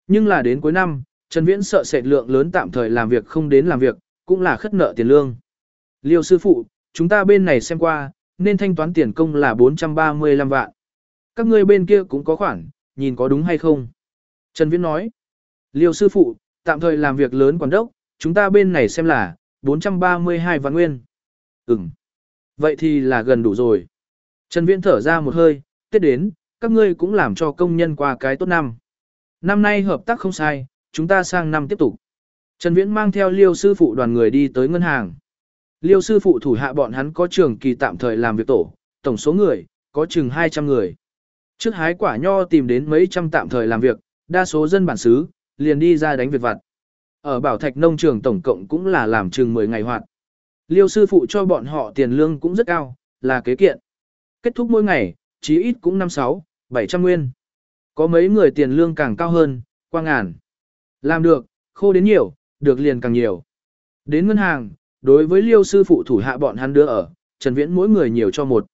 [SPEAKER 1] Nhưng là đến cuối năm, Trần Viễn sợ sệt lượng lớn tạm thời làm việc không đến làm việc, cũng là khất nợ tiền lương. Liêu sư phụ, chúng ta bên này xem qua, nên thanh toán tiền công là 435 vạn. Các ngươi bên kia cũng có khoản, nhìn có đúng hay không? Trần Viễn nói. Liêu sư phụ, tạm thời làm việc lớn quản đốc, chúng ta bên này xem là 432 vạn nguyên. Ừm. Vậy thì là gần đủ rồi. Trần Viễn thở ra một hơi, Tết đến, các ngươi cũng làm cho công nhân qua cái tốt năm. Năm nay hợp tác không sai, chúng ta sang năm tiếp tục. Trần Viễn mang theo liêu sư phụ đoàn người đi tới ngân hàng. Liêu sư phụ thủ hạ bọn hắn có trường kỳ tạm thời làm việc tổ, tổng số người, có chừng 200 người. Trước hái quả nho tìm đến mấy trăm tạm thời làm việc, đa số dân bản xứ, liền đi ra đánh việc vặt. Ở Bảo Thạch nông trường tổng cộng cũng là làm chừng 10 ngày hoạt. Liêu sư phụ cho bọn họ tiền lương cũng rất cao, là kế kiện. Kết thúc mỗi ngày, chí ít cũng 5-6, 700 nguyên. Có mấy người tiền lương càng cao hơn, qua ngàn. Làm được, khô đến nhiều, được liền càng nhiều. Đến ngân hàng, đối với liêu sư phụ thủ hạ bọn hắn đưa ở, Trần Viễn mỗi người nhiều cho một.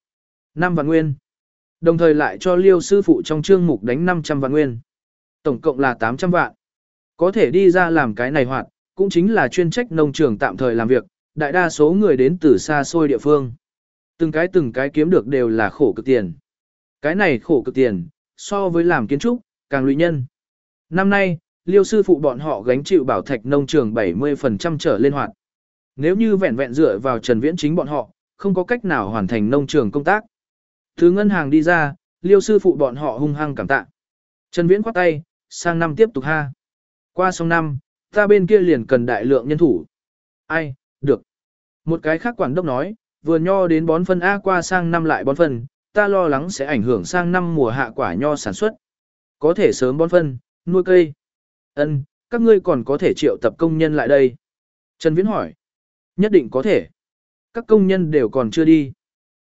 [SPEAKER 1] năm vạn nguyên. Đồng thời lại cho liêu sư phụ trong chương mục đánh 500 vạn nguyên. Tổng cộng là 800 vạn. Có thể đi ra làm cái này hoạt, cũng chính là chuyên trách nông trường tạm thời làm việc, đại đa số người đến từ xa xôi địa phương. Từng cái từng cái kiếm được đều là khổ cực tiền. Cái này khổ cực tiền, so với làm kiến trúc, càng lụy nhân. Năm nay, liêu sư phụ bọn họ gánh chịu bảo thạch nông trường 70% trở lên hoạt. Nếu như vẹn vẹn dựa vào Trần Viễn chính bọn họ, không có cách nào hoàn thành nông trường công tác. Thứ ngân hàng đi ra, liêu sư phụ bọn họ hung hăng cảm tạ. Trần Viễn khoát tay, sang năm tiếp tục ha. Qua xong năm, ta bên kia liền cần đại lượng nhân thủ. Ai, được. Một cái khác quản đốc nói, vừa nho đến bón phân A qua sang năm lại bón phân, ta lo lắng sẽ ảnh hưởng sang năm mùa hạ quả nho sản xuất. Có thể sớm bón phân, nuôi cây. Ân, các ngươi còn có thể triệu tập công nhân lại đây. Trần Viễn hỏi. Nhất định có thể. Các công nhân đều còn chưa đi.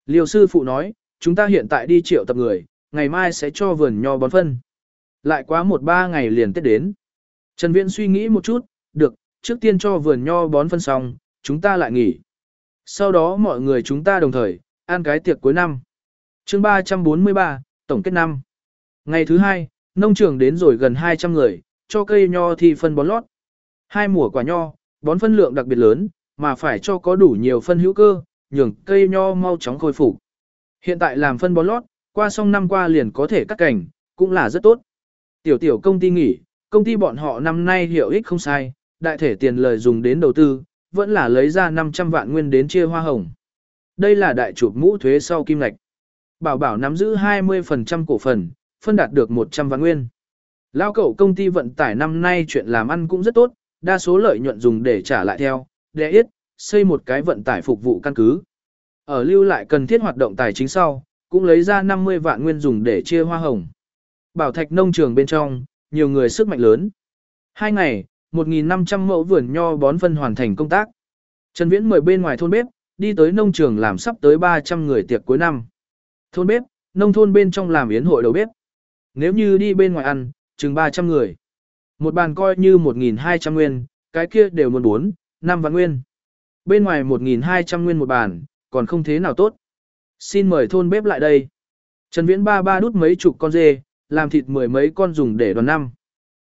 [SPEAKER 1] Liêu sư phụ nói, chúng ta hiện tại đi triệu tập người, ngày mai sẽ cho vườn nho bón phân. Lại quá một ba ngày liền Tết đến. Trần Viễn suy nghĩ một chút, được, trước tiên cho vườn nho bón phân xong, chúng ta lại nghỉ. Sau đó mọi người chúng ta đồng thời, ăn cái tiệc cuối năm. chương 343, Tổng kết năm. Ngày thứ hai, nông trường đến rồi gần 200 người, cho cây nho thì phân bón lót. Hai mùa quả nho, bón phân lượng đặc biệt lớn, mà phải cho có đủ nhiều phân hữu cơ, nhường cây nho mau chóng khôi phục. Hiện tại làm phân bón lót, qua xong năm qua liền có thể cắt cảnh, cũng là rất tốt. Tiểu tiểu công ty nghỉ, công ty bọn họ năm nay hiệu ích không sai, đại thể tiền lời dùng đến đầu tư, vẫn là lấy ra 500 vạn nguyên đến chia hoa hồng. Đây là đại chụp mũ thuế sau kim lạch. Bảo bảo nắm giữ 20% cổ phần, phân đạt được 100 vạn nguyên. Lao cậu công ty vận tải năm nay chuyện làm ăn cũng rất tốt, đa số lợi nhuận dùng để trả lại theo, để ít, xây một cái vận tải phục vụ căn cứ. Ở lưu lại cần thiết hoạt động tài chính sau, cũng lấy ra 50 vạn nguyên dùng để chia hoa hồng. Bảo thạch nông trường bên trong, nhiều người sức mạnh lớn. Hai ngày, 1.500 mẫu vườn nho bón phân hoàn thành công tác. Trần Viễn mời bên ngoài thôn bếp, đi tới nông trường làm sắp tới 300 người tiệc cuối năm. Thôn bếp, nông thôn bên trong làm yến hội đầu bếp. Nếu như đi bên ngoài ăn, chừng 300 người. Một bàn coi như 1.200 nguyên, cái kia đều muốn 4, 5 vạn nguyên. Bên ngoài 1.200 nguyên một bàn, còn không thế nào tốt. Xin mời thôn bếp lại đây. Trần Viễn ba ba đút mấy chục con dê, làm thịt mười mấy con dùng để đoàn năm.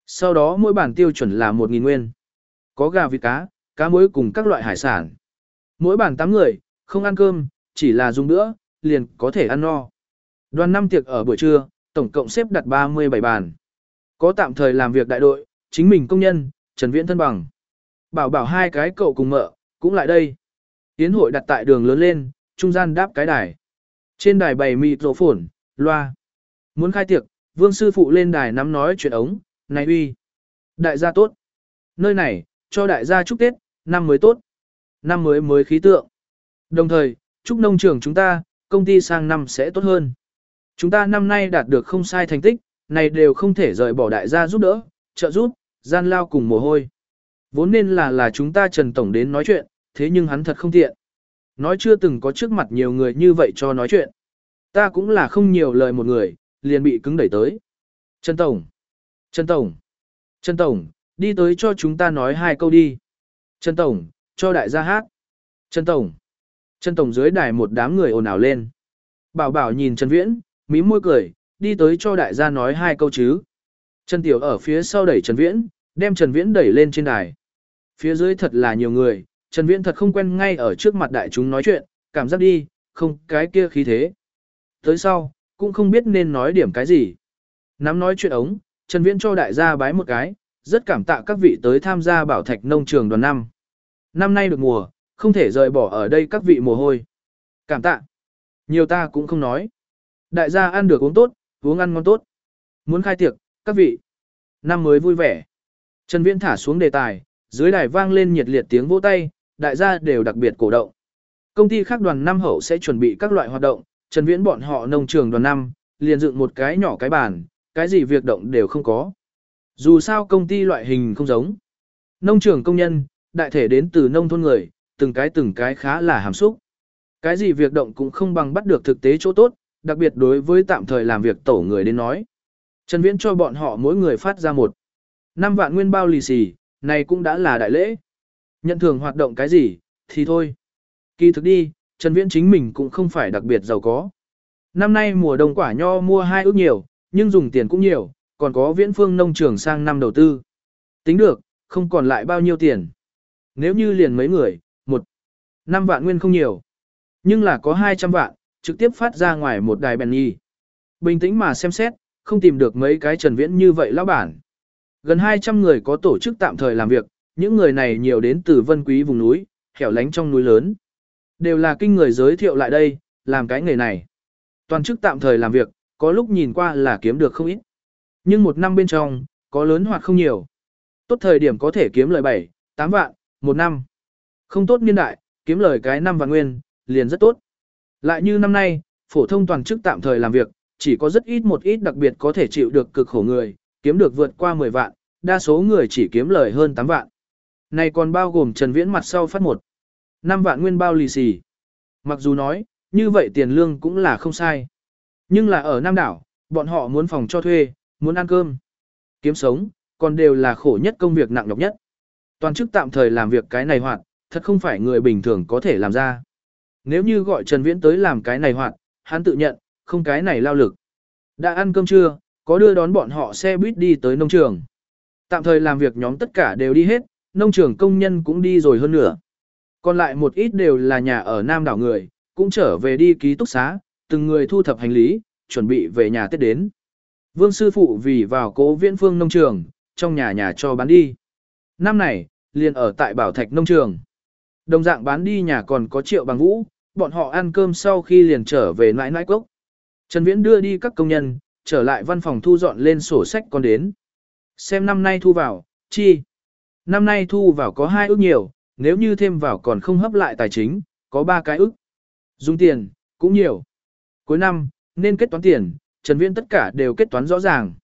[SPEAKER 1] Sau đó mỗi bản tiêu chuẩn là 1.000 nguyên. Có gà vịt cá, cá muối cùng các loại hải sản. Mỗi bản 8 người, không ăn cơm, chỉ là dùng bữa, liền có thể ăn no. Đoàn năm tiệc ở buổi trưa, tổng cộng xếp đặt 37 bàn. Có tạm thời làm việc đại đội, chính mình công nhân, Trần Viễn thân bằng. Bảo bảo hai cái cậu cùng mợ, cũng lại đây. Yến hội đặt tại đường lớn lên, trung gian đáp cái đài. Trên đài bày mịt rổ phổn, loa. Muốn khai tiệc, vương sư phụ lên đài nắm nói chuyện ống, này uy. Đại gia tốt. Nơi này, cho đại gia chúc Tết, năm mới tốt. Năm mới mới khí tượng. Đồng thời, chúc nông trường chúng ta, công ty sang năm sẽ tốt hơn. Chúng ta năm nay đạt được không sai thành tích, này đều không thể rời bỏ đại gia giúp đỡ, trợ giúp, gian lao cùng mồ hôi. Vốn nên là là chúng ta Trần Tổng đến nói chuyện, thế nhưng hắn thật không tiện. Nói chưa từng có trước mặt nhiều người như vậy cho nói chuyện. Ta cũng là không nhiều lời một người, liền bị cứng đẩy tới. Trần Tổng, Trần Tổng, Trần Tổng, đi tới cho chúng ta nói hai câu đi. Trần Tổng, cho đại gia hát. Trần Tổng, Trần Tổng dưới đài một đám người ồn ào lên. Bảo bảo nhìn Trần Viễn, mí môi cười, đi tới cho đại gia nói hai câu chứ. Trần Tiểu ở phía sau đẩy Trần Viễn, đem Trần Viễn đẩy lên trên đài. Phía dưới thật là nhiều người, Trần Viễn thật không quen ngay ở trước mặt đại chúng nói chuyện, cảm giác đi, không cái kia khí thế. Tới sau, cũng không biết nên nói điểm cái gì. Nắm nói chuyện ống, Trần Viễn cho đại gia bái một cái, rất cảm tạ các vị tới tham gia bảo thạch nông trường đoàn năm. Năm nay được mùa, không thể rời bỏ ở đây các vị mồ hôi. Cảm tạ. Nhiều ta cũng không nói. Đại gia ăn được uống tốt, uống ăn ngon tốt. Muốn khai tiệc, các vị. Năm mới vui vẻ. Trần Viễn thả xuống đề tài, dưới đài vang lên nhiệt liệt tiếng vỗ tay, đại gia đều đặc biệt cổ động. Công ty khác đoàn năm hậu sẽ chuẩn bị các loại hoạt động, Trần Viễn bọn họ nông trường đoàn năm, liền dựng một cái nhỏ cái bàn, cái gì việc động đều không có. Dù sao công ty loại hình không giống. Nông trường công nhân, đại thể đến từ nông thôn người, từng cái từng cái khá là hàm xúc. Cái gì việc động cũng không bằng bắt được thực tế chỗ tốt, đặc biệt đối với tạm thời làm việc tổ người đến nói. Trần Viễn cho bọn họ mỗi người phát ra một năm vạn nguyên bao lì xì, này cũng đã là đại lễ. Nhận thưởng hoạt động cái gì, thì thôi. Kỳ thực đi, Trần Viễn chính mình cũng không phải đặc biệt giàu có. Năm nay mùa đông quả nho mua hai ước nhiều, nhưng dùng tiền cũng nhiều, còn có viễn phương nông trường sang năm đầu tư. Tính được, không còn lại bao nhiêu tiền. Nếu như liền mấy người, một năm vạn nguyên không nhiều. Nhưng là có 200 vạn, trực tiếp phát ra ngoài một đài bèn nhi. Bình tĩnh mà xem xét, không tìm được mấy cái trần viễn như vậy lão bản. Gần 200 người có tổ chức tạm thời làm việc, những người này nhiều đến từ vân quý vùng núi, hẻo lánh trong núi lớn. Đều là kinh người giới thiệu lại đây, làm cái nghề này. Toàn chức tạm thời làm việc, có lúc nhìn qua là kiếm được không ít. Nhưng một năm bên trong, có lớn hoặc không nhiều. Tốt thời điểm có thể kiếm lời 7, 8 vạn, một năm. Không tốt niên đại, kiếm lời cái năm vạn nguyên, liền rất tốt. Lại như năm nay, phổ thông toàn chức tạm thời làm việc, chỉ có rất ít một ít đặc biệt có thể chịu được cực khổ người, kiếm được vượt qua 10 vạn, đa số người chỉ kiếm lời hơn 8 vạn. Này còn bao gồm Trần Viễn mặt sau phát một 5 vạn nguyên bao lì xì. Mặc dù nói, như vậy tiền lương cũng là không sai. Nhưng là ở Nam đảo, bọn họ muốn phòng cho thuê, muốn ăn cơm, kiếm sống, còn đều là khổ nhất công việc nặng nhọc nhất. Toàn chức tạm thời làm việc cái này hoạt, thật không phải người bình thường có thể làm ra. Nếu như gọi Trần Viễn tới làm cái này hoạt, hắn tự nhận, không cái này lao lực. Đã ăn cơm trưa, có đưa đón bọn họ xe buýt đi tới nông trường. Tạm thời làm việc nhóm tất cả đều đi hết, nông trường công nhân cũng đi rồi hơn nữa. Còn lại một ít đều là nhà ở Nam đảo người, cũng trở về đi ký túc xá, từng người thu thập hành lý, chuẩn bị về nhà Tết đến. Vương sư phụ vì vào cố viễn phương nông trường, trong nhà nhà cho bán đi. Năm này, liền ở tại Bảo Thạch nông trường. Đồng dạng bán đi nhà còn có triệu bằng vũ, bọn họ ăn cơm sau khi liền trở về nãi nãi cốc. Trần Viễn đưa đi các công nhân, trở lại văn phòng thu dọn lên sổ sách con đến. Xem năm nay thu vào, chi. Năm nay thu vào có hai ước nhiều, nếu như thêm vào còn không hấp lại tài chính, có ba cái ước. Dùng tiền, cũng nhiều. Cuối năm, nên kết toán tiền, Trần Viễn tất cả đều kết toán rõ ràng.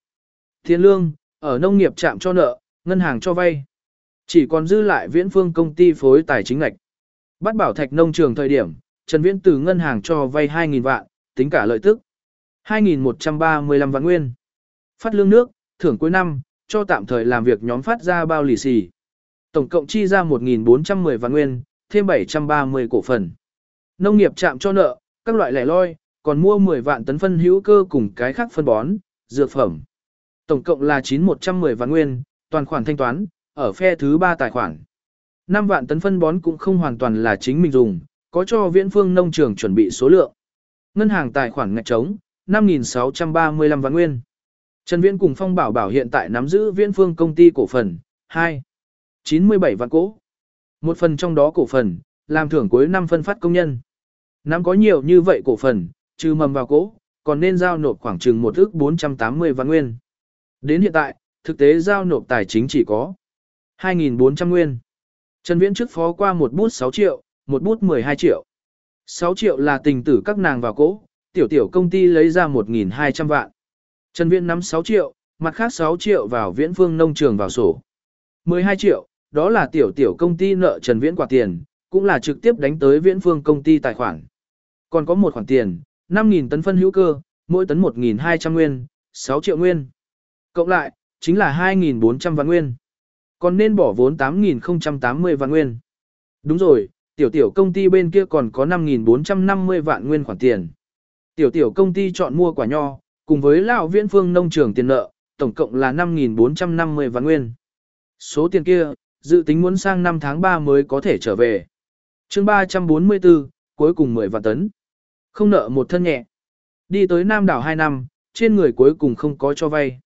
[SPEAKER 1] Tiền lương, ở nông nghiệp chạm cho nợ, ngân hàng cho vay. Chỉ còn dư lại viễn phương công ty phối tài chính ngạch. Bắt bảo thạch nông trường thời điểm, Trần Viễn từ ngân hàng cho vay 2.000 vạn, tính cả lợi tức. 2.135 vạn nguyên. Phát lương nước, thưởng cuối năm, cho tạm thời làm việc nhóm phát ra bao lì xì. Tổng cộng chi ra 1.410 vạn nguyên, thêm 730 cổ phần. Nông nghiệp chạm cho nợ, các loại lẻ loi, còn mua 10 vạn tấn phân hữu cơ cùng cái khác phân bón, dược phẩm. Tổng cộng là 9.110 vạn nguyên, toàn khoản thanh toán, ở phe thứ 3 tài khoản. 5 vạn tấn phân bón cũng không hoàn toàn là chính mình dùng, có cho viễn phương nông trường chuẩn bị số lượng. Ngân hàng tài khoản ngạch trống, 5.635 vạn nguyên. Trần Viễn cùng Phong Bảo Bảo hiện tại nắm giữ viễn phương công ty cổ phần, 2. 97 vạn cổ. Một phần trong đó cổ phần, làm thưởng cuối năm phân phát công nhân. Nắm có nhiều như vậy cổ phần, trừ mầm vào cổ, còn nên giao nộp khoảng chừng một ước 480 vạn nguyên. Đến hiện tại, thực tế giao nộp tài chính chỉ có 2.400 nguyên. Trần Viễn trước phó qua một bút 6 triệu, một bút 12 triệu. 6 triệu là tình tử các nàng vào cổ, tiểu tiểu công ty lấy ra 1.200 vạn. Trần Viễn nắm 6 triệu, mặt khác 6 triệu vào viễn phương nông trường vào sổ. 12 triệu, đó là tiểu tiểu công ty nợ Trần Viễn quả tiền, cũng là trực tiếp đánh tới viễn phương công ty tài khoản. Còn có một khoản tiền, 5.000 tấn phân hữu cơ, mỗi tấn 1.200 nguyên, 6 triệu nguyên. Cộng lại, chính là 2.400 vạn nguyên. Còn nên bỏ vốn 8.080 vạn nguyên. Đúng rồi, tiểu tiểu công ty bên kia còn có 5.450 vạn nguyên khoản tiền. Tiểu tiểu công ty chọn mua quả nho, cùng với lão viễn phương nông trường tiền nợ, tổng cộng là 5.450 vạn nguyên. Số tiền kia, dự tính muốn sang năm tháng 3 mới có thể trở về. chương 344, cuối cùng 10 vạn tấn. Không nợ một thân nhẹ. Đi tới Nam đảo 2 năm, trên người cuối cùng không có cho vay.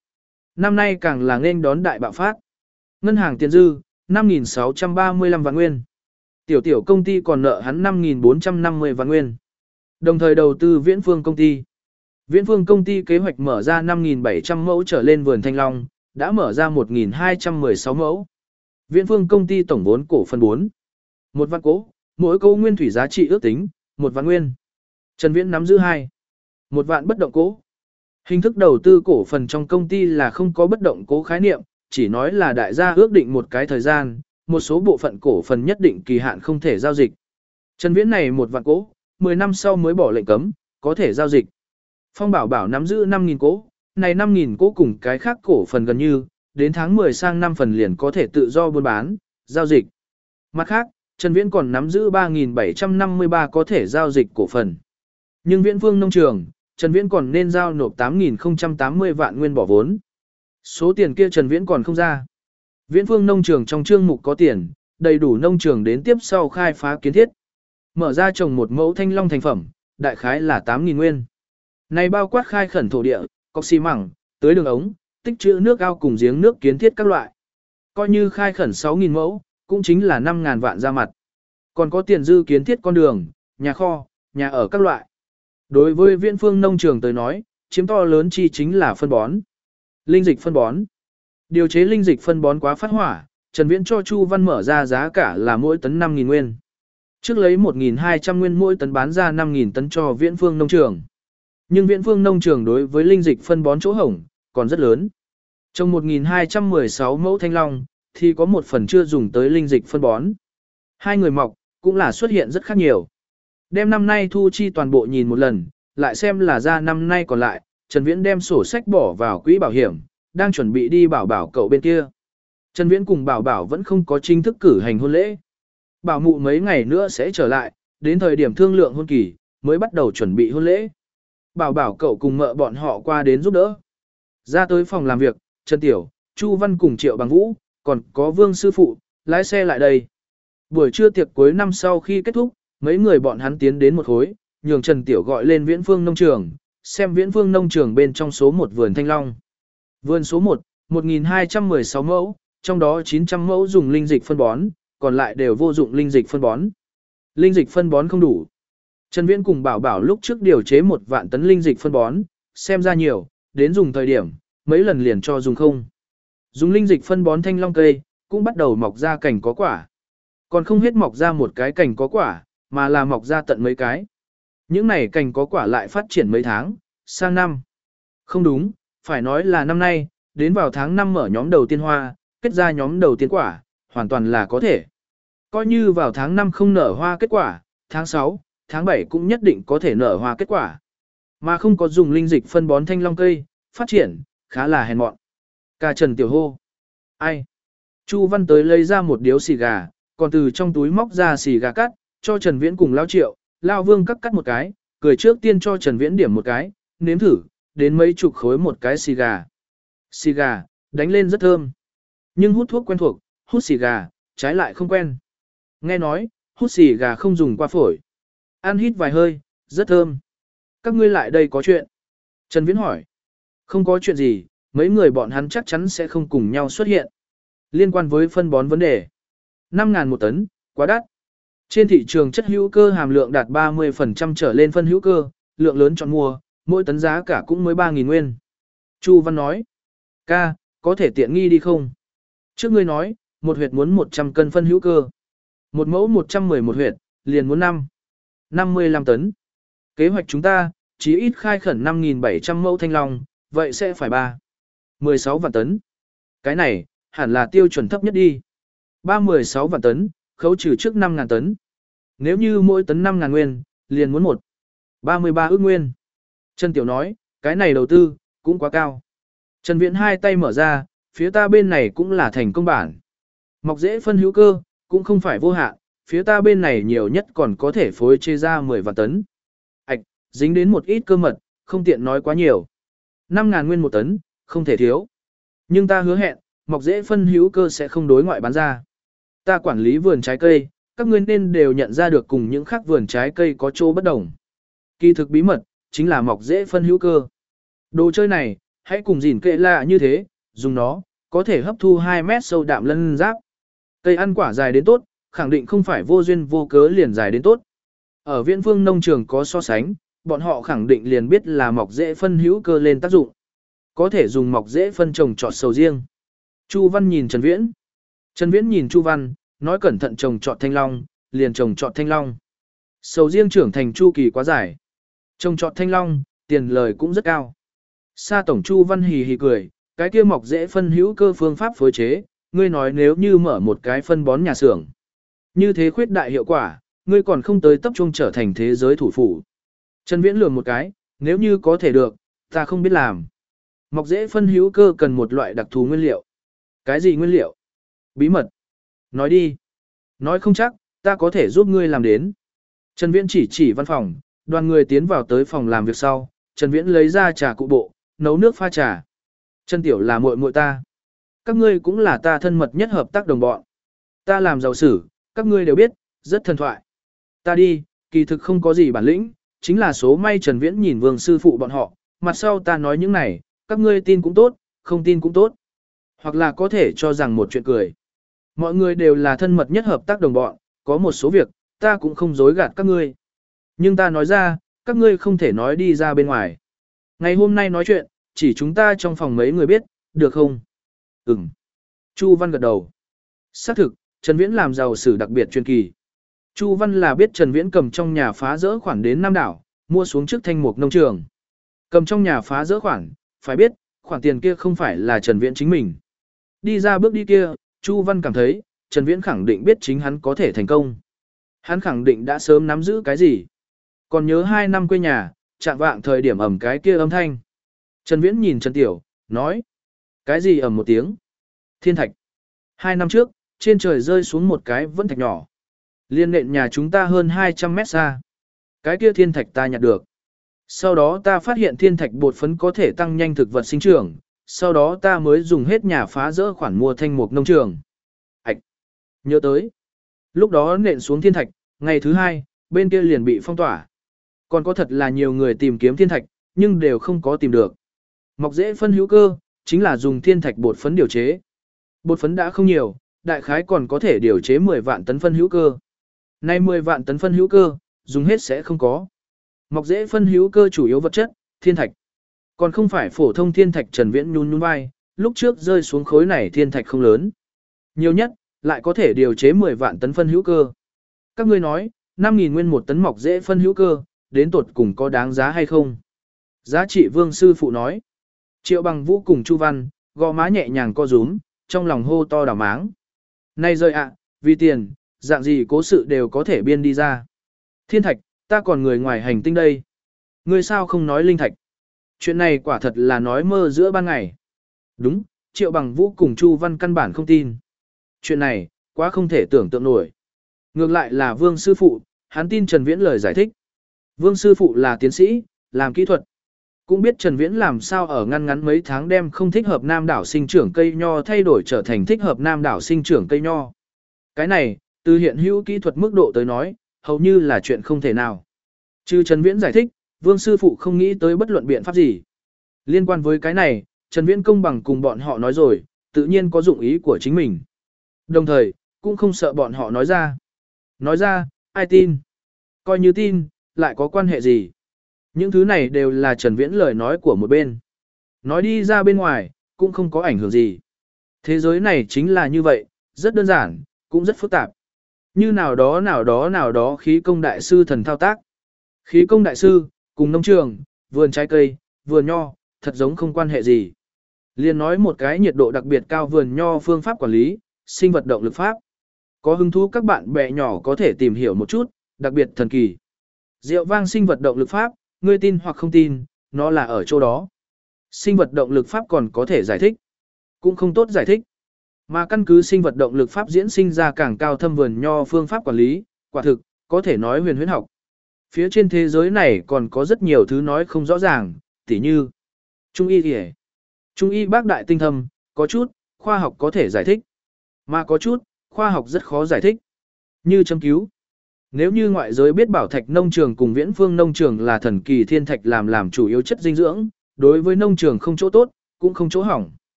[SPEAKER 1] Năm nay càng là nên đón đại bạo phát. Ngân hàng tiền dư, 5.635 vạn nguyên. Tiểu tiểu công ty còn nợ hắn 5.450 vạn nguyên. Đồng thời đầu tư viễn phương công ty. Viễn phương công ty kế hoạch mở ra 5.700 mẫu trở lên vườn thanh long, đã mở ra 1.216 mẫu. Viễn phương công ty tổng vốn cổ phần 4. Một vạn cố, mỗi cố nguyên thủy giá trị ước tính, một vạn nguyên. Trần Viễn nắm giữ 2. Một vạn bất động cố. Hình thức đầu tư cổ phần trong công ty là không có bất động cố khái niệm, chỉ nói là đại gia ước định một cái thời gian, một số bộ phận cổ phần nhất định kỳ hạn không thể giao dịch. Trần Viễn này một vạn cổ, 10 năm sau mới bỏ lệnh cấm, có thể giao dịch. Phong Bảo Bảo nắm giữ 5000 cổ, này 5000 cổ cùng cái khác cổ phần gần như, đến tháng 10 sang 5 phần liền có thể tự do buôn bán, giao dịch. Mặt khác, Trần Viễn còn nắm giữ 3.753 có thể giao dịch cổ phần. Nhưng Viễn Vương nông trường, Trần Viễn còn nên giao nộp 8.080 vạn nguyên bỏ vốn. Số tiền kia Trần Viễn còn không ra. Viễn Vương nông trường trong chương mục có tiền, đầy đủ nông trường đến tiếp sau khai phá kiến thiết. Mở ra trồng một mẫu thanh long thành phẩm, đại khái là 8.000 nguyên. Này bao quát khai khẩn thổ địa, cọc xi măng, tưới đường ống, tích trữ nước ao cùng giếng nước kiến thiết các loại. Coi như khai khẩn 6.000 mẫu, cũng chính là 5.000 vạn ra mặt. Còn có tiền dư kiến thiết con đường, nhà kho, nhà ở các loại. Đối với viễn phương nông trường tới nói, chiếm to lớn chi chính là phân bón. Linh dịch phân bón. Điều chế linh dịch phân bón quá phát hỏa, Trần Viễn cho Chu Văn mở ra giá cả là mỗi tấn 5.000 nguyên. Trước lấy 1.200 nguyên mỗi tấn bán ra 5.000 tấn cho viễn phương nông trường. Nhưng viễn phương nông trường đối với linh dịch phân bón chỗ hổng, còn rất lớn. Trong 1.216 mẫu thanh long, thì có một phần chưa dùng tới linh dịch phân bón. Hai người mọc, cũng là xuất hiện rất khác nhiều. Đem năm nay thu chi toàn bộ nhìn một lần, lại xem là ra năm nay còn lại, Trần Viễn đem sổ sách bỏ vào quỹ bảo hiểm, đang chuẩn bị đi bảo bảo cậu bên kia. Trần Viễn cùng bảo bảo vẫn không có chính thức cử hành hôn lễ. Bảo mụ mấy ngày nữa sẽ trở lại, đến thời điểm thương lượng hôn kỳ, mới bắt đầu chuẩn bị hôn lễ. Bảo bảo cậu cùng mợ bọn họ qua đến giúp đỡ. Ra tới phòng làm việc, Trần Tiểu, Chu Văn cùng Triệu Bằng Vũ, còn có Vương Sư Phụ, lái xe lại đây. Buổi trưa tiệc cuối năm sau khi kết thúc, mấy người bọn hắn tiến đến một khối, nhường Trần Tiểu gọi lên Viễn Phương Nông Trường, xem Viễn Phương Nông Trường bên trong số một vườn thanh long. Vườn số 1, 1216 mẫu, trong đó 900 mẫu dùng linh dịch phân bón, còn lại đều vô dụng linh dịch phân bón. Linh dịch phân bón không đủ. Trần Viễn cùng bảo bảo lúc trước điều chế một vạn tấn linh dịch phân bón, xem ra nhiều, đến dùng thời điểm, mấy lần liền cho dùng không. Dùng linh dịch phân bón thanh long cây, cũng bắt đầu mọc ra cành có quả. Còn không hết mọc ra một cái cành có quả, mà là mọc ra tận mấy cái. Những này cành có quả lại phát triển mấy tháng, sang năm. Không đúng, phải nói là năm nay, đến vào tháng 5 mở nhóm đầu tiên hoa, kết ra nhóm đầu tiên quả, hoàn toàn là có thể. Coi như vào tháng 5 không nở hoa kết quả, tháng 6, tháng 7 cũng nhất định có thể nở hoa kết quả. Mà không có dùng linh dịch phân bón thanh long cây, phát triển, khá là hèn mọn. Cà Trần Tiểu hô. Ai? Chu Văn tới lấy ra một điếu xì gà, còn từ trong túi móc ra xì gà cắt, cho Trần Viễn cùng Lao Triệu, Lao Vương cắt cắt một cái, cười trước tiên cho Trần Viễn điểm một cái, nếm thử, đến mấy chục khối một cái xì gà. Xì gà, đánh lên rất thơm. Nhưng hút thuốc quen thuộc, hút xì gà, trái lại không quen. Nghe nói, hút xì gà không dùng qua phổi. Ăn hít vài hơi, rất thơm. Các ngươi lại đây có chuyện. Trần Viễn hỏi. Không có chuyện gì, mấy người bọn hắn chắc chắn sẽ không cùng nhau xuất hiện. Liên quan với phân bón vấn đề. 5.000 một tấn, quá đắt. Trên thị trường chất hữu cơ hàm lượng đạt 30% trở lên phân hữu cơ, lượng lớn chọn mua, mỗi tấn giá cả cũng mới 3.000 nguyên. Chu Văn nói, ca, có thể tiện nghi đi không? Trước ngươi nói, một huyệt muốn 100 cân phân hữu cơ. Một mẫu 111 huyệt, liền muốn 5. 55 tấn. Kế hoạch chúng ta, chỉ ít khai khẩn 5.700 mẫu thanh long, vậy sẽ phải 3. 16 vạn tấn. Cái này, hẳn là tiêu chuẩn thấp nhất đi. 316 vạn tấn, khấu trừ trước 5.000 tấn. Nếu như mỗi tấn 5.000 nguyên, liền muốn 1. 33 ước nguyên. Trần Tiểu nói, cái này đầu tư, cũng quá cao. Trần Viễn hai tay mở ra, phía ta bên này cũng là thành công bản. Mọc dễ phân hữu cơ, cũng không phải vô hạn, phía ta bên này nhiều nhất còn có thể phối chế ra 10 vạn tấn. Ảch, dính đến một ít cơ mật, không tiện nói quá nhiều. 5.000 nguyên một tấn, không thể thiếu. Nhưng ta hứa hẹn, mọc dễ phân hữu cơ sẽ không đối ngoại bán ra. Ta quản lý vườn trái cây, các ngươi nên đều nhận ra được cùng những khác vườn trái cây có chỗ bất đồng. Kỳ thực bí mật, chính là mọc dễ phân hữu cơ. Đồ chơi này, hãy cùng gìn kệ lạ như thế, dùng nó, có thể hấp thu 2 mét sâu đạm lân giáp. Cây ăn quả dài đến tốt, khẳng định không phải vô duyên vô cớ liền dài đến tốt. Ở viện phương nông trường có so sánh, bọn họ khẳng định liền biết là mọc dễ phân hữu cơ lên tác dụng. Có thể dùng mọc dễ phân trồng trọt sầu riêng. Chu Văn nhìn Trần Viễn. Trần Viễn nhìn Chu Văn, nói cẩn thận trồng trọt thanh long, liền trồng trọt thanh long. Sầu riêng trưởng thành chu kỳ quá dài. Trồng trọt thanh long, tiền lời cũng rất cao. Sa tổng Chu Văn hì hì cười, cái kia mọc dễ phân hữu cơ phương pháp phối chế, ngươi nói nếu như mở một cái phân bón nhà xưởng. Như thế khuyết đại hiệu quả, ngươi còn không tới tập trung trở thành thế giới thủ phủ. Trần Viễn lườm một cái, nếu như có thể được, ta không biết làm. Mọc dễ phân hữu cơ cần một loại đặc thù nguyên liệu. Cái gì nguyên liệu? Bí mật. Nói đi. Nói không chắc, ta có thể giúp ngươi làm đến. Trần Viễn chỉ chỉ văn phòng, đoàn người tiến vào tới phòng làm việc sau, Trần Viễn lấy ra trà cụ bộ, nấu nước pha trà. Trần Tiểu là muội muội ta. Các ngươi cũng là ta thân mật nhất hợp tác đồng bọn. Ta làm giàu sử, các ngươi đều biết, rất thân thoại. Ta đi, kỳ thực không có gì bản lĩnh, chính là số may Trần Viễn nhìn vương sư phụ bọn họ, mặt sau ta nói những này, các ngươi tin cũng tốt, không tin cũng tốt. Hoặc là có thể cho rằng một chuyện cười. Mọi người đều là thân mật nhất hợp tác đồng bọn, có một số việc, ta cũng không dối gạt các ngươi. Nhưng ta nói ra, các ngươi không thể nói đi ra bên ngoài. Ngày hôm nay nói chuyện, chỉ chúng ta trong phòng mấy người biết, được không? Ừm. Chu Văn gật đầu. Xác thực, Trần Viễn làm giàu sử đặc biệt chuyên kỳ. Chu Văn là biết Trần Viễn cầm trong nhà phá rỡ khoản đến Nam Đảo, mua xuống trước thanh mục nông trường. Cầm trong nhà phá rỡ khoản, phải biết, khoản tiền kia không phải là Trần Viễn chính mình. Đi ra bước đi kia, Chu Văn cảm thấy, Trần Viễn khẳng định biết chính hắn có thể thành công. Hắn khẳng định đã sớm nắm giữ cái gì. Còn nhớ hai năm quê nhà, chạm vạng thời điểm ẩm cái kia âm thanh. Trần Viễn nhìn Trần Tiểu, nói. Cái gì ẩm một tiếng? Thiên thạch. Hai năm trước, trên trời rơi xuống một cái vẫn thạch nhỏ. Liên nện nhà chúng ta hơn 200 mét xa. Cái kia thiên thạch ta nhặt được. Sau đó ta phát hiện thiên thạch bột phấn có thể tăng nhanh thực vật sinh trưởng, sau đó ta mới dùng hết nhà phá rỡ khoản mua thanh mục nông trường. Hạch. Nhớ tới. Lúc đó nện xuống thiên thạch, ngày thứ hai, bên kia liền bị phong tỏa. Còn có thật là nhiều người tìm kiếm thiên thạch, nhưng đều không có tìm được. Mọc dễ phân hữu cơ, chính là dùng thiên thạch bột phấn điều chế. Bột phấn đã không nhiều, đại khái còn có thể điều chế 10 vạn tấn phân hữu cơ. Nay 10 vạn tấn phân hữu cơ, dùng hết sẽ không có. Mọc dễ phân hữu cơ chủ yếu vật chất, thiên thạch. Còn không phải phổ thông thiên thạch Trần Viễn nhún nhún vai, lúc trước rơi xuống khối này thiên thạch không lớn. Nhiều nhất, lại có thể điều chế 10 vạn tấn phân hữu cơ. Các ngươi nói, 5.000 nguyên một tấn mọc dễ phân hữu cơ, đến tột cùng có đáng giá hay không? Giá trị vương sư phụ nói. Triệu bằng vũ cùng Chu Văn, gò má nhẹ nhàng co rúm, trong lòng hô to đảo máng. Này rơi ạ, vì tiền, dạng gì cố sự đều có thể biên đi ra. Thiên thạch, ta còn người ngoài hành tinh đây. Ngươi sao không nói linh thạch? Chuyện này quả thật là nói mơ giữa ban ngày. Đúng, Triệu Bằng Vũ cùng Chu Văn căn bản không tin. Chuyện này, quá không thể tưởng tượng nổi. Ngược lại là Vương Sư Phụ, hắn tin Trần Viễn lời giải thích. Vương Sư Phụ là tiến sĩ, làm kỹ thuật. Cũng biết Trần Viễn làm sao ở ngăn ngắn mấy tháng đem không thích hợp nam đảo sinh trưởng cây nho thay đổi trở thành thích hợp nam đảo sinh trưởng cây nho. Cái này, từ hiện hữu kỹ thuật mức độ tới nói, hầu như là chuyện không thể nào. Chứ Trần Viễn giải thích, Vương Sư Phụ không nghĩ tới bất luận biện pháp gì. Liên quan với cái này, Trần Viễn công bằng cùng bọn họ nói rồi, tự nhiên có dụng ý của chính mình. Đồng thời, cũng không sợ bọn họ nói ra. Nói ra, ai tin? Coi như tin, lại có quan hệ gì? Những thứ này đều là Trần Viễn lời nói của một bên. Nói đi ra bên ngoài, cũng không có ảnh hưởng gì. Thế giới này chính là như vậy, rất đơn giản, cũng rất phức tạp. Như nào đó nào đó nào đó khí công đại sư thần thao tác. Khí công đại sư, cùng nông trường, vườn trái cây, vườn nho, thật giống không quan hệ gì. Liên nói một cái nhiệt độ đặc biệt cao vườn nho phương pháp quản lý, sinh vật động lực pháp. Có hứng thú các bạn bè nhỏ có thể tìm hiểu một chút, đặc biệt thần kỳ. Diệu vang sinh vật động lực pháp, ngươi tin hoặc không tin, nó là ở chỗ đó. Sinh vật động lực pháp còn có thể giải thích, cũng không tốt giải thích. Mà căn cứ sinh vật động lực pháp diễn sinh ra càng cao thâm vườn nho phương pháp quản lý, quả thực, có thể nói huyền huyễn học. Phía trên thế giới này còn có rất nhiều thứ nói không rõ ràng, tỉ như Trung y kìa. Trung y bác đại tinh thâm, có chút, khoa học có thể giải thích. Mà có chút, khoa học rất khó giải thích. Như châm cứu. Nếu như ngoại giới biết bảo thạch nông trường cùng viễn phương nông trường là thần kỳ thiên thạch làm làm chủ yếu chất dinh dưỡng, đối với nông trường không chỗ tốt, cũng không chỗ hỏng.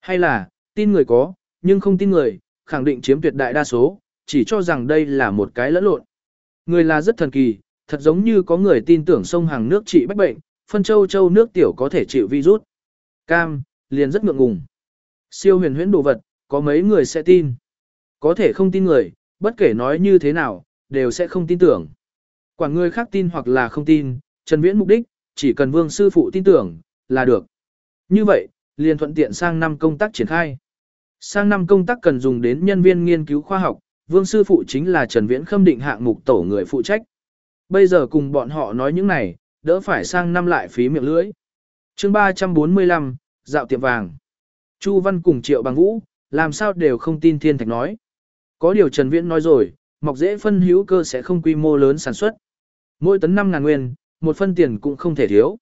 [SPEAKER 1] Hay là, tin người có, nhưng không tin người, khẳng định chiếm tuyệt đại đa số, chỉ cho rằng đây là một cái lẫn lộn. Người là rất thần kỳ, thật giống như có người tin tưởng sông hàng nước trị bách bệnh, phân châu châu nước tiểu có thể chịu virus. Cam, liền rất ngượng ngùng. Siêu huyền huyễn đồ vật, có mấy người sẽ tin. Có thể không tin người, bất kể nói như thế nào, đều sẽ không tin tưởng. Quản người khác tin hoặc là không tin, Trần Viễn mục đích, chỉ cần vương sư phụ tin tưởng, là được. Như vậy, liền thuận tiện sang năm công tác triển khai. Sang năm công tác cần dùng đến nhân viên nghiên cứu khoa học, vương sư phụ chính là Trần Viễn khâm định hạng mục tổ người phụ trách. Bây giờ cùng bọn họ nói những này, đỡ phải sang năm lại phí miệng lưỡi. chương 345, dạo tiệm vàng. Chu Văn cùng Triệu Bằng Vũ, làm sao đều không tin thiên thạch nói. Có điều Trần Viễn nói rồi, mọc dễ phân hữu cơ sẽ không quy mô lớn sản xuất. Mỗi tấn 5.000 nguyên, một phân tiền cũng không thể thiếu.